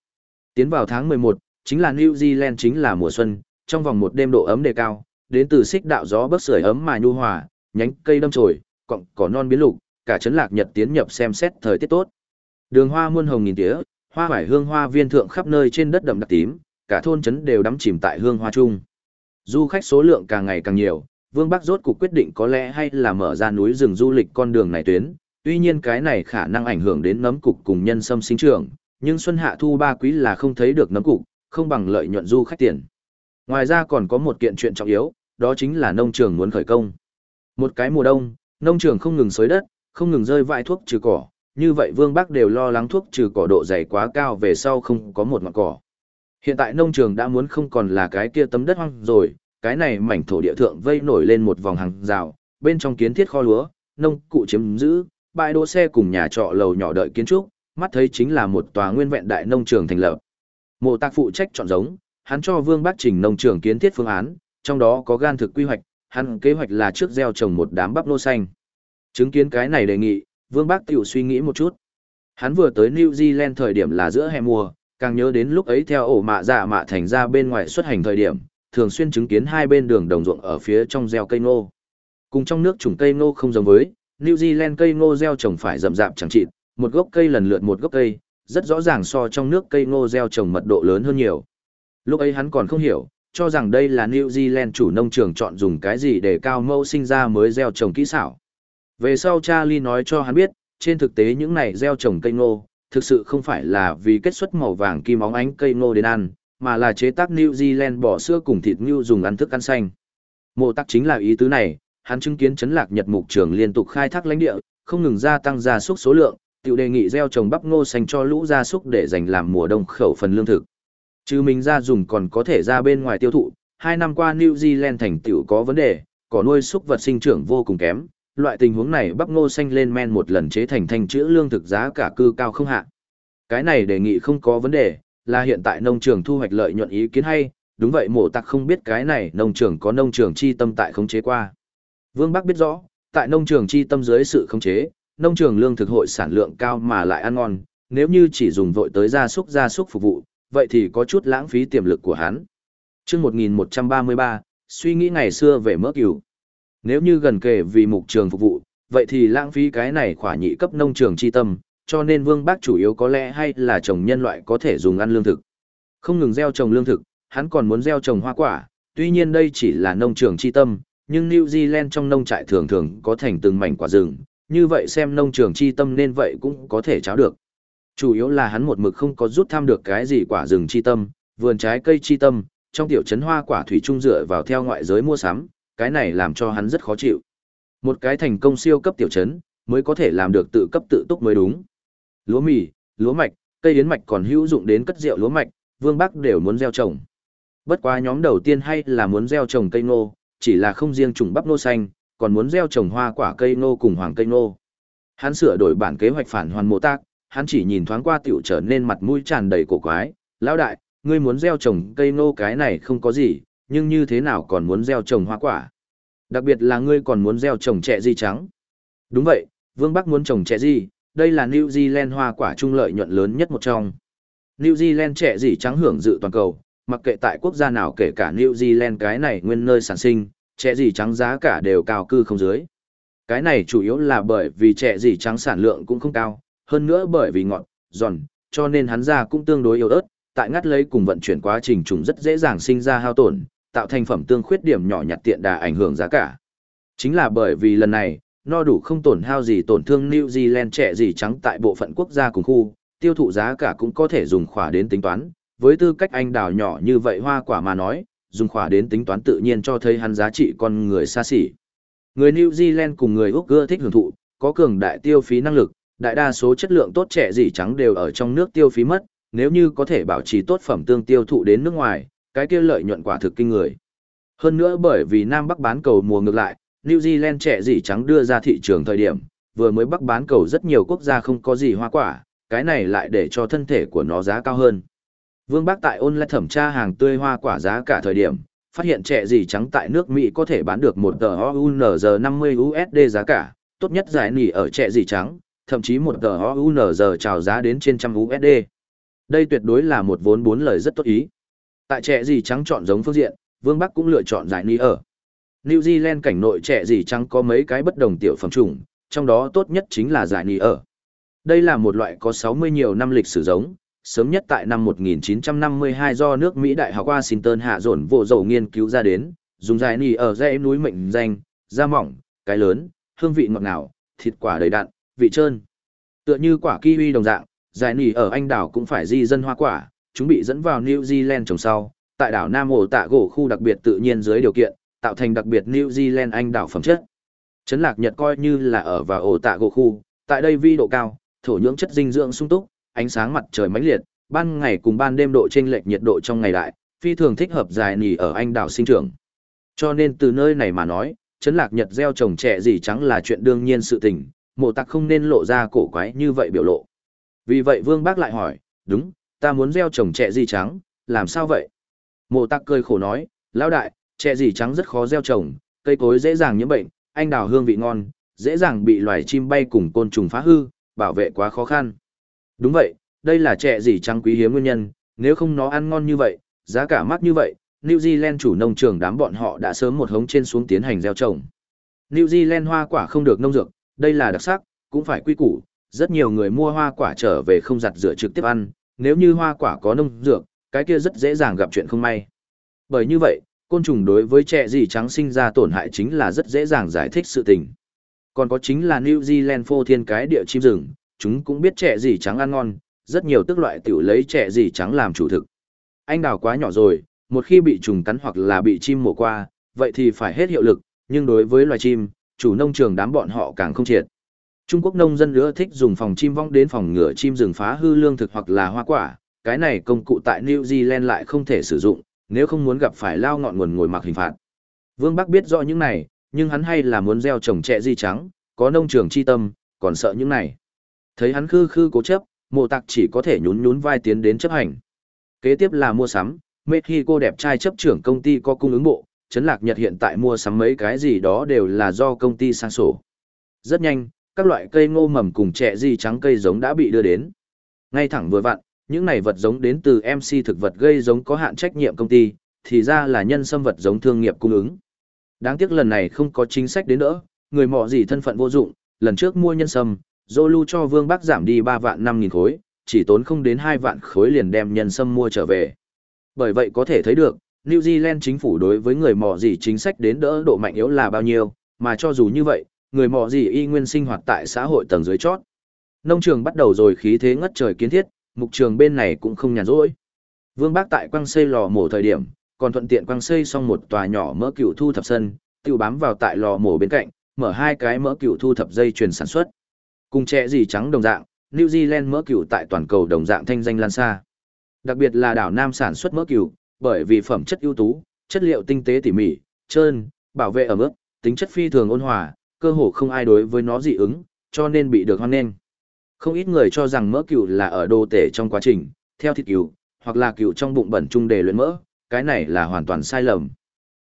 Tiến vào tháng 11, chính là New Zealand chính là mùa xuân, trong vòng một đêm độ ấm đề cao, đến từ xích đạo gió bấc sưởi ấm mà nhu hòa, nhánh cây đâm chồi, cọng cỏ non biến lục, cả trấn lạc nhật tiến nhập xem xét thời tiết tốt. Đường hoa muôn hồng nghìn tía, hoa vải hương hoa viên thượng khắp nơi trên đất đậm đặc tím, cả thôn trấn đều đắm chìm tại hương hoa chung. Du khách số lượng càng ngày càng nhiều, Vương Bắc rốt cuộc quyết định có lẽ hay là mở ra núi rừng du lịch con đường này tuyến, tuy nhiên cái này khả năng ảnh hưởng đến nấm cục cùng nhân sâm sinh trưởng, nhưng xuân hạ thu ba quý là không thấy được nấm cục, không bằng lợi nhuận du khách tiền. Ngoài ra còn có một kiện chuyện trọng yếu, đó chính là nông trường muốn khởi công. Một cái mùa đông, nông trường không ngừng xới đất, không ngừng rơi vãi thuốc trừ cỏ, như vậy Vương Bắc đều lo lắng thuốc trừ cỏ độ dày quá cao về sau không có một ngọn cỏ. Hiện tại nông trường đã muốn không còn là cái kia tấm đất hoang rồi, cái này mảnh thổ địa thượng vây nổi lên một vòng hàng rào, bên trong kiến thiết kho lúa, nông cụ chiếm giữ, bãi đỗ xe cùng nhà trọ lầu nhỏ đợi kiến trúc, mắt thấy chính là một tòa nguyên vẹn đại nông trường thành lập. Mộ Tạc phụ trách chọn giống, hắn cho Vương Bắc Trình nông trường kiến thiết phương án, trong đó có gan thực quy hoạch, hắn kế hoạch là trước gieo trồng một đám bắp nô xanh. Chứng kiến cái này đề nghị, Vương Bắc tiểu suy nghĩ một chút. Hắn vừa tới New Zealand thời điểm là giữa hè mùa, càng nhớ đến lúc ấy theo ổ mạ dạ mạ thành ra bên ngoài xuất hành thời điểm, thường xuyên chứng kiến hai bên đường đồng ruộng ở phía trong gieo cây ngô. Cùng trong nước trồng cây ngô không giống với, New Zealand cây ngô gieo trồng phải rậm rạp chẳng chịt, một gốc cây lần lượt một gốc cây, rất rõ ràng so trong nước cây ngô gieo trồng mật độ lớn hơn nhiều. Lúc ấy hắn còn không hiểu, cho rằng đây là New Zealand chủ nông trường chọn dùng cái gì để cao mẫu sinh ra mới gieo trồng kỹ xảo. Về sau Charlie nói cho hắn biết, trên thực tế những này gieo trồng cây ngô, thực sự không phải là vì kết xuất màu vàng kim óng ánh cây ngô đến ăn, mà là chế tác New Zealand bò sữa cùng thịt ngưu dùng ăn thức ăn xanh. Mộ tắc chính là ý tứ này, hắn chứng kiến chấn lạc Nhật mục trường liên tục khai thác lãnh địa, không ngừng gia tăng gia súc số lượng, tiểu đề nghị gieo trồng bắp ngô xanh cho lũ gia súc để dành làm mùa đông khẩu phần lương thực. Chứ mình ra dùng còn có thể ra bên ngoài tiêu thụ, hai năm qua New Zealand thành tiểu có vấn đề, có nuôi súc vật sinh trưởng vô cùng kém, loại tình huống này bắp ngô xanh lên men một lần chế thành thành chữ lương thực giá cả cư cao không hạ. Cái này đề nghị không có vấn đề, là hiện tại nông trường thu hoạch lợi nhuận ý kiến hay, đúng vậy mổ tặc không biết cái này nông trường có nông trường chi tâm tại khống chế qua. Vương Bắc biết rõ, tại nông trường chi tâm dưới sự khống chế, nông trường lương thực hội sản lượng cao mà lại ăn ngon, nếu như chỉ dùng vội tới gia súc gia súc phục vụ, vậy thì có chút lãng phí tiềm lực của hắn. Trước 1133, suy nghĩ ngày xưa về mỡ cừu. Nếu như gần kề vì mục trường phục vụ, vậy thì lãng phí cái này khỏa nhị cấp nông trường chi tâm, cho nên vương bác chủ yếu có lẽ hay là trồng nhân loại có thể dùng ăn lương thực. Không ngừng gieo trồng lương thực, hắn còn muốn gieo trồng hoa quả, tuy nhiên đây chỉ là nông trường chi tâm, nhưng New Zealand trong nông trại thường thường có thành từng mảnh quả rừng, như vậy xem nông trường chi tâm nên vậy cũng có thể cháo được. Chủ yếu là hắn một mực không có rút tham được cái gì quả rừng chi tâm, vườn trái cây chi tâm, trong tiểu trấn hoa quả thủy trung dựa vào theo ngoại giới mua sắm, cái này làm cho hắn rất khó chịu. Một cái thành công siêu cấp tiểu trấn, mới có thể làm được tự cấp tự túc mới đúng. Lúa mì, lúa mạch, cây yến mạch còn hữu dụng đến cất rượu lúa mạch, Vương Bắc đều muốn gieo trồng. Bất quá nhóm đầu tiên hay là muốn gieo trồng cây ngô, chỉ là không riêng trùng bắp nô xanh, còn muốn gieo trồng hoa quả cây ngô cùng hoàng cây ngô. Hắn sửa đổi bản kế hoạch phản hoàn mộ tác, hắn chỉ nhìn thoáng qua tiểu trở nên mặt mũi tràn đầy cổ quái, lão đại, ngươi muốn gieo trồng cây ngô cái này không có gì, nhưng như thế nào còn muốn gieo trồng hoa quả? Đặc biệt là ngươi còn muốn gieo trồng trẻ di trắng. Đúng vậy, Vương Bắc muốn trồng trẻ di, đây là New Zealand hoa quả trung lợi nhuận lớn nhất một trong. New Zealand trẻ gì trắng hưởng dự toàn cầu, mặc kệ tại quốc gia nào kể cả New Zealand cái này nguyên nơi sản sinh, trẻ gì trắng giá cả đều cao cư không dưới. Cái này chủ yếu là bởi vì trẻ gì trắng sản lượng cũng không cao, hơn nữa bởi vì ngọt, giòn, cho nên hắn ra cũng tương đối yếu ớt, tại ngắt lấy cùng vận chuyển quá trình trùng rất dễ dàng sinh ra hao tổn, tạo thành phẩm tương khuyết điểm nhỏ nhặt tiện đà ảnh hưởng giá cả. Chính là bởi vì lần này, no đủ không tổn hao gì tổn thương New Zealand trẻ gì trắng tại bộ phận quốc gia cùng khu, tiêu thụ giá cả cũng có thể dùng khỏa đến tính toán, với tư cách anh đào nhỏ như vậy hoa quả mà nói, dùng khỏa đến tính toán tự nhiên cho thấy hắn giá trị con người xa xỉ. Người New Zealand cùng người Úc ưa thích hưởng thụ, có cường đại tiêu phí năng lực, đại đa số chất lượng tốt trẻ gì trắng đều ở trong nước tiêu phí mất, nếu như có thể bảo trì tốt phẩm tương tiêu thụ đến nước ngoài, cái kia lợi nhuận quả thực kinh người. Hơn nữa bởi vì Nam Bắc bán cầu mùa ngược lại, New Zealand trẻ gì trắng đưa ra thị trường thời điểm, vừa mới Bắc bán cầu rất nhiều quốc gia không có gì hoa quả, cái này lại để cho thân thể của nó giá cao hơn. Vương Bắc tại online thẩm tra hàng tươi hoa quả giá cả thời điểm, phát hiện trẻ gì trắng tại nước Mỹ có thể bán được một tờ OUNZ 50 USD giá cả, tốt nhất giải nỉ ở trẻ gì trắng, thậm chí một tờ OUNZ chào giá đến trên trăm USD. Đây tuyệt đối là một vốn bốn lời rất tốt ý. Tại trẻ gì trắng chọn giống phương diện, Vương Bắc cũng lựa chọn giải nỉ ở. New Zealand cảnh nội trẻ gì trắng có mấy cái bất đồng tiểu phẩm chủng, trong đó tốt nhất chính là giải nỉ ở. Đây là một loại có 60 nhiều năm lịch sử giống, sớm nhất tại năm 1952 do nước Mỹ Đại học Washington hạ dồn vô dầu nghiên cứu ra đến, dùng giải ni ở dãy núi mệnh danh, da mỏng, cái lớn, hương vị ngọt ngào, thịt quả đầy đặn, vị trơn. Tựa như quả kiwi đồng dạng, giải nỉ ở Anh đảo cũng phải di dân hoa quả, chúng bị dẫn vào New Zealand trồng sau, tại đảo Nam Hồ tạ gỗ khu đặc biệt tự nhiên dưới điều kiện, tạo thành đặc biệt New Zealand Anh đảo phẩm chất. Trấn Lạc Nhật coi như là ở vào ổ tạ gỗ khu, tại đây vi độ cao, thổ nhưỡng chất dinh dưỡng sung túc, ánh sáng mặt trời mãnh liệt, ban ngày cùng ban đêm độ chênh lệch nhiệt độ trong ngày đại, phi thường thích hợp dài nỉ ở anh đảo sinh trưởng. Cho nên từ nơi này mà nói, Trấn lạc nhật gieo trồng trẻ gì trắng là chuyện đương nhiên sự tình, mộ tặc không nên lộ ra cổ quái như vậy biểu lộ. Vì vậy vương bác lại hỏi, đúng, ta muốn gieo trồng trẻ gì trắng, làm sao vậy? Mộ Tạc cười khổ nói, lão đại, trẻ gì trắng rất khó gieo trồng, cây cối dễ dàng nhiễm bệnh, anh đào hương vị ngon, dễ dàng bị loài chim bay cùng côn trùng phá hư, bảo vệ quá khó khăn. Đúng vậy, đây là trẻ gì trắng quý hiếm nguyên nhân, nếu không nó ăn ngon như vậy, giá cả mắc như vậy, New Zealand chủ nông trường đám bọn họ đã sớm một hống trên xuống tiến hành gieo trồng. New Zealand hoa quả không được nông dược, đây là đặc sắc, cũng phải quy củ, rất nhiều người mua hoa quả trở về không giặt rửa trực tiếp ăn, nếu như hoa quả có nông dược, cái kia rất dễ dàng gặp chuyện không may. Bởi như vậy, côn trùng đối với trẻ gì trắng sinh ra tổn hại chính là rất dễ dàng giải thích sự tình. Còn có chính là New Zealand phô thiên cái địa chim rừng, chúng cũng biết trẻ gì trắng ăn ngon, rất nhiều tức loại tiểu lấy trẻ gì trắng làm chủ thực. Anh đào quá nhỏ rồi, một khi bị trùng cắn hoặc là bị chim mổ qua, vậy thì phải hết hiệu lực, nhưng đối với loài chim, chủ nông trường đám bọn họ càng không triệt. Trung Quốc nông dân nữa thích dùng phòng chim vong đến phòng ngựa chim rừng phá hư lương thực hoặc là hoa quả, cái này công cụ tại New Zealand lại không thể sử dụng, nếu không muốn gặp phải lao ngọn nguồn ngồi mặc hình phạt. Vương Bắc biết rõ những này, nhưng hắn hay là muốn gieo trồng trẻ di trắng, có nông trường chi tâm, còn sợ những này. Thấy hắn khư khư cố chấp, mộ Tạc chỉ có thể nhún nhún vai tiến đến chấp hành. Kế tiếp là mua sắm, Mexico đẹp trai chấp trưởng công ty có cung ứng bộ, Trấn Lạc Nhật hiện tại mua sắm mấy cái gì đó đều là do công ty sang sổ. Rất nhanh, các loại cây ngô mầm cùng trẻ di trắng cây giống đã bị đưa đến. Ngay thẳng vừa vặn, những này vật giống đến từ MC thực vật gây giống có hạn trách nhiệm công ty, thì ra là nhân xâm vật giống thương nghiệp cung ứng. Đáng tiếc lần này không có chính sách đến nữa, người mọ gì thân phận vô dụng, lần trước mua nhân sâm, Zolu cho Vương Bắc giảm đi 3 vạn 5 nghìn khối, chỉ tốn không đến 2 vạn khối liền đem nhân sâm mua trở về. Bởi vậy có thể thấy được, New Zealand chính phủ đối với người mỏ gì chính sách đến đỡ độ mạnh yếu là bao nhiêu, mà cho dù như vậy, người mỏ gì y nguyên sinh hoạt tại xã hội tầng dưới chót. Nông trường bắt đầu rồi khí thế ngất trời kiến thiết, mục trường bên này cũng không nhàn rỗi. Vương Bác tại quăng xây lò mổ thời điểm, còn thuận tiện quăng xây xong một tòa nhỏ mỡ cựu thu thập sân, tiêu bám vào tại lò mổ bên cạnh, mở hai cái mỡ cựu thu thập dây chuyển sản xuất. Cùng trẻ gì trắng đồng dạng, New Zealand mỡ cừu tại toàn cầu đồng dạng thanh danh lan xa. Đặc biệt là đảo Nam sản xuất mỡ cừu, bởi vì phẩm chất ưu tú, chất liệu tinh tế tỉ mỉ, trơn, bảo vệ ở mức, tính chất phi thường ôn hòa, cơ hồ không ai đối với nó dị ứng, cho nên bị được hoan nghênh. Không ít người cho rằng mỡ cừu là ở đồ tể trong quá trình, theo thịt cừu, hoặc là cừu trong bụng bẩn trung để luyện mỡ, cái này là hoàn toàn sai lầm.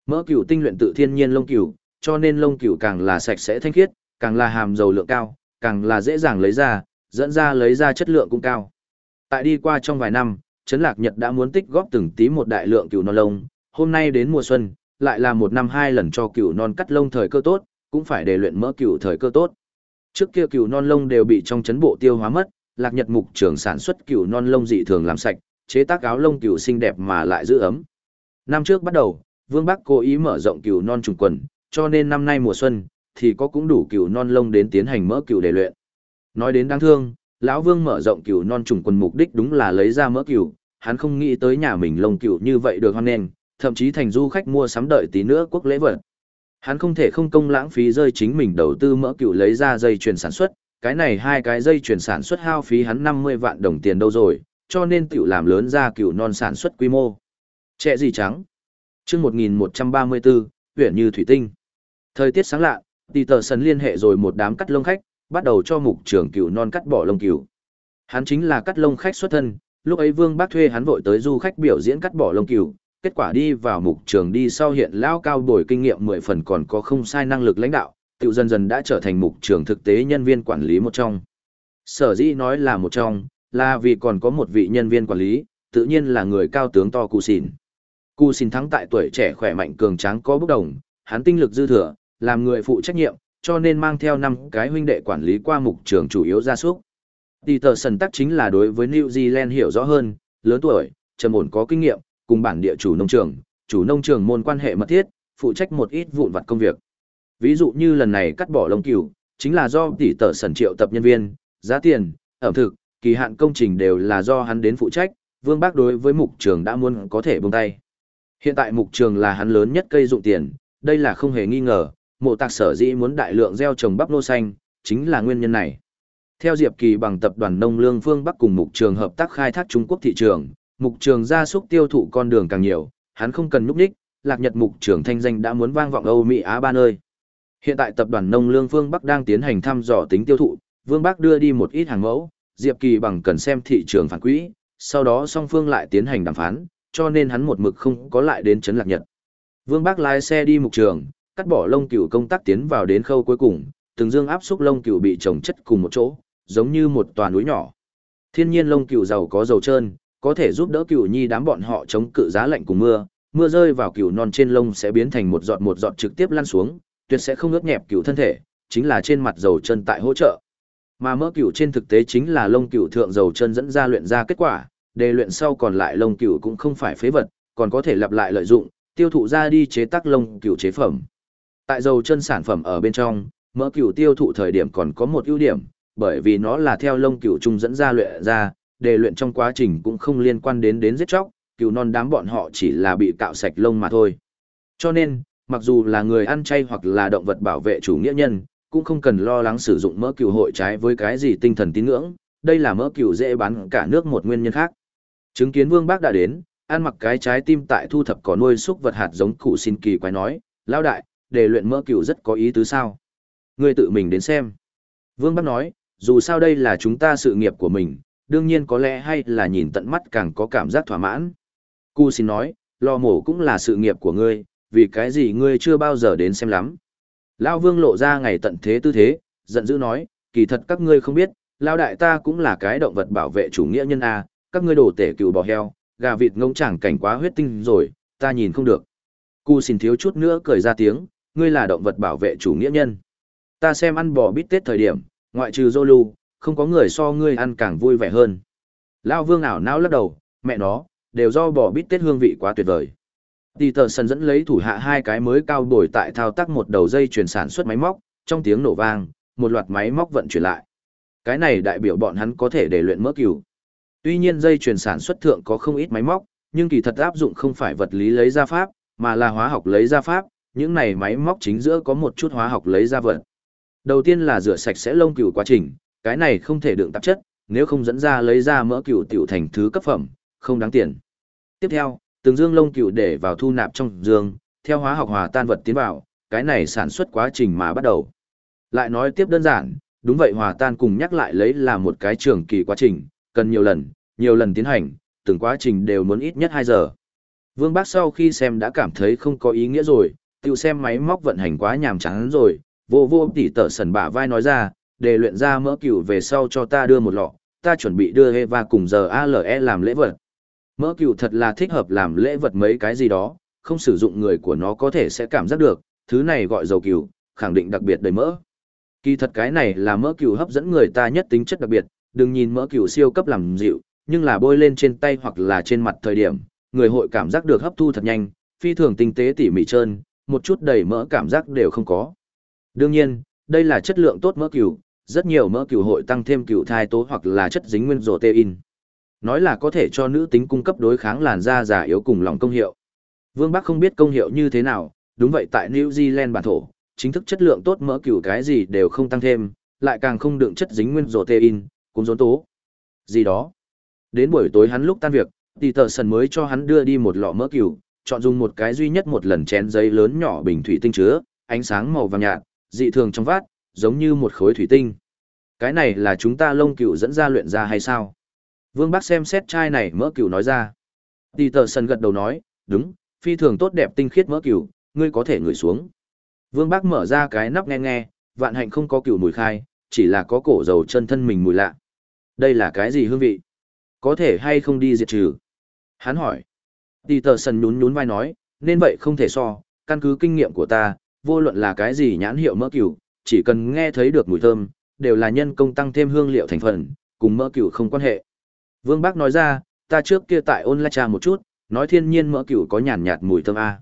Mỡ cừu tinh luyện tự thiên nhiên lông cừu, cho nên lông cừu càng là sạch sẽ thanh khiết, càng là hàm dầu lượng cao, càng là dễ dàng lấy ra, dẫn ra lấy ra chất lượng cũng cao. Tại đi qua trong vài năm, Trấn Lạc Nhật đã muốn tích góp từng tí một đại lượng cừu non lông, hôm nay đến mùa xuân, lại là một năm hai lần cho cừu non cắt lông thời cơ tốt, cũng phải để luyện mỡ cừu thời cơ tốt. Trước kia cừu non lông đều bị trong chấn bộ tiêu hóa mất, Lạc Nhật mục trưởng sản xuất cừu non lông dị thường làm sạch, chế tác áo lông cừu xinh đẹp mà lại giữ ấm. Năm trước bắt đầu, Vương Bắc cố ý mở rộng cừu non trùng quần, cho nên năm nay mùa xuân, thì có cũng đủ cừu non lông đến tiến hành mỡ cừu để luyện. Nói đến đáng thương, lão Vương mở rộng cừu non trùng quần mục đích đúng là lấy ra mỡ cừu, hắn không nghĩ tới nhà mình lông cừu như vậy được hoan nghênh, thậm chí thành du khách mua sắm đợi tí nữa quốc lễ vật. Hắn không thể không công lãng phí rơi chính mình đầu tư mỡ cừu lấy ra dây chuyền sản xuất, cái này hai cái dây chuyền sản xuất hao phí hắn 50 vạn đồng tiền đâu rồi, cho nên tiểu làm lớn ra cừu non sản xuất quy mô. Trẻ gì trắng? Chương 1134, huyện như thủy tinh. Thời tiết sáng lạ, Tỷ Tờ Sần liên hệ rồi một đám cắt lông khách, bắt đầu cho mục trưởng cừu non cắt bỏ lông cừu. Hắn chính là cắt lông khách xuất thân, lúc ấy Vương Bác thuê hắn vội tới du khách biểu diễn cắt bỏ lông cừu, kết quả đi vào mục trường đi sau hiện lao cao đổi kinh nghiệm 10 phần còn có không sai năng lực lãnh đạo, tiểu dần dần đã trở thành mục trường thực tế nhân viên quản lý một trong. Sở dĩ nói là một trong, là vì còn có một vị nhân viên quản lý, tự nhiên là người cao tướng to Cù Xìn. Cù Xìn thắng tại tuổi trẻ khỏe mạnh cường tráng có bốc đồng, hắn tinh lực dư thừa, làm người phụ trách nhiệm, cho nên mang theo năm cái huynh đệ quản lý qua mục trường chủ yếu gia súc. Tỷ tờ sần tắc chính là đối với New Zealand hiểu rõ hơn, lớn tuổi, trầm ổn có kinh nghiệm, cùng bản địa chủ nông trường, chủ nông trường môn quan hệ mật thiết, phụ trách một ít vụn vặt công việc. Ví dụ như lần này cắt bỏ lông cừu, chính là do tỷ tờ sẩn triệu tập nhân viên, giá tiền, ẩm thực, kỳ hạn công trình đều là do hắn đến phụ trách, Vương Bác đối với mục trường đã muốn có thể buông tay. Hiện tại mục trường là hắn lớn nhất cây dụng tiền, đây là không hề nghi ngờ, mộ tạc sở dĩ muốn đại lượng gieo trồng bắp nô xanh, chính là nguyên nhân này. Theo Diệp Kỳ bằng tập đoàn nông lương phương Bắc cùng mục trường hợp tác khai thác Trung Quốc thị trường, mục trường gia súc tiêu thụ con đường càng nhiều, hắn không cần núp đích, lạc nhật mục trường thanh danh đã muốn vang vọng Âu Mỹ Á ba nơi. Hiện tại tập đoàn nông lương phương Bắc đang tiến hành thăm dò tính tiêu thụ, Vương Bắc đưa đi một ít hàng mẫu, Diệp Kỳ bằng cần xem thị trường phản quỹ, sau đó song phương lại tiến hành đàm phán, cho nên hắn một mực không có lại đến trấn lạc nhật. Vương Bắc lái xe đi mục trường, cắt bỏ lông cừu công tác tiến vào đến khâu cuối cùng, từng dương áp xúc lông cừu bị trồng chất cùng một chỗ, giống như một tòa núi nhỏ. Thiên nhiên lông cừu giàu có dầu trơn, có thể giúp đỡ cừu nhi đám bọn họ chống cự giá lạnh cùng mưa, mưa rơi vào cừu non trên lông sẽ biến thành một giọt một giọt trực tiếp lăn xuống, tuyệt sẽ không ướt nhẹp cừu thân thể, chính là trên mặt dầu chân tại hỗ trợ. Mà mỡ cừu trên thực tế chính là lông cừu thượng dầu chân dẫn ra luyện ra kết quả, đề luyện sau còn lại lông cừu cũng không phải phế vật, còn có thể lặp lại lợi dụng, tiêu thụ ra đi chế tác lông cừu chế phẩm. Tại dầu chân sản phẩm ở bên trong, mỡ cừu tiêu thụ thời điểm còn có một ưu điểm, bởi vì nó là theo lông cừu trung dẫn ra luyện ra, đề luyện trong quá trình cũng không liên quan đến đến giết chóc, cừu non đám bọn họ chỉ là bị cạo sạch lông mà thôi. Cho nên, mặc dù là người ăn chay hoặc là động vật bảo vệ chủ nghĩa nhân, cũng không cần lo lắng sử dụng mỡ cừu hội trái với cái gì tinh thần tín ngưỡng, đây là mỡ cừu dễ bán cả nước một nguyên nhân khác. Chứng kiến Vương Bác đã đến, ăn mặc cái trái tim tại thu thập có nuôi xúc vật hạt giống cụ xin kỳ quái nói, lao đại, đề luyện mỡ cừu rất có ý tứ sao. Ngươi tự mình đến xem. Vương Bác nói, dù sao đây là chúng ta sự nghiệp của mình, đương nhiên có lẽ hay là nhìn tận mắt càng có cảm giác thỏa mãn. Cú xin nói, lò mổ cũng là sự nghiệp của ngươi, vì cái gì ngươi chưa bao giờ đến xem lắm. Lao Vương lộ ra ngày tận thế tư thế, giận dữ nói, kỳ thật các ngươi không biết, Lao đại ta cũng là cái động vật bảo vệ chủ nghĩa nhân A, các ngươi đổ tể cừu bò heo, gà vịt ngông chẳng cảnh quá huyết tinh rồi, ta nhìn không được. Cú xin thiếu chút nữa cười ra tiếng, ngươi là động vật bảo vệ chủ nghĩa nhân. Ta xem ăn bò bít tết thời điểm, ngoại trừ Zolu, không có người so ngươi ăn càng vui vẻ hơn. Lao vương ảo não lắc đầu, mẹ nó, đều do bò bít tết hương vị quá tuyệt vời. Tỷ tờ sân dẫn lấy thủ hạ hai cái mới cao đổi tại thao tác một đầu dây chuyển sản xuất máy móc, trong tiếng nổ vang, một loạt máy móc vận chuyển lại. Cái này đại biểu bọn hắn có thể để luyện mỡ cừu. Tuy nhiên dây chuyển sản xuất thượng có không ít máy móc, nhưng kỳ thật áp dụng không phải vật lý lấy ra pháp, mà là hóa học lấy ra pháp, những này máy móc chính giữa có một chút hóa học lấy ra vật. Đầu tiên là rửa sạch sẽ lông cừu quá trình, cái này không thể đựng tạp chất, nếu không dẫn ra lấy ra mỡ cừu tiểu thành thứ cấp phẩm, không đáng tiền. Tiếp theo, từng dương lông cừu để vào thu nạp trong dương, theo hóa học hòa tan vật tiến vào, cái này sản xuất quá trình mà bắt đầu. Lại nói tiếp đơn giản, đúng vậy hòa tan cùng nhắc lại lấy là một cái trường kỳ quá trình, cần nhiều lần, nhiều lần tiến hành, từng quá trình đều muốn ít nhất 2 giờ. Vương Bác sau khi xem đã cảm thấy không có ý nghĩa rồi, tiêu xem máy móc vận hành quá nhàm chán rồi, vô vô tỉ tở sần bả vai nói ra, để luyện ra mỡ cừu về sau cho ta đưa một lọ, ta chuẩn bị đưa Eva cùng giờ ALE làm lễ vật. Mỡ cừu thật là thích hợp làm lễ vật mấy cái gì đó, không sử dụng người của nó có thể sẽ cảm giác được, thứ này gọi dầu cừu, khẳng định đặc biệt đầy mỡ. Kỳ thật cái này là mỡ cừu hấp dẫn người ta nhất tính chất đặc biệt, đừng nhìn mỡ cừu siêu cấp làm dịu, nhưng là bôi lên trên tay hoặc là trên mặt thời điểm, người hội cảm giác được hấp thu thật nhanh, phi thường tinh tế tỉ mỉ trơn, một chút đầy mỡ cảm giác đều không có. Đương nhiên, đây là chất lượng tốt mỡ cừu, rất nhiều mỡ cừu hội tăng thêm cừu thai tố hoặc là chất dính nguyên protein. Nói là có thể cho nữ tính cung cấp đối kháng làn da già yếu cùng lòng công hiệu. Vương Bắc không biết công hiệu như thế nào, đúng vậy tại New Zealand bản thổ, chính thức chất lượng tốt mỡ cừu cái gì đều không tăng thêm, lại càng không đựng chất dính nguyên protein, cũng rốn tố. Gì đó. Đến buổi tối hắn lúc tan việc, tỷ tờ sần mới cho hắn đưa đi một lọ mỡ cừu, chọn dùng một cái duy nhất một lần chén giấy lớn nhỏ bình thủy tinh chứa, ánh sáng màu vàng nhạt, dị thường trong vát, giống như một khối thủy tinh. Cái này là chúng ta lông cừu dẫn ra luyện ra hay sao? Vương Bắc xem xét chai này mỡ cừu nói ra. Tỷ tờ sần gật đầu nói, đúng, phi thường tốt đẹp tinh khiết mỡ cừu, ngươi có thể ngửi xuống. Vương Bắc mở ra cái nắp nghe nghe, vạn hạnh không có cừu mùi khai, chỉ là có cổ dầu chân thân mình mùi lạ. Đây là cái gì hương vị? Có thể hay không đi diệt trừ? Hắn hỏi. Tỷ tờ sần nhún nhún vai nói, nên vậy không thể so, căn cứ kinh nghiệm của ta, vô luận là cái gì nhãn hiệu mỡ cừu, chỉ cần nghe thấy được mùi thơm, đều là nhân công tăng thêm hương liệu thành phần, cùng mỡ cừu không quan hệ. Vương Bác nói ra, ta trước kia tại ôn la trà một chút, nói thiên nhiên mỡ cừu có nhàn nhạt mùi thơm a.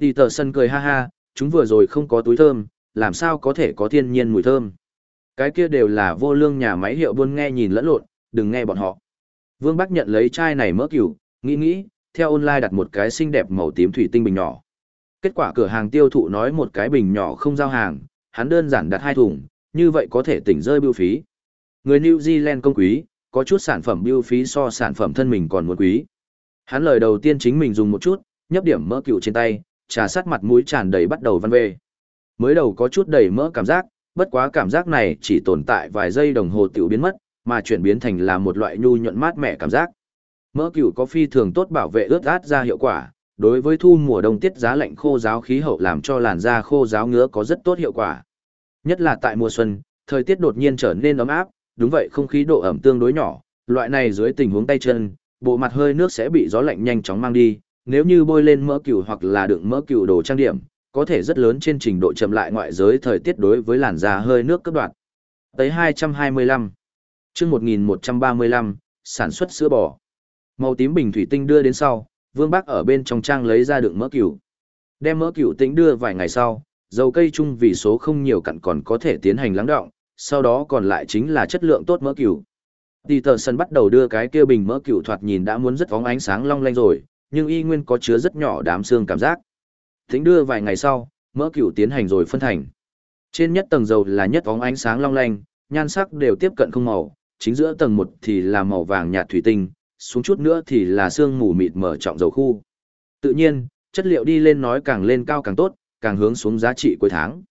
Tỷ tờ sân cười ha ha, chúng vừa rồi không có túi thơm, làm sao có thể có thiên nhiên mùi thơm. Cái kia đều là vô lương nhà máy hiệu buôn nghe nhìn lẫn lộn, đừng nghe bọn họ. Vương Bắc nhận lấy chai này mỡ cừu, nghĩ nghĩ, theo online đặt một cái xinh đẹp màu tím thủy tinh bình nhỏ. Kết quả cửa hàng tiêu thụ nói một cái bình nhỏ không giao hàng, hắn đơn giản đặt hai thùng, như vậy có thể tỉnh rơi biêu phí. Người New Zealand công quý, có chút sản phẩm biêu phí so sản phẩm thân mình còn muốn quý. Hắn lời đầu tiên chính mình dùng một chút, nhấp điểm mỡ cựu trên tay, trà sát mặt mũi tràn đầy bắt đầu văn về. Mới đầu có chút đầy mỡ cảm giác, bất quá cảm giác này chỉ tồn tại vài giây đồng hồ tiểu biến mất, mà chuyển biến thành là một loại nhu nhuận mát mẻ cảm giác. Mỡ cựu có phi thường tốt bảo vệ ướt át ra hiệu quả, đối với thu mùa đông tiết giá lạnh khô giáo khí hậu làm cho làn da khô giáo ngứa có rất tốt hiệu quả. Nhất là tại mùa xuân, thời tiết đột nhiên trở nên ấm áp, đúng vậy không khí độ ẩm tương đối nhỏ, loại này dưới tình huống tay chân, bộ mặt hơi nước sẽ bị gió lạnh nhanh chóng mang đi, nếu như bôi lên mỡ cừu hoặc là đựng mỡ cừu đồ trang điểm, có thể rất lớn trên trình độ chậm lại ngoại giới thời tiết đối với làn da hơi nước cấp đoạn. Tới 225. Chương 1135, sản xuất sữa bò. Màu tím bình thủy tinh đưa đến sau, Vương Bác ở bên trong trang lấy ra đựng mỡ cừu. Đem mỡ cừu tính đưa vài ngày sau, dầu cây chung vì số không nhiều cặn còn có thể tiến hành lắng đọng. sau đó còn lại chính là chất lượng tốt mỡ cừu. Tỷ tờ sân bắt đầu đưa cái kia bình mỡ cừu thoạt nhìn đã muốn rất vóng ánh sáng long lanh rồi, nhưng y nguyên có chứa rất nhỏ đám xương cảm giác. Tính đưa vài ngày sau, mỡ cừu tiến hành rồi phân thành. Trên nhất tầng dầu là nhất vóng ánh sáng long lanh, nhan sắc đều tiếp cận không màu, chính giữa tầng một thì là màu vàng nhạt thủy tinh, xuống chút nữa thì là xương mù mịt mở trọng dầu khu. Tự nhiên, chất liệu đi lên nói càng lên cao càng tốt, càng hướng xuống giá trị cuối tháng.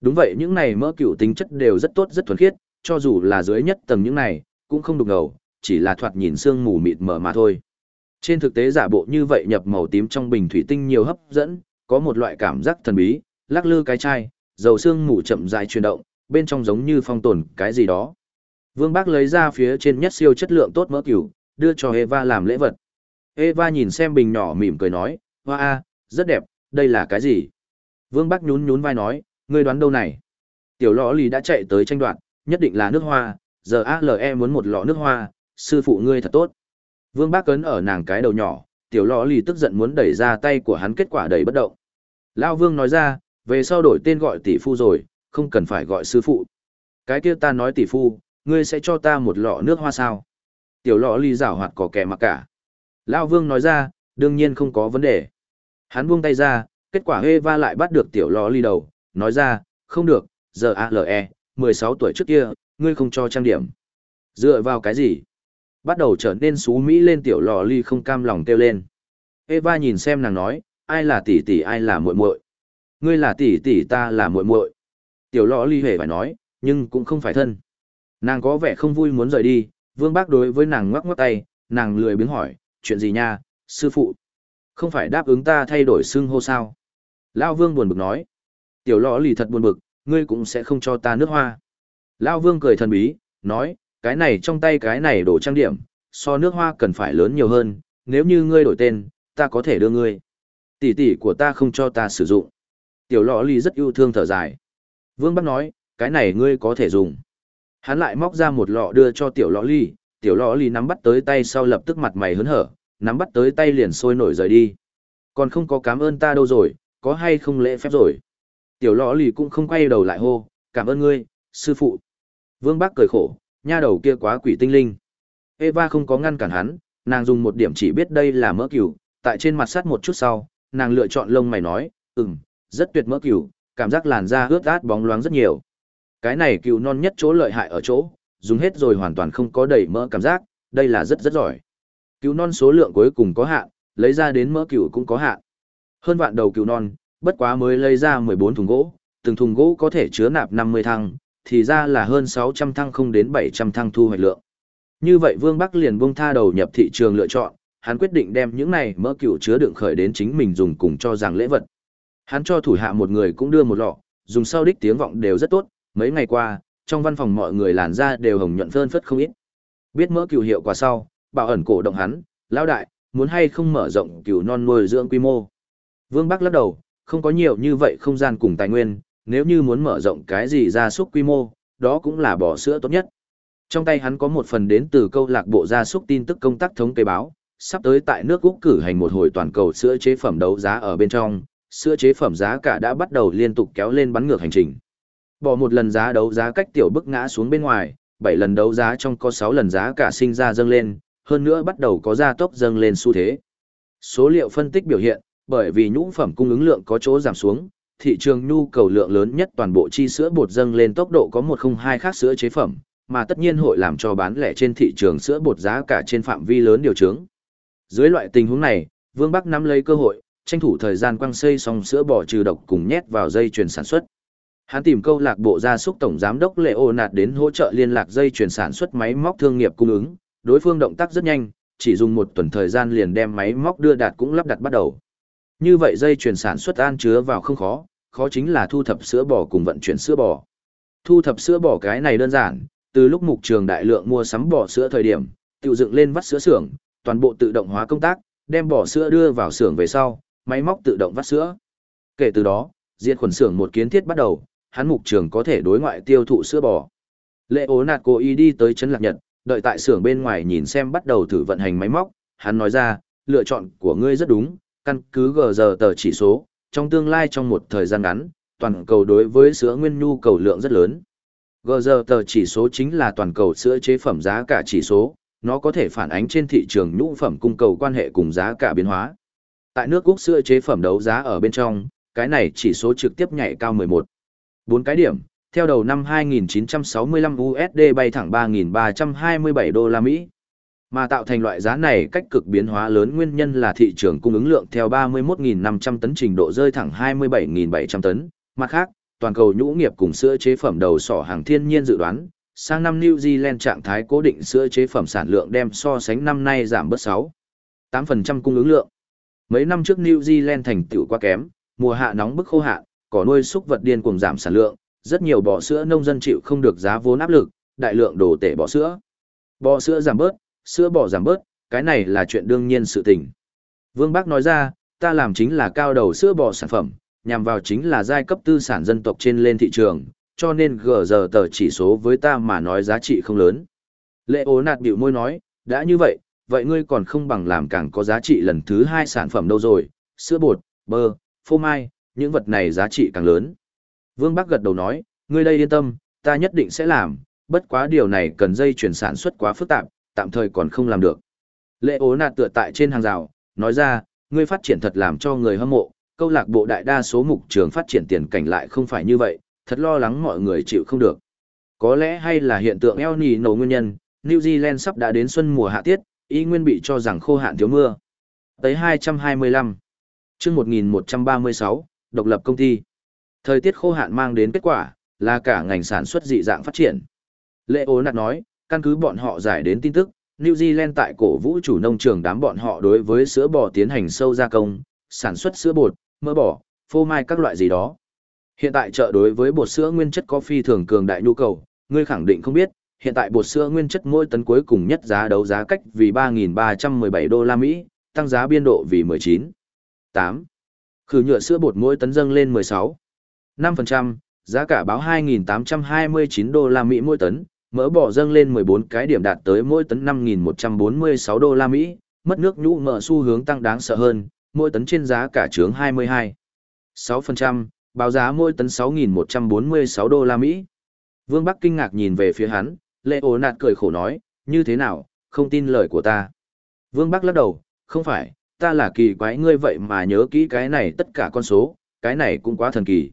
Đúng vậy những này mỡ cựu tính chất đều rất tốt rất thuần khiết, cho dù là dưới nhất tầng những này, cũng không đục ngầu, chỉ là thoạt nhìn xương mù mịt mở mà thôi. Trên thực tế giả bộ như vậy nhập màu tím trong bình thủy tinh nhiều hấp dẫn, có một loại cảm giác thần bí, lắc lư cái chai, dầu xương mù chậm rãi chuyển động, bên trong giống như phong tồn cái gì đó. Vương Bác lấy ra phía trên nhất siêu chất lượng tốt mỡ cửu, đưa cho Eva làm lễ vật. Eva nhìn xem bình nhỏ mỉm cười nói, hoa a, rất đẹp, đây là cái gì? Vương Bắc nhún nhún vai nói, ngươi đoán đâu này? Tiểu lọ lì đã chạy tới tranh đoạt, nhất định là nước hoa, giờ ALE muốn một lọ nước hoa, sư phụ ngươi thật tốt. Vương Bác cấn ở nàng cái đầu nhỏ, tiểu lọ lì tức giận muốn đẩy ra tay của hắn kết quả đẩy bất động. Lao Vương nói ra, về sau đổi tên gọi tỷ phu rồi, không cần phải gọi sư phụ. Cái kia ta nói tỷ phu, ngươi sẽ cho ta một lọ nước hoa sao? Tiểu lọ ly rảo hoạt có kẻ mặc cả. Lao Vương nói ra, đương nhiên không có vấn đề. Hắn buông tay ra, kết quả Eva lại bắt được tiểu lọ ly đầu, nói ra, không được, giờ ALE, 16 tuổi trước kia, ngươi không cho trang điểm. Dựa vào cái gì? Bắt đầu trở nên xú mỹ lên tiểu lò ly không cam lòng kêu lên. Eva nhìn xem nàng nói, ai là tỷ tỷ ai là muội muội. Ngươi là tỷ tỷ ta là muội muội. Tiểu lò ly hề phải nói, nhưng cũng không phải thân. Nàng có vẻ không vui muốn rời đi, vương bác đối với nàng ngoắc ngoắc tay, nàng lười biếng hỏi, chuyện gì nha, sư phụ. Không phải đáp ứng ta thay đổi xưng hô sao. Lao vương buồn bực nói. Tiểu lọ lì thật buồn bực, ngươi cũng sẽ không cho ta nước hoa. Lao vương cười thần bí, nói, cái này trong tay cái này đổ trang điểm, so nước hoa cần phải lớn nhiều hơn, nếu như ngươi đổi tên, ta có thể đưa ngươi. Tỷ tỷ của ta không cho ta sử dụng. Tiểu lọ lì rất yêu thương thở dài. Vương Bắc nói, cái này ngươi có thể dùng. Hắn lại móc ra một lọ đưa cho tiểu lọ ly, tiểu lọ ly nắm bắt tới tay sau lập tức mặt mày hớn hở, nắm bắt tới tay liền sôi nổi rời đi. Còn không có cảm ơn ta đâu rồi, có hay không lễ phép rồi. Tiểu lọ Ly cũng không quay đầu lại hô, cảm ơn ngươi, sư phụ. Vương bác cười khổ, nha đầu kia quá quỷ tinh linh. Eva không có ngăn cản hắn, nàng dùng một điểm chỉ biết đây là mỡ cừu, tại trên mặt sắt một chút sau, nàng lựa chọn lông mày nói, ừm, rất tuyệt mỡ cừu, cảm giác làn da ướt át bóng loáng rất nhiều. Cái này cừu non nhất chỗ lợi hại ở chỗ, dùng hết rồi hoàn toàn không có đầy mỡ cảm giác, đây là rất rất giỏi. Cừu non số lượng cuối cùng có hạn, lấy ra đến mỡ cừu cũng có hạn. Hơn vạn đầu cừu non, bất quá mới lấy ra 14 thùng gỗ, từng thùng gỗ có thể chứa nạp 50 thăng, thì ra là hơn 600 thăng không đến 700 thăng thu hoạch lượng. Như vậy Vương Bắc liền buông tha đầu nhập thị trường lựa chọn, hắn quyết định đem những này mỡ cừu chứa đựng khởi đến chính mình dùng cùng cho rằng lễ vật. Hắn cho thủ hạ một người cũng đưa một lọ, dùng sau đích tiếng vọng đều rất tốt, mấy ngày qua, trong văn phòng mọi người làn da đều hồng nhuận phơn phất không ít. Biết mỡ cừu hiệu quả sau, bảo ẩn cổ động hắn, lão đại, muốn hay không mở rộng cừu non nuôi dưỡng quy mô. Vương Bắc lắc đầu, không có nhiều như vậy không gian cùng tài nguyên, nếu như muốn mở rộng cái gì gia súc quy mô, đó cũng là bò sữa tốt nhất. Trong tay hắn có một phần đến từ câu lạc bộ gia súc tin tức công tác thống kê báo, sắp tới tại nước Úc cử hành một hồi toàn cầu sữa chế phẩm đấu giá ở bên trong, sữa chế phẩm giá cả đã bắt đầu liên tục kéo lên bắn ngược hành trình. Bỏ một lần giá đấu giá cách tiểu bức ngã xuống bên ngoài, 7 lần đấu giá trong có 6 lần giá cả sinh ra dâng lên, hơn nữa bắt đầu có gia tốc dâng lên xu thế. Số liệu phân tích biểu hiện, bởi vì nhũ phẩm cung ứng lượng có chỗ giảm xuống, thị trường nhu cầu lượng lớn nhất toàn bộ chi sữa bột dâng lên tốc độ có 102 khác sữa chế phẩm, mà tất nhiên hội làm cho bán lẻ trên thị trường sữa bột giá cả trên phạm vi lớn điều chướng. Dưới loại tình huống này, Vương Bắc nắm lấy cơ hội, tranh thủ thời gian quăng xây xong sữa bò trừ độc cùng nhét vào dây chuyền sản xuất. Hắn tìm câu lạc bộ gia súc tổng giám đốc Lệ Ô Nạt đến hỗ trợ liên lạc dây chuyển sản xuất máy móc thương nghiệp cung ứng, đối phương động tác rất nhanh, chỉ dùng một tuần thời gian liền đem máy móc đưa đạt cũng lắp đặt bắt đầu. Như vậy dây chuyển sản xuất an chứa vào không khó, khó chính là thu thập sữa bò cùng vận chuyển sữa bò. Thu thập sữa bò cái này đơn giản, từ lúc mục trường đại lượng mua sắm bò sữa thời điểm, tự dựng lên vắt sữa xưởng, toàn bộ tự động hóa công tác, đem bò sữa đưa vào xưởng về sau, máy móc tự động vắt sữa. Kể từ đó, diệt khuẩn xưởng một kiến thiết bắt đầu, hắn mục trường có thể đối ngoại tiêu thụ sữa bò. Lệ ố nạt cố ý đi tới chân lạc nhật, đợi tại xưởng bên ngoài nhìn xem bắt đầu thử vận hành máy móc, hắn nói ra, lựa chọn của ngươi rất đúng, căn cứ gờ giờ tờ chỉ số, trong tương lai trong một thời gian ngắn, toàn cầu đối với sữa nguyên nhu cầu lượng rất lớn. Gờ giờ tờ chỉ số chính là toàn cầu sữa chế phẩm giá cả chỉ số, nó có thể phản ánh trên thị trường nhũ phẩm cung cầu quan hệ cùng giá cả biến hóa. Tại nước Úc sữa chế phẩm đấu giá ở bên trong, cái này chỉ số trực tiếp nhảy cao 11. 4 cái điểm, theo đầu năm 2965 USD bay thẳng 3.327 đô la Mỹ. Mà tạo thành loại giá này cách cực biến hóa lớn nguyên nhân là thị trường cung ứng lượng theo 31.500 tấn trình độ rơi thẳng 27.700 tấn. Mặt khác, toàn cầu nhũ nghiệp cùng sữa chế phẩm đầu sỏ hàng thiên nhiên dự đoán, sang năm New Zealand trạng thái cố định sữa chế phẩm sản lượng đem so sánh năm nay giảm bớt 6. 8% cung ứng lượng. Mấy năm trước New Zealand thành tựu quá kém, mùa hạ nóng bức khô hạn, cỏ nuôi súc vật điên cuồng giảm sản lượng, rất nhiều bò sữa nông dân chịu không được giá vốn áp lực, đại lượng đồ tể bò sữa. Bò sữa giảm bớt, sữa bò giảm bớt, cái này là chuyện đương nhiên sự tình. Vương Bác nói ra, ta làm chính là cao đầu sữa bò sản phẩm, nhằm vào chính là giai cấp tư sản dân tộc trên lên thị trường, cho nên gờ giờ tờ chỉ số với ta mà nói giá trị không lớn. Lệ ố nạt biểu môi nói, đã như vậy, vậy ngươi còn không bằng làm càng có giá trị lần thứ hai sản phẩm đâu rồi, sữa bột, bơ, phô mai, những vật này giá trị càng lớn. Vương Bắc gật đầu nói, ngươi đây yên tâm, ta nhất định sẽ làm, bất quá điều này cần dây chuyển sản xuất quá phức tạp, tạm thời còn không làm được. Lệ ố nạt tựa tại trên hàng rào, nói ra, ngươi phát triển thật làm cho người hâm mộ, câu lạc bộ đại đa số mục trường phát triển tiền cảnh lại không phải như vậy, thật lo lắng mọi người chịu không được. Có lẽ hay là hiện tượng El Nino nguyên nhân, New Zealand sắp đã đến xuân mùa hạ tiết, y nguyên bị cho rằng khô hạn thiếu mưa. Tới 225. Chương 1136, độc lập công ty. Thời tiết khô hạn mang đến kết quả là cả ngành sản xuất dị dạng phát triển. Lệ Ố Nạt nói, căn cứ bọn họ giải đến tin tức, New Zealand tại cổ vũ chủ nông trường đám bọn họ đối với sữa bò tiến hành sâu gia công, sản xuất sữa bột, mỡ bò, phô mai các loại gì đó. Hiện tại chợ đối với bột sữa nguyên chất có phi thường cường đại nhu cầu, ngươi khẳng định không biết, hiện tại bột sữa nguyên chất mỗi tấn cuối cùng nhất giá đấu giá cách vì 3.317 đô la Mỹ, tăng giá biên độ vì 19. Khử nhựa sữa bột mỗi tấn dâng lên 16. 5%, giá cả báo 2.829 đô la Mỹ mỗi tấn, mỡ bò dâng lên 14 cái điểm đạt tới mỗi tấn 5.146 đô la Mỹ, mất nước nhũ mỡ xu hướng tăng đáng sợ hơn, mỗi tấn trên giá cả trướng 22. 6%, Báo giá mỗi tấn 6.146 đô la Mỹ. Vương Bắc kinh ngạc nhìn về phía hắn, lệ ổ nạt cười khổ nói, như thế nào, không tin lời của ta. Vương Bắc lắc đầu, không phải, ta là kỳ quái ngươi vậy mà nhớ kỹ cái này tất cả con số, cái này cũng quá thần kỳ.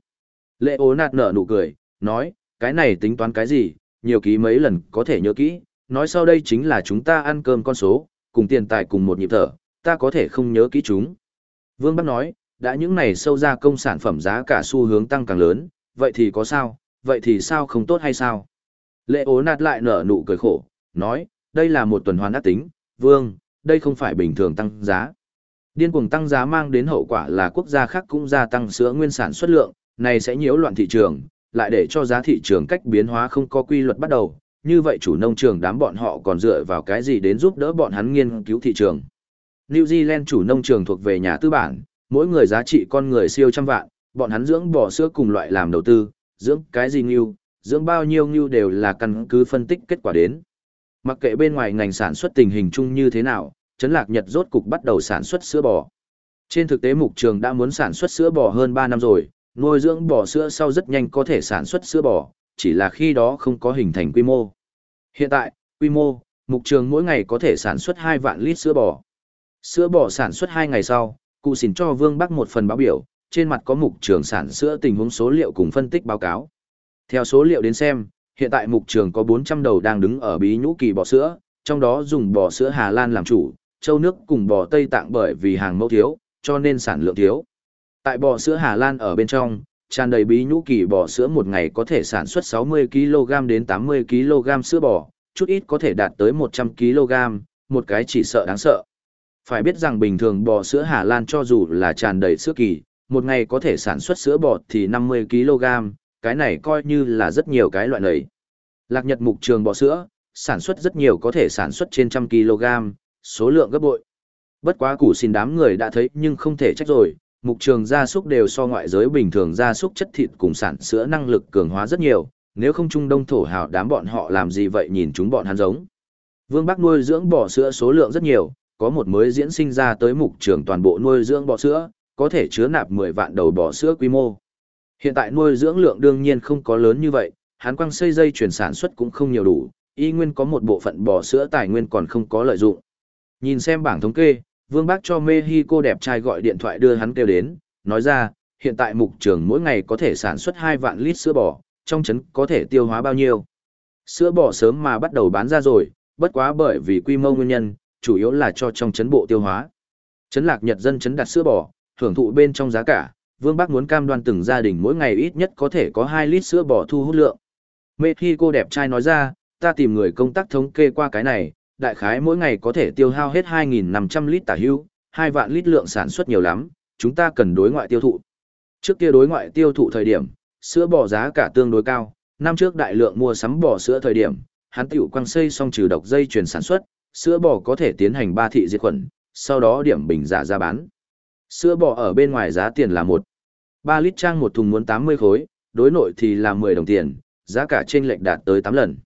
Lệ ố nạt nở nụ cười, nói, cái này tính toán cái gì, nhiều ký mấy lần có thể nhớ kỹ, nói sau đây chính là chúng ta ăn cơm con số, cùng tiền tài cùng một nhịp thở, ta có thể không nhớ kỹ chúng. Vương Bắc nói, đã những này sâu ra công sản phẩm giá cả xu hướng tăng càng lớn, vậy thì có sao, vậy thì sao không tốt hay sao? Lệ ố nạt lại nở nụ cười khổ, nói, đây là một tuần hoàn ác tính, Vương, đây không phải bình thường tăng giá. Điên cuồng tăng giá mang đến hậu quả là quốc gia khác cũng gia tăng sữa nguyên sản xuất lượng, này sẽ nhiễu loạn thị trường, lại để cho giá thị trường cách biến hóa không có quy luật bắt đầu, như vậy chủ nông trường đám bọn họ còn dựa vào cái gì đến giúp đỡ bọn hắn nghiên cứu thị trường. New Zealand chủ nông trường thuộc về nhà tư bản, mỗi người giá trị con người siêu trăm vạn, bọn hắn dưỡng bò sữa cùng loại làm đầu tư, dưỡng cái gì ngưu, dưỡng bao nhiêu ngưu đều là căn cứ phân tích kết quả đến. Mặc kệ bên ngoài ngành sản xuất tình hình chung như thế nào, Trấn Lạc Nhật rốt cục bắt đầu sản xuất sữa bò. Trên thực tế mục trường đã muốn sản xuất sữa bò hơn 3 năm rồi, nuôi dưỡng bò sữa sau rất nhanh có thể sản xuất sữa bò, chỉ là khi đó không có hình thành quy mô. Hiện tại, quy mô, mục trường mỗi ngày có thể sản xuất 2 vạn lít sữa bò. Sữa bò sản xuất 2 ngày sau, cụ xin cho Vương Bắc một phần báo biểu, trên mặt có mục trường sản sữa tình huống số liệu cùng phân tích báo cáo. Theo số liệu đến xem, hiện tại mục trường có 400 đầu đang đứng ở bí nhũ kỳ bò sữa, trong đó dùng bò sữa Hà Lan làm chủ, châu nước cùng bò Tây Tạng bởi vì hàng mẫu thiếu, cho nên sản lượng thiếu. Tại bò sữa Hà Lan ở bên trong, tràn đầy bí nhũ kỳ bò sữa một ngày có thể sản xuất 60 kg đến 80 kg sữa bò, chút ít có thể đạt tới 100 kg, một cái chỉ sợ đáng sợ. Phải biết rằng bình thường bò sữa Hà Lan cho dù là tràn đầy sữa kỳ, một ngày có thể sản xuất sữa bò thì 50 kg, cái này coi như là rất nhiều cái loại này. Lạc Nhật mục trường bò sữa, sản xuất rất nhiều có thể sản xuất trên trăm kg, số lượng gấp bội. Bất quá củ xin đám người đã thấy nhưng không thể trách rồi, mục trường gia súc đều so ngoại giới bình thường gia súc chất thịt cùng sản sữa năng lực cường hóa rất nhiều, nếu không trung đông thổ hào đám bọn họ làm gì vậy nhìn chúng bọn hắn giống. Vương Bắc nuôi dưỡng bò sữa số lượng rất nhiều, có một mới diễn sinh ra tới mục trường toàn bộ nuôi dưỡng bò sữa, có thể chứa nạp 10 vạn đầu bò sữa quy mô. Hiện tại nuôi dưỡng lượng đương nhiên không có lớn như vậy, hắn quăng xây dây chuyển sản xuất cũng không nhiều đủ, y nguyên có một bộ phận bò sữa tài nguyên còn không có lợi dụng. Nhìn xem bảng thống kê, Vương Bác cho Mexico đẹp trai gọi điện thoại đưa hắn kêu đến, nói ra, hiện tại mục trường mỗi ngày có thể sản xuất 2 vạn lít sữa bò, trong trấn có thể tiêu hóa bao nhiêu. Sữa bò sớm mà bắt đầu bán ra rồi, bất quá bởi vì quy mô nguyên nhân, chủ yếu là cho trong trấn bộ tiêu hóa. Trấn lạc Nhật dân trấn đặt sữa bò, hưởng thụ bên trong giá cả, Vương Bắc muốn cam đoan từng gia đình mỗi ngày ít nhất có thể có 2 lít sữa bò thu hút lượng. Mexico đẹp trai nói ra, ta tìm người công tác thống kê qua cái này, đại khái mỗi ngày có thể tiêu hao hết 2.500 lít tả hưu, 2 vạn lít lượng sản xuất nhiều lắm, chúng ta cần đối ngoại tiêu thụ. Trước kia đối ngoại tiêu thụ thời điểm, sữa bò giá cả tương đối cao, năm trước đại lượng mua sắm bò sữa thời điểm, hắn tiểu quang xây xong trừ độc dây chuyển sản xuất, sữa bò có thể tiến hành ba thị diệt khuẩn, sau đó điểm bình giả ra bán. Sữa bò ở bên ngoài giá tiền là 1. 3 lít trang một thùng muốn 80 khối, đối nội thì là 10 đồng tiền, giá cả trên lệch đạt tới 8 lần.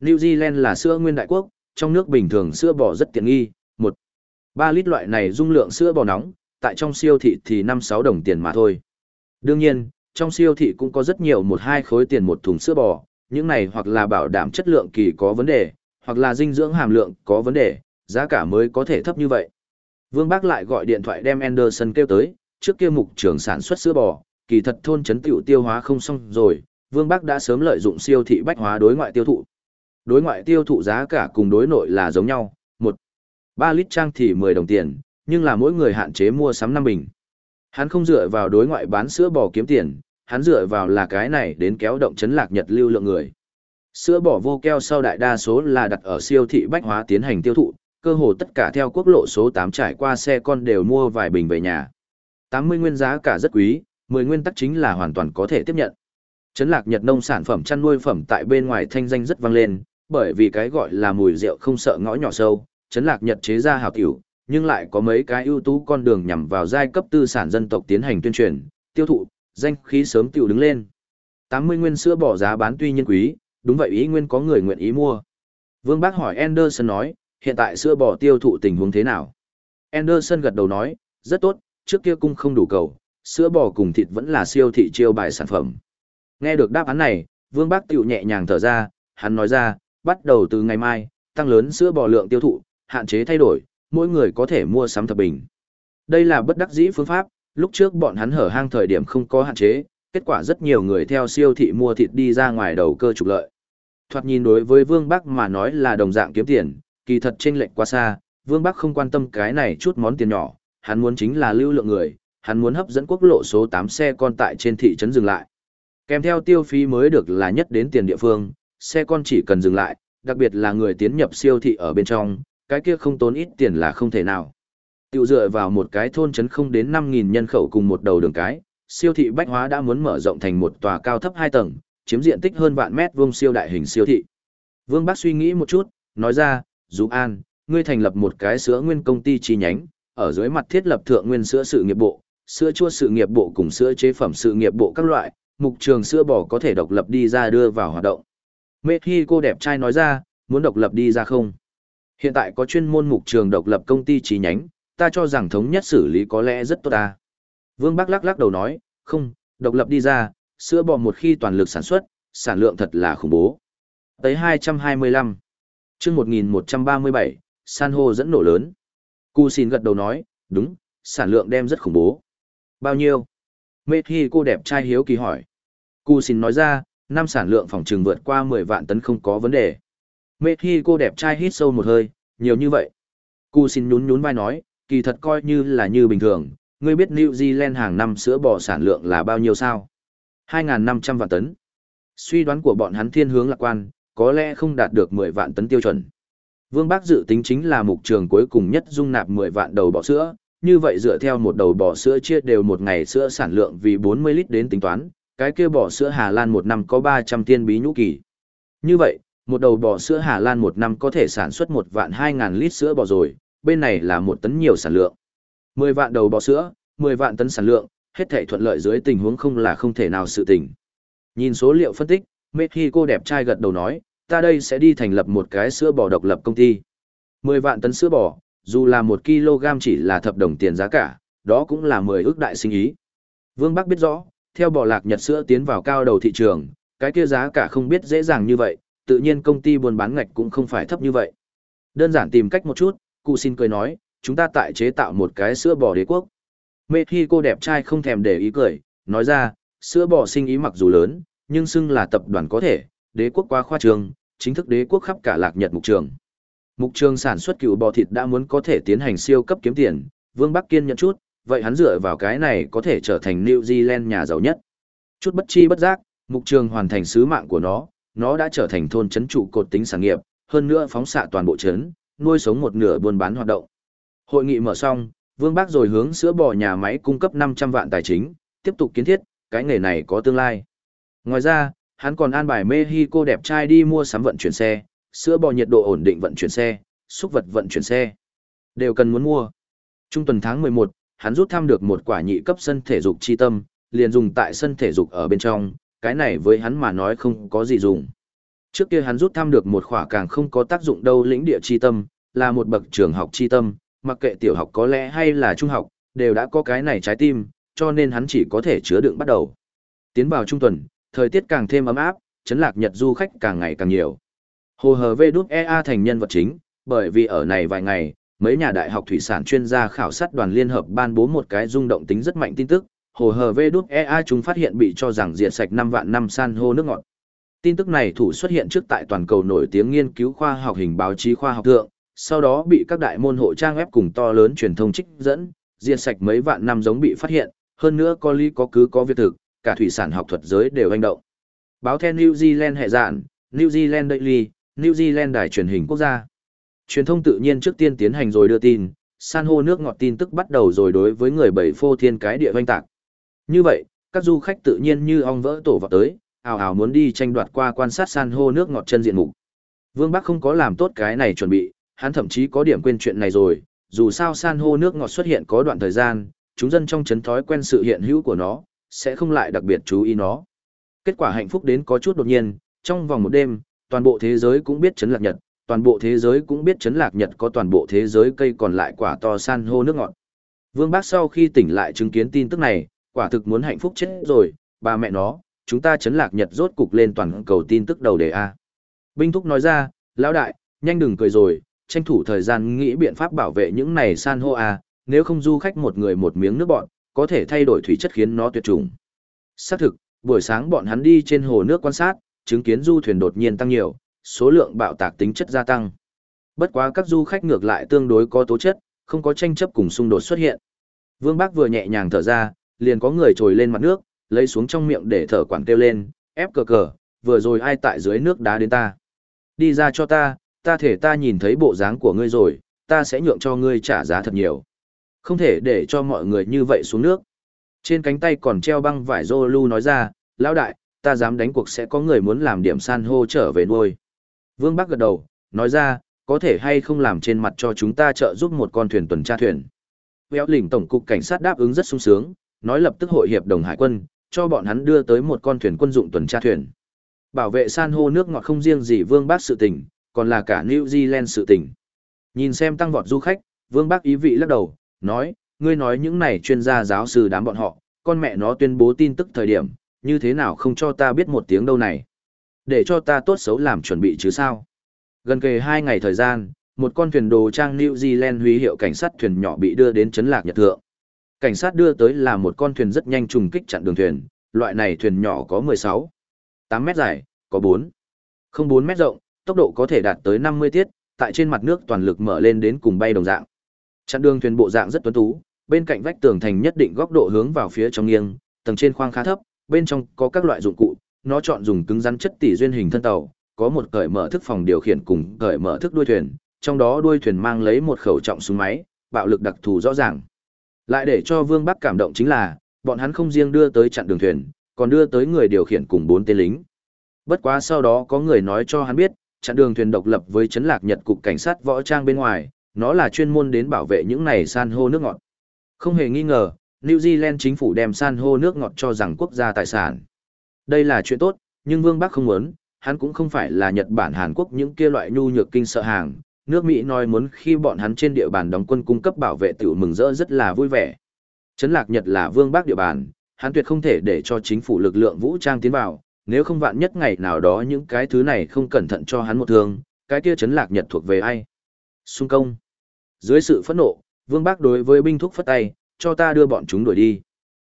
New Zealand là sữa nguyên đại quốc, trong nước bình thường sữa bò rất tiện nghi, một ba lít loại này dung lượng sữa bò nóng, tại trong siêu thị thì năm sáu đồng tiền mà thôi. Đương nhiên, trong siêu thị cũng có rất nhiều một hai khối tiền một thùng sữa bò, những này hoặc là bảo đảm chất lượng kỳ có vấn đề, hoặc là dinh dưỡng hàm lượng có vấn đề, giá cả mới có thể thấp như vậy. Vương Bác lại gọi điện thoại đem Anderson kêu tới, trước kia mục trưởng sản xuất sữa bò, kỳ thật thôn chấn tiểu tiêu hóa không xong rồi, Vương Bác đã sớm lợi dụng siêu thị bách hóa đối ngoại tiêu thụ, Đối ngoại tiêu thụ giá cả cùng đối nội là giống nhau, một ba lít trang thì mười đồng tiền, nhưng là mỗi người hạn chế mua sắm năm bình. Hắn không dựa vào đối ngoại bán sữa bò kiếm tiền, hắn dựa vào là cái này đến kéo động chấn lạc nhật lưu lượng người. Sữa bò vô keo sau đại đa số là đặt ở siêu thị bách hóa tiến hành tiêu thụ, cơ hồ tất cả theo quốc lộ số tám trải qua xe con đều mua vài bình về nhà. Tám mươi nguyên giá cả rất quý, mười nguyên tắc chính là hoàn toàn có thể tiếp nhận. Chấn lạc Nhật nông sản phẩm chăn nuôi phẩm tại bên ngoài thanh danh rất vang lên, bởi vì cái gọi là mùi rượu không sợ ngõ nhỏ sâu, chấn lạc nhật chế ra hào tiểu, nhưng lại có mấy cái ưu tú con đường nhằm vào giai cấp tư sản dân tộc tiến hành tuyên truyền, tiêu thụ, danh khí sớm tiểu đứng lên. 80 nguyên sữa bỏ giá bán tuy nhiên quý, đúng vậy ý nguyên có người nguyện ý mua. Vương Bác hỏi Anderson nói, hiện tại sữa bò tiêu thụ tình huống thế nào? Anderson gật đầu nói, rất tốt, trước kia cung không đủ cầu, sữa bò cùng thịt vẫn là siêu thị chiêu bài sản phẩm. Nghe được đáp án này, Vương Bác Tiểu nhẹ nhàng thở ra, hắn nói ra, bắt đầu từ ngày mai, tăng lớn sữa bò lượng tiêu thụ, hạn chế thay đổi, mỗi người có thể mua sắm thập bình. Đây là bất đắc dĩ phương pháp, lúc trước bọn hắn hở hang thời điểm không có hạn chế, kết quả rất nhiều người theo siêu thị mua thịt đi ra ngoài đầu cơ trục lợi. Thoạt nhìn đối với Vương Bắc mà nói là đồng dạng kiếm tiền, kỳ thật chênh lệch quá xa, Vương Bắc không quan tâm cái này chút món tiền nhỏ, hắn muốn chính là lưu lượng người, hắn muốn hấp dẫn quốc lộ số 8 xe con tại trên thị trấn dừng lại. Kèm theo tiêu phí mới được là nhất đến tiền địa phương, xe con chỉ cần dừng lại, đặc biệt là người tiến nhập siêu thị ở bên trong, cái kia không tốn ít tiền là không thể nào. Tiểu dựa vào một cái thôn trấn không đến 5.000 nhân khẩu cùng một đầu đường cái, siêu thị bách hóa đã muốn mở rộng thành một tòa cao thấp hai tầng, chiếm diện tích hơn vạn mét vuông siêu đại hình siêu thị. Vương Bắc suy nghĩ một chút, nói ra, Dũ An, ngươi thành lập một cái sữa nguyên công ty chi nhánh, ở dưới mặt thiết lập thượng nguyên sữa sự nghiệp bộ, sữa chua sự nghiệp bộ cùng sữa chế phẩm sự nghiệp bộ các loại, mục trường sữa bò có thể độc lập đi ra đưa vào hoạt động. Mê khi cô đẹp trai nói ra, muốn độc lập đi ra không? Hiện tại có chuyên môn mục trường độc lập công ty chi nhánh, ta cho rằng thống nhất xử lý có lẽ rất tốt ta. Vương Bắc lắc lắc đầu nói, không, độc lập đi ra, sữa bò một khi toàn lực sản xuất, sản lượng thật là khủng bố. Tới 225, chương 1137, san hô dẫn nổ lớn. Cu xin gật đầu nói, đúng, sản lượng đem rất khủng bố. Bao nhiêu? Mê thi cô đẹp trai hiếu kỳ hỏi. Cu xin nói ra, năm sản lượng phòng trừng vượt qua 10 vạn tấn không có vấn đề. Mê thi cô đẹp trai hít sâu một hơi, nhiều như vậy. Cú xin nhún nhún vai nói, kỳ thật coi như là như bình thường, ngươi biết New Zealand hàng năm sữa bò sản lượng là bao nhiêu sao? 2.500 vạn tấn. Suy đoán của bọn hắn thiên hướng lạc quan, có lẽ không đạt được 10 vạn tấn tiêu chuẩn. Vương Bác dự tính chính là mục trường cuối cùng nhất dung nạp 10 vạn đầu bò sữa, như vậy dựa theo một đầu bò sữa chia đều một ngày sữa sản lượng vì 40 lít đến tính toán, cái kia bò sữa Hà Lan một năm có 300 tiên bí nhũ kỳ. Như vậy, một đầu bò sữa Hà Lan một năm có thể sản xuất một vạn 2.000 lít sữa bò rồi, bên này là một tấn nhiều sản lượng. 10 vạn đầu bò sữa, 10 vạn tấn sản lượng, hết thảy thuận lợi dưới tình huống không là không thể nào sự tình. Nhìn số liệu phân tích, Mexico đẹp trai gật đầu nói, ta đây sẽ đi thành lập một cái sữa bò độc lập công ty. 10 vạn tấn sữa bò, dù là 1 kg chỉ là thập đồng tiền giá cả, đó cũng là 10 ước đại sinh ý. Vương Bắc biết rõ, theo bò lạc Nhật sữa tiến vào cao đầu thị trường, cái kia giá cả không biết dễ dàng như vậy, tự nhiên công ty buôn bán ngạch cũng không phải thấp như vậy. Đơn giản tìm cách một chút, cụ xin cười nói, chúng ta tại chế tạo một cái sữa bò đế quốc. Mê khi cô đẹp trai không thèm để ý cười, nói ra, sữa bò sinh ý mặc dù lớn, nhưng xưng là tập đoàn có thể, đế quốc qua khoa trường, chính thức đế quốc khắp cả lạc nhật mục trường. Mục trường sản xuất cựu bò thịt đã muốn có thể tiến hành siêu cấp kiếm tiền, Vương Bắc Kiên nhận chút, vậy hắn dựa vào cái này có thể trở thành New Zealand nhà giàu nhất. Chút bất chi bất giác, mục trường hoàn thành sứ mạng của nó, nó đã trở thành thôn chấn trụ cột tính sản nghiệp, hơn nữa phóng xạ toàn bộ chấn, nuôi sống một nửa buôn bán hoạt động. Hội nghị mở xong, Vương Bác rồi hướng sữa bò nhà máy cung cấp 500 vạn tài chính, tiếp tục kiến thiết, cái nghề này có tương lai. Ngoài ra, hắn còn an bài Mexico đẹp trai đi mua sắm vận chuyển xe, sữa bò nhiệt độ ổn định vận chuyển xe, xúc vật vận chuyển xe. Đều cần muốn mua. Trung tuần tháng 11, hắn rút thăm được một quả nhị cấp sân thể dục chi tâm, liền dùng tại sân thể dục ở bên trong, cái này với hắn mà nói không có gì dùng. Trước kia hắn rút thăm được một khỏa càng không có tác dụng đâu lĩnh địa chi tâm, là một bậc trường học chi tâm, mặc kệ tiểu học có lẽ hay là trung học, đều đã có cái này trái tim, cho nên hắn chỉ có thể chứa đựng bắt đầu. Tiến vào trung tuần, thời tiết càng thêm ấm áp, chấn lạc nhật du khách càng ngày càng nhiều. Hồ hờ vê đút EA thành nhân vật chính, bởi vì ở này vài ngày, mấy nhà đại học thủy sản chuyên gia khảo sát đoàn liên hợp ban bố một cái rung động tính rất mạnh tin tức, hồ hờ vê đúc EA chúng phát hiện bị cho rằng diệt sạch năm vạn năm san hô nước ngọt. Tin tức này thủ xuất hiện trước tại toàn cầu nổi tiếng nghiên cứu khoa học hình báo chí khoa học thượng, sau đó bị các đại môn hộ trang web cùng to lớn truyền thông trích dẫn, diệt sạch mấy vạn năm giống bị phát hiện, hơn nữa có lý có cứ có việc thực, cả thủy sản học thuật giới đều hành động. Báo The New Zealand hệ dạn, New Zealand Daily, New Zealand đài truyền hình quốc gia. Truyền thông tự nhiên trước tiên tiến hành rồi đưa tin, san hô nước ngọt tin tức bắt đầu rồi đối với người bảy phô thiên cái địa vanh tạc. Như vậy, các du khách tự nhiên như ong vỡ tổ vào tới, ào ào muốn đi tranh đoạt qua quan sát san hô nước ngọt chân diện mục. Vương Bắc không có làm tốt cái này chuẩn bị, hắn thậm chí có điểm quên chuyện này rồi, dù sao san hô nước ngọt xuất hiện có đoạn thời gian, chúng dân trong chấn thói quen sự hiện hữu của nó, sẽ không lại đặc biệt chú ý nó. Kết quả hạnh phúc đến có chút đột nhiên, trong vòng một đêm, toàn bộ thế giới cũng biết chấn lạc nhật, toàn bộ thế giới cũng biết chấn lạc nhật có toàn bộ thế giới cây còn lại quả to san hô nước ngọt. Vương Bác sau khi tỉnh lại chứng kiến tin tức này, quả thực muốn hạnh phúc chết rồi, bà mẹ nó, chúng ta chấn lạc Nhật rốt cục lên toàn cầu tin tức đầu đề A. Binh Thúc nói ra, lão đại, nhanh đừng cười rồi, tranh thủ thời gian nghĩ biện pháp bảo vệ những này san hô A, nếu không du khách một người một miếng nước bọn, có thể thay đổi thủy chất khiến nó tuyệt chủng. Xác thực, buổi sáng bọn hắn đi trên hồ nước quan sát, chứng kiến du thuyền đột nhiên tăng nhiều, số lượng bạo tạc tính chất gia tăng. Bất quá các du khách ngược lại tương đối có tố chất, không có tranh chấp cùng xung đột xuất hiện. Vương Bác vừa nhẹ nhàng thở ra, liền có người trồi lên mặt nước, lấy xuống trong miệng để thở quản kêu lên, ép cờ cờ, vừa rồi ai tại dưới nước đá đến ta. Đi ra cho ta, ta thể ta nhìn thấy bộ dáng của ngươi rồi, ta sẽ nhượng cho ngươi trả giá thật nhiều. Không thể để cho mọi người như vậy xuống nước. Trên cánh tay còn treo băng vải Zolu nói ra, lão đại, ta dám đánh cuộc sẽ có người muốn làm điểm san hô trở về nuôi. Vương Bắc gật đầu, nói ra, có thể hay không làm trên mặt cho chúng ta trợ giúp một con thuyền tuần tra thuyền. Béo lỉnh tổng cục cảnh sát đáp ứng rất sung sướng, nói lập tức hội hiệp đồng hải quân, cho bọn hắn đưa tới một con thuyền quân dụng tuần tra thuyền. Bảo vệ san hô nước ngọt không riêng gì Vương Bác sự tình, còn là cả New Zealand sự tình. Nhìn xem tăng vọt du khách, Vương Bác ý vị lắc đầu, nói, ngươi nói những này chuyên gia giáo sư đám bọn họ, con mẹ nó tuyên bố tin tức thời điểm, như thế nào không cho ta biết một tiếng đâu này. Để cho ta tốt xấu làm chuẩn bị chứ sao. Gần kề hai ngày thời gian, một con thuyền đồ trang New Zealand huy hiệu cảnh sát thuyền nhỏ bị đưa đến chấn lạc nhật thượng. Cảnh sát đưa tới là một con thuyền rất nhanh trùng kích chặn đường thuyền, loại này thuyền nhỏ có 16, 8 mét dài, có 4, không 4 mét rộng, tốc độ có thể đạt tới 50 tiết, tại trên mặt nước toàn lực mở lên đến cùng bay đồng dạng. Chặn đường thuyền bộ dạng rất tuấn tú, bên cạnh vách tường thành nhất định góc độ hướng vào phía trong nghiêng, tầng trên khoang khá thấp, bên trong có các loại dụng cụ, nó chọn dùng cứng rắn chất tỷ duyên hình thân tàu, có một cởi mở thức phòng điều khiển cùng cởi mở thức đuôi thuyền, trong đó đuôi thuyền mang lấy một khẩu trọng súng máy, bạo lực đặc thù rõ ràng. Lại để cho Vương Bắc cảm động chính là, bọn hắn không riêng đưa tới chặn đường thuyền, còn đưa tới người điều khiển cùng bốn tên lính. Bất quá sau đó có người nói cho hắn biết, chặn đường thuyền độc lập với chấn lạc Nhật cục cảnh sát võ trang bên ngoài, nó là chuyên môn đến bảo vệ những này san hô nước ngọt. Không hề nghi ngờ, New Zealand chính phủ đem san hô nước ngọt cho rằng quốc gia tài sản. Đây là chuyện tốt, nhưng Vương Bắc không muốn, hắn cũng không phải là Nhật Bản Hàn Quốc những kia loại nhu nhược kinh sợ hàng. Nước Mỹ nói muốn khi bọn hắn trên địa bàn đóng quân cung cấp bảo vệ tiểu mừng rỡ rất là vui vẻ. Trấn lạc Nhật là Vương Bắc địa bàn, hắn tuyệt không thể để cho chính phủ lực lượng vũ trang tiến vào, nếu không vạn nhất ngày nào đó những cái thứ này không cẩn thận cho hắn một thương, cái kia Trấn lạc Nhật thuộc về ai? Xung công. Dưới sự phẫn nộ, Vương Bắc đối với binh thúc phất tay, cho ta đưa bọn chúng đuổi đi.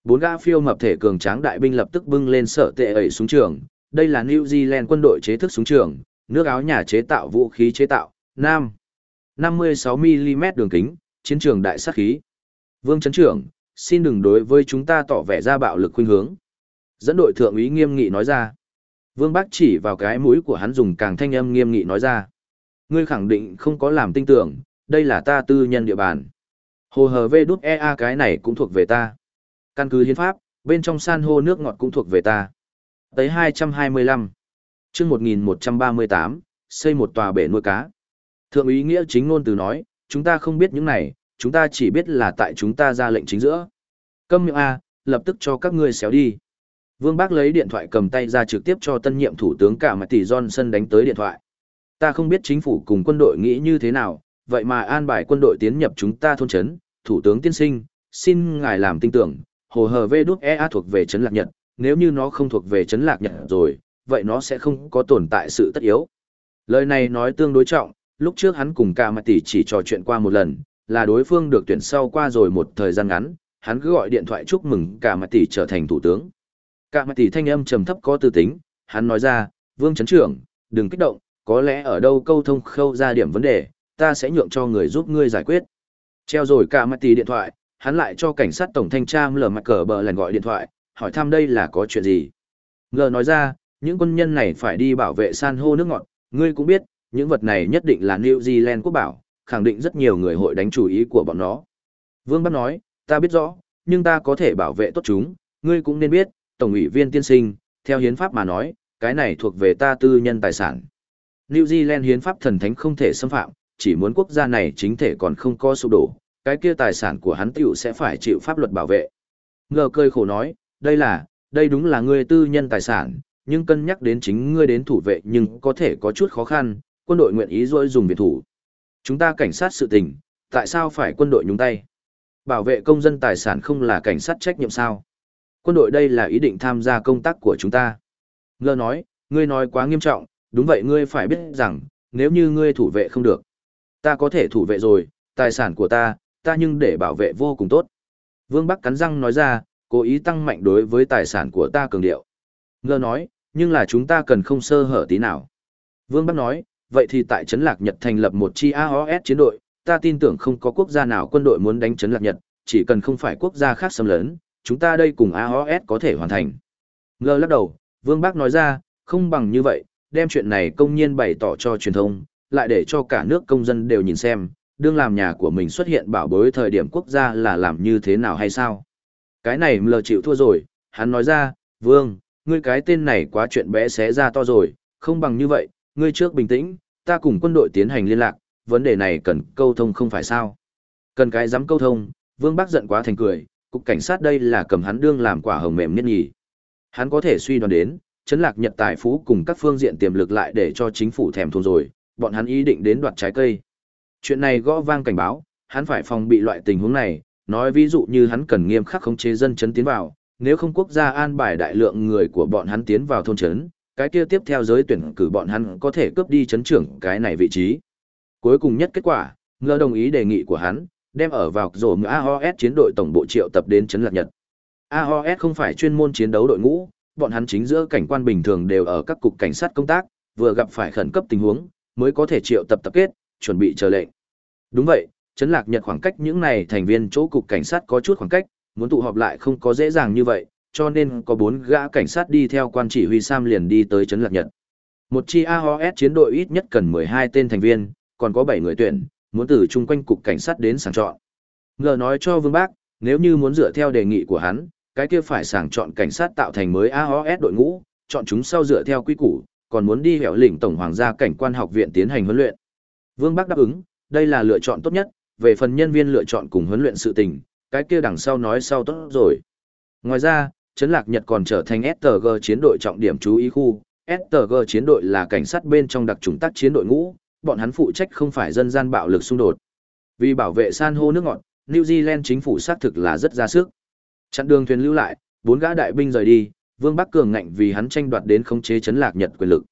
Bốn gã phiêu mập thể cường tráng đại binh lập tức bưng lên sở tệ ẩy súng trường, đây là New Zealand quân đội chế thức súng trường, nước áo nhà chế tạo vũ khí chế tạo, Nam. 56mm đường kính, chiến trường đại sát khí. Vương Trấn Trưởng, xin đừng đối với chúng ta tỏ vẻ ra bạo lực khuynh hướng. Dẫn đội thượng úy nghiêm nghị nói ra. Vương Bắc chỉ vào cái mũi của hắn dùng càng thanh âm nghiêm nghị nói ra. Ngươi khẳng định không có làm tin tưởng, đây là ta tư nhân địa bàn. Hồ hờ vê đút EA cái này cũng thuộc về ta. Căn cứ hiến pháp, bên trong san hô nước ngọt cũng thuộc về ta. Tới 225. chương 1138, xây một tòa bể nuôi cá. Thượng ý nghĩa chính ngôn từ nói, chúng ta không biết những này, chúng ta chỉ biết là tại chúng ta ra lệnh chính giữa. Câm miệng A, lập tức cho các ngươi xéo đi. Vương Bác lấy điện thoại cầm tay ra trực tiếp cho tân nhiệm thủ tướng cả mặt tỷ Johnson đánh tới điện thoại. Ta không biết chính phủ cùng quân đội nghĩ như thế nào, vậy mà an bài quân đội tiến nhập chúng ta thôn chấn, thủ tướng tiên sinh, xin ngài làm tin tưởng, hồ hờ vê đúc EA thuộc về chấn lạc nhật, nếu như nó không thuộc về chấn lạc nhật rồi, vậy nó sẽ không có tồn tại sự tất yếu. Lời này nói tương đối trọng, lúc trước hắn cùng ca mặt tỷ chỉ trò chuyện qua một lần, là đối phương được tuyển sau qua rồi một thời gian ngắn, hắn cứ gọi điện thoại chúc mừng ca mặt tỷ trở thành thủ tướng. ca mặt tỷ thanh âm trầm thấp có tư tính, hắn nói ra, vương chấn trưởng, đừng kích động, có lẽ ở đâu câu thông khâu ra điểm vấn đề, ta sẽ nhượng cho người giúp ngươi giải quyết. Treo rồi ca mặt tỷ điện thoại, hắn lại cho cảnh sát tổng thanh tra lờ mặt cờ bờ lần gọi điện thoại, hỏi thăm đây là có chuyện gì. Ngờ nói ra, những quân nhân này phải đi bảo vệ san hô nước ngọt, ngươi cũng biết, những vật này nhất định là New Zealand quốc bảo, khẳng định rất nhiều người hội đánh chủ ý của bọn nó. Vương bắt nói, ta biết rõ, nhưng ta có thể bảo vệ tốt chúng, ngươi cũng nên biết, Tổng ủy viên tiên sinh, theo hiến pháp mà nói, cái này thuộc về ta tư nhân tài sản. New Zealand hiến pháp thần thánh không thể xâm phạm, chỉ muốn quốc gia này chính thể còn không có sụp đổ, cái kia tài sản của hắn tiểu sẽ phải chịu pháp luật bảo vệ. Ngờ cười khổ nói, đây là, đây đúng là ngươi tư nhân tài sản, nhưng cân nhắc đến chính ngươi đến thủ vệ nhưng có thể có chút khó khăn, quân đội nguyện ý dối dùng viện thủ. Chúng ta cảnh sát sự tình, tại sao phải quân đội nhúng tay? Bảo vệ công dân tài sản không là cảnh sát trách nhiệm sao? Quân đội đây là ý định tham gia công tác của chúng ta. Ngờ nói, ngươi nói quá nghiêm trọng, đúng vậy ngươi phải biết rằng, nếu như ngươi thủ vệ không được, ta có thể thủ vệ rồi, tài sản của ta, ta nhưng để bảo vệ vô cùng tốt. Vương Bắc cắn răng nói ra, cố ý tăng mạnh đối với tài sản của ta cường điệu. Ngơ nói, nhưng là chúng ta cần không sơ hở tí nào. Vương Bắc nói, vậy thì tại Trấn Lạc Nhật thành lập một chi AOS chiến đội, ta tin tưởng không có quốc gia nào quân đội muốn đánh Trấn Lạc Nhật, chỉ cần không phải quốc gia khác xâm lấn, chúng ta đây cùng AOS có thể hoàn thành. Ngơ lắc đầu, Vương Bắc nói ra, không bằng như vậy, đem chuyện này công nhiên bày tỏ cho truyền thông, lại để cho cả nước công dân đều nhìn xem, đương làm nhà của mình xuất hiện bảo bối thời điểm quốc gia là làm như thế nào hay sao. Cái này lờ chịu thua rồi, hắn nói ra, Vương, ngươi cái tên này quá chuyện bé xé ra to rồi, không bằng như vậy, ngươi trước bình tĩnh, ta cùng quân đội tiến hành liên lạc, vấn đề này cần câu thông không phải sao. Cần cái dám câu thông, Vương bác giận quá thành cười, cục cảnh sát đây là cầm hắn đương làm quả hồng mềm nhất nhỉ. Hắn có thể suy đoán đến, chấn lạc nhật tài phú cùng các phương diện tiềm lực lại để cho chính phủ thèm thuồng rồi, bọn hắn ý định đến đoạt trái cây. Chuyện này gõ vang cảnh báo, hắn phải phòng bị loại tình huống này, nói ví dụ như hắn cần nghiêm khắc khống chế dân chấn tiến vào, nếu không quốc gia an bài đại lượng người của bọn hắn tiến vào thôn chấn, cái kia tiếp theo giới tuyển cử bọn hắn có thể cướp đi chấn trưởng cái này vị trí. Cuối cùng nhất kết quả, ngơ đồng ý đề nghị của hắn, đem ở vào rổ ngựa AOS chiến đội tổng bộ triệu tập đến chấn lạc nhật. AOS không phải chuyên môn chiến đấu đội ngũ, bọn hắn chính giữa cảnh quan bình thường đều ở các cục cảnh sát công tác, vừa gặp phải khẩn cấp tình huống, mới có thể triệu tập tập kết, chuẩn bị chờ lệnh. Đúng vậy, chấn lạc nhật khoảng cách những này thành viên chỗ cục cảnh sát có chút khoảng cách, muốn tụ họp lại không có dễ dàng như vậy, cho nên có bốn gã cảnh sát đi theo quan chỉ huy Sam liền đi tới chấn lạc nhật. Một chi AOS chiến đội ít nhất cần 12 tên thành viên, còn có 7 người tuyển, muốn từ chung quanh cục cảnh sát đến sàng chọn. Ngờ nói cho Vương Bác, nếu như muốn dựa theo đề nghị của hắn, cái kia phải sàng chọn cảnh sát tạo thành mới AOS đội ngũ, chọn chúng sau dựa theo quy củ, còn muốn đi hẻo lĩnh tổng hoàng gia cảnh quan học viện tiến hành huấn luyện. Vương Bắc đáp ứng, đây là lựa chọn tốt nhất, về phần nhân viên lựa chọn cùng huấn luyện sự tình, cái kia đằng sau nói sau tốt rồi. Ngoài ra, Trấn Lạc Nhật còn trở thành STG chiến đội trọng điểm chú ý khu, STG chiến đội là cảnh sát bên trong đặc trùng tác chiến đội ngũ, bọn hắn phụ trách không phải dân gian bạo lực xung đột. Vì bảo vệ san hô nước ngọt, New Zealand chính phủ xác thực là rất ra sức. Chặn đường thuyền lưu lại, bốn gã đại binh rời đi, Vương Bắc Cường ngạnh vì hắn tranh đoạt đến khống chế Trấn lạc Nhật quyền lực.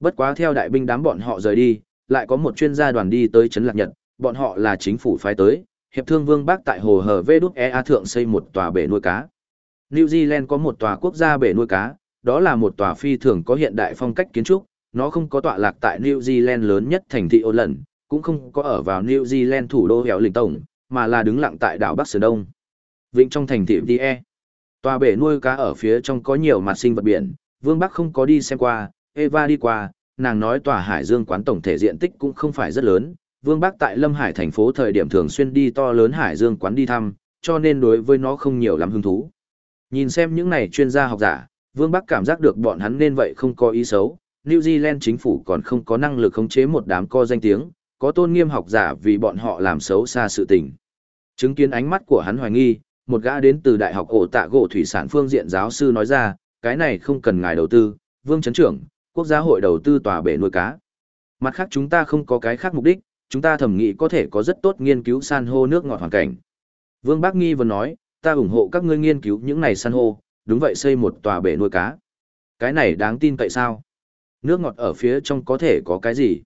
Bất quá theo đại binh đám bọn họ rời đi, lại có một chuyên gia đoàn đi tới Trấn lạc Nhật, bọn họ là chính phủ phái tới, hiệp thương Vương Bắc tại hồ hở Vê Đúc Ea thượng xây một tòa bể nuôi cá. New Zealand có một tòa quốc gia bể nuôi cá, đó là một tòa phi thường có hiện đại phong cách kiến trúc, nó không có tọa lạc tại New Zealand lớn nhất thành thị Auckland, cũng không có ở vào New Zealand thủ đô hẻo lĩnh tổng, mà là đứng lặng tại đảo Bắc Sơn Đông. Vịnh trong thành thị Die. Tòa bể nuôi cá ở phía trong có nhiều mặt sinh vật biển, Vương Bắc không có đi xem qua, Eva đi qua, nàng nói tòa Hải Dương quán tổng thể diện tích cũng không phải rất lớn. Vương Bắc tại Lâm Hải thành phố thời điểm thường xuyên đi to lớn Hải Dương quán đi thăm, cho nên đối với nó không nhiều lắm hứng thú. Nhìn xem những này chuyên gia học giả, Vương Bắc cảm giác được bọn hắn nên vậy không có ý xấu, New Zealand chính phủ còn không có năng lực khống chế một đám co danh tiếng, có tôn nghiêm học giả vì bọn họ làm xấu xa sự tình. Chứng kiến ánh mắt của hắn hoài nghi, một gã đến từ Đại học ổ tạ gỗ thủy sản phương diện giáo sư nói ra, cái này không cần ngài đầu tư, vương Trấn trưởng, quốc gia hội đầu tư tòa bể nuôi cá. Mặt khác chúng ta không có cái khác mục đích, chúng ta thẩm nghĩ có thể có rất tốt nghiên cứu san hô nước ngọt hoàn cảnh. Vương Bác Nghi vừa nói, ta ủng hộ các ngươi nghiên cứu những này san hô, đúng vậy xây một tòa bể nuôi cá. Cái này đáng tin cậy sao? Nước ngọt ở phía trong có thể có cái gì?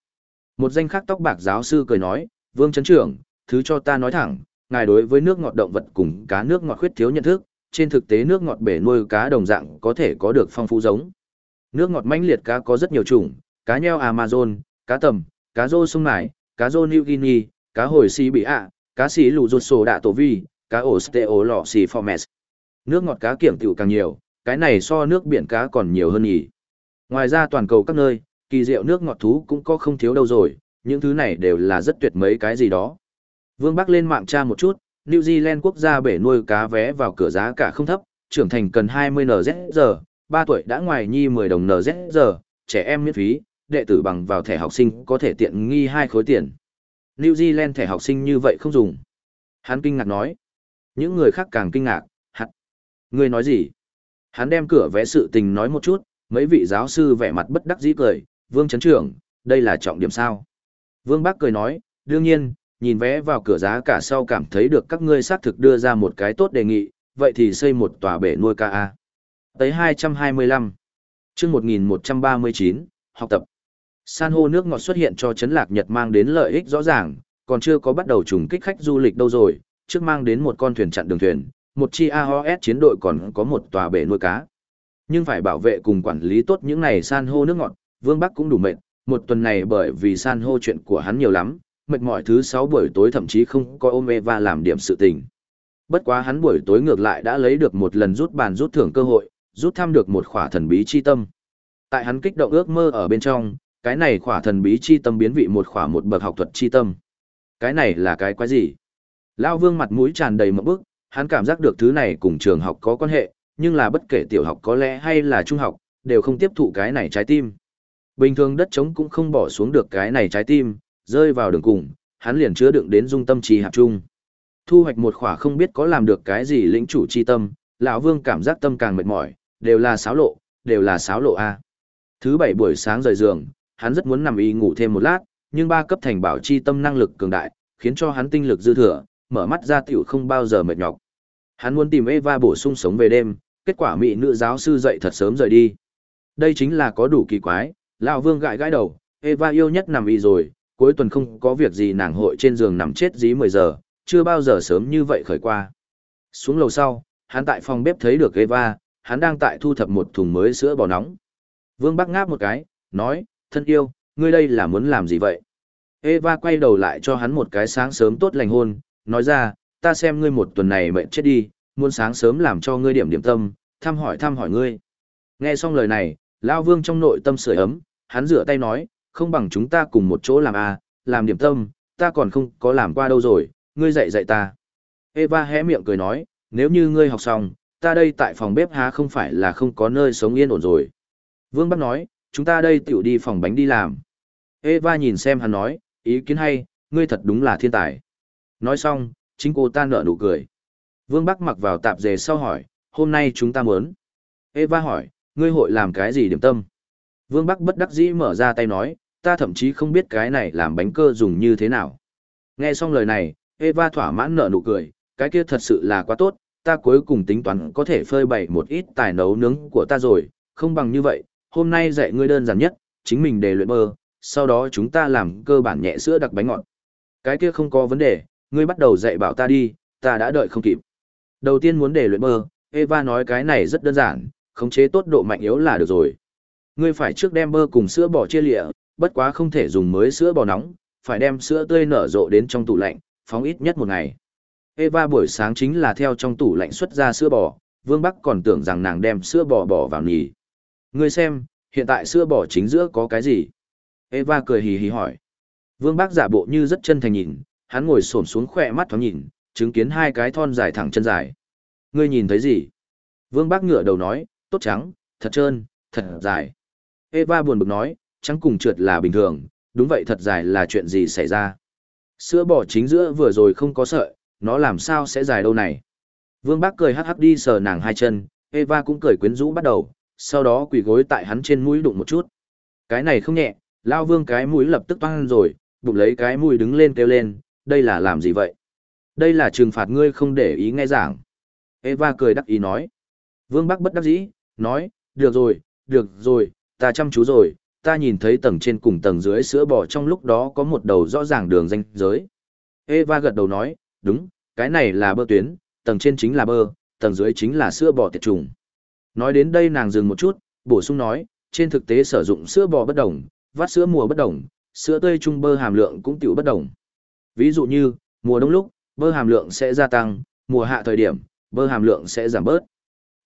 Một danh khác tóc bạc giáo sư cười nói, Vương Trấn Trưởng, thứ cho ta nói thẳng, ngài đối với nước ngọt động vật cùng cá nước ngọt khuyết thiếu nhận thức, trên thực tế nước ngọt bể nuôi cá đồng dạng có thể có được phong phú giống. Nước ngọt mãnh liệt cá có rất nhiều chủng, cá nheo Amazon, cá tầm, cá rô sông nải, cá rô New Guinea, cá hồi xì bị ạ, cá xì lù ruột sổ đạ tổ vi, cá ổ steo lọ xì formes. Nước ngọt cá kiểng tiểu càng nhiều, cái này so nước biển cá còn nhiều hơn nhỉ. Ngoài ra toàn cầu các nơi, kỳ diệu nước ngọt thú cũng có không thiếu đâu rồi, những thứ này đều là rất tuyệt mấy cái gì đó. Vương Bắc lên mạng tra một chút, New Zealand quốc gia bể nuôi cá vé vào cửa giá cả không thấp, trưởng thành cần 20 NZ giờ, 3 tuổi đã ngoài nhi 10 đồng NZ giờ, trẻ em miễn phí, đệ tử bằng vào thẻ học sinh có thể tiện nghi hai khối tiền. New Zealand thẻ học sinh như vậy không dùng. Hắn kinh ngạc nói. Những người khác càng kinh ngạc, hắn. Người nói gì? Hắn đem cửa vẽ sự tình nói một chút, mấy vị giáo sư vẻ mặt bất đắc dĩ cười, Vương Trấn Trưởng, đây là trọng điểm sao? Vương Bác cười nói, đương nhiên, nhìn vé vào cửa giá cả sau cảm thấy được các ngươi xác thực đưa ra một cái tốt đề nghị, vậy thì xây một tòa bể nuôi ca a. Tới 225. Chương 1139, học tập. San hô nước ngọt xuất hiện cho chấn lạc Nhật mang đến lợi ích rõ ràng, còn chưa có bắt đầu trùng kích khách du lịch đâu rồi, trước mang đến một con thuyền chặn đường thuyền, một chi AOS chiến đội còn có một tòa bể nuôi cá. Nhưng phải bảo vệ cùng quản lý tốt những này san hô nước ngọt, Vương Bắc cũng đủ mệt, một tuần này bởi vì san hô chuyện của hắn nhiều lắm, mệt mỏi thứ sáu buổi tối thậm chí không có ôm và làm điểm sự tình. Bất quá hắn buổi tối ngược lại đã lấy được một lần rút bàn rút thưởng cơ hội, rút thăm được một khỏa thần bí chi tâm. Tại hắn kích động ước mơ ở bên trong, cái này khỏa thần bí chi tâm biến vị một khỏa một bậc học thuật chi tâm. Cái này là cái quái gì? Lão Vương mặt mũi tràn đầy một bức, hắn cảm giác được thứ này cùng trường học có quan hệ, nhưng là bất kể tiểu học có lẽ hay là trung học, đều không tiếp thụ cái này trái tim. Bình thường đất trống cũng không bỏ xuống được cái này trái tim, rơi vào đường cùng, hắn liền chứa đựng đến dung tâm trì hạt trung. Thu hoạch một khỏa không biết có làm được cái gì lĩnh chủ chi tâm, lão Vương cảm giác tâm càng mệt mỏi, đều là sáo lộ, đều là sáo lộ a. Thứ bảy buổi sáng rời giường, hắn rất muốn nằm y ngủ thêm một lát, nhưng ba cấp thành bảo chi tâm năng lực cường đại, khiến cho hắn tinh lực dư thừa, mở mắt ra tiểu không bao giờ mệt nhọc. Hắn muốn tìm Eva bổ sung sống về đêm, kết quả mỹ nữ giáo sư dậy thật sớm rời đi. Đây chính là có đủ kỳ quái, lão Vương gãi gãi đầu, Eva yêu nhất nằm y rồi, cuối tuần không có việc gì nàng hội trên giường nằm chết dí 10 giờ, chưa bao giờ sớm như vậy khởi qua. Xuống lầu sau, hắn tại phòng bếp thấy được Eva, hắn đang tại thu thập một thùng mới sữa bò nóng. Vương Bắc ngáp một cái, nói, thân yêu, ngươi đây là muốn làm gì vậy? Eva quay đầu lại cho hắn một cái sáng sớm tốt lành hôn, nói ra, ta xem ngươi một tuần này mệnh chết đi, muốn sáng sớm làm cho ngươi điểm điểm tâm, thăm hỏi thăm hỏi ngươi. Nghe xong lời này, Lao Vương trong nội tâm sưởi ấm, hắn rửa tay nói, không bằng chúng ta cùng một chỗ làm à, làm điểm tâm, ta còn không có làm qua đâu rồi, ngươi dạy dạy ta. Eva hé miệng cười nói, nếu như ngươi học xong, ta đây tại phòng bếp há không phải là không có nơi sống yên ổn rồi. Vương Bắc nói, chúng ta đây tiểu đi phòng bánh đi làm. Eva nhìn xem hắn nói, ý kiến hay, ngươi thật đúng là thiên tài. Nói xong, chính cô ta nở nụ cười. Vương Bắc mặc vào tạp dề sau hỏi, hôm nay chúng ta muốn. Eva hỏi, ngươi hội làm cái gì điểm tâm? Vương Bắc bất đắc dĩ mở ra tay nói, ta thậm chí không biết cái này làm bánh cơ dùng như thế nào. Nghe xong lời này, Eva thỏa mãn nở nụ cười, cái kia thật sự là quá tốt, ta cuối cùng tính toán có thể phơi bày một ít tài nấu nướng của ta rồi, không bằng như vậy, hôm nay dạy ngươi đơn giản nhất, chính mình để luyện bơ, sau đó chúng ta làm cơ bản nhẹ sữa đặc bánh ngọt. Cái kia không có vấn đề, ngươi bắt đầu dạy bảo ta đi, ta đã đợi không kịp. Đầu tiên muốn để luyện bơ, Eva nói cái này rất đơn giản, khống chế tốt độ mạnh yếu là được rồi. Ngươi phải trước đem bơ cùng sữa bò chia lịa, bất quá không thể dùng mới sữa bò nóng, phải đem sữa tươi nở rộ đến trong tủ lạnh, phóng ít nhất một ngày. Eva buổi sáng chính là theo trong tủ lạnh xuất ra sữa bò, Vương Bắc còn tưởng rằng nàng đem sữa bò bỏ vào nhỉ. Ngươi xem, hiện tại sữa bò chính giữa có cái gì? Eva cười hì hì hỏi. Vương Bắc giả bộ như rất chân thành nhìn, hắn ngồi xổm xuống khỏe mắt thoáng nhìn, chứng kiến hai cái thon dài thẳng chân dài. Ngươi nhìn thấy gì? Vương Bắc ngửa đầu nói, tốt trắng, thật trơn, thật dài. Eva buồn bực nói, trắng cùng trượt là bình thường, đúng vậy thật dài là chuyện gì xảy ra? Sữa bò chính giữa vừa rồi không có sợi, nó làm sao sẽ dài đâu này? Vương bác cười hắc hắc đi sờ nàng hai chân, Eva cũng cười quyến rũ bắt đầu, sau đó quỳ gối tại hắn trên mũi đụng một chút. Cái này không nhẹ, Lao Vương cái mũi lập tức toan rồi, bụng lấy cái mũi đứng lên kêu lên, đây là làm gì vậy? Đây là trừng phạt ngươi không để ý nghe giảng. Eva cười đắc ý nói. Vương Bắc bất đắc dĩ, nói, được rồi, được rồi, ta chăm chú rồi, ta nhìn thấy tầng trên cùng tầng dưới sữa bò trong lúc đó có một đầu rõ ràng đường danh giới. Eva gật đầu nói, đúng, cái này là bơ tuyến, tầng trên chính là bơ, tầng dưới chính là sữa bò tiệt trùng. Nói đến đây nàng dừng một chút, bổ sung nói, trên thực tế sử dụng sữa bò bất đồng, vắt sữa mùa bất đồng, sữa tươi trung bơ hàm lượng cũng tiểu bất đồng. Ví dụ như, mùa đông lúc, bơ hàm lượng sẽ gia tăng, mùa hạ thời điểm, bơ hàm lượng sẽ giảm bớt.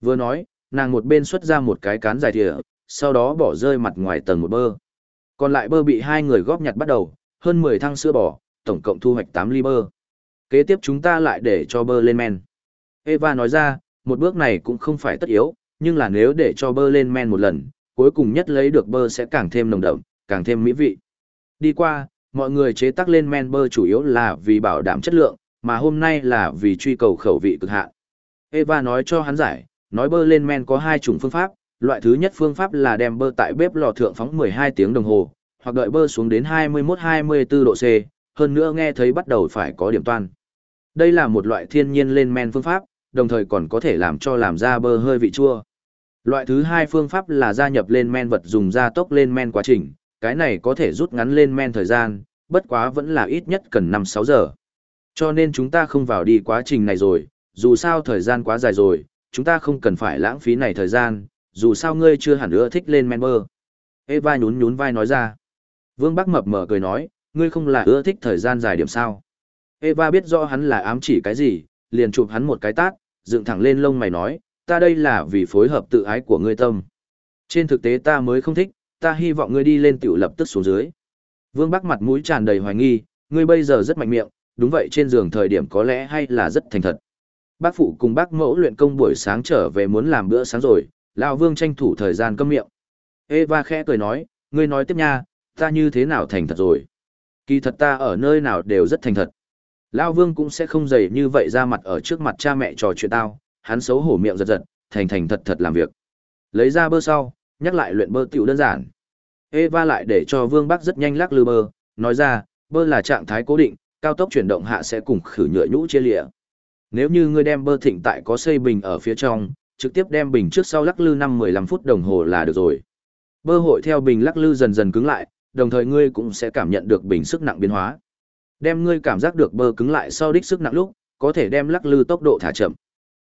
Vừa nói, nàng một bên xuất ra một cái cán dài thìa, sau đó bỏ rơi mặt ngoài tầng một bơ. Còn lại bơ bị hai người góp nhặt bắt đầu, hơn 10 thăng sữa bò, tổng cộng thu hoạch 8 ly bơ. Kế tiếp chúng ta lại để cho bơ lên men. Eva nói ra, một bước này cũng không phải tất yếu, nhưng là nếu để cho bơ lên men một lần, cuối cùng nhất lấy được bơ sẽ càng thêm nồng đậm, càng thêm mỹ vị. Đi qua, mọi người chế tác lên men bơ chủ yếu là vì bảo đảm chất lượng, mà hôm nay là vì truy cầu khẩu vị cực hạn. Eva nói cho hắn giải, nói bơ lên men có hai chủng phương pháp, loại thứ nhất phương pháp là đem bơ tại bếp lò thượng phóng 12 tiếng đồng hồ, hoặc đợi bơ xuống đến 21-24 độ C, hơn nữa nghe thấy bắt đầu phải có điểm toan. Đây là một loại thiên nhiên lên men phương pháp, đồng thời còn có thể làm cho làm ra bơ hơi vị chua. Loại thứ hai phương pháp là gia nhập lên men vật dùng gia tốc lên men quá trình, cái này có thể rút ngắn lên men thời gian, bất quá vẫn là ít nhất cần 5-6 giờ. Cho nên chúng ta không vào đi quá trình này rồi, dù sao thời gian quá dài rồi, chúng ta không cần phải lãng phí này thời gian, dù sao ngươi chưa hẳn nữa thích lên men bơ. Eva nhún nhún vai nói ra. Vương Bắc mập mờ cười nói, ngươi không là ưa thích thời gian dài điểm sao. Eva biết rõ hắn là ám chỉ cái gì, liền chụp hắn một cái tát, dựng thẳng lên lông mày nói, ta đây là vì phối hợp tự ái của ngươi tâm. Trên thực tế ta mới không thích, ta hy vọng ngươi đi lên tiểu lập tức xuống dưới. Vương Bắc mặt mũi tràn đầy hoài nghi, ngươi bây giờ rất mạnh miệng, đúng vậy trên giường thời điểm có lẽ hay là rất thành thật. Bác phụ cùng bác mẫu luyện công buổi sáng trở về muốn làm bữa sáng rồi, lão Vương tranh thủ thời gian câm miệng. Eva khẽ cười nói, ngươi nói tiếp nha, ta như thế nào thành thật rồi. Kỳ thật ta ở nơi nào đều rất thành thật. Lão Vương cũng sẽ không dày như vậy ra mặt ở trước mặt cha mẹ trò chuyện tao, hắn xấu hổ miệng giật giật, thành thành thật thật làm việc. Lấy ra bơ sau, nhắc lại luyện bơ tiểu đơn giản. Eva lại để cho Vương Bắc rất nhanh lắc lư bơ, nói ra, bơ là trạng thái cố định, cao tốc chuyển động hạ sẽ cùng khử nhựa nhũ chia lịa. Nếu như ngươi đem bơ thịnh tại có xây bình ở phía trong, trực tiếp đem bình trước sau lắc lư 5-15 phút đồng hồ là được rồi. Bơ hội theo bình lắc lư dần dần cứng lại, đồng thời ngươi cũng sẽ cảm nhận được bình sức nặng biến hóa. Đem ngươi cảm giác được bơ cứng lại sau đích sức nặng lúc, có thể đem lắc lư tốc độ thả chậm.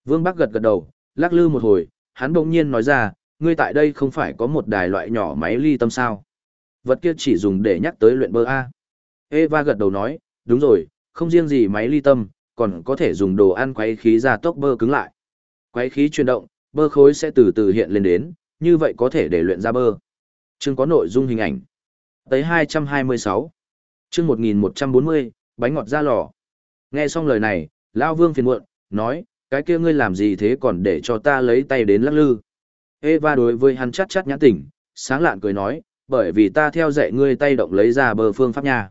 Vương Bắc gật gật đầu, lắc lư một hồi, hắn bỗng nhiên nói ra, ngươi tại đây không phải có một đài loại nhỏ máy ly tâm sao? Vật kia chỉ dùng để nhắc tới luyện bơ A. Eva gật đầu nói, đúng rồi, không riêng gì máy ly tâm, còn có thể dùng đồ ăn quấy khí ra tốc bơ cứng lại. Quấy khí chuyển động, bơ khối sẽ từ từ hiện lên đến, như vậy có thể để luyện ra bơ. Chương có nội dung hình ảnh. Tới 226. Chương 1140, bánh ngọt ra lò. Nghe xong lời này, Lao Vương phiền muộn, nói, cái kia ngươi làm gì thế còn để cho ta lấy tay đến lắc lư. Eva đối với hắn chát chát nhãn tỉnh, sáng lạn cười nói, bởi vì ta theo dạy ngươi tay động lấy ra bơ phương pháp nha.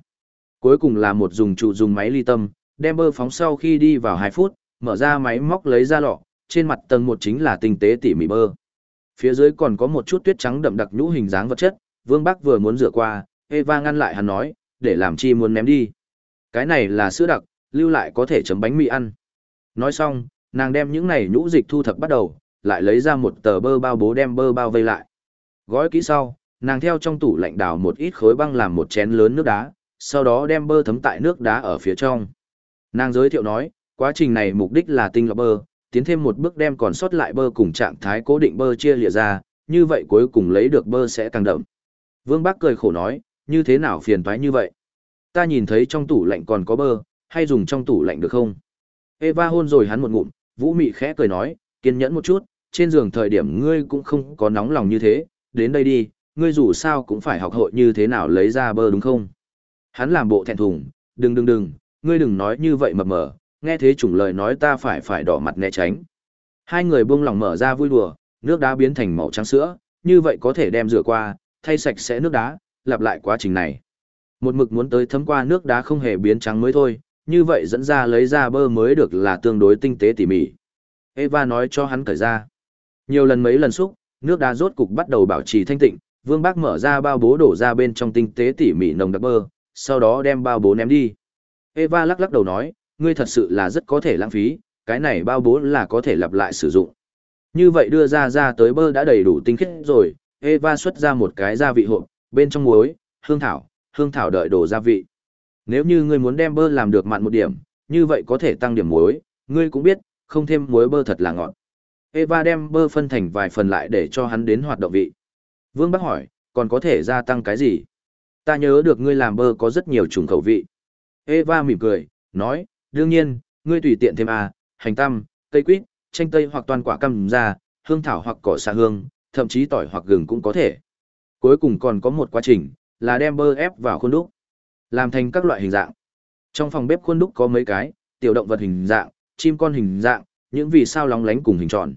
Cuối cùng là một dùng trụ dùng máy ly tâm, đem bơ phóng sau khi đi vào 2 phút, mở ra máy móc lấy ra lọ, trên mặt tầng một chính là tinh tế tỉ mỉ bơ. Phía dưới còn có một chút tuyết trắng đậm đặc nhũ hình dáng vật chất, Vương Bắc vừa muốn rửa qua, Eva ngăn lại hắn nói, để làm chi muốn ném đi. Cái này là sữa đặc, lưu lại có thể chấm bánh mì ăn. Nói xong, nàng đem những này nhũ dịch thu thập bắt đầu, lại lấy ra một tờ bơ bao bố đem bơ bao vây lại. Gói kỹ sau, nàng theo trong tủ lạnh đào một ít khối băng làm một chén lớn nước đá, sau đó đem bơ thấm tại nước đá ở phía trong. Nàng giới thiệu nói, quá trình này mục đích là tinh lọc bơ, tiến thêm một bước đem còn sót lại bơ cùng trạng thái cố định bơ chia lìa ra, như vậy cuối cùng lấy được bơ sẽ càng đậm. Vương Bác cười khổ nói, như thế nào phiền toái như vậy? Ta nhìn thấy trong tủ lạnh còn có bơ, hay dùng trong tủ lạnh được không? Eva hôn rồi hắn một ngụm, Vũ Mị khẽ cười nói, kiên nhẫn một chút, trên giường thời điểm ngươi cũng không có nóng lòng như thế, đến đây đi, ngươi dù sao cũng phải học hội như thế nào lấy ra bơ đúng không? Hắn làm bộ thẹn thùng, đừng đừng đừng, ngươi đừng nói như vậy mập mờ, nghe thế chủng lời nói ta phải phải đỏ mặt né tránh. Hai người buông lòng mở ra vui đùa, nước đá biến thành màu trắng sữa, như vậy có thể đem rửa qua, thay sạch sẽ nước đá, lặp lại quá trình này. Một mực muốn tới thấm qua nước đá không hề biến trắng mới thôi, như vậy dẫn ra lấy ra bơ mới được là tương đối tinh tế tỉ mỉ. Eva nói cho hắn cởi ra. Nhiều lần mấy lần xúc, nước đá rốt cục bắt đầu bảo trì thanh tịnh, Vương Bác mở ra bao bố đổ ra bên trong tinh tế tỉ mỉ nồng đặc bơ, sau đó đem bao bố ném đi. Eva lắc lắc đầu nói, ngươi thật sự là rất có thể lãng phí, cái này bao bố là có thể lặp lại sử dụng. Như vậy đưa ra ra tới bơ đã đầy đủ tinh khiết rồi, Eva xuất ra một cái gia vị hộp, bên trong muối, hương thảo, hương thảo đợi đồ gia vị. Nếu như ngươi muốn đem bơ làm được mặn một điểm, như vậy có thể tăng điểm muối, ngươi cũng biết, không thêm muối bơ thật là ngọt. Eva đem bơ phân thành vài phần lại để cho hắn đến hoạt động vị. Vương Bắc hỏi, còn có thể gia tăng cái gì? Ta nhớ được ngươi làm bơ có rất nhiều chủng khẩu vị. Eva mỉm cười, nói, đương nhiên, ngươi tùy tiện thêm à, hành tăm, cây quýt, chanh tây hoặc toàn quả cam ra, hương thảo hoặc cỏ xạ hương, thậm chí tỏi hoặc gừng cũng có thể. Cuối cùng còn có một quá trình, là đem bơ ép vào khuôn đúc. Làm thành các loại hình dạng. Trong phòng bếp khuôn đúc có mấy cái, tiểu động vật hình dạng, chim con hình dạng, những vì sao lóng lánh cùng hình tròn.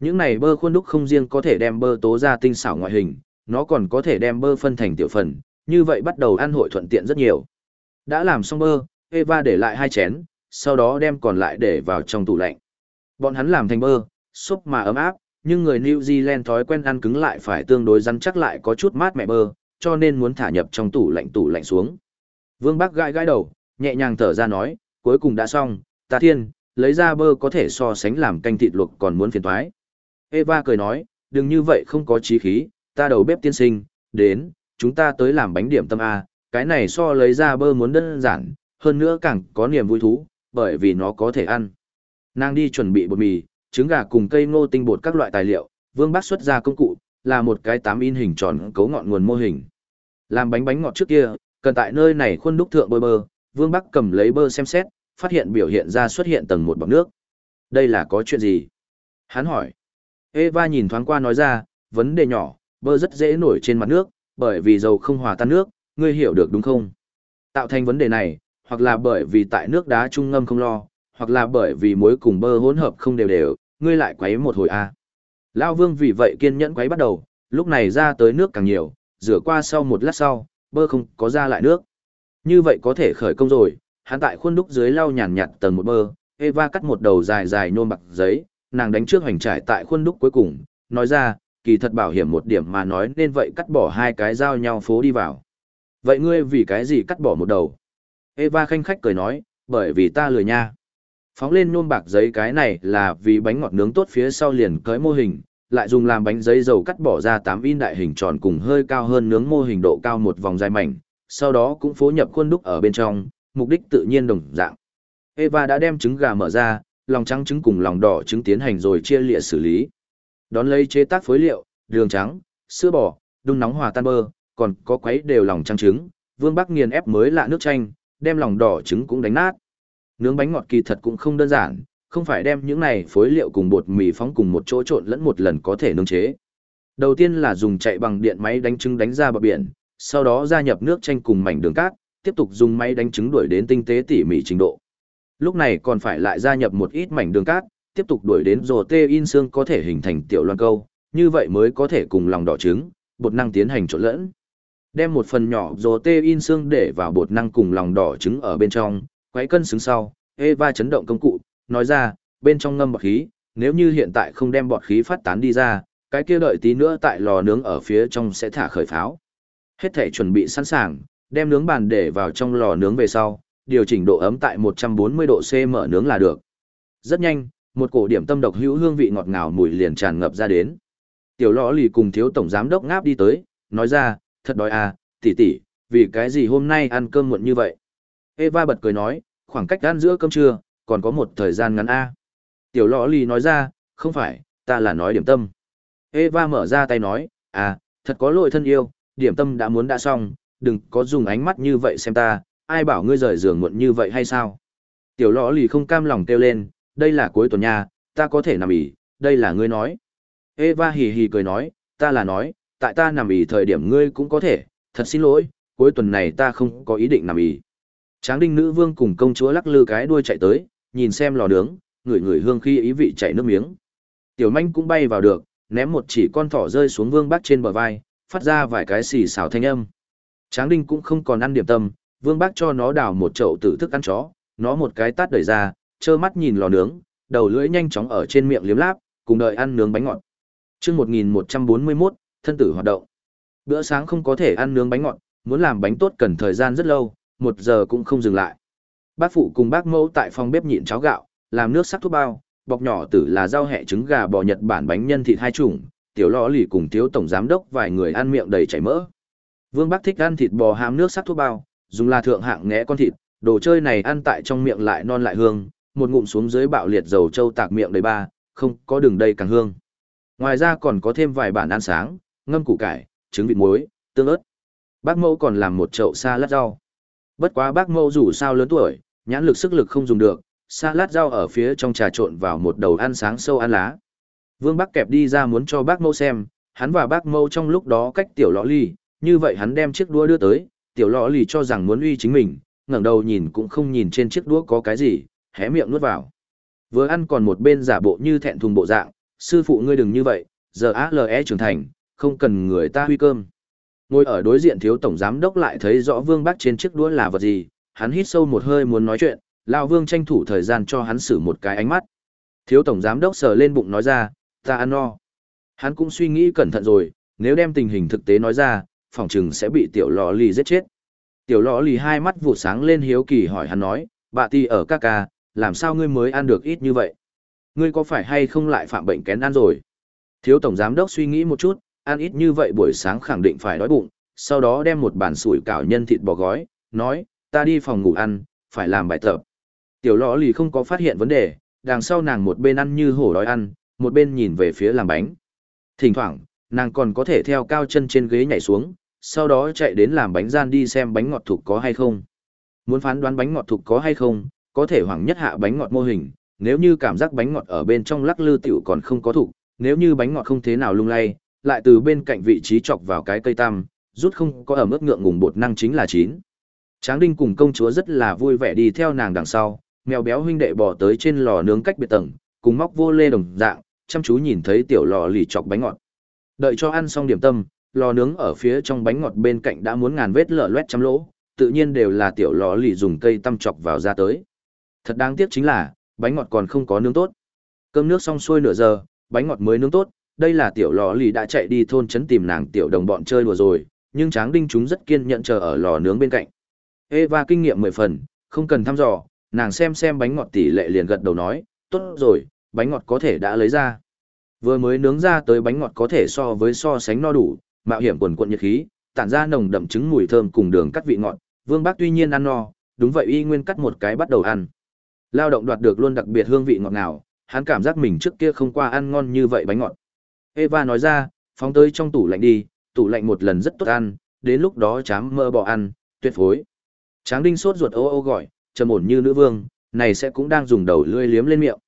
Những này bơ khuôn đúc không riêng có thể đem bơ tố ra tinh xảo ngoại hình, nó còn có thể đem bơ phân thành tiểu phần, như vậy bắt đầu ăn hội thuận tiện rất nhiều. Đã làm xong bơ, Eva để lại hai chén, sau đó đem còn lại để vào trong tủ lạnh. Bọn hắn làm thành bơ, súp mà ấm áp, nhưng người New Zealand thói quen ăn cứng lại phải tương đối rắn chắc lại có chút mát mẹ bơ, cho nên muốn thả nhập trong tủ lạnh tủ lạnh xuống. Vương Bắc gãi gãi đầu, nhẹ nhàng thở ra nói, cuối cùng đã xong, ta thiên, lấy ra bơ có thể so sánh làm canh thịt luộc còn muốn phiền thoái. Eva cười nói, đừng như vậy không có chí khí, ta đầu bếp tiên sinh, đến, chúng ta tới làm bánh điểm tâm A, cái này so lấy ra bơ muốn đơn giản, hơn nữa càng có niềm vui thú, bởi vì nó có thể ăn. Nàng đi chuẩn bị bột mì, trứng gà cùng cây ngô tinh bột các loại tài liệu, Vương Bác xuất ra công cụ, là một cái tám in hình tròn cấu ngọn nguồn mô hình. Làm bánh bánh ngọt trước kia, cần tại nơi này khuôn đúc thượng bơ bơ, Vương Bắc cầm lấy bơ xem xét, phát hiện biểu hiện ra xuất hiện tầng một bọc nước. Đây là có chuyện gì? Hắn hỏi. Eva nhìn thoáng qua nói ra, vấn đề nhỏ, bơ rất dễ nổi trên mặt nước, bởi vì dầu không hòa tan nước, ngươi hiểu được đúng không? Tạo thành vấn đề này, hoặc là bởi vì tại nước đá trung ngâm không lo, hoặc là bởi vì muối cùng bơ hỗn hợp không đều đều, ngươi lại quấy một hồi a. À. Lão Vương vì vậy kiên nhẫn quấy bắt đầu, lúc này ra tới nước càng nhiều, rửa qua sau một lát sau, bơ không có ra lại nước. Như vậy có thể khởi công rồi, hắn tại khuôn đúc dưới lau nhàn nhạt tầng một bơ, Eva cắt một đầu dài dài nôm bạc giấy, nàng đánh trước hoành trải tại khuôn đúc cuối cùng, nói ra, kỳ thật bảo hiểm một điểm mà nói nên vậy cắt bỏ hai cái dao nhau phố đi vào. Vậy ngươi vì cái gì cắt bỏ một đầu? Eva khanh khách cười nói, bởi vì ta lười nha. Phóng lên nôm bạc giấy cái này là vì bánh ngọt nướng tốt phía sau liền cưới mô hình, lại dùng làm bánh giấy dầu cắt bỏ ra 8 in đại hình tròn cùng hơi cao hơn nướng mô hình độ cao một vòng dài mảnh, sau đó cũng phối nhập khuôn đúc ở bên trong, mục đích tự nhiên đồng dạng. Eva đã đem trứng gà mở ra, lòng trắng trứng cùng lòng đỏ trứng tiến hành rồi chia lịa xử lý. Đón lấy chế tác phối liệu, đường trắng, sữa bò, đun nóng hòa tan bơ, còn có quấy đều lòng trắng trứng, Vương Bắc nghiền ép mới lạ nước chanh, đem lòng đỏ trứng cũng đánh nát. Nướng bánh ngọt kỳ thật cũng không đơn giản, không phải đem những này phối liệu cùng bột mì phóng cùng một chỗ trộn lẫn một lần có thể nướng chế. Đầu tiên là dùng chạy bằng điện máy đánh trứng đánh ra bờ biển, sau đó gia nhập nước chanh cùng mảnh đường cát, tiếp tục dùng máy đánh trứng đuổi đến tinh tế tỉ mỉ trình độ. Lúc này còn phải lại gia nhập một ít mảnh đường cát, tiếp tục đuổi đến rồ tê in xương có thể hình thành tiểu loan câu, như vậy mới có thể cùng lòng đỏ trứng, bột năng tiến hành trộn lẫn. Đem một phần nhỏ rồ tê in xương để vào bột năng cùng lòng đỏ trứng ở bên trong, quấy cân xứng sau, Eva chấn động công cụ, nói ra, bên trong ngâm bọt khí, nếu như hiện tại không đem bọt khí phát tán đi ra, cái kia đợi tí nữa tại lò nướng ở phía trong sẽ thả khởi pháo. Hết thể chuẩn bị sẵn sàng, đem nướng bàn để vào trong lò nướng về sau, điều chỉnh độ ấm tại 140 độ C mở nướng là được. Rất nhanh, một cổ điểm tâm độc hữu hương vị ngọt ngào mùi liền tràn ngập ra đến. Tiểu lõ lì cùng thiếu tổng giám đốc ngáp đi tới, nói ra, thật đói à, tỷ tỷ, vì cái gì hôm nay ăn cơm muộn như vậy? Eva bật cười nói, khoảng cách ăn giữa cơm trưa, còn có một thời gian ngắn a. Tiểu lọ lì nói ra, không phải, ta là nói điểm tâm. Eva mở ra tay nói, à, thật có lỗi thân yêu, điểm tâm đã muốn đã xong, đừng có dùng ánh mắt như vậy xem ta, ai bảo ngươi rời giường muộn như vậy hay sao? Tiểu lọ lì không cam lòng kêu lên, đây là cuối tuần nha, ta có thể nằm ỉ, đây là ngươi nói. Eva hì hì cười nói, ta là nói, tại ta nằm ỉ thời điểm ngươi cũng có thể, thật xin lỗi, cuối tuần này ta không có ý định nằm ỉ. Tráng đinh nữ vương cùng công chúa lắc lư cái đuôi chạy tới, nhìn xem lò nướng, ngửi ngửi hương khi ý vị chảy nước miếng. Tiểu manh cũng bay vào được, ném một chỉ con thỏ rơi xuống vương bác trên bờ vai, phát ra vài cái xì xào thanh âm. Tráng đinh cũng không còn ăn điểm tâm, vương bác cho nó đào một chậu tử thức ăn chó, nó một cái tát đẩy ra, trơ mắt nhìn lò nướng, đầu lưỡi nhanh chóng ở trên miệng liếm láp, cùng đợi ăn nướng bánh ngọt. Chương 1141, thân tử hoạt động. Bữa sáng không có thể ăn nướng bánh ngọt, muốn làm bánh tốt cần thời gian rất lâu, một giờ cũng không dừng lại. Bác phụ cùng bác mẫu tại phòng bếp nhịn cháo gạo, làm nước sắc thuốc bao, bọc nhỏ tử là rau hẹ trứng gà bò Nhật Bản bánh nhân thịt hai chủng, tiểu lọ lì cùng thiếu tổng giám đốc vài người ăn miệng đầy chảy mỡ. Vương Bắc thích ăn thịt bò hàm nước sắc thuốc bao, dùng là thượng hạng ngẽ con thịt, đồ chơi này ăn tại trong miệng lại non lại hương, một ngụm xuống dưới bạo liệt dầu trâu tạc miệng đầy ba, không có đường đây càng hương. Ngoài ra còn có thêm vài bản ăn sáng, ngâm củ cải, trứng vịt muối, tương ớt. Bác mẫu còn làm một chậu sa lát rau. Bất quá bác mẫu dù sao lớn tuổi, nhãn lực sức lực không dùng được, xa lát rau ở phía trong trà trộn vào một đầu ăn sáng sâu ăn lá. Vương Bắc kẹp đi ra muốn cho bác mẫu xem, hắn và bác mẫu trong lúc đó cách tiểu lọ ly, như vậy hắn đem chiếc đũa đưa tới, tiểu lọ ly cho rằng muốn uy chính mình, ngẩng đầu nhìn cũng không nhìn trên chiếc đũa có cái gì, hé miệng nuốt vào. Vừa ăn còn một bên giả bộ như thẹn thùng bộ dạng, sư phụ ngươi đừng như vậy, giờ ALE trưởng thành, không cần người ta huy cơm. Ngồi ở đối diện thiếu tổng giám đốc lại thấy rõ Vương Bắc trên chiếc đũa là vật gì, hắn hít sâu một hơi muốn nói chuyện, lão Vương tranh thủ thời gian cho hắn xử một cái ánh mắt. Thiếu tổng giám đốc sờ lên bụng nói ra, ta ăn no. Hắn cũng suy nghĩ cẩn thận rồi, nếu đem tình hình thực tế nói ra, phòng chừng sẽ bị tiểu lò lì giết chết. Tiểu lò lì hai mắt vụ sáng lên hiếu kỳ hỏi hắn nói, bà ti ở ca ca, làm sao ngươi mới ăn được ít như vậy? Ngươi có phải hay không lại phạm bệnh kén ăn rồi? Thiếu tổng giám đốc suy nghĩ một chút, ăn ít như vậy buổi sáng khẳng định phải đói bụng, sau đó đem một bàn sủi cảo nhân thịt bò gói, nói, ta đi phòng ngủ ăn, phải làm bài tập. Tiểu lọ lì không có phát hiện vấn đề, đằng sau nàng một bên ăn như hổ đói ăn, một bên nhìn về phía làm bánh. Thỉnh thoảng, nàng còn có thể theo cao chân trên ghế nhảy xuống, sau đó chạy đến làm bánh gian đi xem bánh ngọt thục có hay không. Muốn phán đoán bánh ngọt thục có hay không, có thể hoảng nhất hạ bánh ngọt mô hình, nếu như cảm giác bánh ngọt ở bên trong lắc lư tiểu còn không có thục, nếu như bánh ngọt không thế nào lung lay, lại từ bên cạnh vị trí chọc vào cái cây tam, rút không có ở mức ngượng ngùng bột năng chính là chín. Tráng Đinh cùng công chúa rất là vui vẻ đi theo nàng đằng sau, mèo béo huynh đệ bỏ tới trên lò nướng cách biệt tầng, cùng móc vô lê đồng dạng, chăm chú nhìn thấy tiểu lò lì chọc bánh ngọt. Đợi cho ăn xong điểm tâm, lò nướng ở phía trong bánh ngọt bên cạnh đã muốn ngàn vết lở loét trăm lỗ, tự nhiên đều là tiểu lò lì dùng cây tăm chọc vào ra tới. Thật đáng tiếc chính là, bánh ngọt còn không có nướng tốt. Cơm nước xong xuôi nửa giờ, bánh ngọt mới nướng tốt, đây là tiểu lò lì đã chạy đi thôn trấn tìm nàng tiểu đồng bọn chơi đùa rồi, nhưng tráng đinh chúng rất kiên nhẫn chờ ở lò nướng bên cạnh. Eva kinh nghiệm mười phần, không cần thăm dò, nàng xem xem bánh ngọt tỷ lệ liền gật đầu nói, tốt rồi, bánh ngọt có thể đã lấy ra. Vừa mới nướng ra tới bánh ngọt có thể so với so sánh no đủ, mạo hiểm quần quận nhiệt khí, tản ra nồng đậm trứng mùi thơm cùng đường cắt vị ngọt, Vương Bác tuy nhiên ăn no, đúng vậy y nguyên cắt một cái bắt đầu ăn. Lao động đoạt được luôn đặc biệt hương vị ngọt ngào, hắn cảm giác mình trước kia không qua ăn ngon như vậy bánh ngọt. Eva nói ra, phóng tới trong tủ lạnh đi, tủ lạnh một lần rất tốt ăn, đến lúc đó chám mơ bỏ ăn, tuyệt phối. Tráng đinh sốt ruột ô ô gọi, trầm ổn như nữ vương, này sẽ cũng đang dùng đầu lươi liếm lên miệng.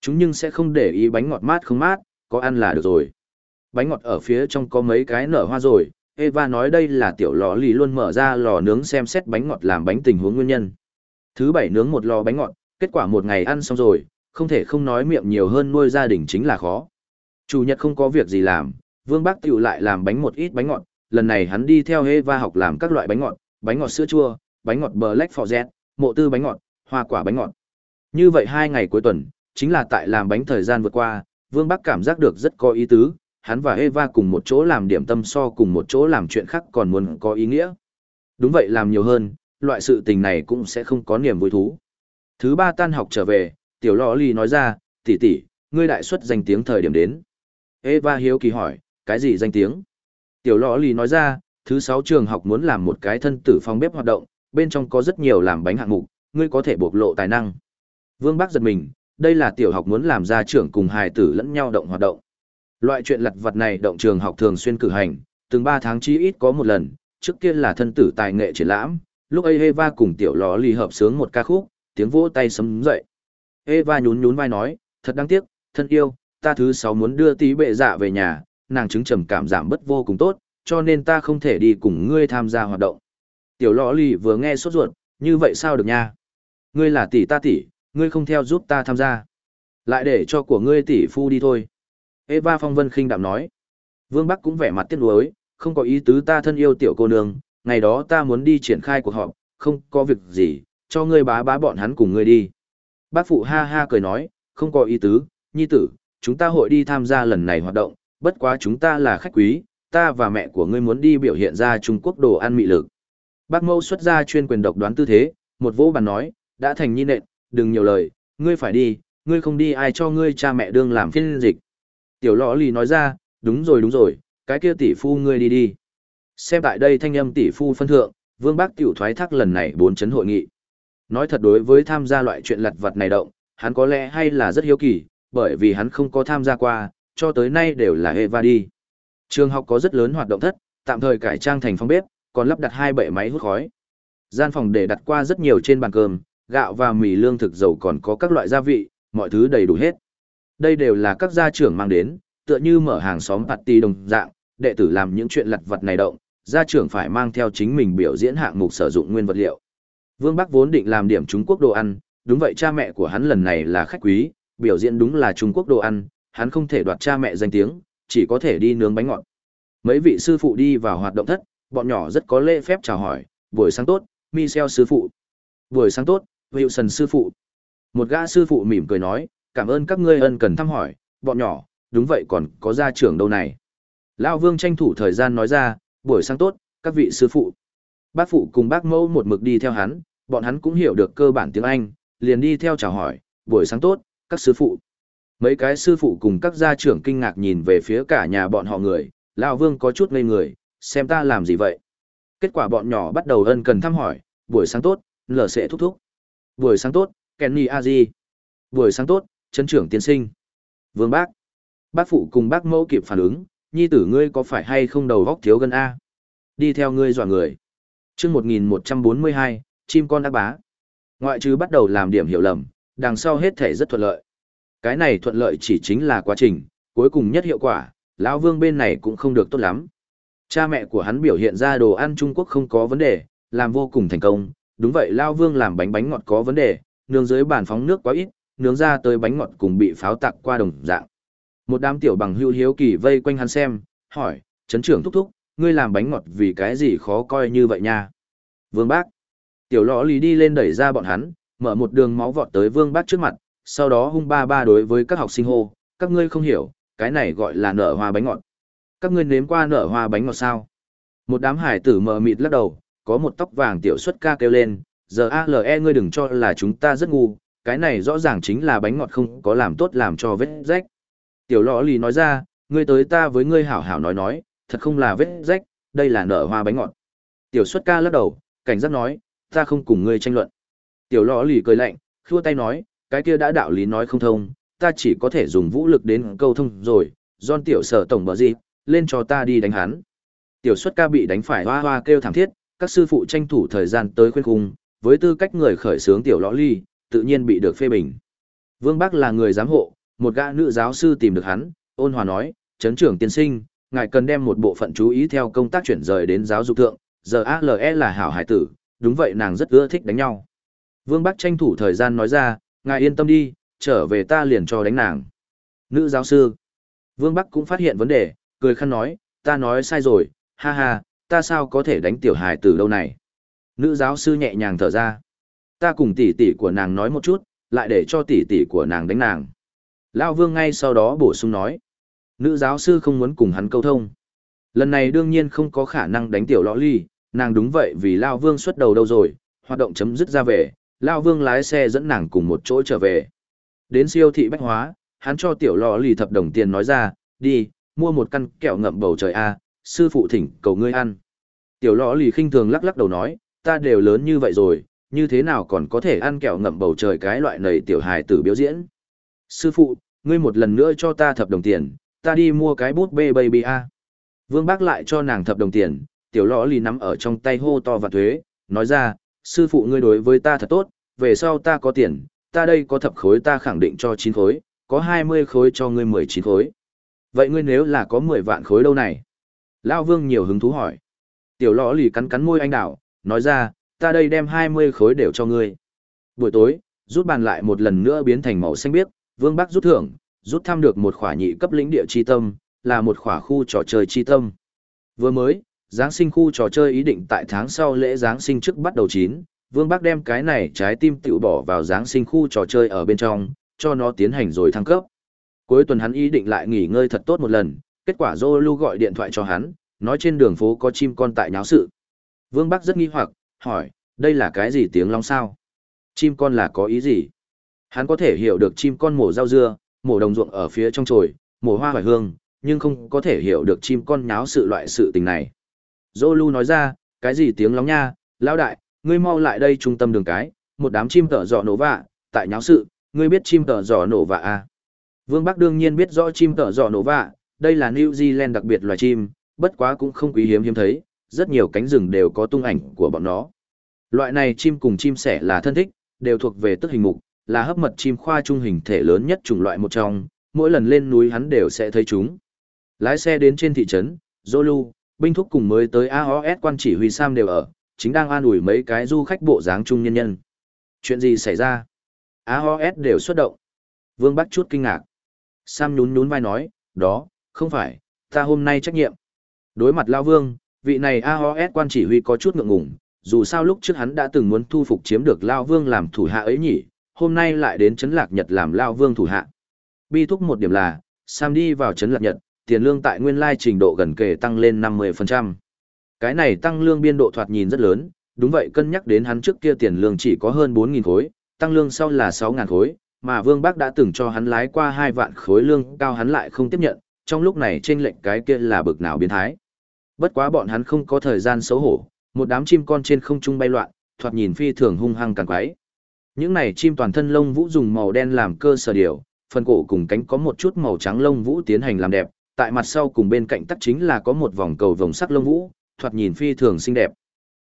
Chúng nhưng sẽ không để ý bánh ngọt mát không mát, có ăn là được rồi. Bánh ngọt ở phía trong có mấy cái nở hoa rồi, Eva nói đây là tiểu lò lì luôn mở ra lò nướng xem xét bánh ngọt làm bánh tình huống nguyên nhân. Thứ bảy nướng một lò bánh ngọt, kết quả một ngày ăn xong rồi, không thể không nói miệng nhiều hơn nuôi gia đình chính là khó. Chủ nhật không có việc gì làm, Vương Bác tiểu lại làm bánh một ít bánh ngọt, lần này hắn đi theo Eva học làm các loại bánh ngọt, bánh ngọt sữa chua, bánh ngọt Black Forest, mộ tư bánh ngọt, hoa quả bánh ngọt. Như vậy hai ngày cuối tuần, chính là tại làm bánh thời gian vượt qua, Vương Bắc cảm giác được rất có ý tứ, hắn và Eva cùng một chỗ làm điểm tâm so cùng một chỗ làm chuyện khác còn muốn có ý nghĩa. Đúng vậy làm nhiều hơn, loại sự tình này cũng sẽ không có niềm vui thú. Thứ ba tan học trở về, tiểu lò ly nói ra, tỷ tỷ, ngươi đại xuất danh tiếng thời điểm đến. Eva hiếu kỳ hỏi, cái gì danh tiếng? Tiểu lọ lì nói ra, thứ sáu trường học muốn làm một cái thân tử phòng bếp hoạt động, bên trong có rất nhiều làm bánh hạng mục, ngươi có thể bộc lộ tài năng. Vương Bắc giật mình, đây là tiểu học muốn làm ra trưởng cùng hài tử lẫn nhau động hoạt động. Loại chuyện lặt vặt này động trường học thường xuyên cử hành, từng 3 tháng chí ít có một lần, trước kia là thân tử tài nghệ triển lãm, lúc ấy Eva cùng tiểu lọ lì hợp sướng một ca khúc, tiếng vỗ tay sấm dậy. Eva nhún nhún vai nói, thật đáng tiếc, thân yêu, ta thứ sáu muốn đưa tí bệ dạ về nhà, nàng chứng trầm cảm giảm bất vô cùng tốt, cho nên ta không thể đi cùng ngươi tham gia hoạt động. Tiểu lò lì vừa nghe sốt ruột, như vậy sao được nha? Ngươi là tỷ ta tỷ, ngươi không theo giúp ta tham gia. Lại để cho của ngươi tỷ phu đi thôi. Eva Phong Vân khinh đạm nói. Vương Bắc cũng vẻ mặt tiếc nuối, không có ý tứ ta thân yêu tiểu cô nương, ngày đó ta muốn đi triển khai cuộc họp, không có việc gì, cho ngươi bá bá bọn hắn cùng ngươi đi. Bác phụ ha ha cười nói, không có ý tứ, nhi tử, chúng ta hội đi tham gia lần này hoạt động, bất quá chúng ta là khách quý, ta và mẹ của ngươi muốn đi biểu hiện ra Trung Quốc đồ ăn mị lực. Bác mâu xuất ra chuyên quyền độc đoán tư thế, một vỗ bàn nói, đã thành nhi nện, đừng nhiều lời, ngươi phải đi, ngươi không đi ai cho ngươi cha mẹ đương làm phiên dịch. Tiểu lọ lì nói ra, đúng rồi đúng rồi, cái kia tỷ phu ngươi đi đi. Xem tại đây thanh âm tỷ phu phân thượng, vương bác tiểu thoái thác lần này bốn chấn hội nghị. Nói thật đối với tham gia loại chuyện lặt vặt này động, hắn có lẽ hay là rất hiếu kỳ, bởi vì hắn không có tham gia qua, cho tới nay đều là Eva đi. Trường học có rất lớn hoạt động thất, tạm thời cải trang thành phòng bếp, còn lắp đặt hai bệ máy hút khói. Gian phòng để đặt qua rất nhiều trên bàn cơm, gạo và mì lương thực dầu còn có các loại gia vị, mọi thứ đầy đủ hết. Đây đều là các gia trưởng mang đến, tựa như mở hàng xóm party đồng dạng, đệ tử làm những chuyện lặt vặt này động, gia trưởng phải mang theo chính mình biểu diễn hạng mục sử dụng nguyên vật liệu. Vương Bắc vốn định làm điểm Trung Quốc đồ ăn, đúng vậy cha mẹ của hắn lần này là khách quý, biểu diễn đúng là Trung Quốc đồ ăn, hắn không thể đoạt cha mẹ danh tiếng, chỉ có thể đi nướng bánh ngọt. Mấy vị sư phụ đi vào hoạt động thất, bọn nhỏ rất có lễ phép chào hỏi, buổi sáng tốt, Michel sư phụ. Buổi sáng tốt, Wilson sư phụ. Một gã sư phụ mỉm cười nói, cảm ơn các ngươi ân cần thăm hỏi, bọn nhỏ, đúng vậy còn có gia trưởng đâu này. Lão Vương tranh thủ thời gian nói ra, buổi sáng tốt, các vị sư phụ. Bác phụ cùng bác mẫu một mực đi theo hắn, bọn hắn cũng hiểu được cơ bản tiếng Anh, liền đi theo chào hỏi, buổi sáng tốt, các sư phụ. Mấy cái sư phụ cùng các gia trưởng kinh ngạc nhìn về phía cả nhà bọn họ người, Lão Vương có chút ngây người, xem ta làm gì vậy. Kết quả bọn nhỏ bắt đầu ân cần thăm hỏi, buổi sáng tốt, lờ sẽ thúc thúc. Buổi sáng tốt, Kenny Aji. Buổi sáng tốt, chân trưởng tiên sinh. Vương bác. Bác phụ cùng bác mẫu kịp phản ứng, nhi tử ngươi có phải hay không đầu góc thiếu gân A? Đi theo ngươi dọa người. chương 1142, chim con ác bá. Ngoại trừ bắt đầu làm điểm hiểu lầm, đằng sau hết thể rất thuận lợi. Cái này thuận lợi chỉ chính là quá trình, cuối cùng nhất hiệu quả, lão vương bên này cũng không được tốt lắm. Cha mẹ của hắn biểu hiện ra đồ ăn Trung Quốc không có vấn đề, làm vô cùng thành công, đúng vậy lão vương làm bánh bánh ngọt có vấn đề, nướng dưới bàn phóng nước quá ít, nướng ra tới bánh ngọt cùng bị pháo tạc qua đồng dạng. Một đám tiểu bằng hưu hiếu kỳ vây quanh hắn xem, hỏi, chấn trưởng thúc thúc, ngươi làm bánh ngọt vì cái gì khó coi như vậy nha. Vương bác. Tiểu lõ lì đi lên đẩy ra bọn hắn, mở một đường máu vọt tới vương bác trước mặt, sau đó hung ba ba đối với các học sinh hô, các ngươi không hiểu, cái này gọi là nở hoa bánh ngọt. Các ngươi nếm qua nở hoa bánh ngọt sao? Một đám hải tử mờ mịt lắc đầu, có một tóc vàng tiểu xuất ca kêu lên, giờ ALE ngươi đừng cho là chúng ta rất ngu, cái này rõ ràng chính là bánh ngọt không có làm tốt làm cho vết rách. Tiểu lọ lì nói ra, ngươi tới ta với ngươi hảo hảo nói nói, thật không là vết rách, đây là nở hoa bánh ngọt. Tiểu xuất ca lắc đầu, cảnh giác nói, ta không cùng ngươi tranh luận. Tiểu lò lì cười lạnh, khua tay nói, cái kia đã đạo lý nói không thông, ta chỉ có thể dùng vũ lực đến câu thông rồi, John tiểu sở tổng bờ gì, lên cho ta đi đánh hắn. Tiểu xuất ca bị đánh phải hoa hoa kêu thảm thiết, các sư phụ tranh thủ thời gian tới khuyên khung, với tư cách người khởi xướng tiểu lõ ly, tự nhiên bị được phê bình. Vương Bắc là người giám hộ, một gã nữ giáo sư tìm được hắn, ôn hòa nói, chấn trưởng tiên sinh, ngài cần đem một bộ phận chú ý theo công tác chuyển rời đến giáo dục thượng, giờ ALE là hảo hải tử, đúng vậy nàng rất ưa thích đánh nhau. Vương Bắc tranh thủ thời gian nói ra, ngài yên tâm đi, trở về ta liền cho đánh nàng. Nữ giáo sư. Vương Bắc cũng phát hiện vấn đề, cười khăn nói, ta nói sai rồi, ha ha, ta sao có thể đánh tiểu hài tử đâu này. Nữ giáo sư nhẹ nhàng thở ra. Ta cùng tỷ tỷ của nàng nói một chút, lại để cho tỷ tỷ của nàng đánh nàng. Lao Vương ngay sau đó bổ sung nói. Nữ giáo sư không muốn cùng hắn câu thông. Lần này đương nhiên không có khả năng đánh tiểu lõ ly, nàng đúng vậy vì Lao Vương xuất đầu đâu rồi, hoạt động chấm dứt ra về, Lao Vương lái xe dẫn nàng cùng một chỗ trở về. Đến siêu thị bách hóa, hắn cho tiểu lò lì thập đồng tiền nói ra, đi, mua một căn kẹo ngậm bầu trời a, sư phụ thỉnh cầu ngươi ăn. Tiểu lò lì khinh thường lắc lắc đầu nói, ta đều lớn như vậy rồi, như thế nào còn có thể ăn kẹo ngậm bầu trời cái loại này tiểu hài tử biểu diễn. Sư phụ, ngươi một lần nữa cho ta thập đồng tiền, ta đi mua cái bút bê baby a. Vương Bác lại cho nàng thập đồng tiền, tiểu lò lì nắm ở trong tay hô to và thuế, nói ra, sư phụ ngươi đối với ta thật tốt, về sau ta có tiền, ta đây có thập khối ta khẳng định cho 9 khối, có 20 khối cho ngươi 19 khối. Vậy ngươi nếu là có 10 vạn khối đâu này? Lao vương nhiều hứng thú hỏi. Tiểu lõ lì cắn cắn môi anh đảo, nói ra, ta đây đem 20 khối đều cho ngươi. Buổi tối, rút bàn lại một lần nữa biến thành màu xanh biếc, vương bắc rút thưởng, rút thăm được một khỏa nhị cấp lĩnh địa chi tâm, là một khỏa khu trò chơi chi tâm. Vừa mới, Giáng sinh khu trò chơi ý định tại tháng sau lễ Giáng sinh trước bắt đầu chín, Vương Bắc đem cái này trái tim tiểu bỏ vào Giáng sinh khu trò chơi ở bên trong, cho nó tiến hành rồi thăng cấp. Cuối tuần hắn ý định lại nghỉ ngơi thật tốt một lần, kết quả Zolu gọi điện thoại cho hắn, nói trên đường phố có chim con tại nháo sự. Vương Bắc rất nghi hoặc, hỏi, đây là cái gì tiếng long sao? Chim con là có ý gì? Hắn có thể hiểu được chim con mổ rau dưa, mổ đồng ruộng ở phía trong chồi, mổ hoa hoài hương, nhưng không có thể hiểu được chim con nháo sự loại sự tình này. Zolu nói ra, cái gì tiếng lóng nha, lão đại, ngươi mau lại đây trung tâm đường cái, một đám chim tở giỏ nổ vạ, tại nháo sự, ngươi biết chim tở giỏ nổ vạ à? Vương Bắc đương nhiên biết rõ chim tở giỏ nổ vạ, đây là New Zealand đặc biệt loài chim, bất quá cũng không quý hiếm hiếm thấy, rất nhiều cánh rừng đều có tung ảnh của bọn nó. Loại này chim cùng chim sẻ là thân thích, đều thuộc về tức hình mục, là hấp mật chim khoa trung hình thể lớn nhất chủng loại một trong, mỗi lần lên núi hắn đều sẽ thấy chúng. Lái xe đến trên thị trấn, Zolu, binh thúc cùng mới tới AOS quan chỉ huy Sam đều ở, chính đang an ủi mấy cái du khách bộ dáng trung nhân nhân. Chuyện gì xảy ra? AOS đều xuất động. Vương Bắc chút kinh ngạc. Sam nhún nhún vai nói, đó, không phải, ta hôm nay trách nhiệm. Đối mặt Lao Vương, vị này AOS quan chỉ huy có chút ngượng ngùng, dù sao lúc trước hắn đã từng muốn thu phục chiếm được Lao Vương làm thủ hạ ấy nhỉ, hôm nay lại đến Trấn Lạc Nhật làm Lao Vương thủ hạ. Bi thúc một điểm là, Sam đi vào Trấn Lạc Nhật, tiền lương tại nguyên lai trình độ gần kề tăng lên 50%. Cái này tăng lương biên độ thoạt nhìn rất lớn, đúng vậy cân nhắc đến hắn trước kia tiền lương chỉ có hơn 4.000 khối, tăng lương sau là 6.000 khối, mà Vương Bác đã từng cho hắn lái qua 2 vạn khối lương cao hắn lại không tiếp nhận, trong lúc này trên lệnh cái kia là bực nào biến thái. Bất quá bọn hắn không có thời gian xấu hổ, một đám chim con trên không trung bay loạn, thoạt nhìn phi thường hung hăng càng quái. Những này chim toàn thân lông vũ dùng màu đen làm cơ sở điều, phần cổ cùng cánh có một chút màu trắng lông vũ tiến hành làm đẹp, tại mặt sau cùng bên cạnh tắc chính là có một vòng cầu vồng sắc lông vũ, thoạt nhìn phi thường xinh đẹp.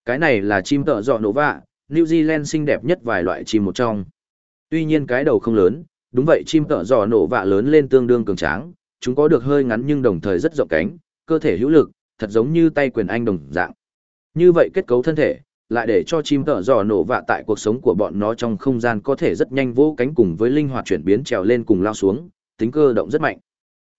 Cái này là chim tợ dọ nổ vạ, New Zealand xinh đẹp nhất vài loại chim một trong. Tuy nhiên cái đầu không lớn, đúng vậy chim tợ dọ nổ vạ lớn lên tương đương cường tráng, chúng có được hơi ngắn nhưng đồng thời rất rộng cánh, cơ thể hữu lực, thật giống như tay quyền anh đồng dạng. Như vậy kết cấu thân thể, lại để cho chim tợ dò nổ vạ tại cuộc sống của bọn nó trong không gian có thể rất nhanh vỗ cánh cùng với linh hoạt chuyển biến trèo lên cùng lao xuống, tính cơ động rất mạnh.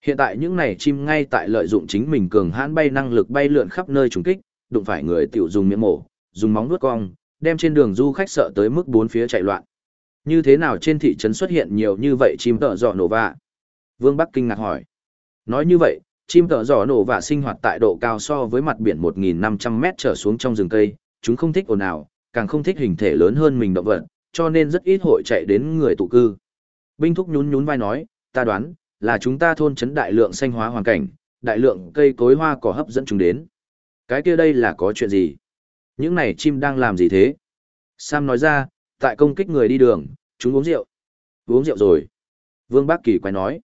Hiện tại những này chim ngay tại lợi dụng chính mình cường hãn bay năng lực bay lượn khắp nơi trùng kích, đụng phải người tiểu dùng miệng mổ, dùng móng vuốt cong, đem trên đường du khách sợ tới mức bốn phía chạy loạn. Như thế nào trên thị trấn xuất hiện nhiều như vậy chim tợ giỏ nổ vạ? Vương Bắc kinh ngạc hỏi. Nói như vậy, chim tợ giỏ nổ vạ sinh hoạt tại độ cao so với mặt biển 1.500 mét trở xuống trong rừng cây, chúng không thích ồn ào, càng không thích hình thể lớn hơn mình động vật, cho nên rất ít hội chạy đến người tụ cư. Binh thúc nhún nhún vai nói, ta đoán, là chúng ta thôn trấn đại lượng xanh hóa hoàn cảnh, đại lượng cây cối hoa cỏ hấp dẫn chúng đến. Cái kia đây là có chuyện gì? Những này chim đang làm gì thế? Sam nói ra, tại công kích người đi đường, chúng uống rượu. Uống rượu rồi. Vương Bác Kỳ quay nói.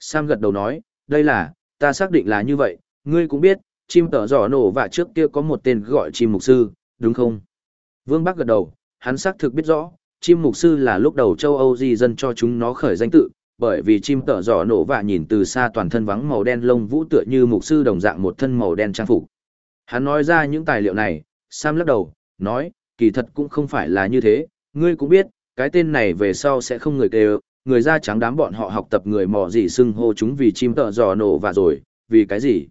Sam gật đầu nói, đây là, ta xác định là như vậy, ngươi cũng biết, chim tở giỏ nổ và trước kia có một tên gọi chim mục sư, đúng không? Vương bác gật đầu, hắn xác thực biết rõ, chim mục sư là lúc đầu châu Âu di dân cho chúng nó khởi danh tự, bởi vì chim tở giỏ nổ vạ nhìn từ xa toàn thân vắng màu đen lông vũ tựa như mục sư đồng dạng một thân màu đen trang phục. Hắn nói ra những tài liệu này, Sam lắc đầu, nói, kỳ thật cũng không phải là như thế, ngươi cũng biết, cái tên này về sau sẽ không người kêu, người da trắng đám bọn họ học tập người mò gì xưng hô chúng vì chim tở giò nổ và rồi, vì cái gì?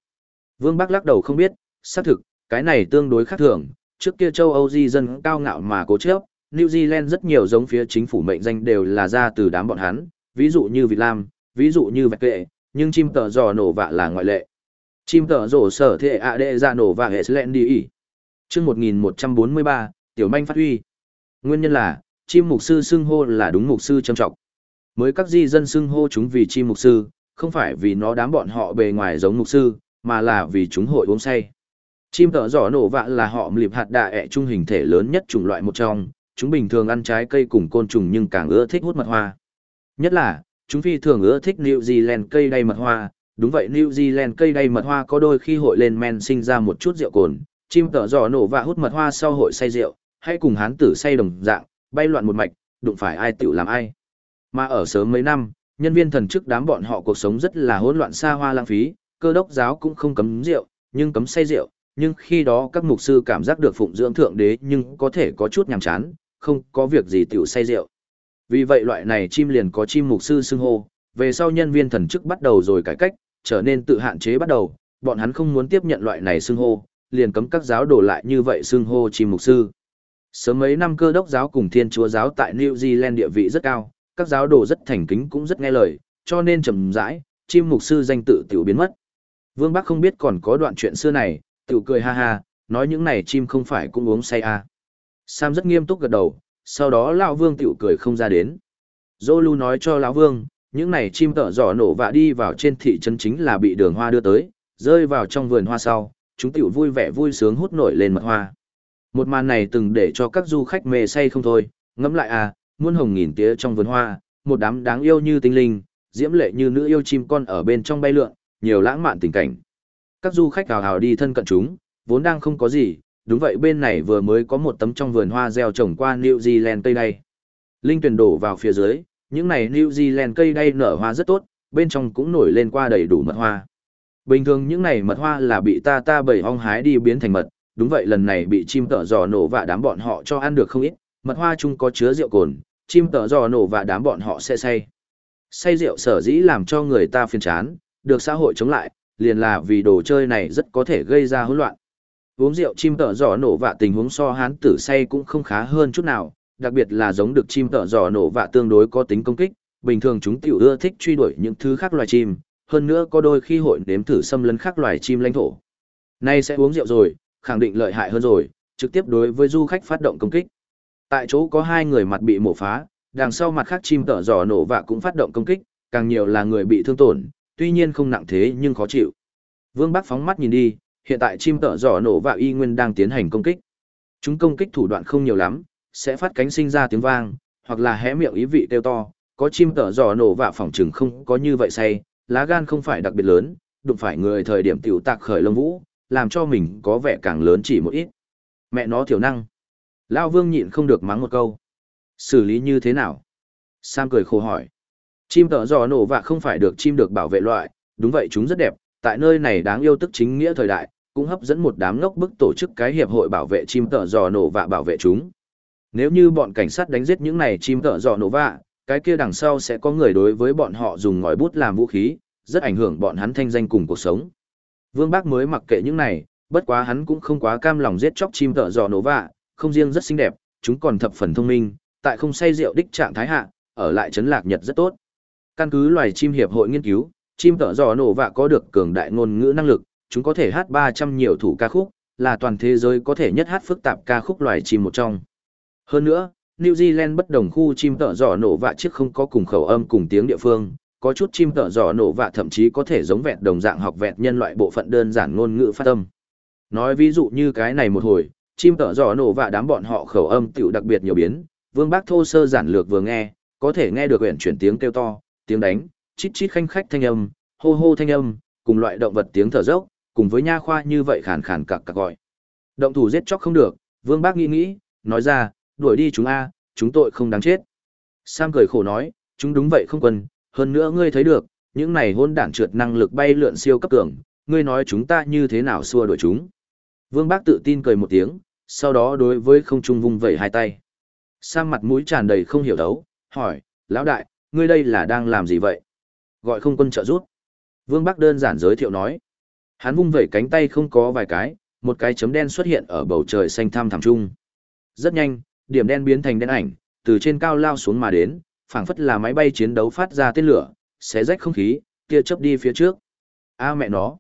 Vương Bắc lắc đầu không biết, xác thực, cái này tương đối khác thường, trước kia châu Âu di dân cao ngạo mà cố chấp, New Zealand rất nhiều giống phía chính phủ mệnh danh đều là ra từ đám bọn hắn, ví dụ như Việt lam, ví dụ như Vẹt Kệ, nhưng chim tợ giò nổ vạ là ngoại lệ. Chim tợ rổ sở thệ ạ đệ ra nổ vạ hệ Slen đi ỉ. chương 1143, Tiểu Manh phát huy. Nguyên nhân là, chim mục sư xưng hô là đúng mục sư trầm trọng. Mới các di dân xưng hô chúng vì chim mục sư, không phải vì nó đám bọn họ bề ngoài giống mục sư, mà là vì chúng hội uống say. Chim tợ giỏ nổ vạ là họ mlịp hạt đạ ẹ trung hình thể lớn nhất chủng loại một trong, chúng bình thường ăn trái cây cùng côn trùng nhưng càng ưa thích hút mật hoa. Nhất là, chúng phi thường ưa thích New Zealand cây đay mật hoa, đúng vậy New Zealand cây đay mật hoa có đôi khi hội lên men sinh ra một chút rượu cồn, chim tở giò nổ và hút mật hoa sau hội say rượu, hay cùng hán tử say đồng dạng, bay loạn một mạch, đụng phải ai tiểu làm ai. Mà ở sớm mấy năm, nhân viên thần chức đám bọn họ cuộc sống rất là hỗn loạn xa hoa lãng phí, cơ đốc giáo cũng không cấm rượu, nhưng cấm say rượu, nhưng khi đó các mục sư cảm giác được phụng dưỡng thượng đế nhưng có thể có chút nhàm chán, không có việc gì tiểu say rượu. Vì vậy loại này chim liền có chim mục sư xưng hô, về sau nhân viên thần chức bắt đầu rồi cải cách, trở nên tự hạn chế bắt đầu, bọn hắn không muốn tiếp nhận loại này xưng hô, liền cấm các giáo đổ lại như vậy xưng hô chim mục sư. Sớm mấy năm cơ đốc giáo cùng thiên chúa giáo tại New Zealand địa vị rất cao, các giáo đồ rất thành kính cũng rất nghe lời, cho nên chậm rãi, chim mục sư danh tự tiểu biến mất. Vương Bắc không biết còn có đoạn chuyện xưa này, tiểu cười ha ha, nói những này chim không phải cũng uống say à. Sam rất nghiêm túc gật đầu, sau đó lão Vương tiểu cười không ra đến. Zolu nói cho lão Vương, những này chim tở giỏ nổ và đi vào trên thị trấn chính là bị đường hoa đưa tới, rơi vào trong vườn hoa sau, chúng tiểu vui vẻ vui sướng hút nổi lên mật hoa. Một màn này từng để cho các du khách mê say không thôi, ngẫm lại à, muôn hồng nghìn tía trong vườn hoa, một đám đáng yêu như tinh linh, diễm lệ như nữ yêu chim con ở bên trong bay lượn, nhiều lãng mạn tình cảnh. Các du khách hào hào đi thân cận chúng, vốn đang không có gì, đúng vậy bên này vừa mới có một tấm trong vườn hoa gieo trồng qua New Zealand cây đay. Linh tuyển đổ vào phía dưới, những này New Zealand cây đay nở hoa rất tốt, bên trong cũng nổi lên qua đầy đủ mật hoa. Bình thường những này mật hoa là bị ta ta bầy ong hái đi biến thành mật, đúng vậy lần này bị chim tợ giò nổ và đám bọn họ cho ăn được không ít, mật hoa chung có chứa rượu cồn, chim tợ giò nổ và đám bọn họ sẽ say. Say rượu sở dĩ làm cho người ta phiền chán, được xã hội chống lại, liền là vì đồ chơi này rất có thể gây ra hỗn loạn. Uống rượu chim tợ giỏ nổ vạ tình huống so hán tử say cũng không khá hơn chút nào, đặc biệt là giống được chim tợ giỏ nổ vạ tương đối có tính công kích, bình thường chúng tiểu ưa thích truy đuổi những thứ khác loài chim, hơn nữa có đôi khi hội nếm thử xâm lấn khác loài chim lãnh thổ. Nay sẽ uống rượu rồi, khẳng định lợi hại hơn rồi, trực tiếp đối với du khách phát động công kích. Tại chỗ có hai người mặt bị mổ phá, đằng sau mặt khác chim tợ giò nổ vạ cũng phát động công kích, càng nhiều là người bị thương tổn, tuy nhiên không nặng thế nhưng khó chịu. Vương Bắc phóng mắt nhìn đi, hiện tại chim tợ giỏ nổ vạ y nguyên đang tiến hành công kích. Chúng công kích thủ đoạn không nhiều lắm, sẽ phát cánh sinh ra tiếng vang, hoặc là hé miệng ý vị kêu to, có chim tợ giỏ nổ vạ phòng trừng không có như vậy say, lá gan không phải đặc biệt lớn, đụng phải người thời điểm tiểu tạc khởi lông vũ, làm cho mình có vẻ càng lớn chỉ một ít. Mẹ nó thiểu năng. Lao vương nhịn không được mắng một câu. Xử lý như thế nào? Sam cười khổ hỏi. Chim tợ giò nổ vạ không phải được chim được bảo vệ loại, đúng vậy chúng rất đẹp, tại nơi này đáng yêu tức chính nghĩa thời đại, cũng hấp dẫn một đám ngốc bức tổ chức cái hiệp hội bảo vệ chim tợ giò nổ vạ bảo vệ chúng. Nếu như bọn cảnh sát đánh giết những này chim tợ giò nổ vạ, cái kia đằng sau sẽ có người đối với bọn họ dùng ngòi bút làm vũ khí, rất ảnh hưởng bọn hắn thanh danh cùng cuộc sống. Vương Bác mới mặc kệ những này, bất quá hắn cũng không quá cam lòng giết chóc chim tợ giò nổ vạ, không riêng rất xinh đẹp, chúng còn thập phần thông minh, tại không say rượu đích trạng thái hạ, ở lại trấn lạc nhật rất tốt. Căn cứ loài chim hiệp hội nghiên cứu, chim tợ giò nổ vạ có được cường đại ngôn ngữ năng lực, chúng có thể hát 300 nhiều thủ ca khúc, là toàn thế giới có thể nhất hát phức tạp ca khúc loài chim một trong. Hơn nữa, New Zealand bất đồng khu chim tợ giỏ nổ vạ chiếc không có cùng khẩu âm cùng tiếng địa phương, có chút chim tợ giỏ nổ vạ thậm chí có thể giống vẹt đồng dạng học vẹt nhân loại bộ phận đơn giản ngôn ngữ phát âm. Nói ví dụ như cái này một hồi, chim tợ giỏ nổ vạ đám bọn họ khẩu âm tiểu đặc biệt nhiều biến, Vương Bác thô sơ giản lược vừa nghe, có thể nghe được uyển chuyển tiếng kêu to, tiếng đánh, chít chít khanh khách thanh âm, hô hô thanh âm, cùng loại động vật tiếng thở dốc, cùng với nha khoa như vậy khàn khàn cặc cặc gọi. Động thủ giết chóc không được, Vương Bác nghĩ nghĩ, nói ra, đuổi đi chúng a, chúng tội không đáng chết. Sam cười khổ nói, chúng đúng vậy không quân, hơn nữa ngươi thấy được, những này hôn đản trượt năng lực bay lượn siêu cấp cường, ngươi nói chúng ta như thế nào xua đuổi chúng. Vương Bác tự tin cười một tiếng, sau đó đối với không trung vung vẩy hai tay. Sam mặt mũi tràn đầy không hiểu đấu, hỏi, lão đại, ngươi đây là đang làm gì vậy? Gọi không quân trợ rút. Vương Bắc đơn giản giới thiệu nói. Hắn vung vẩy cánh tay không có vài cái, một cái chấm đen xuất hiện ở bầu trời xanh thăm thẳm trung. Rất nhanh, điểm đen biến thành đen ảnh, từ trên cao lao xuống mà đến, phảng phất là máy bay chiến đấu phát ra tên lửa, xé rách không khí, tia chớp đi phía trước. A mẹ nó.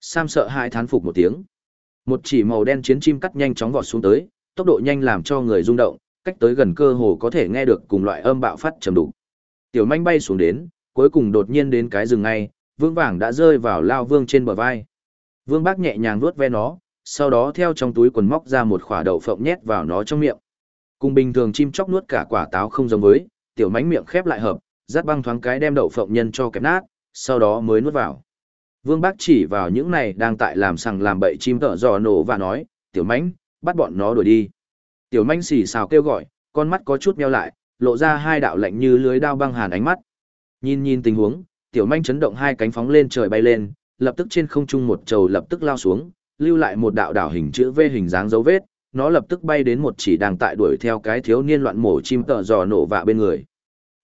Sam sợ hãi thán phục một tiếng. Một chỉ màu đen chiến chim cắt nhanh chóng vọt xuống tới, tốc độ nhanh làm cho người rung động, cách tới gần cơ hồ có thể nghe được cùng loại âm bạo phát trầm đục. Tiểu manh bay xuống đến, cuối cùng đột nhiên đến cái rừng ngay, vương vàng đã rơi vào lao vương trên bờ vai. Vương bác nhẹ nhàng vuốt ve nó, sau đó theo trong túi quần móc ra một quả đậu phộng nhét vào nó trong miệng. Cùng bình thường chim chóc nuốt cả quả táo không giống với, tiểu mánh miệng khép lại hợp, rát băng thoáng cái đem đậu phộng nhân cho kẹp nát, sau đó mới nuốt vào. Vương bác chỉ vào những này đang tại làm sằng làm bậy chim tợ giò nổ và nói, tiểu mánh, bắt bọn nó đuổi đi. Tiểu Mánh xì xào kêu gọi, con mắt có chút meo lại, lộ ra hai đạo lạnh như lưới đao băng hàn ánh mắt. Nhìn nhìn tình huống, tiểu manh chấn động hai cánh phóng lên trời bay lên, lập tức trên không trung một trầu lập tức lao xuống, lưu lại một đạo đảo hình chữ V hình dáng dấu vết, nó lập tức bay đến một chỉ đang tại đuổi theo cái thiếu niên loạn mổ chim tợ giò nổ vạ bên người.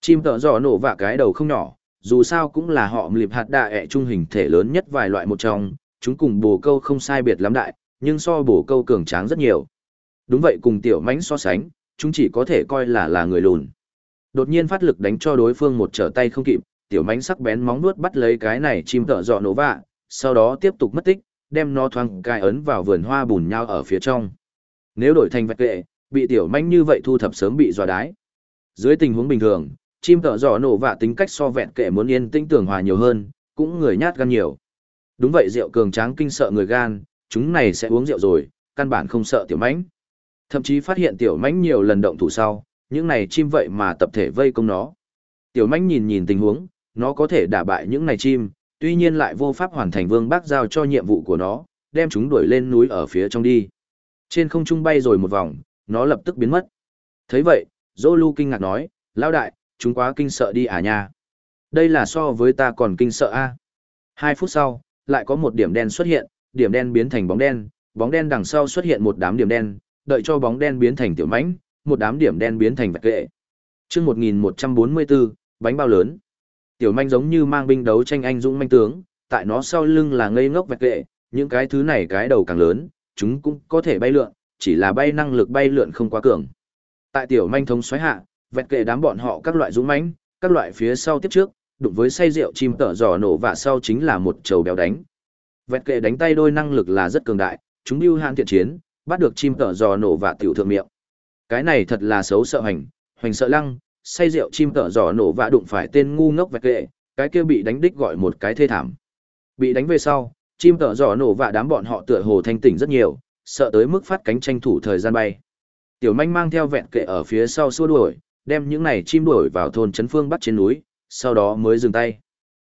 Chim tợ giò nổ vạ cái đầu không nhỏ, dù sao cũng là họ mlịp hạt đạ ẹ trung hình thể lớn nhất vài loại một trong, chúng cùng bồ câu không sai biệt lắm đại, nhưng so bồ câu cường tráng rất nhiều. Đúng vậy cùng tiểu mãnh so sánh, chúng chỉ có thể coi là là người lùn. Đột nhiên phát lực đánh cho đối phương một trở tay không kịp, tiểu mãnh sắc bén móng nuốt bắt lấy cái này chim tợ dọ nổ vạ, sau đó tiếp tục mất tích, đem nó thoáng cài ấn vào vườn hoa bùn nhau ở phía trong. Nếu đổi thành vạch kệ, bị tiểu mãnh như vậy thu thập sớm bị dọa đái. Dưới tình huống bình thường, chim tợ dọ nổ vạ tính cách so vẹn kệ muốn yên tĩnh tưởng hòa nhiều hơn, cũng người nhát gan nhiều. Đúng vậy rượu cường tráng kinh sợ người gan, chúng này sẽ uống rượu rồi, căn bản không sợ tiểu mãnh. Thậm chí phát hiện tiểu mãnh nhiều lần động thủ sau, những này chim vậy mà tập thể vây công nó. Tiểu mãnh nhìn nhìn tình huống, nó có thể đả bại những này chim, tuy nhiên lại vô pháp hoàn thành vương bác giao cho nhiệm vụ của nó, đem chúng đuổi lên núi ở phía trong đi. Trên không trung bay rồi một vòng, nó lập tức biến mất. thấy vậy, Zolu kinh ngạc nói, lão đại, chúng quá kinh sợ đi à nha. Đây là so với ta còn kinh sợ a. Hai phút sau, lại có một điểm đen xuất hiện, điểm đen biến thành bóng đen, bóng đen đằng sau xuất hiện một đám điểm đen, đợi cho bóng đen biến thành tiểu mãnh, một đám điểm đen biến thành vạch kệ. Chương 1144, bánh bao lớn. Tiểu manh giống như mang binh đấu tranh anh dũng manh tướng, tại nó sau lưng là ngây ngốc vạch kệ, những cái thứ này cái đầu càng lớn, chúng cũng có thể bay lượn, chỉ là bay năng lực bay lượn không quá cường. Tại tiểu manh thống xoáy hạ, vẹt kệ đám bọn họ các loại dũng mãnh, các loại phía sau tiếp trước, đụng với say rượu chim tở giò nổ và sau chính là một trầu béo đánh. Vẹt kệ đánh tay đôi năng lực là rất cường đại, chúng lưu hạn thiện chiến, bắt được chim tở giò nổ và tiểu thượng miệng. Cái này thật là xấu sợ hành, hoành sợ lăng, say rượu chim tợ giỏ nổ vạ đụng phải tên ngu ngốc vẹt kệ, cái kia bị đánh đích gọi một cái thê thảm. Bị đánh về sau, chim tợ giỏ nổ vạ đám bọn họ tựa hồ thanh tỉnh rất nhiều, sợ tới mức phát cánh tranh thủ thời gian bay. Tiểu manh mang theo vẹn kệ ở phía sau xua đuổi, đem những này chim đuổi vào thôn trấn phương bắc trên núi, sau đó mới dừng tay.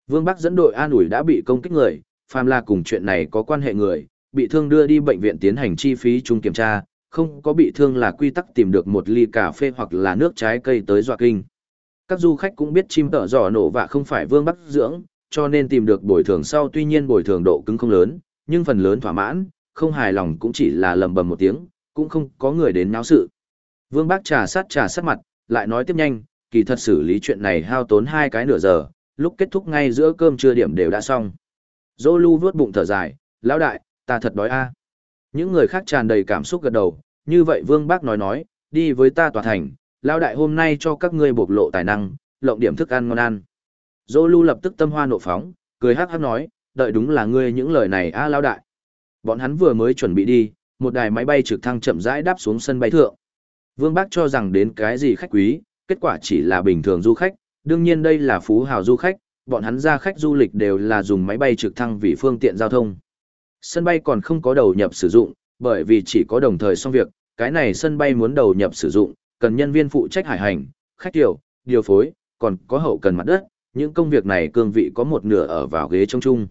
Vương Bắc dẫn đội an ủi đã bị công kích người, phàm là cùng chuyện này có quan hệ người, bị thương đưa đi bệnh viện tiến hành chi phí chung kiểm tra, không có bị thương là quy tắc tìm được một ly cà phê hoặc là nước trái cây tới dọa kinh. Các du khách cũng biết chim tợ giỏ nổ và không phải vương bắc dưỡng, cho nên tìm được bồi thường sau tuy nhiên bồi thường độ cứng không lớn, nhưng phần lớn thỏa mãn, không hài lòng cũng chỉ là lầm bầm một tiếng, cũng không có người đến náo sự. Vương Bác trà sát trà sát mặt, lại nói tiếp nhanh, kỳ thật xử lý chuyện này hao tốn hai cái nửa giờ, lúc kết thúc ngay giữa cơm trưa điểm đều đã xong. Dô lưu vuốt bụng thở dài, lão đại, ta thật đói a. Những người khác tràn đầy cảm xúc gật đầu, như vậy Vương Bác nói nói, đi với ta tòa thành, lão đại hôm nay cho các ngươi bộc lộ tài năng, lộng điểm thức ăn ngon ăn. Dô lưu lập tức tâm hoa nộ phóng, cười hát hát nói, đợi đúng là ngươi những lời này a lão đại. Bọn hắn vừa mới chuẩn bị đi, một đài máy bay trực thăng chậm rãi đáp xuống sân bay thượng. Vương Bác cho rằng đến cái gì khách quý, kết quả chỉ là bình thường du khách, đương nhiên đây là phú hào du khách, bọn hắn ra khách du lịch đều là dùng máy bay trực thăng vì phương tiện giao thông. Sân bay còn không có đầu nhập sử dụng, bởi vì chỉ có đồng thời xong việc, cái này sân bay muốn đầu nhập sử dụng, cần nhân viên phụ trách hải hành, khách điều, điều phối, còn có hậu cần mặt đất, những công việc này cương vị có một nửa ở vào ghế trong chung.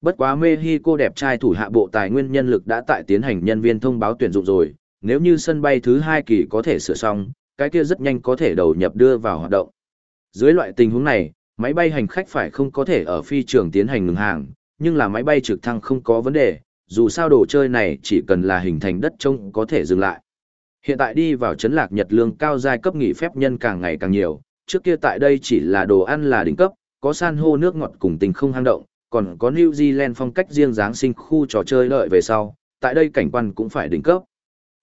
Bất quá Mexico đẹp trai thủ hạ bộ tài nguyên nhân lực đã tại tiến hành nhân viên thông báo tuyển dụng rồi, nếu như sân bay thứ hai kỳ có thể sửa xong, cái kia rất nhanh có thể đầu nhập đưa vào hoạt động. Dưới loại tình huống này, máy bay hành khách phải không có thể ở phi trường tiến hành ngừng hàng, nhưng là máy bay trực thăng không có vấn đề, dù sao đồ chơi này chỉ cần là hình thành đất trông có thể dừng lại. Hiện tại đi vào chấn lạc Nhật lương cao giai cấp nghỉ phép nhân càng ngày càng nhiều, trước kia tại đây chỉ là đồ ăn là đỉnh cấp, có san hô nước ngọt cùng tình không hang động, còn có New Zealand phong cách riêng dáng sinh khu trò chơi lợi về sau, tại đây cảnh quan cũng phải đỉnh cấp.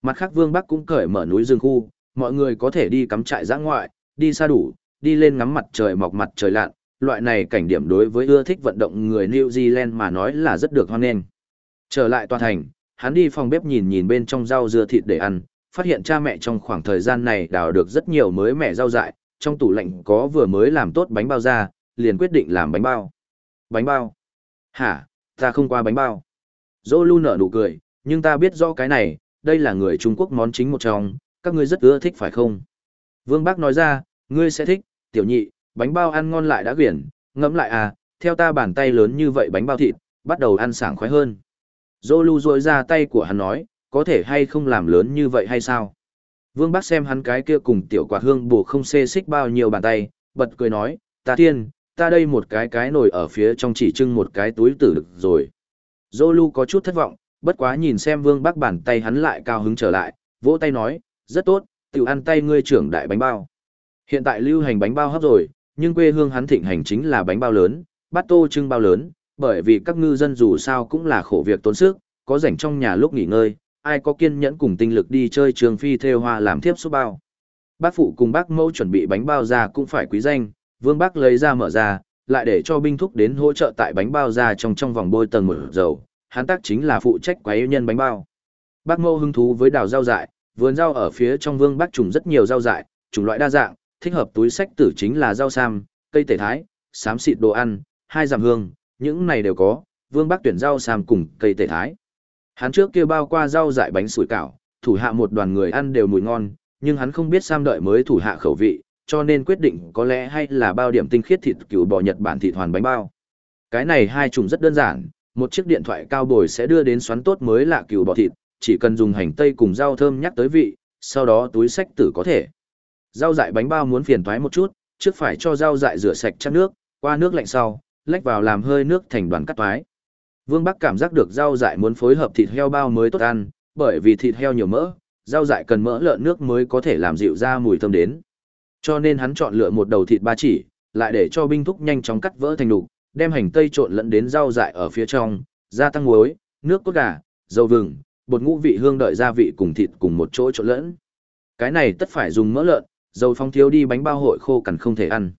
Mặt khác Vương Bắc cũng cởi mở núi rừng khu, mọi người có thể đi cắm trại ra ngoại, đi xa đủ, đi lên ngắm mặt trời mọc mặt trời lặn, loại này cảnh điểm đối với ưa thích vận động người New Zealand mà nói là rất được hoan nghênh. Trở lại tòa thành, hắn đi phòng bếp nhìn nhìn bên trong rau dưa thịt để ăn, phát hiện cha mẹ trong khoảng thời gian này đào được rất nhiều mới mẻ rau dại, trong tủ lạnh có vừa mới làm tốt bánh bao ra, liền quyết định làm bánh bao. Bánh bao? Hả, ta không qua bánh bao. Dô lưu nở nụ cười, nhưng ta biết rõ cái này, đây là người Trung Quốc món chính một trong, các ngươi rất ưa thích phải không? Vương Bác nói ra, ngươi sẽ thích, tiểu nhị, bánh bao ăn ngon lại đã quyển, ngẫm lại à, theo ta bàn tay lớn như vậy bánh bao thịt, bắt đầu ăn sảng khoái hơn. Dô lưu rôi ra tay của hắn nói, có thể hay không làm lớn như vậy hay sao? Vương Bác xem hắn cái kia cùng tiểu quạt hương bổ không xê xích bao nhiêu bàn tay, bật cười nói, ta thiên, ta đây một cái cái nồi ở phía trong chỉ trưng một cái túi tử được rồi. Dô lưu có chút thất vọng, bất quá nhìn xem vương bác bàn tay hắn lại cao hứng trở lại, vỗ tay nói, rất tốt, tiểu ăn tay ngươi trưởng đại bánh bao. Hiện tại lưu hành bánh bao hấp rồi, nhưng quê hương hắn thịnh hành chính là bánh bao lớn, bát tô trưng bao lớn, bởi vì các ngư dân dù sao cũng là khổ việc tốn sức, có rảnh trong nhà lúc nghỉ ngơi, ai có kiên nhẫn cùng tinh lực đi chơi trường phi theo hoa làm thiếp số bao. Bác phụ cùng bác mẫu chuẩn bị bánh bao ra cũng phải quý danh, vương bác lấy ra mở ra, lại để cho binh thúc đến hỗ trợ tại bánh bao ra trong trong vòng bôi tầng mở dầu, hắn tác chính là phụ trách quái nhân bánh bao. Bác mẫu hứng thú với đào rau dại, vườn rau ở phía trong vương bác trùng rất nhiều rau dại, chủng loại đa dạng, thích hợp túi sách tử chính là rau sam, cây tể thái, xám xịt đồ ăn, hai giảm hương, những này đều có, vương bác tuyển rau sam cùng cây tể thái. Hắn trước kia bao qua rau dại bánh sủi cảo, thủ hạ một đoàn người ăn đều mùi ngon, nhưng hắn không biết sam đợi mới thủ hạ khẩu vị, cho nên quyết định có lẽ hay là bao điểm tinh khiết thịt cừu bò Nhật Bản thịt hoàn bánh bao. Cái này hai chủng rất đơn giản, một chiếc điện thoại cao bồi sẽ đưa đến xoắn tốt mới là cừu bò thịt, chỉ cần dùng hành tây cùng rau thơm nhắc tới vị, sau đó túi sách tử có thể. Rau dại bánh bao muốn phiền toái một chút, trước phải cho rau dại rửa sạch chắc nước, qua nước lạnh sau, lách vào làm hơi nước thành đoàn cắt toái. Vương Bắc cảm giác được rau dại muốn phối hợp thịt heo bao mới tốt ăn, bởi vì thịt heo nhiều mỡ, rau dại cần mỡ lợn nước mới có thể làm dịu ra mùi thơm đến. Cho nên hắn chọn lựa một đầu thịt ba chỉ, lại để cho binh thúc nhanh chóng cắt vỡ thành đủ, đem hành tây trộn lẫn đến rau dại ở phía trong, gia tăng muối, nước cốt gà, dầu vừng, bột ngũ vị hương đợi gia vị cùng thịt cùng một chỗ trộn lẫn. Cái này tất phải dùng mỡ lợn, dầu phong thiếu đi bánh bao hội khô cằn không thể ăn.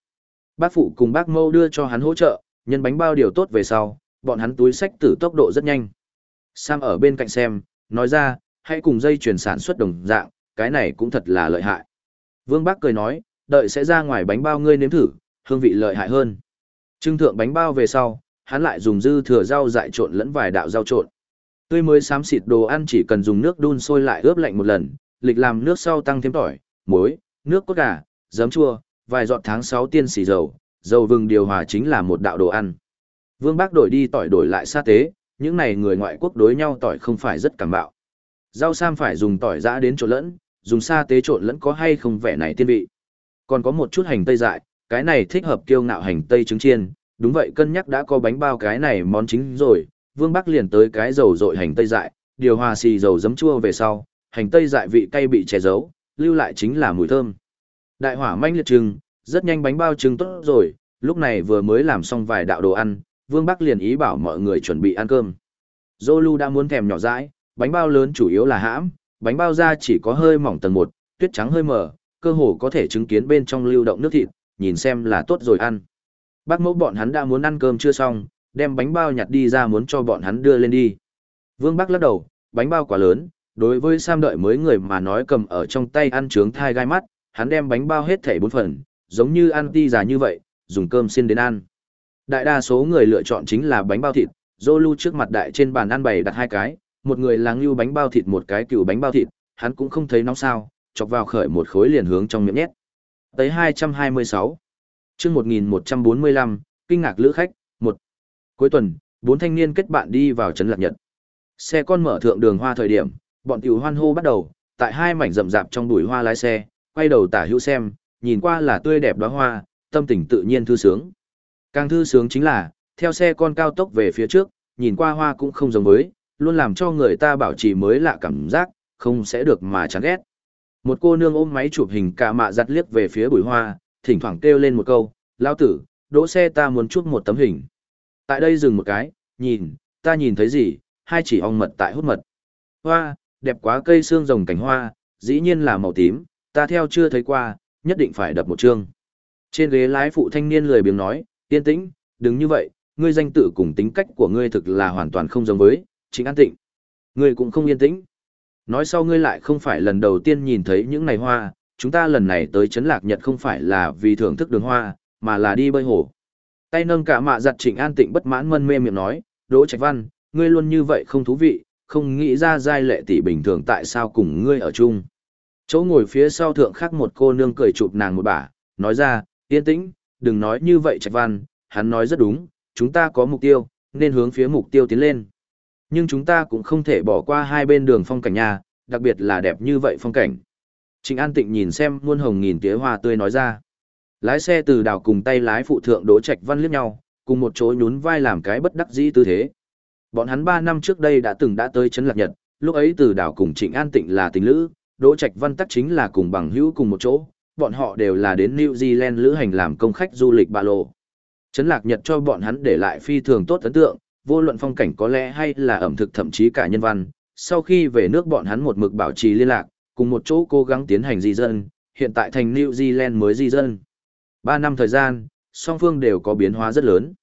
Bác phụ cùng bác mâu đưa cho hắn hỗ trợ, nhân bánh bao điều tốt về sau, bọn hắn túi sách tử tốc độ rất nhanh. Sam ở bên cạnh xem, nói ra, hãy cùng dây chuyển sản xuất đồng dạng, cái này cũng thật là lợi hại. Vương bác cười nói, đợi sẽ ra ngoài bánh bao ngươi nếm thử, hương vị lợi hại hơn. Trưng thượng bánh bao về sau, hắn lại dùng dư thừa rau dại trộn lẫn vài đạo rau trộn. Tươi mới xám xịt đồ ăn chỉ cần dùng nước đun sôi lại ướp lạnh một lần, lịch làm nước sau tăng thêm tỏi, muối, nước cốt gà, giấm chua, vài giọt tháng 6 tiên xì dầu, dầu vừng điều hòa chính là một đạo đồ ăn. Vương Bác đổi đi tỏi đổi lại sa tế, những này người ngoại quốc đối nhau tỏi không phải rất cảm bạo. Rau sam phải dùng tỏi giã đến trộn lẫn, dùng sa tế trộn lẫn có hay không vẻ này tiên vị. Còn có một chút hành tây dại, cái này thích hợp kiêu ngạo hành tây trứng chiên, đúng vậy cân nhắc đã có bánh bao cái này món chính rồi, Vương Bắc liền tới cái dầu dội hành tây dại, điều hòa xì dầu giấm chua về sau, hành tây dại vị cay bị che giấu, lưu lại chính là mùi thơm. Đại hỏa manh liệt trưng, rất nhanh bánh bao trưng tốt rồi, lúc này vừa mới làm xong vài đạo đồ ăn, Vương Bắc liền ý bảo mọi người chuẩn bị ăn cơm. Zolu đã muốn thèm nhỏ dãi, bánh bao lớn chủ yếu là hãm, bánh bao da chỉ có hơi mỏng tầng một, tuyết trắng hơi mờ, cơ hồ có thể chứng kiến bên trong lưu động nước thịt, nhìn xem là tốt rồi ăn. Bác mẫu bọn hắn đã muốn ăn cơm chưa xong, đem bánh bao nhặt đi ra muốn cho bọn hắn đưa lên đi. Vương Bắc lắc đầu, bánh bao quá lớn, đối với Sam đợi mới người mà nói cầm ở trong tay ăn trướng thai gai mắt, hắn đem bánh bao hết thảy bốn phần, giống như ăn ti già như vậy, dùng cơm xin đến ăn. Đại đa số người lựa chọn chính là bánh bao thịt, Zolu trước mặt đại trên bàn ăn bày đặt hai cái, một người là ngưu bánh bao thịt một cái cừu bánh bao thịt, hắn cũng không thấy nóng sao, chọc vào khởi một khối liền hướng trong miệng nhét. Tới 226. Chương 1145, kinh ngạc lữ khách, một Cuối tuần, bốn thanh niên kết bạn đi vào trấn Lạc Nhật. Xe con mở thượng đường hoa thời điểm, bọn tiểu hoan hô bắt đầu, tại hai mảnh rậm rạp trong bụi hoa lái xe, quay đầu tả hữu xem, nhìn qua là tươi đẹp đóa hoa, tâm tình tự nhiên thư sướng. Càng thư sướng chính là, theo xe con cao tốc về phía trước, nhìn qua hoa cũng không giống với, luôn làm cho người ta bảo trì mới lạ cảm giác, không sẽ được mà chán ghét. Một cô nương ôm máy chụp hình cả mạ giặt liếc về phía bụi hoa, thỉnh thoảng kêu lên một câu, lao tử, đỗ xe ta muốn chút một tấm hình. Tại đây dừng một cái, nhìn, ta nhìn thấy gì, hai chỉ ong mật tại hút mật. Hoa, đẹp quá cây xương rồng cảnh hoa, dĩ nhiên là màu tím, ta theo chưa thấy qua, nhất định phải đập một chương. Trên ghế lái phụ thanh niên lười biếng nói, yên tĩnh, đừng như vậy, ngươi danh tự cùng tính cách của ngươi thực là hoàn toàn không giống với, chính an tịnh. Ngươi cũng không yên tĩnh. Nói sau ngươi lại không phải lần đầu tiên nhìn thấy những này hoa, chúng ta lần này tới Trấn Lạc Nhật không phải là vì thưởng thức đường hoa, mà là đi bơi hồ. Tay nâng cả mạ giặt trịnh an tịnh bất mãn mân mê miệng nói, Đỗ Trạch Văn, ngươi luôn như vậy không thú vị, không nghĩ ra giai lệ tỷ bình thường tại sao cùng ngươi ở chung. Chỗ ngồi phía sau thượng khắc một cô nương cười chụp nàng một bả, nói ra, yên tĩnh, đừng nói như vậy Trạch Văn, hắn nói rất đúng, chúng ta có mục tiêu, nên hướng phía mục tiêu tiến lên. Nhưng chúng ta cũng không thể bỏ qua hai bên đường phong cảnh nhà, đặc biệt là đẹp như vậy phong cảnh. Trịnh An Tịnh nhìn xem muôn hồng nghìn tía hoa tươi nói ra. Lái xe từ đảo cùng tay lái phụ thượng Đỗ Trạch Văn liếc nhau, cùng một chỗ nhún vai làm cái bất đắc dĩ tư thế. Bọn hắn ba năm trước đây đã từng đã tới Trấn Lạc Nhật, lúc ấy từ đảo cùng Trịnh An Tịnh là tình lữ, Đỗ Trạch Văn tắc chính là cùng bằng hữu cùng một chỗ, bọn họ đều là đến New Zealand lữ hành làm công khách du lịch ba lô. Trấn Lạc Nhật cho bọn hắn để lại phi thường tốt ấn tượng, vô luận phong cảnh có lẽ hay là ẩm thực thậm chí cả nhân văn, sau khi về nước bọn hắn một mực bảo trì liên lạc, cùng một chỗ cố gắng tiến hành di dân, hiện tại thành New Zealand mới di dân. Ba năm thời gian, song phương đều có biến hóa rất lớn.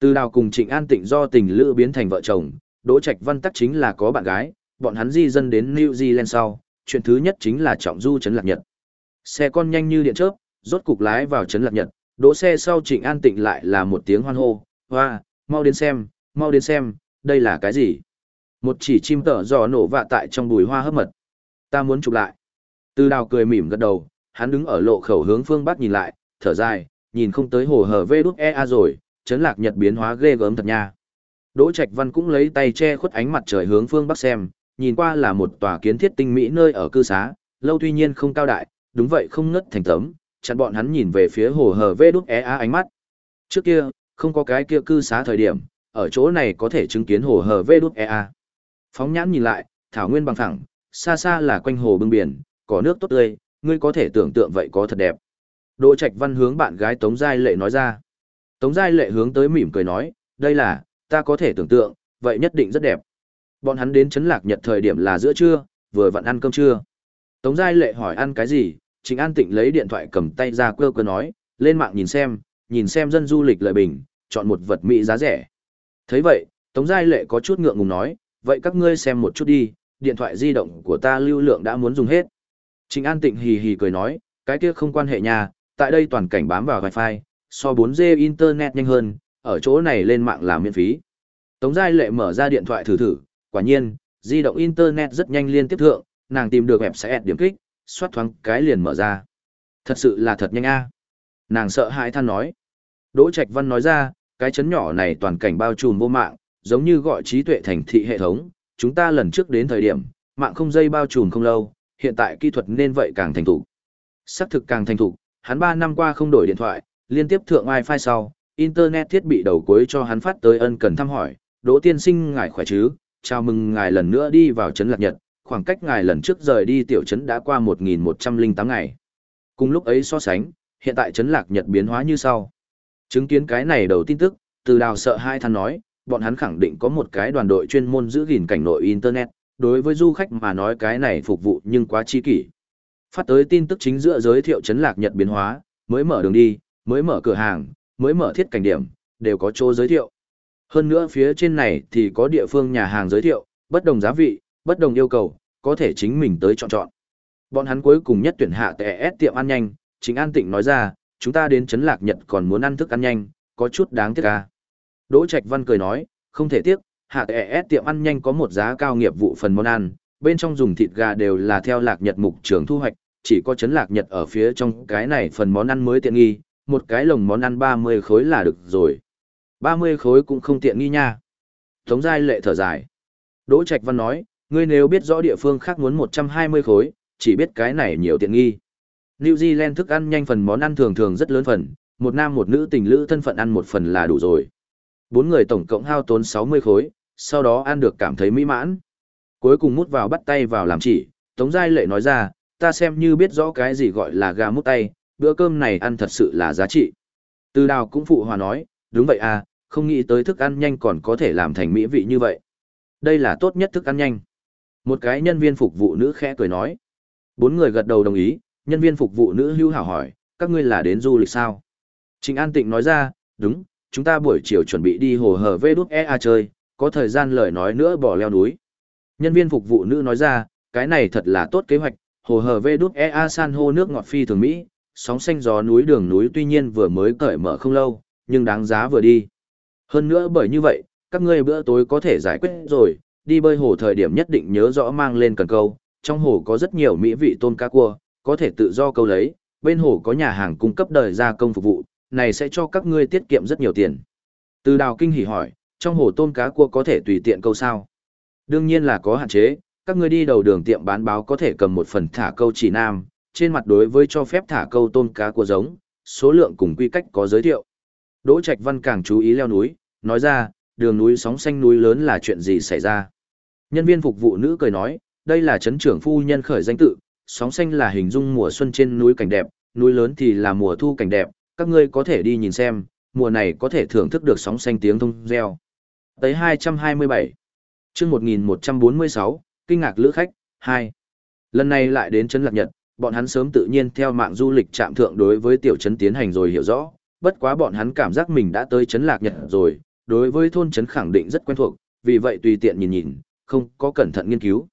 Từ đào cùng Trịnh An Tịnh do tình lữ biến thành vợ chồng, Đỗ Trạch Văn tắc chính là có bạn gái, bọn hắn di dân đến New Zealand sau, chuyện thứ nhất chính là trọng du trấn lạc nhật. Xe con nhanh như điện chớp, rốt cục lái vào trấn lạc nhật, đỗ xe sau Trịnh An Tịnh lại là một tiếng hoan hô, "Hoa, mau đến xem, mau đến xem, đây là cái gì?" Một chỉ chim tở giò nổ vạ tại trong bùi hoa hấp mật. "Ta muốn chụp lại." Từ đào cười mỉm gật đầu, hắn đứng ở lộ khẩu hướng phương bắc nhìn lại, thở dài, nhìn không tới hồ hở vê đúc e a rồi, chấn lạc nhật biến hóa ghê gớm thật nha. Đỗ Trạch Văn cũng lấy tay che khuất ánh mặt trời hướng phương bắc xem, nhìn qua là một tòa kiến thiết tinh mỹ nơi ở cư xá, lâu tuy nhiên không cao đại, đúng vậy không ngất thành tấm, chặn bọn hắn nhìn về phía hồ hở vê đúc e ánh mắt. Trước kia, không có cái kia cư xá thời điểm, ở chỗ này có thể chứng kiến hồ hở vê đúc e Phóng nhãn nhìn lại, thảo nguyên bằng phẳng, xa xa là quanh hồ bưng biển, có nước tốt tươi, ngươi có thể tưởng tượng vậy có thật đẹp. Đỗ Trạch Văn hướng bạn gái Tống Giai Lệ nói ra. Tống Giai Lệ hướng tới mỉm cười nói, đây là, ta có thể tưởng tượng, vậy nhất định rất đẹp. Bọn hắn đến chấn lạc nhật thời điểm là giữa trưa, vừa vặn ăn cơm trưa. Tống Giai Lệ hỏi ăn cái gì, Trịnh An Tịnh lấy điện thoại cầm tay ra quơ quơ nói, lên mạng nhìn xem, nhìn xem dân du lịch lợi bình, chọn một vật mỹ giá rẻ. thấy vậy, Tống Giai Lệ có chút ngượng ngùng nói, vậy các ngươi xem một chút đi, điện thoại di động của ta lưu lượng đã muốn dùng hết. Trịnh An Tịnh hì hì cười nói, cái kia không quan hệ nhà, tại đây toàn cảnh bám vào wifi, so 4G internet nhanh hơn, ở chỗ này lên mạng là miễn phí. Tống Giai Lệ mở ra điện thoại thử thử, quả nhiên, di động internet rất nhanh liên tiếp thượng, nàng tìm được website điểm kích, xoát thoáng cái liền mở ra. Thật sự là thật nhanh a. Nàng sợ hãi than nói. Đỗ Trạch Văn nói ra, cái chấn nhỏ này toàn cảnh bao trùm vô mạng, giống như gọi trí tuệ thành thị hệ thống, chúng ta lần trước đến thời điểm, mạng không dây bao trùm không lâu, hiện tại kỹ thuật nên vậy càng thành thục. Sắc thực càng thành thục, hắn 3 năm qua không đổi điện thoại, liên tiếp thượng wifi sau, internet thiết bị đầu cuối cho hắn phát tới ân cần thăm hỏi, "Đỗ tiên sinh ngài khỏe chứ? Chào mừng ngài lần nữa đi vào trấn Lạc Nhật, khoảng cách ngài lần trước rời đi tiểu trấn đã qua 1108 ngày." Cùng lúc ấy so sánh, hiện tại trấn Lạc Nhật biến hóa như sau. Chứng kiến cái này đầu tin tức, từ đào sợ hai thằng nói, bọn hắn khẳng định có một cái đoàn đội chuyên môn giữ gìn cảnh nội internet, đối với du khách mà nói cái này phục vụ nhưng quá chi kỷ. Phát tới tin tức chính giữa giới thiệu chấn lạc Nhật biến hóa, mới mở đường đi, mới mở cửa hàng, mới mở thiết cảnh điểm, đều có chỗ giới thiệu. Hơn nữa phía trên này thì có địa phương nhà hàng giới thiệu, bất đồng giá vị, bất đồng yêu cầu, có thể chính mình tới chọn chọn. Bọn hắn cuối cùng nhất tuyển hạ TS tiệm ăn nhanh, chính An Tịnh nói ra, chúng ta đến chấn lạc Nhật còn muốn ăn thức ăn nhanh, có chút đáng tiếc à. Đỗ Trạch Văn cười nói, không thể tiếc, hạ TS tiệm ăn nhanh có một giá cao nghiệp vụ phần món ăn, bên trong dùng thịt gà đều là theo lạc nhật mục trường thu hoạch, chỉ có chấn lạc nhật ở phía trong cái này phần món ăn mới tiện nghi, một cái lồng món ăn 30 khối là được rồi. 30 khối cũng không tiện nghi nha. Tống Giai lệ thở dài. Đỗ Trạch Văn nói, ngươi nếu biết rõ địa phương khác muốn 120 khối, chỉ biết cái này nhiều tiện nghi. New Zealand thức ăn nhanh phần món ăn thường thường rất lớn phần, một nam một nữ tình lữ thân phận ăn một phần là đủ rồi. Bốn người tổng cộng hao tốn 60 khối, sau đó ăn được cảm thấy mỹ mãn. Cuối cùng mút vào bắt tay vào làm chỉ, Tống Giai Lệ nói ra, ta xem như biết rõ cái gì gọi là gà mút tay, bữa cơm này ăn thật sự là giá trị. Từ đào cũng phụ hòa nói, đúng vậy à, không nghĩ tới thức ăn nhanh còn có thể làm thành mỹ vị như vậy. Đây là tốt nhất thức ăn nhanh. Một cái nhân viên phục vụ nữ khẽ cười nói. Bốn người gật đầu đồng ý, nhân viên phục vụ nữ hưu hảo hỏi, các ngươi là đến du lịch sao? Trình An Tịnh nói ra, đúng, chúng ta buổi chiều chuẩn bị đi hồ hở vê đút e chơi, có thời gian lời nói nữa bỏ leo núi. Nhân viên phục vụ nữ nói ra, cái này thật là tốt kế hoạch, hồ hở vê đút EA san hô nước ngọt phi thường Mỹ, sóng xanh gió núi đường núi tuy nhiên vừa mới cởi mở không lâu, nhưng đáng giá vừa đi. Hơn nữa bởi như vậy, các ngươi bữa tối có thể giải quyết rồi, đi bơi hồ thời điểm nhất định nhớ rõ mang lên cần câu, trong hồ có rất nhiều mỹ vị tôm cá cua, có thể tự do câu lấy, bên hồ có nhà hàng cung cấp đời gia công phục vụ, này sẽ cho các ngươi tiết kiệm rất nhiều tiền. Từ đào kinh hỉ hỏi, trong hồ tôm cá cua có thể tùy tiện câu sao? Đương nhiên là có hạn chế, các ngươi đi đầu đường tiệm bán báo có thể cầm một phần thả câu chỉ nam, trên mặt đối với cho phép thả câu tôm cá của giống, số lượng cùng quy cách có giới thiệu. Đỗ Trạch Văn càng chú ý leo núi, nói ra, đường núi sóng xanh núi lớn là chuyện gì xảy ra. Nhân viên phục vụ nữ cười nói, đây là chấn trưởng phu nhân khởi danh tự, sóng xanh là hình dung mùa xuân trên núi cảnh đẹp, núi lớn thì là mùa thu cảnh đẹp, các ngươi có thể đi nhìn xem, mùa này có thể thưởng thức được sóng xanh tiếng thông reo. Tới 227. chương 1146, kinh ngạc lữ khách, 2. Lần này lại đến chấn Lạc Nhật, bọn hắn sớm tự nhiên theo mạng du lịch trạm thượng đối với tiểu trấn tiến hành rồi hiểu rõ, bất quá bọn hắn cảm giác mình đã tới Trấn Lạc Nhật rồi, đối với thôn trấn khẳng định rất quen thuộc, vì vậy tùy tiện nhìn nhìn, không có cẩn thận nghiên cứu.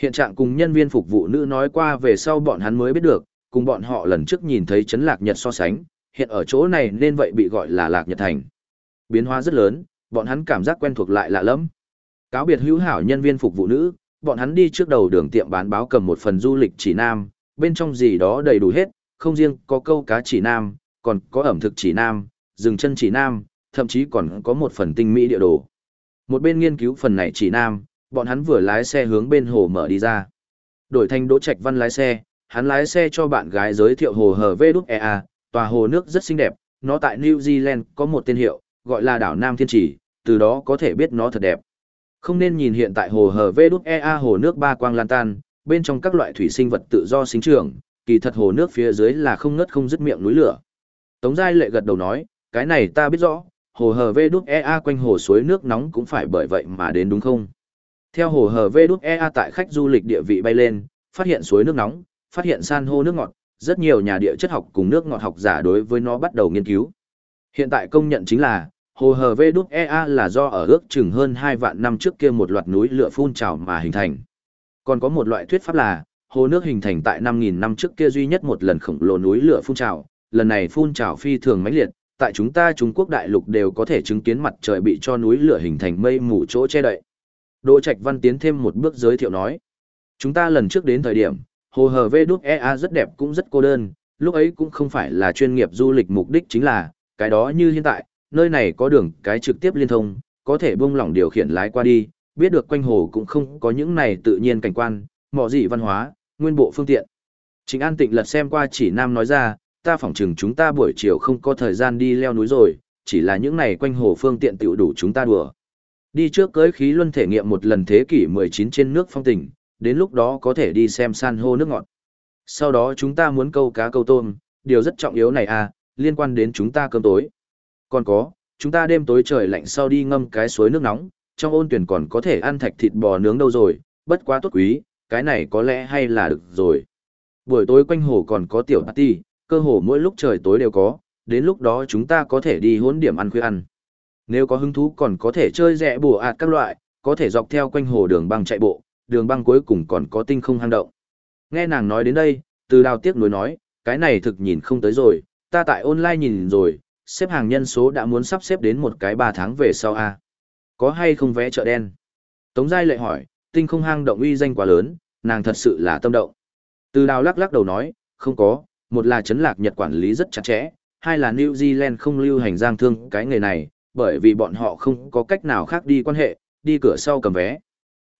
Hiện trạng cùng nhân viên phục vụ nữ nói qua về sau bọn hắn mới biết được, cùng bọn họ lần trước nhìn thấy Trấn Lạc Nhật so sánh, hiện ở chỗ này nên vậy bị gọi là Lạc Nhật Thành. Biến hóa rất lớn, bọn hắn cảm giác quen thuộc lại lạ lẫm. Cáo biệt hữu hảo nhân viên phục vụ nữ, bọn hắn đi trước đầu đường tiệm bán báo cầm một phần du lịch chỉ nam, bên trong gì đó đầy đủ hết, không riêng có câu cá chỉ nam, còn có ẩm thực chỉ nam, rừng chân chỉ nam, thậm chí còn có một phần tinh mỹ địa đồ. Một bên nghiên cứu phần này chỉ nam, bọn hắn vừa lái xe hướng bên hồ mở đi ra. Đổi thành Đỗ Trạch Văn lái xe, hắn lái xe cho bạn gái giới thiệu hồ hở VĐEA, tòa hồ nước rất xinh đẹp, nó tại New Zealand có một tên hiệu, gọi là đảo Nam Thiên Chỉ, từ đó có thể biết nó thật đẹp. Không nên nhìn hiện tại hồ hở VĐEA hồ nước ba quang lan tan, bên trong các loại thủy sinh vật tự do sinh trưởng, kỳ thật hồ nước phía dưới là không ngớt không dứt miệng núi lửa. Tống Giai Lệ gật đầu nói, cái này ta biết rõ, hồ hở VĐEA quanh hồ suối nước nóng cũng phải bởi vậy mà đến đúng không? Theo hồ hở VĐEA tại khách du lịch địa vị bay lên, phát hiện suối nước nóng, phát hiện san hô nước ngọt, rất nhiều nhà địa chất học cùng nước ngọt học giả đối với nó bắt đầu nghiên cứu. Hiện tại công nhận chính là, hồ hờ vê đúc EA là do ở ước chừng hơn 2 vạn năm trước kia một loạt núi lửa phun trào mà hình thành. Còn có một loại thuyết pháp là, hồ nước hình thành tại 5.000 năm trước kia duy nhất một lần khổng lồ núi lửa phun trào, lần này phun trào phi thường mãnh liệt, tại chúng ta Trung Quốc đại lục đều có thể chứng kiến mặt trời bị cho núi lửa hình thành mây mù chỗ che đậy. Đỗ Trạch Văn tiến thêm một bước giới thiệu nói. Chúng ta lần trước đến thời điểm, hồ hờ vê đúc EA rất đẹp cũng rất cô đơn, lúc ấy cũng không phải là chuyên nghiệp du lịch mục đích chính là, cái đó như hiện tại, nơi này có đường cái trực tiếp liên thông, có thể buông lỏng điều khiển lái qua đi, biết được quanh hồ cũng không có những này tự nhiên cảnh quan, mỏ gì văn hóa, nguyên bộ phương tiện. Trịnh An Tịnh lật xem qua chỉ nam nói ra, ta phỏng chừng chúng ta buổi chiều không có thời gian đi leo núi rồi, chỉ là những này quanh hồ phương tiện tiểu đủ chúng ta đùa. Đi trước cưới khí luân thể nghiệm một lần thế kỷ 19 trên nước phong tình, đến lúc đó có thể đi xem san hô nước ngọt. Sau đó chúng ta muốn câu cá câu tôm, điều rất trọng yếu này à, liên quan đến chúng ta cơm tối. Còn có, chúng ta đêm tối trời lạnh sau đi ngâm cái suối nước nóng, trong ôn tuyển còn có thể ăn thạch thịt bò nướng đâu rồi, bất quá tốt quý, cái này có lẽ hay là được rồi. Buổi tối quanh hồ còn có tiểu party, cơ hồ mỗi lúc trời tối đều có, đến lúc đó chúng ta có thể đi hỗn điểm ăn khuya ăn. Nếu có hứng thú còn có thể chơi rẽ bùa ạt các loại, có thể dọc theo quanh hồ đường băng chạy bộ, đường băng cuối cùng còn có tinh không hang động. Nghe nàng nói đến đây, từ đào tiếc nuối nói, cái này thực nhìn không tới rồi, ta tại online nhìn rồi, xếp hàng nhân số đã muốn sắp xếp đến một cái 3 tháng về sau a có hay không vé chợ đen? Tống Giai lệ hỏi, tinh không hang động uy danh quá lớn, nàng thật sự là tâm động. Từ đào lắc lắc đầu nói, không có, một là chấn lạc Nhật quản lý rất chặt chẽ, hai là New Zealand không lưu hành giang thương cái nghề này, bởi vì bọn họ không có cách nào khác đi quan hệ, đi cửa sau cầm vé.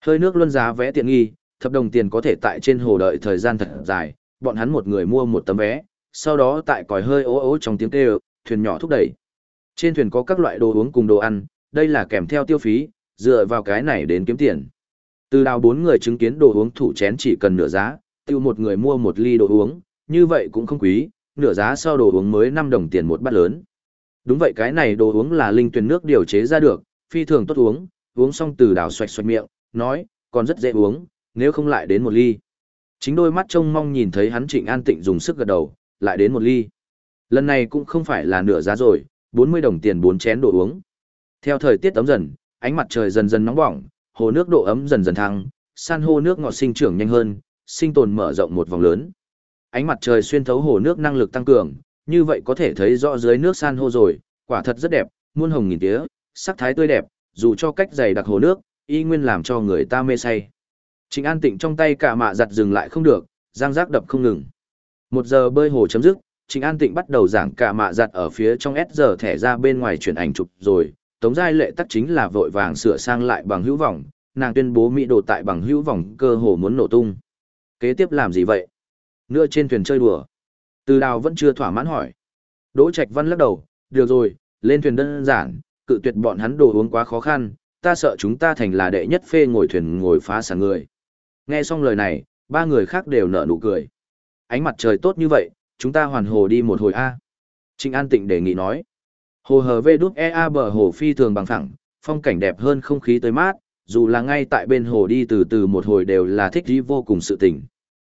Hơi nước luân giá vé tiện nghi, thập đồng tiền có thể tại trên hồ đợi thời gian thật dài, bọn hắn một người mua một tấm vé, sau đó tại còi hơi ố ố trong tiếng kêu, thuyền nhỏ thúc đẩy. Trên thuyền có các loại đồ uống cùng đồ ăn, đây là kèm theo tiêu phí, dựa vào cái này đến kiếm tiền. Từ đào bốn người chứng kiến đồ uống thủ chén chỉ cần nửa giá, tiêu một người mua một ly đồ uống, như vậy cũng không quý, nửa giá sau đồ uống mới 5 đồng tiền một bát lớn. Đúng vậy cái này đồ uống là linh tuyển nước điều chế ra được, phi thường tốt uống, uống xong từ đào xoạch xoạch miệng, nói, còn rất dễ uống, nếu không lại đến một ly. Chính đôi mắt trông mong nhìn thấy hắn Trịnh An Tịnh dùng sức gật đầu, lại đến một ly. Lần này cũng không phải là nửa giá rồi, 40 đồng tiền 4 chén đồ uống. Theo thời tiết ấm dần, ánh mặt trời dần dần nóng bỏng, hồ nước độ ấm dần dần thăng, san hô nước ngọt sinh trưởng nhanh hơn, sinh tồn mở rộng một vòng lớn. Ánh mặt trời xuyên thấu hồ nước năng lực tăng cường, như vậy có thể thấy rõ dưới nước san hô rồi, quả thật rất đẹp, muôn hồng nghìn tía, sắc thái tươi đẹp, dù cho cách dày đặc hồ nước, y nguyên làm cho người ta mê say. Trịnh An Tịnh trong tay cả mạ giặt dừng lại không được, giang giác đập không ngừng. Một giờ bơi hồ chấm dứt, Trịnh An Tịnh bắt đầu giảng cả mạ giặt ở phía trong S giờ thẻ ra bên ngoài chuyển ảnh chụp rồi, Tống Giai Lệ tắc chính là vội vàng sửa sang lại bằng hữu vọng, nàng tuyên bố mỹ đồ tại bằng hữu vọng cơ hồ muốn nổ tung. Kế tiếp làm gì vậy? Nữa trên thuyền chơi đùa. Từ đào vẫn chưa thỏa mãn hỏi. Đỗ Trạch Văn lắc đầu, được rồi, lên thuyền đơn giản, cự tuyệt bọn hắn đồ uống quá khó khăn, ta sợ chúng ta thành là đệ nhất phê ngồi thuyền ngồi phá sản người. Nghe xong lời này, ba người khác đều nở nụ cười. Ánh mặt trời tốt như vậy, chúng ta hoàn hồ đi một hồi A. Trịnh An Tịnh đề nghị nói. Hồ hờ vê đúc EA bờ hồ phi thường bằng phẳng, phong cảnh đẹp hơn không khí tới mát, dù là ngay tại bên hồ đi từ từ một hồi đều là thích đi vô cùng sự tình.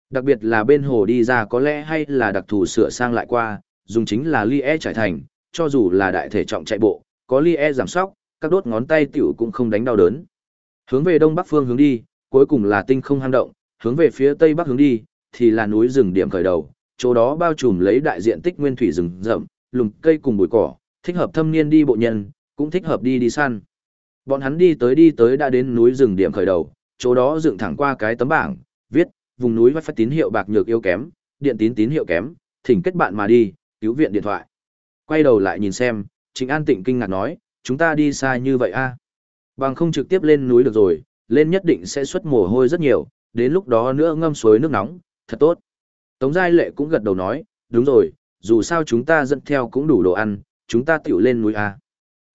Đặc biệt là bên hồ đi ra có lẽ hay là đặc thù sửa sang lại qua, dùng chính là ly e trải thành, cho dù là đại thể trọng chạy bộ, có ly e giảm sóc, các đốt ngón tay tiểu cũng không đánh đau đớn. Hướng về đông bắc phương hướng đi, cuối cùng là tinh không hang động, hướng về phía tây bắc hướng đi, thì là núi rừng điểm khởi đầu, chỗ đó bao trùm lấy đại diện tích nguyên thủy rừng rậm, lùm cây cùng bụi cỏ, thích hợp thâm niên đi bộ nhân, cũng thích hợp đi đi săn. Bọn hắn đi tới đi tới đã đến núi rừng điểm khởi đầu, chỗ đó dựng thẳng qua cái tấm bảng, viết, vùng núi phát tín hiệu bạc nhược yếu kém, điện tín tín hiệu kém, thỉnh kết bạn mà đi, cứu viện điện thoại. Quay đầu lại nhìn xem, Trịnh An Tịnh kinh ngạc nói, chúng ta đi xa như vậy a Bằng không trực tiếp lên núi được rồi, lên nhất định sẽ xuất mồ hôi rất nhiều, đến lúc đó nữa ngâm suối nước nóng, thật tốt. Tống Giai Lệ cũng gật đầu nói, đúng rồi, dù sao chúng ta dẫn theo cũng đủ đồ ăn, chúng ta tiểu lên núi A.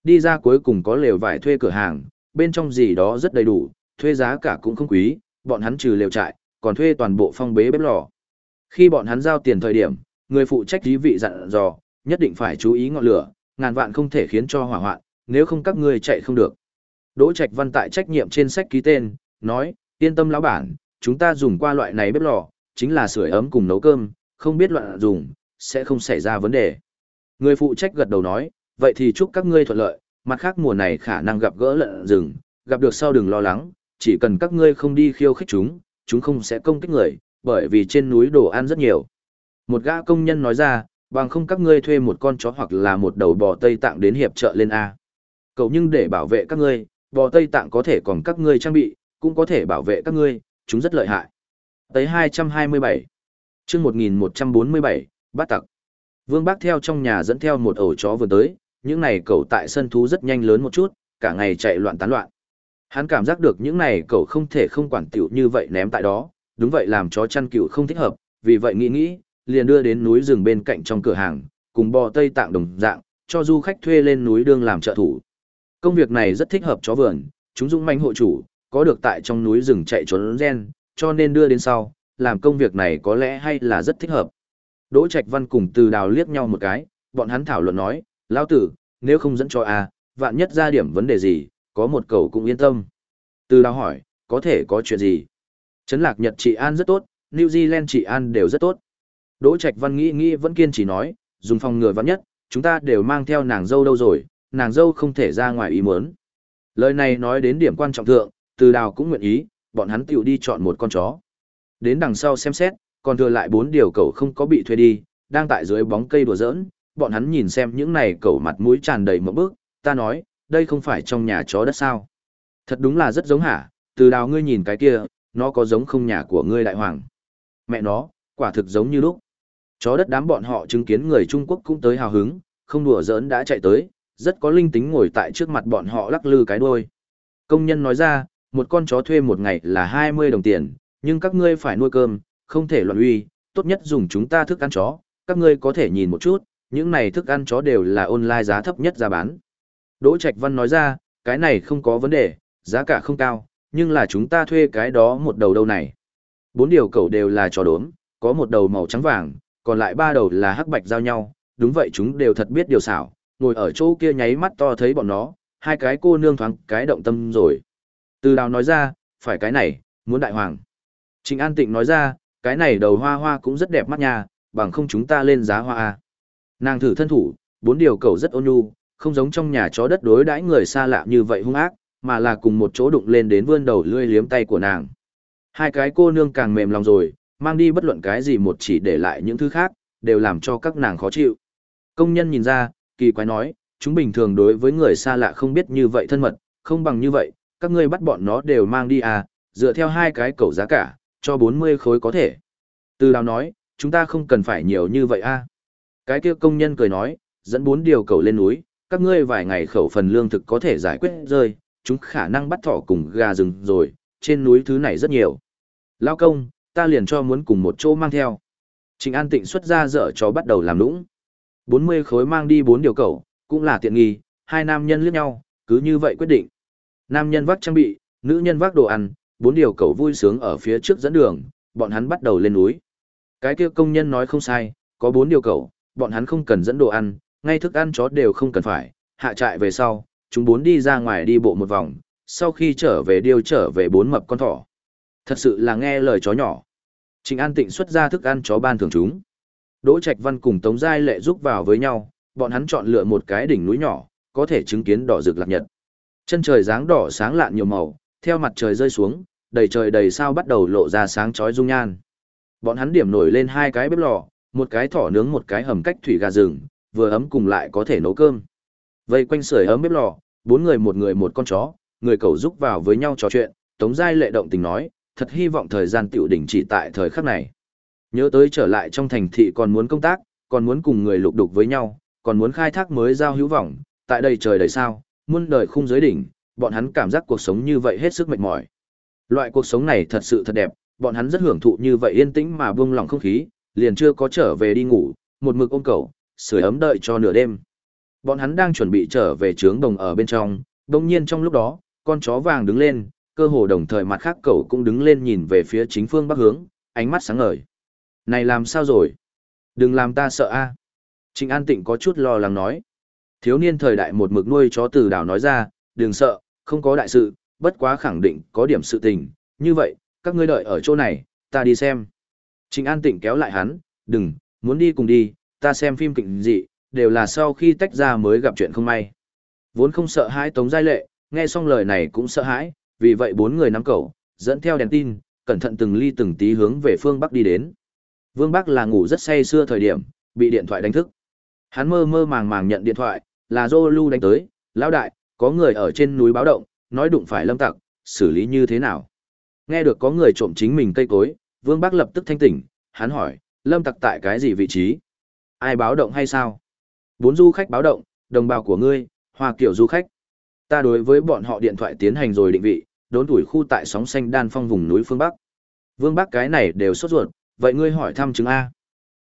Đi ra cuối cùng có lều vải thuê cửa hàng, bên trong gì đó rất đầy đủ, thuê giá cả cũng không quý, bọn hắn trừ lều trại, còn thuê toàn bộ phong bế bếp lò. Khi bọn hắn giao tiền thời điểm, người phụ trách trí vị dặn dò, nhất định phải chú ý ngọn lửa, ngàn vạn không thể khiến cho hỏa hoạn, nếu không các ngươi chạy không được. Đỗ Trạch Văn tại trách nhiệm trên sách ký tên, nói, yên tâm lão bản, chúng ta dùng qua loại này bếp lò, chính là sưởi ấm cùng nấu cơm, không biết loạn dùng, sẽ không xảy ra vấn đề. Người phụ trách gật đầu nói, vậy thì chúc các ngươi thuận lợi, mặt khác mùa này khả năng gặp gỡ lợn rừng, gặp được sau đừng lo lắng, chỉ cần các ngươi không đi khiêu khích chúng, chúng không sẽ công kích người, bởi vì trên núi đồ ăn rất nhiều. Một gã công nhân nói ra, bằng không các ngươi thuê một con chó hoặc là một đầu bò Tây Tạng đến hiệp trợ lên A. Cậu nhưng để bảo vệ các ngươi, bò Tây Tạng có thể còn các ngươi trang bị, cũng có thể bảo vệ các ngươi, chúng rất lợi hại. Tới 227, chương 1147, bắt tặc. Vương Bác theo trong nhà dẫn theo một ổ chó vừa tới, những này cậu tại sân thú rất nhanh lớn một chút, cả ngày chạy loạn tán loạn. Hắn cảm giác được những này cậu không thể không quản tiểu như vậy ném tại đó, đúng vậy làm chó chăn cừu không thích hợp, vì vậy nghĩ nghĩ, liền đưa đến núi rừng bên cạnh trong cửa hàng, cùng bò Tây Tạng đồng dạng, cho du khách thuê lên núi đương làm trợ thủ. Công việc này rất thích hợp chó vườn, chúng dũng manh hộ chủ, có được tại trong núi rừng chạy trốn gen, cho nên đưa đến sau, làm công việc này có lẽ hay là rất thích hợp. Đỗ Trạch Văn cùng Từ Đào liếc nhau một cái, bọn hắn thảo luận nói, lão tử, nếu không dẫn cho a, vạn nhất ra điểm vấn đề gì, có một cầu cũng yên tâm. Từ Đào hỏi, có thể có chuyện gì? Trấn Lạc Nhật trị an rất tốt, New Zealand trị an đều rất tốt. Đỗ Trạch Văn nghĩ nghĩ vẫn kiên trì nói, dùng phòng ngừa vạn nhất, chúng ta đều mang theo nàng dâu đâu rồi, nàng dâu không thể ra ngoài ý muốn. Lời này nói đến điểm quan trọng thượng, Từ Đào cũng nguyện ý, bọn hắn tiểu đi chọn một con chó. Đến đằng sau xem xét, còn thừa lại bốn điều cậu không có bị thuê đi, đang tại dưới bóng cây đùa giỡn, bọn hắn nhìn xem những này cậu mặt mũi tràn đầy một bước, ta nói, đây không phải trong nhà chó đất sao. Thật đúng là rất giống hả, từ đào ngươi nhìn cái kia, nó có giống không nhà của ngươi đại hoàng. Mẹ nó, quả thực giống như lúc. Chó đất đám bọn họ chứng kiến người Trung Quốc cũng tới hào hứng, không đùa giỡn đã chạy tới, rất có linh tính ngồi tại trước mặt bọn họ lắc lư cái đuôi. Công nhân nói ra, một con chó thuê một ngày là 20 đồng tiền, nhưng các ngươi phải nuôi cơm, không thể loạn uy, tốt nhất dùng chúng ta thức ăn chó, các ngươi có thể nhìn một chút, những này thức ăn chó đều là online giá thấp nhất ra bán. Đỗ Trạch Văn nói ra, cái này không có vấn đề, giá cả không cao, nhưng là chúng ta thuê cái đó một đầu đâu này. Bốn điều cẩu đều là chó đốm, có một đầu màu trắng vàng, còn lại ba đầu là hắc bạch giao nhau, đúng vậy chúng đều thật biết điều xảo, ngồi ở chỗ kia nháy mắt to thấy bọn nó, hai cái cô nương thoáng cái động tâm rồi. Từ đào nói ra, phải cái này, muốn đại hoàng. Trịnh An Tịnh nói ra, cái này đầu hoa hoa cũng rất đẹp mắt nha, bằng không chúng ta lên giá hoa a. Nàng thử thân thủ, bốn điều cầu rất ôn nhu, không giống trong nhà chó đất đối đãi người xa lạ như vậy hung ác, mà là cùng một chỗ đụng lên đến vươn đầu lươi liếm tay của nàng. Hai cái cô nương càng mềm lòng rồi, mang đi bất luận cái gì một chỉ để lại những thứ khác, đều làm cho các nàng khó chịu. Công nhân nhìn ra, kỳ quái nói, chúng bình thường đối với người xa lạ không biết như vậy thân mật, không bằng như vậy, các ngươi bắt bọn nó đều mang đi à, dựa theo hai cái cầu giá cả, cho 40 khối có thể. Từ đào nói, chúng ta không cần phải nhiều như vậy a. Cái kia công nhân cười nói, dẫn bốn điều cầu lên núi, các ngươi vài ngày khẩu phần lương thực có thể giải quyết rơi, chúng khả năng bắt thỏ cùng gà rừng rồi, trên núi thứ này rất nhiều. Lao công, ta liền cho muốn cùng một chỗ mang theo. Trịnh An Tịnh xuất ra dở cho bắt đầu làm lũng. 40 khối mang đi bốn điều cầu, cũng là tiện nghi, hai nam nhân liếc nhau, cứ như vậy quyết định. Nam nhân vác trang bị, nữ nhân vác đồ ăn, bốn điều cầu vui sướng ở phía trước dẫn đường, bọn hắn bắt đầu lên núi. Cái kia công nhân nói không sai, có bốn điều cầu, bọn hắn không cần dẫn đồ ăn, ngay thức ăn chó đều không cần phải, hạ trại về sau, chúng bốn đi ra ngoài đi bộ một vòng, sau khi trở về điêu trở về bốn mập con thỏ. Thật sự là nghe lời chó nhỏ. Trình An Tịnh xuất ra thức ăn chó ban thưởng chúng. Đỗ Trạch Văn cùng Tống Giai Lệ giúp vào với nhau, bọn hắn chọn lựa một cái đỉnh núi nhỏ, có thể chứng kiến đỏ rực lạc nhật. Chân trời dáng đỏ sáng lạn nhiều màu, theo mặt trời rơi xuống, đầy trời đầy sao bắt đầu lộ ra sáng chói dung nhan. Bọn hắn điểm nổi lên hai cái bếp lò, một cái thỏ nướng một cái hầm cách thủy gà rừng, vừa ấm cùng lại có thể nấu cơm. Vây quanh sưởi ấm bếp lò, bốn người một người một con chó, người cầu giúp vào với nhau trò chuyện, Tống Giai lệ động tình nói, thật hy vọng thời gian tiểu đỉnh chỉ tại thời khắc này. Nhớ tới trở lại trong thành thị còn muốn công tác, còn muốn cùng người lục đục với nhau, còn muốn khai thác mới giao hữu vọng, tại đây trời đầy sao, muôn đời khung giới đỉnh, bọn hắn cảm giác cuộc sống như vậy hết sức mệt mỏi. Loại cuộc sống này thật sự thật đẹp, bọn hắn rất hưởng thụ như vậy yên tĩnh mà buông lỏng không khí, liền chưa có trở về đi ngủ, một mực ôm cầu, sưởi ấm đợi cho nửa đêm. Bọn hắn đang chuẩn bị trở về trướng đồng ở bên trong, đồng nhiên trong lúc đó, con chó vàng đứng lên, cơ hồ đồng thời mặt khác cậu cũng đứng lên nhìn về phía chính phương bắc hướng, ánh mắt sáng ngời. Này làm sao rồi? Đừng làm ta sợ a. À. Trịnh An Tịnh có chút lo lắng nói. Thiếu niên thời đại một mực nuôi chó từ đảo nói ra, đừng sợ, không có đại sự, bất quá khẳng định có điểm sự tình, như vậy, các ngươi đợi ở chỗ này, ta đi xem. Trình An Tịnh kéo lại hắn, đừng, muốn đi cùng đi, ta xem phim kịch dị, đều là sau khi tách ra mới gặp chuyện không may. Vốn không sợ hãi Tống Giai Lệ, nghe xong lời này cũng sợ hãi, vì vậy bốn người nắm cầu, dẫn theo đèn tin, cẩn thận từng ly từng tí hướng về phương Bắc đi đến. Vương Bắc là ngủ rất say xưa thời điểm, bị điện thoại đánh thức. Hắn mơ mơ màng màng nhận điện thoại, là Zolu đánh tới, lão đại, có người ở trên núi báo động, nói đụng phải lâm tặc, xử lý như thế nào. Nghe được có người trộm chính mình cây cối, Vương Bắc lập tức thanh tỉnh, hắn hỏi, lâm tặc tại cái gì vị trí? Ai báo động hay sao? Bốn du khách báo động, đồng bào của ngươi, hoa kiểu du khách. Ta đối với bọn họ điện thoại tiến hành rồi định vị, đốn tuổi khu tại sóng xanh đan phong vùng núi phương Bắc. Vương Bắc cái này đều sốt ruột, vậy ngươi hỏi thăm chứng A.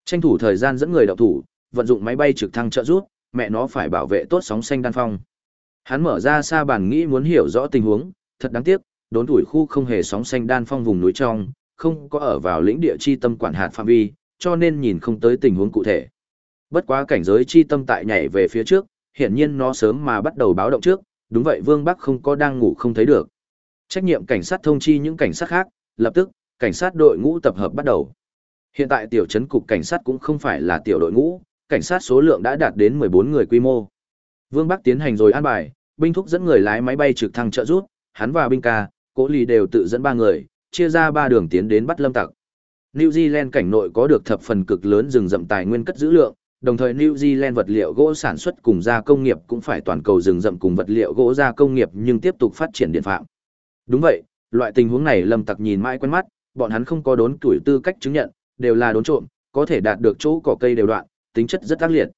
Tranh thủ thời gian dẫn người đậu thủ, vận dụng máy bay trực thăng trợ rút, mẹ nó phải bảo vệ tốt sóng xanh đan phong. Hắn mở ra xa bản nghĩ muốn hiểu rõ tình huống, thật đáng tiếc, đốn tuổi khu không hề sóng xanh đan phong vùng núi trong, không có ở vào lĩnh địa chi tâm quản hạt phạm vi, cho nên nhìn không tới tình huống cụ thể. Bất quá cảnh giới chi tâm tại nhảy về phía trước, hiển nhiên nó sớm mà bắt đầu báo động trước, đúng vậy Vương Bắc không có đang ngủ không thấy được. Trách nhiệm cảnh sát thông chi những cảnh sát khác, lập tức, cảnh sát đội ngũ tập hợp bắt đầu. Hiện tại tiểu trấn cục cảnh sát cũng không phải là tiểu đội ngũ, cảnh sát số lượng đã đạt đến 14 người quy mô. Vương Bắc tiến hành rồi an bài, binh thúc dẫn người lái máy bay trực thăng trợ rút, hắn và binh ca, cố lì đều tự dẫn ba người, chia ra ba đường tiến đến bắt lâm tặc. New Zealand cảnh nội có được thập phần cực lớn rừng rậm tài nguyên cất giữ lượng, đồng thời New Zealand vật liệu gỗ sản xuất cùng gia công nghiệp cũng phải toàn cầu rừng rậm cùng vật liệu gỗ gia công nghiệp nhưng tiếp tục phát triển điện phạm. Đúng vậy, loại tình huống này Lâm Tặc nhìn mãi quen mắt, bọn hắn không có đốn tuổi tư cách chứng nhận, đều là đốn trộm, có thể đạt được chỗ cỏ cây đều đoạn, tính chất rất ác liệt.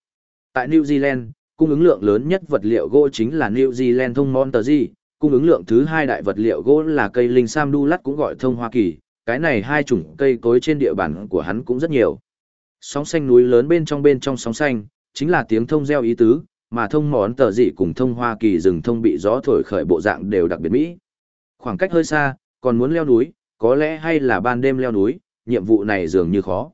Tại New Zealand, cung ứng lượng lớn nhất vật liệu gỗ chính là New Zealand thông Monterey, cung ứng lượng thứ hai đại vật liệu gỗ là cây linh sam đu lắt cũng gọi thông Hoa Kỳ, cái này hai chủng cây cối trên địa bàn của hắn cũng rất nhiều. Sóng xanh núi lớn bên trong bên trong sóng xanh, chính là tiếng thông gieo ý tứ, mà thông món tờ dị cùng thông Hoa Kỳ rừng thông bị gió thổi khởi bộ dạng đều đặc biệt mỹ. Khoảng cách hơi xa, còn muốn leo núi, có lẽ hay là ban đêm leo núi, nhiệm vụ này dường như khó.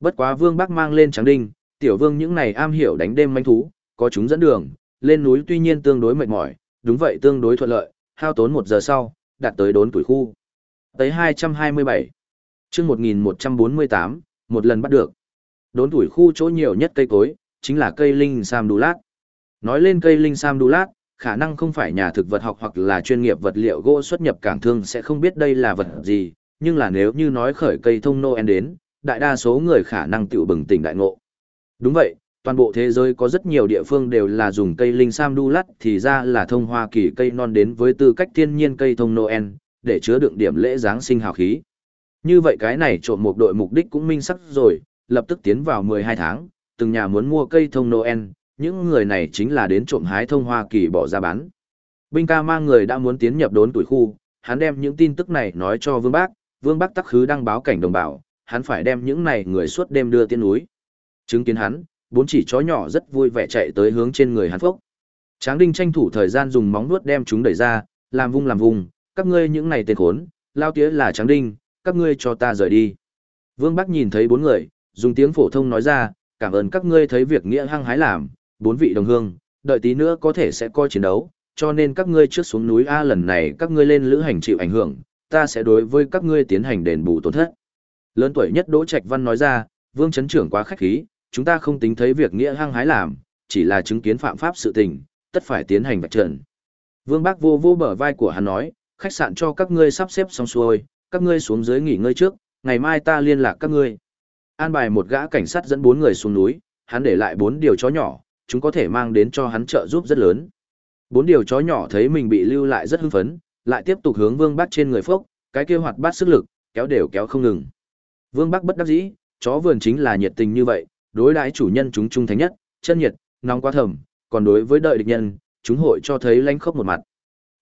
Bất quá Vương Bắc mang lên trắng đinh, tiểu vương những này am hiểu đánh đêm manh thú, có chúng dẫn đường, lên núi tuy nhiên tương đối mệt mỏi, đúng vậy tương đối thuận lợi, hao tốn một giờ sau, đạt tới đốn tuổi khu. Tới 227, chương 1148, một lần bắt được. Đốn tuổi khu chỗ nhiều nhất cây cối, chính là cây linh sam đu lát. Nói lên cây linh sam đu lát, khả năng không phải nhà thực vật học hoặc là chuyên nghiệp vật liệu gỗ xuất nhập cảng thương sẽ không biết đây là vật gì, nhưng là nếu như nói khởi cây thông Noel đến, đại đa số người khả năng tiểu bừng tỉnh đại ngộ. Đúng vậy, toàn bộ thế giới có rất nhiều địa phương đều là dùng cây linh sam đu lắt thì ra là thông hoa kỳ cây non đến với tư cách thiên nhiên cây thông Noel, để chứa đựng điểm lễ Giáng sinh hào khí. Như vậy cái này trộm một đội mục đích cũng minh sắc rồi, lập tức tiến vào 12 tháng, từng nhà muốn mua cây thông Noel, những người này chính là đến trộm hái thông hoa kỳ bỏ ra bán. Binh ca mang người đã muốn tiến nhập đốn tuổi khu, hắn đem những tin tức này nói cho Vương Bác, Vương Bác tắc khứ đăng báo cảnh đồng bào, hắn phải đem những này người suốt đêm đưa tiên núi. Chứng kiến hắn, bốn chỉ chó nhỏ rất vui vẻ chạy tới hướng trên người hắn phốc. Tráng Đinh tranh thủ thời gian dùng móng vuốt đem chúng đẩy ra, làm vung làm vùng, các ngươi những này tên khốn, lao tía là Tráng Đinh, các ngươi cho ta rời đi. Vương Bắc nhìn thấy bốn người, dùng tiếng phổ thông nói ra, cảm ơn các ngươi thấy việc nghĩa hăng hái làm, bốn vị đồng hương, đợi tí nữa có thể sẽ coi chiến đấu, cho nên các ngươi trước xuống núi A lần này các ngươi lên lữ hành chịu ảnh hưởng, ta sẽ đối với các ngươi tiến hành đền bù tổn thất. Lớn tuổi nhất Đỗ Trạch Văn nói ra, Vương Trấn Trưởng quá khách khí, chúng ta không tính thấy việc nghĩa hăng hái làm, chỉ là chứng kiến phạm pháp sự tình, tất phải tiến hành vạch trần. Vương Bác vô vô bờ vai của hắn nói, khách sạn cho các ngươi sắp xếp xong xuôi, các ngươi xuống dưới nghỉ ngơi trước, ngày mai ta liên lạc các ngươi. An bài một gã cảnh sát dẫn bốn người xuống núi, hắn để lại bốn điều chó nhỏ, chúng có thể mang đến cho hắn trợ giúp rất lớn. Bốn điều chó nhỏ thấy mình bị lưu lại rất hưng phấn, lại tiếp tục hướng Vương bác trên người phốc, cái kia hoạt bát sức lực, kéo đều kéo không ngừng. Vương Bắc bất đắc dĩ, chó vườn chính là nhiệt tình như vậy, đối đãi chủ nhân chúng trung thành nhất, chân nhiệt, nóng quá thầm, còn đối với đợi địch nhân, chúng hội cho thấy lãnh khốc một mặt.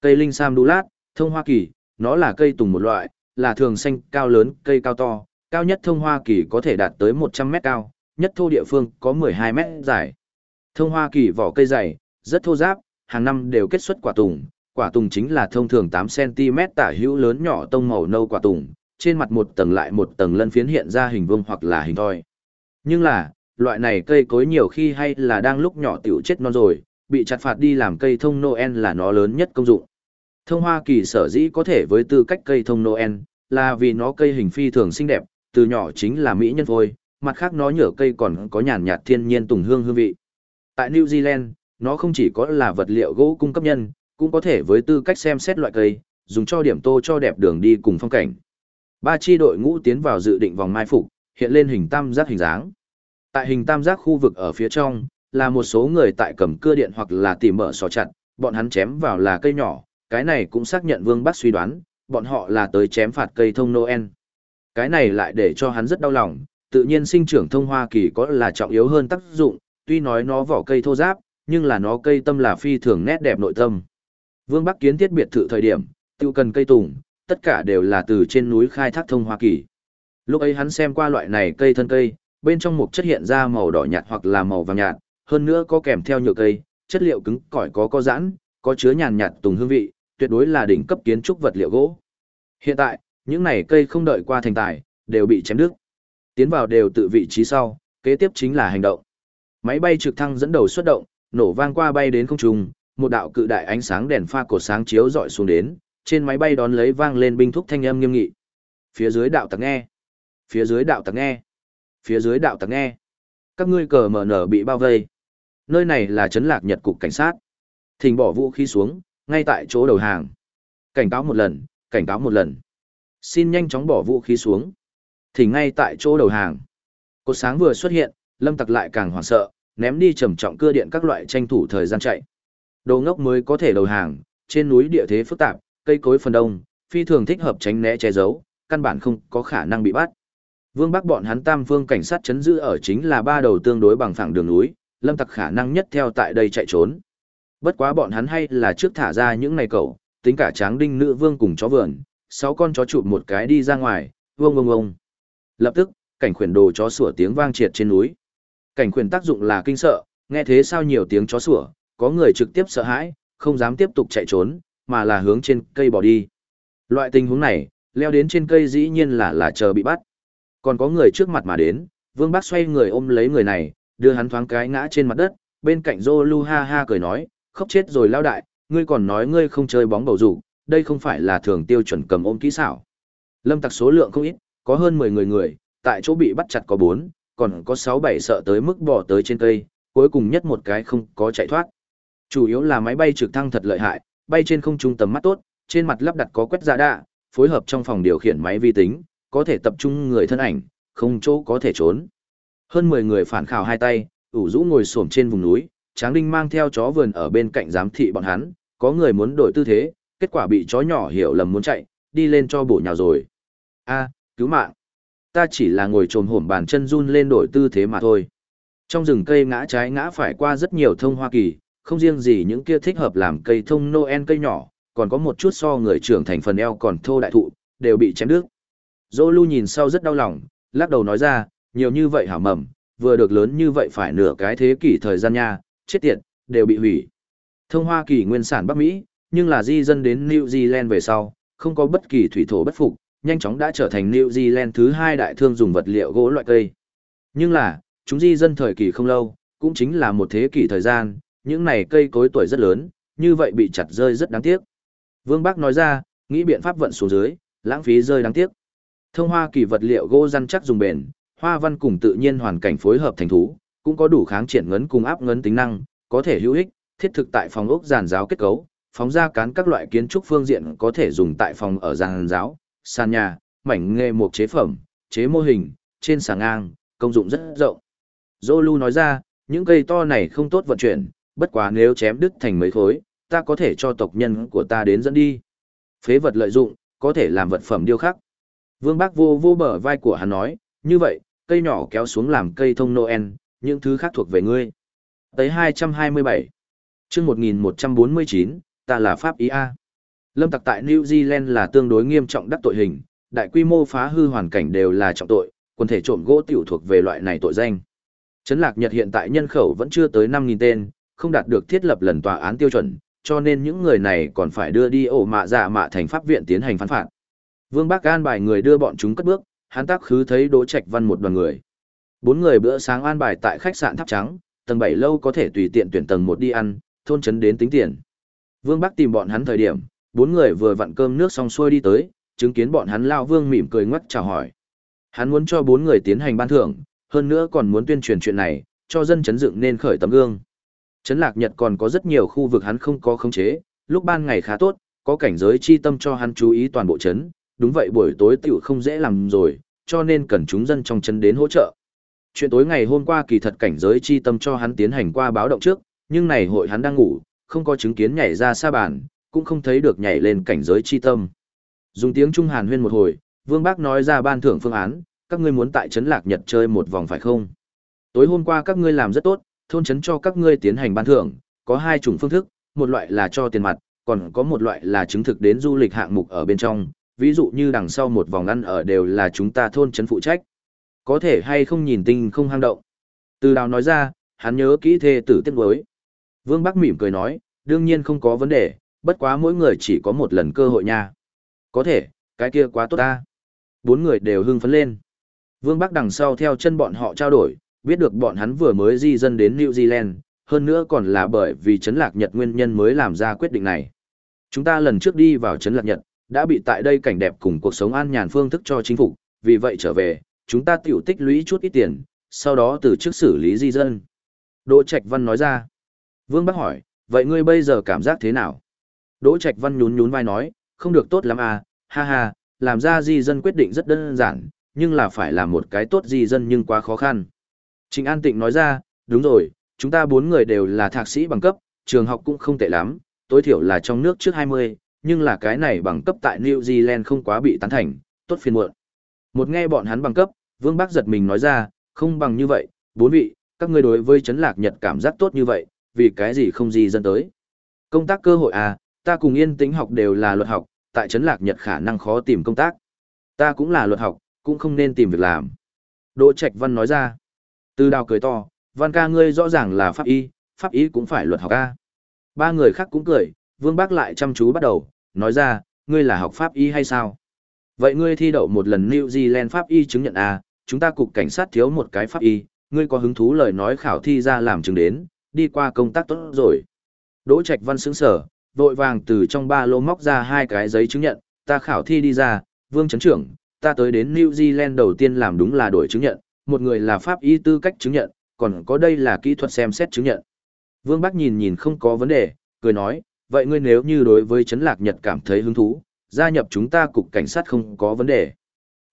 Cây linh sam đu lát, thông hoa kỳ, nó là cây tùng một loại, là thường xanh cao lớn, cây cao to, cao nhất thông hoa kỳ có thể đạt tới 100 mét cao, nhất thô địa phương có 12 mét dài. Thông hoa kỳ vỏ cây dày, rất thô ráp, hàng năm đều kết xuất quả tùng, quả tùng chính là thông thường 8cm tả hữu lớn nhỏ tông màu nâu quả tùng, trên mặt một tầng lại một tầng lân phiến hiện ra hình vuông hoặc là hình thoi. Nhưng là, loại này cây cối nhiều khi hay là đang lúc nhỏ tiểu chết non rồi, bị chặt phạt đi làm cây thông Noel là nó lớn nhất công dụng. Thông Hoa Kỳ sở dĩ có thể với tư cách cây thông Noel, là vì nó cây hình phi thường xinh đẹp, từ nhỏ chính là mỹ nhân vôi, mặt khác nó nhở cây còn có nhàn nhạt thiên nhiên tùng hương hương vị. Tại New Zealand, nó không chỉ có là vật liệu gỗ cung cấp nhân, cũng có thể với tư cách xem xét loại cây, dùng cho điểm tô cho đẹp đường đi cùng phong cảnh. ba chi đội ngũ tiến vào dự định vòng mai phục, hiện lên hình tam giác hình dáng. Tại hình tam giác khu vực ở phía trong, là một số người tại cầm cưa điện hoặc là tìm mở sò chặt, bọn hắn chém vào là cây nhỏ, cái này cũng xác nhận Vương Bắc suy đoán, bọn họ là tới chém phạt cây thông Noel. Cái này lại để cho hắn rất đau lòng, tự nhiên sinh trưởng thông Hoa Kỳ có là trọng yếu hơn tác dụng, tuy nói nó vỏ cây thô giáp, nhưng là nó cây tâm là phi thường nét đẹp nội tâm. Vương Bắc kiến thiết biệt thự thời điểm, tiêu cần cây tùng, tất cả đều là từ trên núi khai thác thông Hoa Kỳ. Lúc ấy hắn xem qua loại này cây thân cây, bên trong mục chất hiện ra màu đỏ nhạt hoặc là màu vàng nhạt, hơn nữa có kèm theo nhựa cây, chất liệu cứng cỏi có có giãn, có chứa nhàn nhạt tùng hương vị, tuyệt đối là đỉnh cấp kiến trúc vật liệu gỗ. Hiện tại, những này cây không đợi qua thành tài, đều bị chém đứt. Tiến vào đều tự vị trí sau, kế tiếp chính là hành động. Máy bay trực thăng dẫn đầu xuất động, nổ vang qua bay đến không trung, một đạo cự đại ánh sáng đèn pha cột sáng chiếu dọi xuống đến, trên máy bay đón lấy vang lên binh thúc thanh âm nghiêm nghị. Phía dưới đạo tặc nghe, phía dưới đạo tặc nghe, phía dưới đạo tặc nghe. Các ngươi cờ mở nở bị bao vây. Nơi này là trấn lạc Nhật cục cảnh sát. Thỉnh bỏ vũ khí xuống, ngay tại chỗ đầu hàng. Cảnh cáo một lần, cảnh cáo một lần. Xin nhanh chóng bỏ vũ khí xuống. Thỉnh ngay tại chỗ đầu hàng. Cột sáng vừa xuất hiện, Lâm Tặc lại càng hoảng sợ, ném đi trầm trọng cưa điện các loại tranh thủ thời gian chạy. Đồ ngốc mới có thể đầu hàng, trên núi địa thế phức tạp, cây cối phần đông, phi thường thích hợp tránh né che giấu, căn bản không có khả năng bị bắt. Vương Bắc bọn hắn tam phương cảnh sát chấn giữ ở chính là ba đầu tương đối bằng phẳng đường núi, Lâm Tặc khả năng nhất theo tại đây chạy trốn. Bất quá bọn hắn hay là trước thả ra những này cậu, tính cả tráng đinh nữ vương cùng chó vườn, sáu con chó chụp một cái đi ra ngoài, vương vương vương. Lập tức, cảnh khuyển đồ chó sủa tiếng vang triệt trên núi. Cảnh khuyển tác dụng là kinh sợ, nghe thế sao nhiều tiếng chó sủa, có người trực tiếp sợ hãi, không dám tiếp tục chạy trốn, mà là hướng trên cây bỏ đi. Loại tình huống này, leo đến trên cây dĩ nhiên là là chờ bị bắt. Còn có người trước mặt mà đến, Vương Bác xoay người ôm lấy người này, đưa hắn thoáng cái ngã trên mặt đất, bên cạnh Zolu ha ha cười nói, khóc chết rồi lao đại, ngươi còn nói ngươi không chơi bóng bầu dục, đây không phải là thường tiêu chuẩn cầm ôm kỹ xảo. Lâm tặc số lượng không ít, có hơn 10 người người, tại chỗ bị bắt chặt có 4, còn có 6-7 sợ tới mức bỏ tới trên cây, cuối cùng nhất một cái không có chạy thoát. Chủ yếu là máy bay trực thăng thật lợi hại, bay trên không trung tầm mắt tốt, trên mặt lắp đặt có quét ra đạ, phối hợp trong phòng điều khiển máy vi tính, có thể tập trung người thân ảnh, không chỗ có thể trốn. Hơn 10 người phản khảo hai tay, ủ rũ ngồi xổm trên vùng núi, Tráng Đinh mang theo chó vườn ở bên cạnh giám thị bọn hắn, có người muốn đổi tư thế, kết quả bị chó nhỏ hiểu lầm muốn chạy, đi lên cho bổ nhào rồi. A, cứu mạng. Ta chỉ là ngồi trồm hổm bàn chân run lên đổi tư thế mà thôi. Trong rừng cây ngã trái ngã phải qua rất nhiều thông Hoa Kỳ, không riêng gì những kia thích hợp làm cây thông Noel cây nhỏ, còn có một chút so người trưởng thành phần eo còn thô đại thụ, đều bị chém đứt. Dô lưu nhìn sau rất đau lòng, lắc đầu nói ra, nhiều như vậy hảo mầm, vừa được lớn như vậy phải nửa cái thế kỷ thời gian nha, chết tiệt, đều bị hủy. Thông Hoa Kỳ nguyên sản Bắc Mỹ, nhưng là di dân đến New Zealand về sau, không có bất kỳ thủy thổ bất phục, nhanh chóng đã trở thành New Zealand thứ hai đại thương dùng vật liệu gỗ loại cây. Nhưng là, chúng di dân thời kỳ không lâu, cũng chính là một thế kỷ thời gian, những này cây cối tuổi rất lớn, như vậy bị chặt rơi rất đáng tiếc. Vương Bắc nói ra, nghĩ biện pháp vận xuống dưới, lãng phí rơi đáng tiếc. Thông Hoa Kỳ vật liệu gỗ răn chắc dùng bền, hoa văn cùng tự nhiên hoàn cảnh phối hợp thành thú, cũng có đủ kháng triển ngấn cùng áp ngấn tính năng, có thể hữu ích, thiết thực tại phòng ốc giàn giáo kết cấu, phóng ra cán các loại kiến trúc phương diện có thể dùng tại phòng ở giàn giáo, sàn nhà, mảnh nghề mục chế phẩm, chế mô hình, trên sàng ngang, công dụng rất rộng. Zolu nói ra, những cây to này không tốt vận chuyển, bất quá nếu chém đứt thành mấy khối, ta có thể cho tộc nhân của ta đến dẫn đi. Phế vật lợi dụng, có thể làm vật phẩm điêu khắc. Vương Bác vô vô bờ vai của hắn nói, như vậy, cây nhỏ kéo xuống làm cây thông Noel, những thứ khác thuộc về ngươi. Tới 227. chương 1149, ta là Pháp Ý A. Lâm tặc tại New Zealand là tương đối nghiêm trọng đắc tội hình, đại quy mô phá hư hoàn cảnh đều là trọng tội, quần thể trộm gỗ tiểu thuộc về loại này tội danh. Trấn Lạc Nhật hiện tại nhân khẩu vẫn chưa tới 5.000 tên, không đạt được thiết lập lần tòa án tiêu chuẩn, cho nên những người này còn phải đưa đi ổ mạ giả dạ mạ thành pháp viện tiến hành phán phạt. Vương Bắc an bài người đưa bọn chúng cất bước, hắn tác khứ thấy Đỗ Trạch Văn một đoàn người. Bốn người bữa sáng an bài tại khách sạn Tháp Trắng, tầng 7 lâu có thể tùy tiện tuyển tầng 1 đi ăn, thôn trấn đến tính tiền. Vương Bắc tìm bọn hắn thời điểm, bốn người vừa vặn cơm nước xong xuôi đi tới, chứng kiến bọn hắn lao Vương mỉm cười ngoắc chào hỏi. Hắn muốn cho bốn người tiến hành ban thưởng, hơn nữa còn muốn tuyên truyền chuyện này, cho dân chấn dựng nên khởi tấm gương. Trấn Lạc Nhật còn có rất nhiều khu vực hắn không có khống chế, lúc ban ngày khá tốt, có cảnh giới chi tâm cho hắn chú ý toàn bộ chấn, đúng vậy buổi tối tiểu không dễ làm rồi, cho nên cần chúng dân trong chân đến hỗ trợ. Chuyện tối ngày hôm qua kỳ thật cảnh giới chi tâm cho hắn tiến hành qua báo động trước, nhưng này hội hắn đang ngủ, không có chứng kiến nhảy ra xa bàn, cũng không thấy được nhảy lên cảnh giới chi tâm. Dùng tiếng Trung Hàn huyên một hồi, Vương Bác nói ra ban thưởng phương án, các ngươi muốn tại trấn Lạc Nhật chơi một vòng phải không? Tối hôm qua các ngươi làm rất tốt, thôn trấn cho các ngươi tiến hành ban thưởng, có hai chủng phương thức, một loại là cho tiền mặt, còn có một loại là chứng thực đến du lịch hạng mục ở bên trong, ví dụ như đằng sau một vòng ăn ở đều là chúng ta thôn trấn phụ trách. Có thể hay không nhìn tinh không hang động. Từ đào nói ra, hắn nhớ kỹ thê tử tiết đối. Vương Bắc mỉm cười nói, đương nhiên không có vấn đề, bất quá mỗi người chỉ có một lần cơ hội nha. Có thể, cái kia quá tốt ta. Bốn người đều hưng phấn lên. Vương Bắc đằng sau theo chân bọn họ trao đổi, biết được bọn hắn vừa mới di dân đến New Zealand, hơn nữa còn là bởi vì trấn lạc Nhật nguyên nhân mới làm ra quyết định này. Chúng ta lần trước đi vào trấn lạc Nhật, đã bị tại đây cảnh đẹp cùng cuộc sống an nhàn phương thức cho chính phủ, vì vậy trở về, chúng ta tiểu tích lũy chút ít tiền, sau đó từ trước xử lý di dân. Đỗ Trạch Văn nói ra. Vương Bắc hỏi, vậy ngươi bây giờ cảm giác thế nào? Đỗ Trạch Văn nhún nhún vai nói, không được tốt lắm à, ha ha, làm ra di dân quyết định rất đơn giản, nhưng là phải làm một cái tốt di dân nhưng quá khó khăn. Trịnh An Tịnh nói ra, đúng rồi, chúng ta bốn người đều là thạc sĩ bằng cấp, trường học cũng không tệ lắm, tối thiểu là trong nước trước 20, nhưng là cái này bằng cấp tại New Zealand không quá bị tán thành, tốt phiền muộn. Một nghe bọn hắn bằng cấp, Vương Bắc giật mình nói ra, không bằng như vậy, bốn vị, các ngươi đối với chấn lạc Nhật cảm giác tốt như vậy, vì cái gì không gì dân tới. Công tác cơ hội à, ta cùng yên tĩnh học đều là luật học, tại chấn lạc Nhật khả năng khó tìm công tác. Ta cũng là luật học, cũng không nên tìm việc làm. Đỗ Trạch Văn nói ra. Từ đào cười to, Văn ca ngươi rõ ràng là pháp y, pháp y cũng phải luật học ca. Ba người khác cũng cười, Vương Bác lại chăm chú bắt đầu, nói ra, ngươi là học pháp y hay sao? Vậy ngươi thi đậu một lần New Zealand pháp y chứng nhận à, chúng ta cục cảnh sát thiếu một cái pháp y, ngươi có hứng thú lời nói khảo thi ra làm chứng đến, đi qua công tác tốt rồi. Đỗ Trạch Văn sững sở, vội vàng từ trong ba lô móc ra hai cái giấy chứng nhận, ta khảo thi đi ra, Vương Trấn Trưởng, ta tới đến New Zealand đầu tiên làm đúng là đổi chứng nhận, một người là pháp y tư cách chứng nhận, còn có đây là kỹ thuật xem xét chứng nhận. Vương Bắc nhìn nhìn không có vấn đề, cười nói, vậy ngươi nếu như đối với Trấn Lạc Nhật cảm thấy hứng thú, gia nhập chúng ta cục cảnh sát không có vấn đề.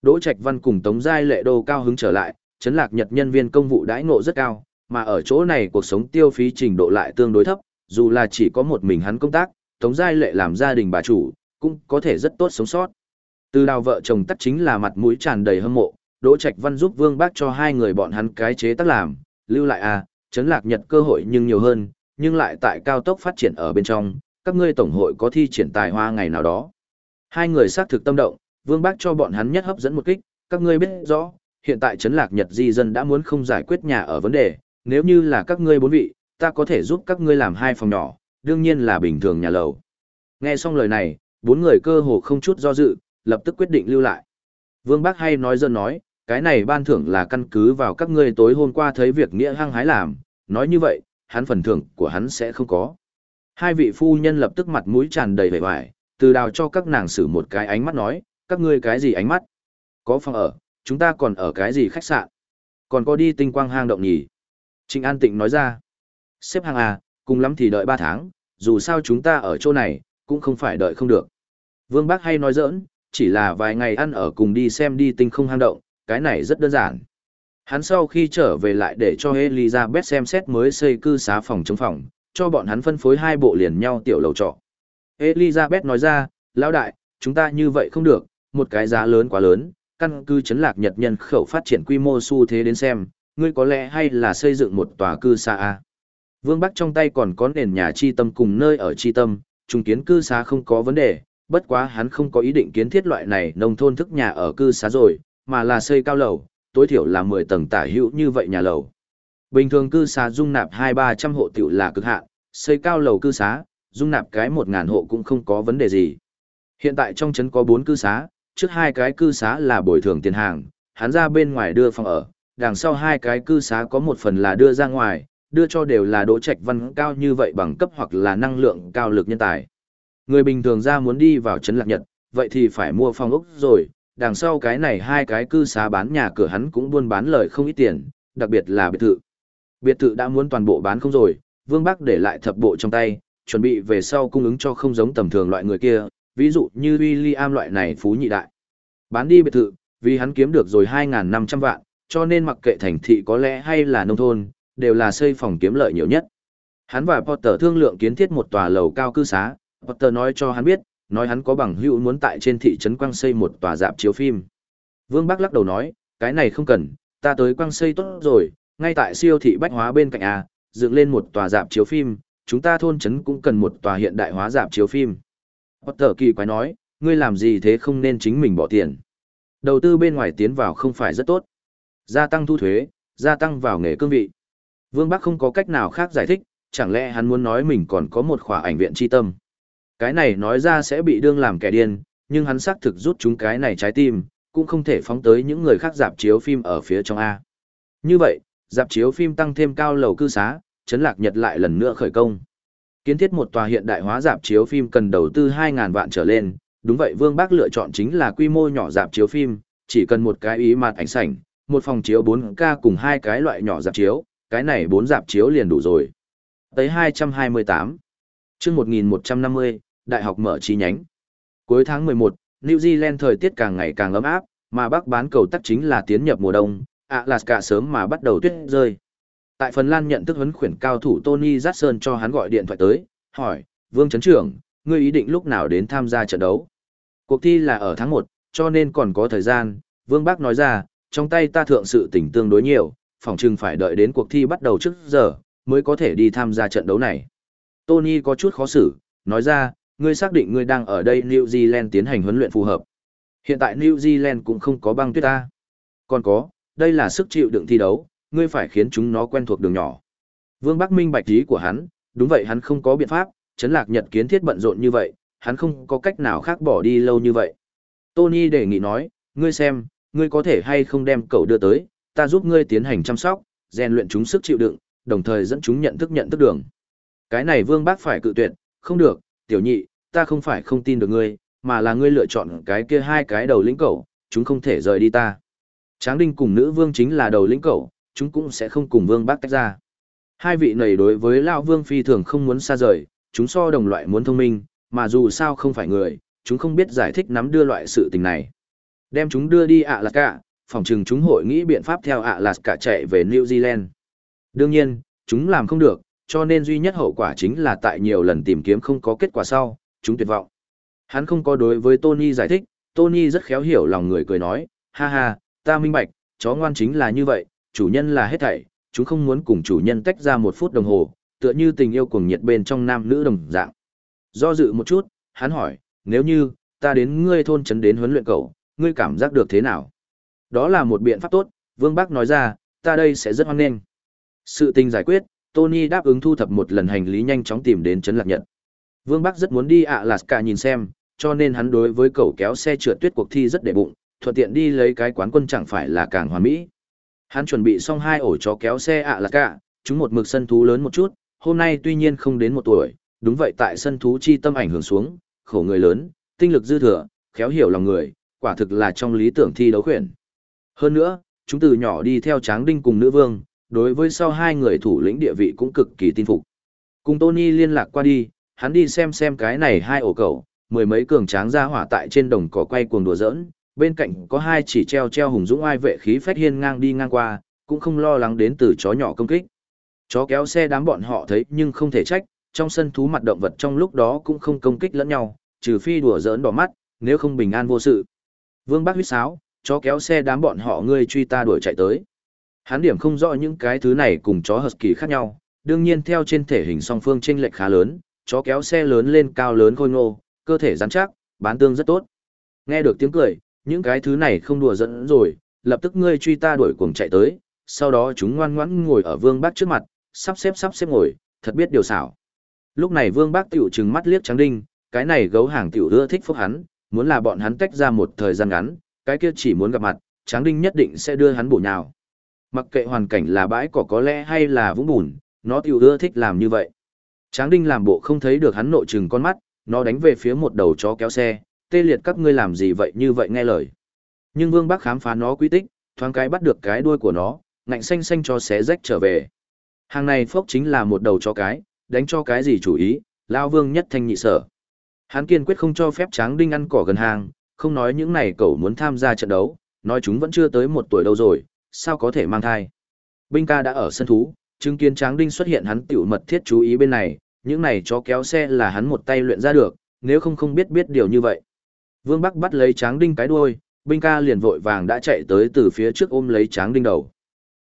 Đỗ Trạch Văn cùng Tống Giai Lệ Đô cao hứng trở lại, Trấn Lạc Nhật nhân viên công vụ đãi ngộ rất cao, mà ở chỗ này cuộc sống tiêu phí trình độ lại tương đối thấp, dù là chỉ có một mình hắn công tác, Tống Giai Lệ làm gia đình bà chủ, cũng có thể rất tốt sống sót. Từ đào vợ chồng tắt chính là mặt mũi tràn đầy hâm mộ, Đỗ Trạch Văn giúp Vương Bác cho hai người bọn hắn cái chế tác làm, lưu lại à, Trấn lạc nhật cơ hội nhưng nhiều hơn, nhưng lại tại cao tốc phát triển ở bên trong, các ngươi tổng hội có thi triển tài hoa ngày nào đó. Hai người xác thực tâm động, Vương Bác cho bọn hắn nhất hấp dẫn một kích, các ngươi biết rõ, hiện tại chấn lạc nhật di dân đã muốn không giải quyết nhà ở vấn đề, nếu như là các ngươi bốn vị, ta có thể giúp các ngươi làm hai phòng nhỏ, đương nhiên là bình thường nhà lầu. Nghe xong lời này, bốn người cơ hồ không chút do dự, lập tức quyết định lưu lại. Vương Bác hay nói dân nói, cái này ban thưởng là căn cứ vào các ngươi tối hôm qua thấy việc nghĩa hăng hái làm, nói như vậy, hắn phần thưởng của hắn sẽ không có. Hai vị phu nhân lập tức mặt mũi tràn đầy vẻ vải, từ đào cho các nàng xử một cái ánh mắt nói, các ngươi cái gì ánh mắt? Có phòng ở, chúng ta còn ở cái gì khách sạn? Còn có đi tinh quang hang động nhỉ? Trịnh An Tịnh nói ra, xếp hàng à, cùng lắm thì đợi 3 tháng, dù sao chúng ta ở chỗ này, cũng không phải đợi không được. Vương Bác hay nói giỡn, chỉ là vài ngày ăn ở cùng đi xem đi tinh không hang động, cái này rất đơn giản. Hắn sau khi trở về lại để cho Elizabeth xem xét mới xây cư xá phòng chống phòng, cho bọn hắn phân phối hai bộ liền nhau tiểu lầu trọ. Elizabeth nói ra, lão đại, chúng ta như vậy không được, một cái giá lớn quá lớn, căn cứ chấn lạc nhật nhân khẩu phát triển quy mô xu thế đến xem, ngươi có lẽ hay là xây dựng một tòa cư xá A. Vương Bắc trong tay còn có nền nhà chi tâm cùng nơi ở chi tâm, trùng kiến cư xá không có vấn đề, bất quá hắn không có ý định kiến thiết loại này nông thôn thức nhà ở cư xá rồi, mà là xây cao lầu, tối thiểu là 10 tầng tả hữu như vậy nhà lầu. Bình thường cư xá dung nạp 2-300 hộ tiểu là cực hạn, xây cao lầu cư xá, dung nạp cái 1000 hộ cũng không có vấn đề gì. Hiện tại trong trấn có 4 cư xá, trước hai cái cư xá là bồi thường tiền hàng, hắn ra bên ngoài đưa phòng ở, đằng sau hai cái cư xá có một phần là đưa ra ngoài, đưa cho đều là đỗ trạch văn cao như vậy bằng cấp hoặc là năng lượng cao lực nhân tài. Người bình thường ra muốn đi vào trấn lạc nhật, vậy thì phải mua phòng ốc rồi, đằng sau cái này hai cái cư xá bán nhà cửa hắn cũng buôn bán lời không ít tiền, đặc biệt là biệt thự. Biệt thự đã muốn toàn bộ bán không rồi, Vương Bắc để lại thập bộ trong tay, chuẩn bị về sau cung ứng cho không giống tầm thường loại người kia, ví dụ như William loại này phú nhị đại. Bán đi biệt thự, vì hắn kiếm được rồi 2.500 vạn, cho nên mặc kệ thành thị có lẽ hay là nông thôn, đều là xây phòng kiếm lợi nhiều nhất. Hắn và Potter thương lượng kiến thiết một tòa lầu cao cư xá, Potter nói cho hắn biết, nói hắn có bằng hữu muốn tại trên thị trấn quang xây một tòa dạp chiếu phim. Vương Bắc lắc đầu nói, cái này không cần, ta tới quang xây tốt rồi, ngay tại siêu thị bách hóa bên cạnh A, dựng lên một tòa dạp chiếu phim, chúng ta thôn trấn cũng cần một tòa hiện đại hóa dạp chiếu phim. Potter kỳ quái nói, ngươi làm gì thế không nên chính mình bỏ tiền. Đầu tư bên ngoài tiến vào không phải rất tốt. Gia tăng thu thuế, gia tăng vào nghề cương vị. Vương Bắc không có cách nào khác giải thích, chẳng lẽ hắn muốn nói mình còn có một khỏa ảnh viện tri tâm. Cái này nói ra sẽ bị đương làm kẻ điên, nhưng hắn xác thực rút chúng cái này trái tim, cũng không thể phóng tới những người khác dạp chiếu phim ở phía trong A. Như vậy, dạp chiếu phim tăng thêm cao lầu cư xá, chấn lạc nhật lại lần nữa khởi công. Kiến thiết một tòa hiện đại hóa dạp chiếu phim cần đầu tư 2.000 vạn trở lên, đúng vậy Vương Bác lựa chọn chính là quy mô nhỏ dạp chiếu phim, chỉ cần một cái ý mặt ảnh sảnh, một phòng chiếu 4K cùng hai cái loại nhỏ dạp chiếu, cái này bốn dạp chiếu liền đủ rồi. Tới 228. chương 1150, Đại học mở chi nhánh. Cuối tháng 11, New Zealand thời tiết càng ngày càng ấm áp, mà Bắc bán cầu tắc chính là tiến nhập mùa đông, Alaska sớm mà bắt đầu tuyết rơi. Tại Phần Lan nhận thức huấn khuyển cao thủ Tony Jackson cho hắn gọi điện thoại tới, hỏi, Vương Trấn Trưởng, ngươi ý định lúc nào đến tham gia trận đấu? Cuộc thi là ở tháng 1, cho nên còn có thời gian, Vương Bác nói ra, trong tay ta thượng sự tỉnh tương đối nhiều, phòng trừng phải đợi đến cuộc thi bắt đầu trước giờ, mới có thể đi tham gia trận đấu này. Tony có chút khó xử, nói ra, ngươi xác định ngươi đang ở đây New Zealand tiến hành huấn luyện phù hợp. Hiện tại New Zealand cũng không có băng tuyết ta. Còn có, đây là sức chịu đựng thi đấu, ngươi phải khiến chúng nó quen thuộc đường nhỏ. Vương Bắc Minh bạch ý của hắn, đúng vậy hắn không có biện pháp, chấn lạc nhật kiến thiết bận rộn như vậy, hắn không có cách nào khác bỏ đi lâu như vậy. Tony đề nghị nói, ngươi xem, ngươi có thể hay không đem cậu đưa tới, ta giúp ngươi tiến hành chăm sóc, rèn luyện chúng sức chịu đựng, đồng thời dẫn chúng nhận thức nhận thức đường. Cái này Vương Bác phải cự tuyệt, không được, tiểu nhị, ta không phải không tin được ngươi, mà là ngươi lựa chọn cái kia hai cái đầu lĩnh cậu, chúng không thể rời đi ta. Tráng Đinh cùng nữ vương chính là đầu lĩnh cậu, chúng cũng sẽ không cùng Vương Bác tách ra. Hai vị này đối với Lão Vương phi thường không muốn xa rời, chúng so đồng loại muốn thông minh, mà dù sao không phải người, chúng không biết giải thích nắm đưa loại sự tình này. Đem chúng đưa đi ạ là cả, phòng trừng chúng hội nghĩ biện pháp theo ạ là cả chạy về New Zealand. Đương nhiên, chúng làm không được, cho nên duy nhất hậu quả chính là tại nhiều lần tìm kiếm không có kết quả sau, chúng tuyệt vọng. Hắn không có đối với Tony giải thích, Tony rất khéo hiểu lòng người cười nói, ha ha, ta minh bạch, chó ngoan chính là như vậy, chủ nhân là hết thảy, chúng không muốn cùng chủ nhân tách ra một phút đồng hồ, tựa như tình yêu cuồng nhiệt bên trong nam nữ đồng dạng. Do dự một chút, hắn hỏi, nếu như, ta đến ngươi thôn trấn đến huấn luyện cậu, ngươi cảm giác được thế nào? Đó là một biện pháp tốt, Vương Bác nói ra, ta đây sẽ rất hoan nghênh. Sự tình giải quyết, Tony đáp ứng thu thập một lần hành lý nhanh chóng tìm đến trấn Lạc Nhật. Vương Bắc rất muốn đi ạ Alaska nhìn xem, cho nên hắn đối với cầu kéo xe trượt tuyết cuộc thi rất để bụng, thuận tiện đi lấy cái quán quân chẳng phải là càng hoàn mỹ. Hắn chuẩn bị xong hai ổ chó kéo xe ạ Alaska, chúng một mực sân thú lớn một chút, hôm nay tuy nhiên không đến một tuổi, đúng vậy tại sân thú chi tâm ảnh hưởng xuống, khổ người lớn, tinh lực dư thừa, khéo hiểu lòng người, quả thực là trong lý tưởng thi đấu khuyển. Hơn nữa, chúng từ nhỏ đi theo Tráng Đinh cùng nữ vương, đối với sau hai người thủ lĩnh địa vị cũng cực kỳ tin phục. Cùng Tony liên lạc qua đi, hắn đi xem xem cái này hai ổ cầu, mười mấy cường tráng ra hỏa tại trên đồng cỏ quay cuồng đùa giỡn, bên cạnh có hai chỉ treo treo hùng dũng ai vệ khí phách hiên ngang đi ngang qua, cũng không lo lắng đến từ chó nhỏ công kích. Chó kéo xe đám bọn họ thấy nhưng không thể trách, trong sân thú mặt động vật trong lúc đó cũng không công kích lẫn nhau, trừ phi đùa giỡn đỏ mắt, nếu không bình an vô sự. Vương Bắc huyết sáo, chó kéo xe đám bọn họ ngươi truy ta đuổi chạy tới. Hắn điểm không rõ những cái thứ này cùng chó husky khác nhau, đương nhiên theo trên thể hình song phương chênh lệch khá lớn, chó kéo xe lớn lên cao lớn khôi ngô, cơ thể rắn chắc, bán tương rất tốt. Nghe được tiếng cười, những cái thứ này không đùa giỡn rồi, lập tức ngươi truy ta đuổi cuồng chạy tới, sau đó chúng ngoan ngoãn ngồi ở Vương Bác trước mặt, sắp xếp sắp xếp ngồi, thật biết điều xảo. Lúc này Vương Bác tiểu trừng mắt liếc Tráng Đinh, cái này gấu hàng tiểu ưa thích phúc hắn, muốn là bọn hắn tách ra một thời gian ngắn, cái kia chỉ muốn gặp mặt, Tráng Đinh nhất định sẽ đưa hắn bổ nhào. Mặc kệ hoàn cảnh là bãi cỏ có lẽ hay là vũng bùn, nó tiểu ưa thích làm như vậy. Tráng Đinh làm bộ không thấy được hắn nội trừng con mắt, nó đánh về phía một đầu chó kéo xe, tê liệt các ngươi làm gì vậy như vậy nghe lời. Nhưng Vương Bắc khám phá nó quy tích, thoáng cái bắt được cái đuôi của nó, ngạnh xanh xanh cho xé rách trở về. Hàng này phốc chính là một đầu chó cái, đánh cho cái gì chủ ý, lao vương nhất thanh nhị sở. Hắn kiên quyết không cho phép tráng đinh ăn cỏ gần hàng, không nói những này cậu muốn tham gia trận đấu, nói chúng vẫn chưa tới một tuổi đâu rồi, sao có thể mang thai. Binh ca đã ở sân thú, chứng kiến Tráng Đinh xuất hiện hắn tiểu mật thiết chú ý bên này, những này chó kéo xe là hắn một tay luyện ra được, nếu không không biết biết điều như vậy. Vương Bắc bắt lấy Tráng Đinh cái đuôi, binh ca liền vội vàng đã chạy tới từ phía trước ôm lấy Tráng Đinh đầu.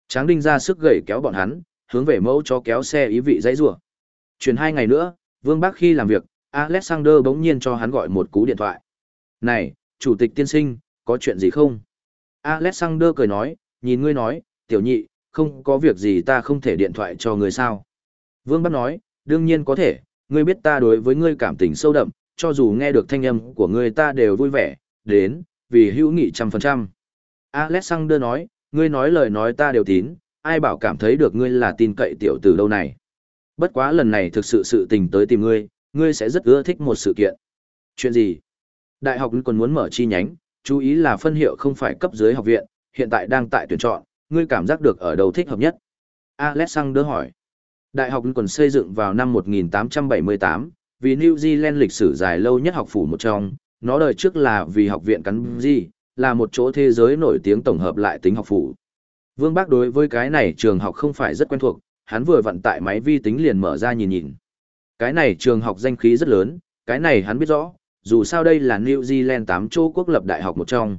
Tráng Đinh ra sức gẩy kéo bọn hắn, hướng về mẫu chó kéo xe ý vị dãy rủa. Chuyển hai ngày nữa, Vương Bắc khi làm việc, Alexander bỗng nhiên cho hắn gọi một cú điện thoại. Này, chủ tịch tiên sinh, có chuyện gì không? Alexander cười nói, nhìn ngươi nói, tiểu nhị, không có việc gì ta không thể điện thoại cho ngươi sao? Vương Bắc nói, đương nhiên có thể, ngươi biết ta đối với ngươi cảm tình sâu đậm, cho dù nghe được thanh âm của ngươi ta đều vui vẻ, đến, vì hữu nghị trăm phần trăm. Alexander nói, ngươi nói lời nói ta đều tín, ai bảo cảm thấy được ngươi là tin cậy tiểu tử đâu này. Bất quá lần này thực sự sự tình tới tìm ngươi, ngươi sẽ rất ưa thích một sự kiện. Chuyện gì? Đại học còn muốn mở chi nhánh, chú ý là phân hiệu không phải cấp dưới học viện, hiện tại đang tại tuyển chọn, ngươi cảm giác được ở đâu thích hợp nhất? Alexander hỏi. Đại học Lincoln xây dựng vào năm 1878, vì New Zealand lịch sử dài lâu nhất học phủ một trong, nó đời trước là vì học viện cắn gì, là một chỗ thế giới nổi tiếng tổng hợp lại tính học phủ. Vương Bác đối với cái này trường học không phải rất quen thuộc, hắn vừa vận tại máy vi tính liền mở ra nhìn nhìn. Cái này trường học danh khí rất lớn, cái này hắn biết rõ, dù sao đây là New Zealand 8 chỗ quốc lập đại học một trong.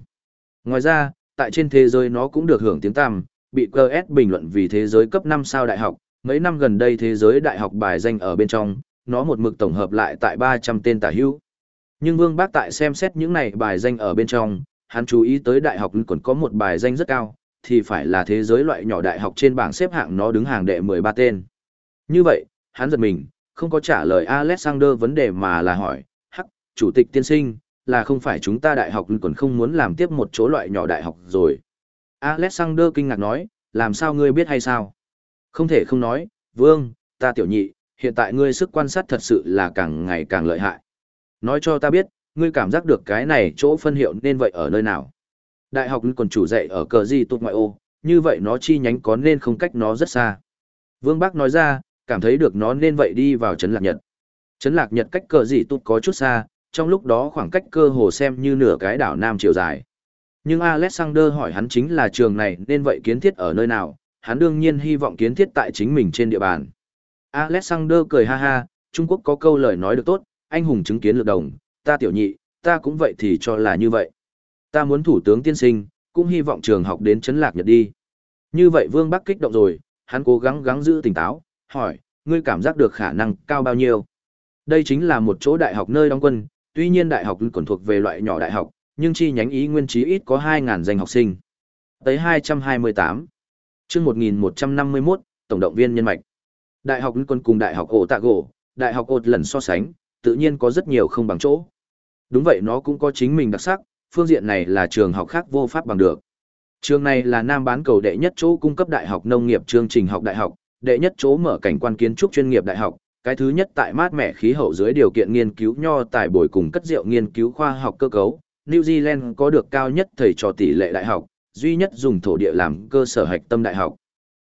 Ngoài ra, tại trên thế giới nó cũng được hưởng tiếng tăm, bị QS bình luận vì thế giới cấp 5 sao đại học, mấy năm gần đây thế giới đại học bài danh ở bên trong, nó một mực tổng hợp lại tại 300 tên tả hữu. Nhưng Vương Bác tại xem xét những này bài danh ở bên trong, hắn chú ý tới đại học còn có một bài danh rất cao, thì phải là thế giới loại nhỏ đại học trên bảng xếp hạng nó đứng hàng đệ 13 tên. Như vậy, hắn giật mình, không có trả lời Alexander vấn đề mà là hỏi, hắc, chủ tịch tiên sinh, là không phải chúng ta đại học còn không muốn làm tiếp một chỗ loại nhỏ đại học rồi. Alexander kinh ngạc nói, làm sao ngươi biết hay sao? Không thể không nói, vương, ta tiểu nhị, hiện tại ngươi sức quan sát thật sự là càng ngày càng lợi hại. Nói cho ta biết, ngươi cảm giác được cái này chỗ phân hiệu nên vậy ở nơi nào. Đại học còn chủ dạy ở cờ gì tụt ngoại ô, như vậy nó chi nhánh có nên không cách nó rất xa. Vương Bắc nói ra, cảm thấy được nó nên vậy đi vào Trấn Lạc Nhật. Trấn Lạc Nhật cách cờ gì tụt có chút xa, trong lúc đó khoảng cách cơ hồ xem như nửa cái đảo Nam chiều dài. Nhưng Alexander hỏi hắn chính là trường này nên vậy kiến thiết ở nơi nào, hắn đương nhiên hy vọng kiến thiết tại chính mình trên địa bàn. Alexander cười ha ha, Trung Quốc có câu lời nói được tốt, anh hùng chứng kiến lược đồng, ta tiểu nhị, ta cũng vậy thì cho là như vậy. Ta muốn thủ tướng tiên sinh, cũng hy vọng trường học đến chấn lạc nhật đi. Như vậy Vương Bắc kích động rồi, hắn cố gắng gắng giữ tỉnh táo, hỏi, ngươi cảm giác được khả năng cao bao nhiêu? Đây chính là một chỗ đại học nơi đóng quân, tuy nhiên đại học còn thuộc về loại nhỏ đại học, nhưng chi nhánh ý nguyên trí ít có 2.000 danh học sinh. Tới 228 chương 1151, Tổng động viên nhân mạch. Đại học còn cùng đại học ổ tạ gỗ, đại học ột lần so sánh, tự nhiên có rất nhiều không bằng chỗ. Đúng vậy nó cũng có chính mình đặc sắc, phương diện này là trường học khác vô pháp bằng được. Trường này là nam bán cầu đệ nhất chỗ cung cấp đại học nông nghiệp chương trình học đại học, đệ nhất chỗ mở cảnh quan kiến trúc chuyên nghiệp đại học, cái thứ nhất tại mát mẻ khí hậu dưới điều kiện nghiên cứu nho tài bồi cùng cất rượu nghiên cứu khoa học cơ cấu. New Zealand có được cao nhất thầy trò tỷ lệ đại học, duy nhất dùng thổ địa làm cơ sở hạch tâm đại học.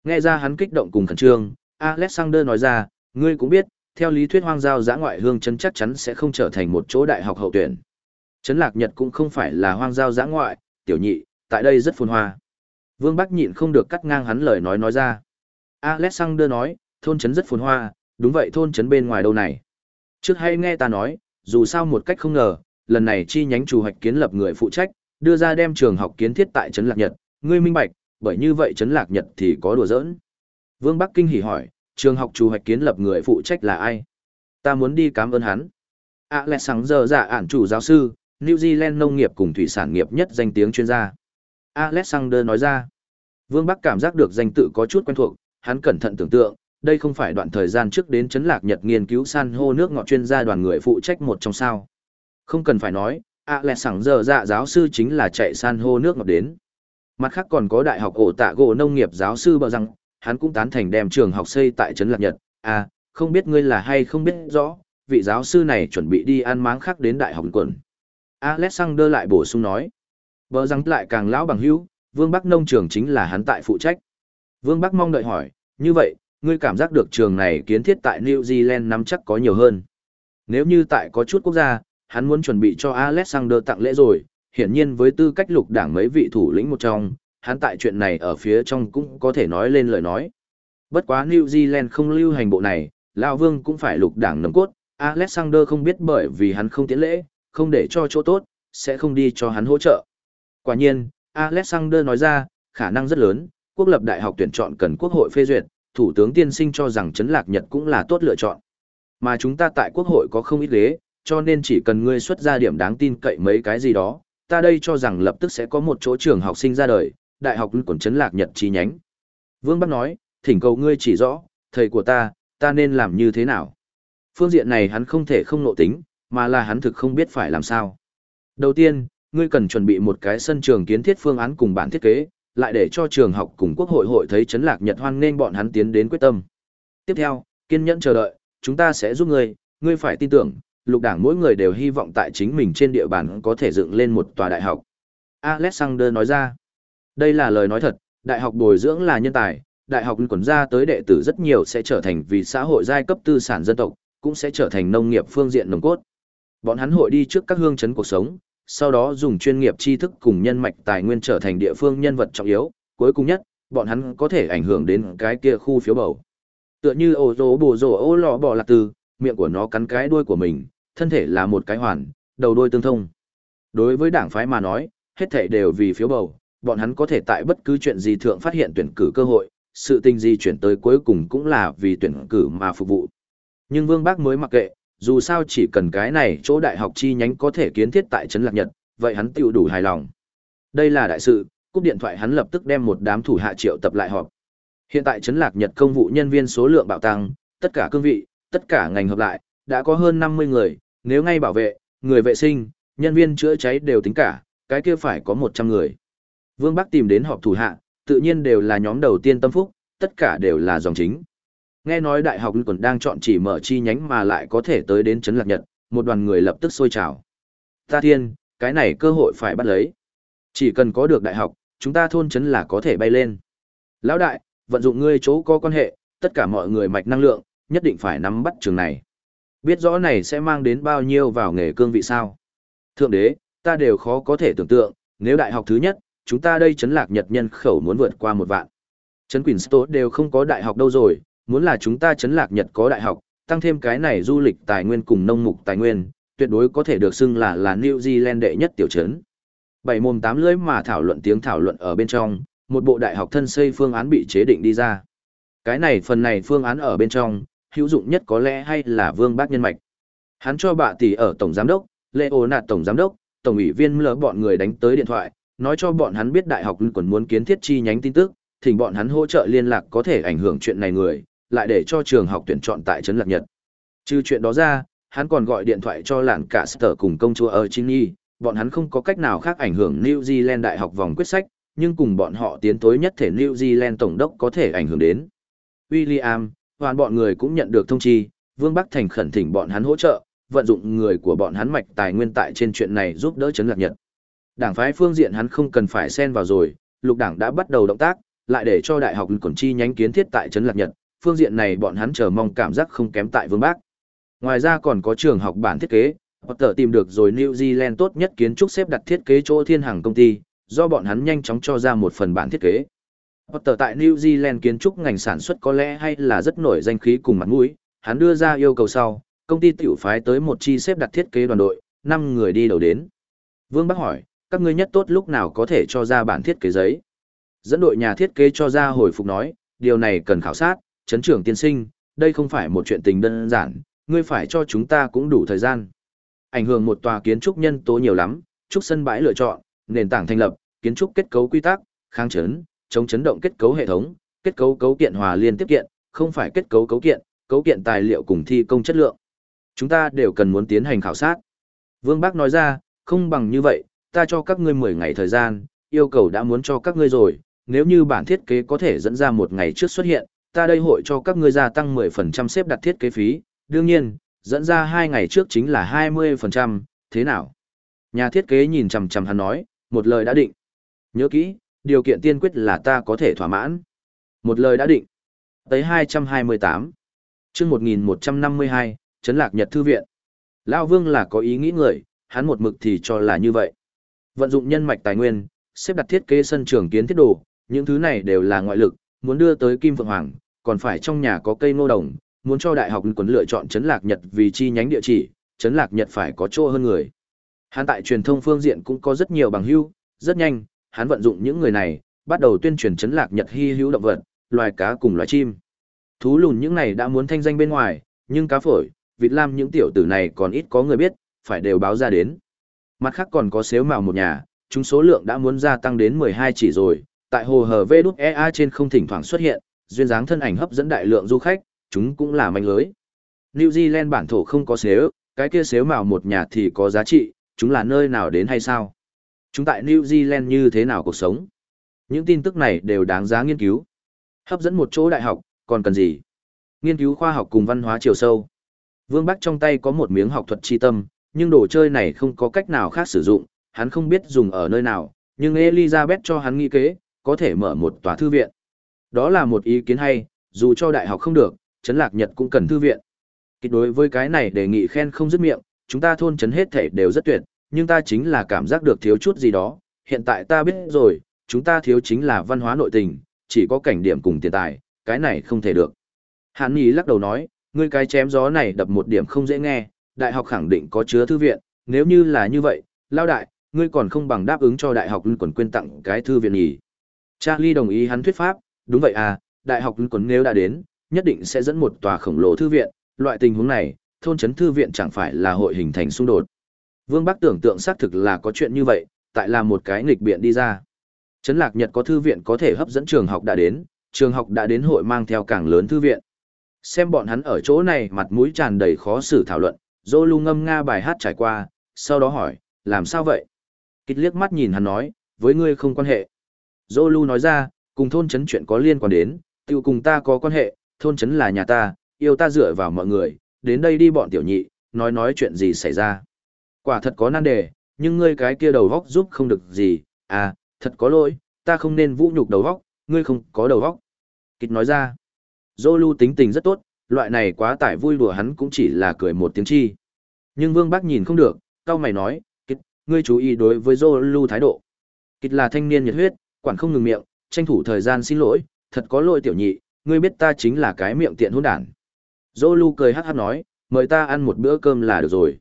Nghe ra hắn kích động cùng khẩn trương, Alexander nói ra, ngươi cũng biết, theo lý thuyết hoang giao giã ngoại hương chân chắc chắn sẽ không trở thành một chỗ đại học hậu tuyển. Trấn Lạc Nhật cũng không phải là hoang giao giã ngoại, tiểu nhị, tại đây rất phồn hoa. Vương Bắc nhịn không được cắt ngang hắn lời nói nói ra. Alexander nói, thôn trấn rất phồn hoa, đúng vậy thôn trấn bên ngoài đâu này. Trước hay nghe ta nói, dù sao một cách không ngờ, lần này chi nhánh chủ hoạch kiến lập người phụ trách, đưa ra đem trường học kiến thiết tại Trấn Lạc Nhật, ngươi minh bạch, bởi như vậy Trấn Lạc Nhật thì có đùa giỡn. Vương Bắc kinh hỉ hỏi, trường học chủ hoạch kiến lập người phụ trách là ai? Ta muốn đi cảm ơn hắn. Alexander giả dạ ản chủ giáo sư, New Zealand nông nghiệp cùng thủy sản nghiệp nhất danh tiếng chuyên gia. Alexander nói ra. Vương Bắc cảm giác được danh tự có chút quen thuộc, hắn cẩn thận tưởng tượng, đây không phải đoạn thời gian trước đến chấn lạc Nhật nghiên cứu san hô nước ngọt chuyên gia đoàn người phụ trách một trong sao. Không cần phải nói, Alexander dạ giáo sư chính là chạy san hô nước ngọt đến. Mặt khác còn có đại học ổ tạ gỗ nông nghiệp giáo sư bờ rằng, hắn cũng tán thành đem trường học xây tại trấn lạc Nhật. À, không biết ngươi là hay không biết rõ, vị giáo sư này chuẩn bị đi ăn máng khác đến đại học quần. Alexander lại bổ sung nói. Bờ rằng lại càng lão bằng hữu, Vương Bắc nông trường chính là hắn tại phụ trách. Vương Bắc mong đợi hỏi, như vậy, ngươi cảm giác được trường này kiến thiết tại New Zealand nắm chắc có nhiều hơn. Nếu như tại có chút quốc gia, hắn muốn chuẩn bị cho Alexander tặng lễ rồi, hiển nhiên với tư cách lục đảng mấy vị thủ lĩnh một trong, hắn tại chuyện này ở phía trong cũng có thể nói lên lời nói. Bất quá New Zealand không lưu hành bộ này, Lão Vương cũng phải lục đảng nấm cốt, Alexander không biết bởi vì hắn không tiến lễ, không để cho chỗ tốt, sẽ không đi cho hắn hỗ trợ. Quả nhiên, Alexander nói ra, khả năng rất lớn, quốc lập đại học tuyển chọn cần quốc hội phê duyệt, thủ tướng tiên sinh cho rằng chấn lạc Nhật cũng là tốt lựa chọn. Mà chúng ta tại quốc hội có không ít ghế, cho nên chỉ cần ngươi xuất ra điểm đáng tin cậy mấy cái gì đó, ta đây cho rằng lập tức sẽ có một chỗ trường học sinh ra đời, đại học còn chấn lạc Nhật chi nhánh. Vương Bắc nói, thỉnh cầu ngươi chỉ rõ, thầy của ta, ta nên làm như thế nào. Phương diện này hắn không thể không nộ tính, mà là hắn thực không biết phải làm sao. Đầu tiên, ngươi cần chuẩn bị một cái sân trường kiến thiết phương án cùng bản thiết kế, lại để cho trường học cùng quốc hội hội thấy chấn lạc Nhật hoan nên bọn hắn tiến đến quyết tâm. Tiếp theo, kiên nhẫn chờ đợi, chúng ta sẽ giúp ngươi, ngươi phải tin tưởng, lục đảng mỗi người đều hy vọng tại chính mình trên địa bàn có thể dựng lên một tòa đại học. Alexander nói ra, đây là lời nói thật, đại học bồi dưỡng là nhân tài, đại học quần ra tới đệ tử rất nhiều sẽ trở thành vì xã hội giai cấp tư sản dân tộc, cũng sẽ trở thành nông nghiệp phương diện nồng cốt. Bọn hắn hội đi trước các hương chấn cuộc sống, sau đó dùng chuyên nghiệp tri thức cùng nhân mạch tài nguyên trở thành địa phương nhân vật trọng yếu, cuối cùng nhất, bọn hắn có thể ảnh hưởng đến cái kia khu phiếu bầu. Tựa như ổ rỗ bổ rổ ô lọ bỏ lạc từ, miệng của nó cắn cái đuôi của mình, thân thể là một cái hoàn, đầu đuôi tương thông. Đối với đảng phái mà nói, hết thảy đều vì phiếu bầu, bọn hắn có thể tại bất cứ chuyện gì thượng phát hiện tuyển cử cơ hội, sự tình gì chuyển tới cuối cùng cũng là vì tuyển cử mà phục vụ. Nhưng Vương Bác mới mặc kệ, dù sao chỉ cần cái này chỗ đại học chi nhánh có thể kiến thiết tại Trấn Lạc Nhật, vậy hắn tiêu đủ hài lòng. Đây là đại sự, cúp điện thoại hắn lập tức đem một đám thủ hạ triệu tập lại họp. Hiện tại Trấn Lạc Nhật công vụ nhân viên số lượng bạo tăng, tất cả cương vị, tất cả ngành hợp lại, đã có hơn 50 người, nếu ngay bảo vệ, người vệ sinh, nhân viên chữa cháy đều tính cả, cái kia phải có 100 người. Vương Bắc tìm đến họp thủ hạ, tự nhiên đều là nhóm đầu tiên tâm phúc, tất cả đều là dòng chính. Nghe nói đại học còn đang chọn chỉ mở chi nhánh mà lại có thể tới đến Trấn Lạc Nhật, một đoàn người lập tức sôi trào. Ta thiên, cái này cơ hội phải bắt lấy. Chỉ cần có được đại học, chúng ta thôn trấn là có thể bay lên. Lão đại, vận dụng ngươi chỗ có quan hệ, tất cả mọi người mạch năng lượng, nhất định phải nắm bắt trường này. Biết rõ này sẽ mang đến bao nhiêu vào nghề cương vị sao. Thượng đế, ta đều khó có thể tưởng tượng, nếu đại học thứ nhất, chúng ta đây chấn lạc nhật nhân khẩu muốn vượt qua một vạn. Chấn Queenstown đều không có đại học đâu rồi, muốn là chúng ta chấn lạc nhật có đại học, tăng thêm cái này du lịch tài nguyên cùng nông mục tài nguyên, tuyệt đối có thể được xưng là là New Zealand đệ nhất tiểu chấn Bảy mồm tám lưỡi mà thảo luận tiếng thảo luận ở bên trong, một bộ đại học thân xây phương án bị chế định đi ra. Cái này phần này phương án ở bên trong, hữu dụng nhất có lẽ hay là Vương Bác Nhân Mạch. Hắn cho bà tỷ ở Tổng Giám đốc, Lê Ô Nạt Tổng Giám đốc, Tổng ủy viên lỡ bọn người đánh tới điện thoại, nói cho bọn hắn biết đại học còn muốn kiến thiết chi nhánh tin tức, thỉnh bọn hắn hỗ trợ liên lạc có thể ảnh hưởng chuyện này người, lại để cho trường học tuyển chọn tại Trấn Lạc Nhật. Trừ chuyện đó ra, hắn còn gọi điện thoại cho làng cả sở cùng công chúa ở Chini, bọn hắn không có cách nào khác ảnh hưởng New Zealand đại học vòng quyết sách, nhưng cùng bọn họ tiến tối nhất thể New Zealand tổng đốc có thể ảnh hưởng đến. William, hoàn bọn người cũng nhận được thông chi, Vương Bắc Thành khẩn thỉnh bọn hắn hỗ trợ, vận dụng người của bọn hắn mạch tài nguyên tại trên chuyện này giúp đỡ chấn lạc nhật. Đảng phái phương diện hắn không cần phải xen vào rồi, lục đảng đã bắt đầu động tác, lại để cho đại học còn chi nhánh kiến thiết tại trấn lạc nhật, phương diện này bọn hắn chờ mong cảm giác không kém tại Vương Bắc. Ngoài ra còn có trường học bản thiết kế, họ tự tìm được rồi New Zealand tốt nhất kiến trúc xếp đặt thiết kế chỗ thiên hàng công ty, do bọn hắn nhanh chóng cho ra một phần bản thiết kế. Potter tại New Zealand kiến trúc ngành sản xuất có lẽ hay là rất nổi danh khí cùng mặt mũi, hắn đưa ra yêu cầu sau, công ty tiểu phái tới một chi xếp đặt thiết kế đoàn đội, 5 người đi đầu đến. Vương Bắc hỏi, các ngươi nhất tốt lúc nào có thể cho ra bản thiết kế giấy? Dẫn đội nhà thiết kế cho ra hồi phục nói, điều này cần khảo sát, chấn trưởng tiên sinh, đây không phải một chuyện tình đơn giản, ngươi phải cho chúng ta cũng đủ thời gian. Ảnh hưởng một tòa kiến trúc nhân tố nhiều lắm, trúc sân bãi lựa chọn, nền tảng thành lập, kiến trúc kết cấu quy tắc, kháng chấn, chống chấn động kết cấu hệ thống, kết cấu cấu kiện hòa liên tiếp kiện, không phải kết cấu cấu kiện, cấu kiện tài liệu cùng thi công chất lượng. Chúng ta đều cần muốn tiến hành khảo sát. Vương Bác nói ra, không bằng như vậy, ta cho các ngươi 10 ngày thời gian, yêu cầu đã muốn cho các ngươi rồi, nếu như bản thiết kế có thể dẫn ra một ngày trước xuất hiện, ta đây hội cho các ngươi gia tăng 10% xếp đặt thiết kế phí, đương nhiên, dẫn ra 2 ngày trước chính là 20%, thế nào? Nhà thiết kế nhìn chằm chằm hắn nói, một lời đã định. Nhớ kỹ, điều kiện tiên quyết là ta có thể thỏa mãn. Một lời đã định. Tới 228. chương 1152, Trấn Lạc Nhật Thư Viện. Lao Vương là có ý nghĩ người, hắn một mực thì cho là như vậy. Vận dụng nhân mạch tài nguyên, xếp đặt thiết kế sân trường kiến thiết đồ, những thứ này đều là ngoại lực, muốn đưa tới Kim Phượng Hoàng, còn phải trong nhà có cây ngô đồng, muốn cho đại học quấn lựa chọn Trấn lạc Nhật vì chi nhánh địa chỉ, Trấn lạc Nhật phải có chỗ hơn người. Hắn tại truyền thông phương diện cũng có rất nhiều bằng hữu, rất nhanh, hắn vận dụng những người này, bắt đầu tuyên truyền chấn lạc Nhật hy hữu động vật, loài cá cùng loài chim. Thú lùn những này đã muốn thanh danh bên ngoài, nhưng cá phổi, vịt lam những tiểu tử này còn ít có người biết, phải đều báo ra đến. Mặt khác còn có xếu mào một nhà, chúng số lượng đã muốn gia tăng đến 12 chỉ rồi, tại hồ hờ EA trên không thỉnh thoảng xuất hiện, duyên dáng thân ảnh hấp dẫn đại lượng du khách, chúng cũng là manh lưới. New Zealand bản thổ không có xếu, cái kia xếu mào một nhà thì có giá trị, chúng là nơi nào đến hay sao? Chúng tại New Zealand như thế nào cuộc sống? Những tin tức này đều đáng giá nghiên cứu. Hấp dẫn một chỗ đại học, còn cần gì? Nghiên cứu khoa học cùng văn hóa chiều sâu. Vương Bắc trong tay có một miếng học thuật chi tâm, nhưng đồ chơi này không có cách nào khác sử dụng, hắn không biết dùng ở nơi nào, nhưng Elizabeth cho hắn nghĩ kế, có thể mở một tòa thư viện. Đó là một ý kiến hay, dù cho đại học không được, Trấn Lạc Nhật cũng cần thư viện. Kịch đối với cái này đề nghị khen không dứt miệng, chúng ta thôn trấn hết thể đều rất tuyệt, nhưng ta chính là cảm giác được thiếu chút gì đó, hiện tại ta biết rồi, chúng ta thiếu chính là văn hóa nội tình, chỉ có cảnh điểm cùng tiền tài, cái này không thể được. Hàn Nhi lắc đầu nói, ngươi cái chém gió này đập một điểm không dễ nghe, đại học khẳng định có chứa thư viện, nếu như là như vậy, lao đại, ngươi còn không bằng đáp ứng cho đại học quần quên tặng cái thư viện nhỉ. Charlie đồng ý hắn thuyết pháp, đúng vậy à, đại học quần nếu đã đến, nhất định sẽ dẫn một tòa khổng lồ thư viện, loại tình huống này, thôn trấn thư viện chẳng phải là hội hình thành xung đột. Vương Bắc tưởng tượng xác thực là có chuyện như vậy, tại là một cái nghịch biện đi ra. Trấn Lạc Nhật có thư viện có thể hấp dẫn trường học đã đến, trường học đã đến hội mang theo càng lớn thư viện. Xem bọn hắn ở chỗ này mặt mũi tràn đầy khó xử thảo luận, Dô lu ngâm nga bài hát trải qua, sau đó hỏi, làm sao vậy? Kịch liếc mắt nhìn hắn nói, với ngươi không quan hệ. Dô lu nói ra, cùng thôn Trấn chuyện có liên quan đến, tiêu cùng ta có quan hệ, thôn Trấn là nhà ta, yêu ta dựa vào mọi người, đến đây đi bọn tiểu nhị, nói nói chuyện gì xảy ra. Quả thật có nan đề, nhưng ngươi cái kia đầu góc giúp không được gì, à, thật có lỗi, ta không nên vũ nhục đầu góc, ngươi không có đầu góc. Kịch nói ra, Zolu tính tình rất tốt, loại này quá tải vui đùa hắn cũng chỉ là cười một tiếng chi. Nhưng Vương Bắc nhìn không được, cao mày nói, Kịch, ngươi chú ý đối với Zolu thái độ. Kịch là thanh niên nhiệt huyết, quản không ngừng miệng, tranh thủ thời gian xin lỗi, thật có lỗi tiểu nhị, ngươi biết ta chính là cái miệng tiện hôn đản. Zolu cười hát hát nói, mời ta ăn một bữa cơm là được rồi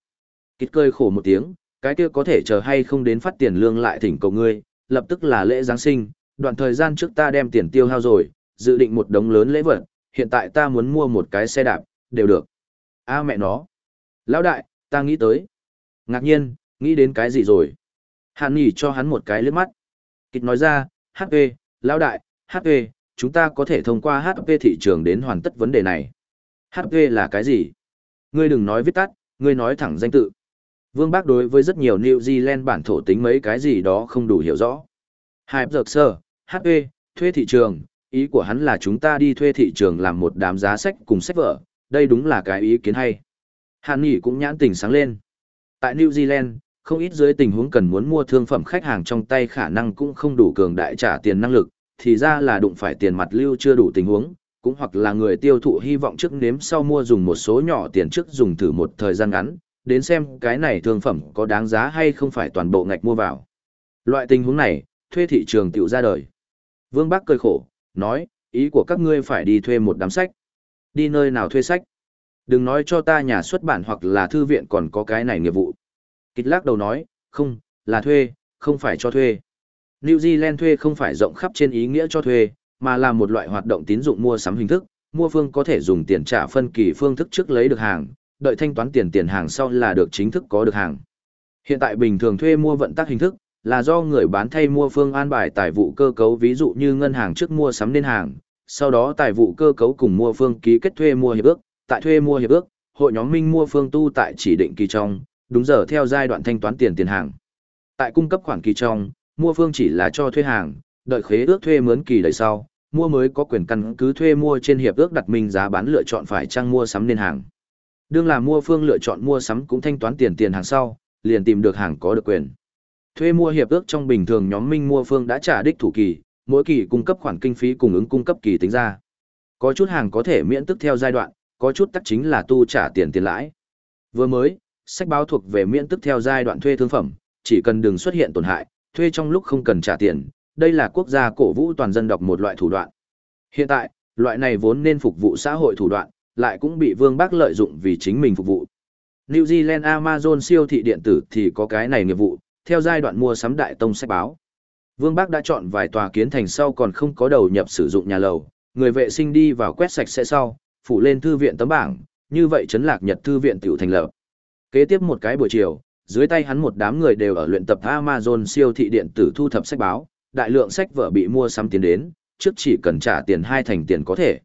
kịt cười khổ một tiếng, cái kia có thể chờ hay không đến phát tiền lương lại thỉnh cầu ngươi, lập tức là lễ Giáng sinh, đoạn thời gian trước ta đem tiền tiêu hao rồi, dự định một đống lớn lễ vật, hiện tại ta muốn mua một cái xe đạp, đều được. A mẹ nó. Lão đại, ta nghĩ tới. Ngạc nhiên, nghĩ đến cái gì rồi? Hàn nhỉ cho hắn một cái lướt mắt. Kịch nói ra, HP, lão đại, HP, chúng ta có thể thông qua HP thị trường đến hoàn tất vấn đề này. HP là cái gì? Ngươi đừng nói viết tắt, ngươi nói thẳng danh tự. Vương Bác đối với rất nhiều New Zealand bản thổ tính mấy cái gì đó không đủ hiểu rõ. Hai giật sơ, HP, thuê thị trường, ý của hắn là chúng ta đi thuê thị trường làm một đám giá sách cùng sách vở, đây đúng là cái ý kiến hay. Hàn Nghị cũng nhãn tình sáng lên. Tại New Zealand, không ít dưới tình huống cần muốn mua thương phẩm khách hàng trong tay khả năng cũng không đủ cường đại trả tiền năng lực, thì ra là đụng phải tiền mặt lưu chưa đủ tình huống, cũng hoặc là người tiêu thụ hy vọng trước nếm sau mua dùng một số nhỏ tiền trước dùng thử một thời gian ngắn, đến xem cái này thương phẩm có đáng giá hay không phải toàn bộ ngạch mua vào. Loại tình huống này, thuê thị trường tiểu ra đời. Vương Bắc cười khổ, nói, ý của các ngươi phải đi thuê một đám sách. Đi nơi nào thuê sách? Đừng nói cho ta nhà xuất bản hoặc là thư viện còn có cái này nghiệp vụ. Kịch lắc đầu nói, không, là thuê, không phải cho thuê. New Zealand thuê không phải rộng khắp trên ý nghĩa cho thuê, mà là một loại hoạt động tín dụng mua sắm hình thức, mua phương có thể dùng tiền trả phân kỳ phương thức trước lấy được hàng, đợi thanh toán tiền tiền hàng sau là được chính thức có được hàng. Hiện tại bình thường thuê mua vận tắc hình thức, là do người bán thay mua phương an bài tài vụ cơ cấu ví dụ như ngân hàng trước mua sắm nên hàng, sau đó tài vụ cơ cấu cùng mua phương ký kết thuê mua hiệp ước, tại thuê mua hiệp ước, hội nhóm minh mua phương tu tại chỉ định kỳ trong, đúng giờ theo giai đoạn thanh toán tiền tiền hàng. Tại cung cấp khoản kỳ trong, mua phương chỉ là cho thuê hàng, đợi khế ước thuê mướn kỳ đợi sau, mua mới có quyền căn cứ thuê mua trên hiệp ước đặt minh giá bán lựa chọn phải trang mua sắm nên hàng. Đương là mua phương lựa chọn mua sắm cũng thanh toán tiền tiền hàng sau, liền tìm được hàng có được quyền. Thuê mua hiệp ước trong bình thường nhóm minh mua phương đã trả đích thủ kỳ, mỗi kỳ cung cấp khoản kinh phí cung ứng cung cấp kỳ tính ra. Có chút hàng có thể miễn tức theo giai đoạn, có chút tắc chính là tu trả tiền tiền lãi. Vừa mới, sách báo thuộc về miễn tức theo giai đoạn thuê thương phẩm, chỉ cần đừng xuất hiện tổn hại, thuê trong lúc không cần trả tiền, đây là quốc gia cổ vũ toàn dân đọc một loại thủ đoạn. Hiện tại, loại này vốn nên phục vụ xã hội thủ đoạn, lại cũng bị Vương Bắc lợi dụng vì chính mình phục vụ. New Zealand Amazon siêu thị điện tử thì có cái này nghiệp vụ, theo giai đoạn mua sắm đại tông sách báo. Vương Bắc đã chọn vài tòa kiến thành sau còn không có đầu nhập sử dụng nhà lầu, người vệ sinh đi vào quét sạch sẽ sau, phủ lên thư viện tấm bảng, như vậy chấn lạc nhật thư viện tiểu thành lập. Kế tiếp một cái buổi chiều, dưới tay hắn một đám người đều ở luyện tập Amazon siêu thị điện tử thu thập sách báo, đại lượng sách vở bị mua sắm tiền đến, trước chỉ cần trả tiền hai thành tiền có thể.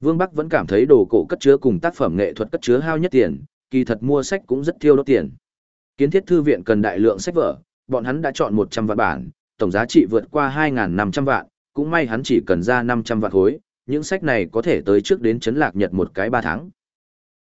Vương Bắc vẫn cảm thấy đồ cổ cất chứa cùng tác phẩm nghệ thuật cất chứa hao nhất tiền, kỳ thật mua sách cũng rất tiêu đốt tiền. Kiến thiết thư viện cần đại lượng sách vở, bọn hắn đã chọn 100 vạn bản, tổng giá trị vượt qua 2.500 vạn, cũng may hắn chỉ cần ra 500 vạn khối, những sách này có thể tới trước đến chấn lạc nhật một cái 3 tháng.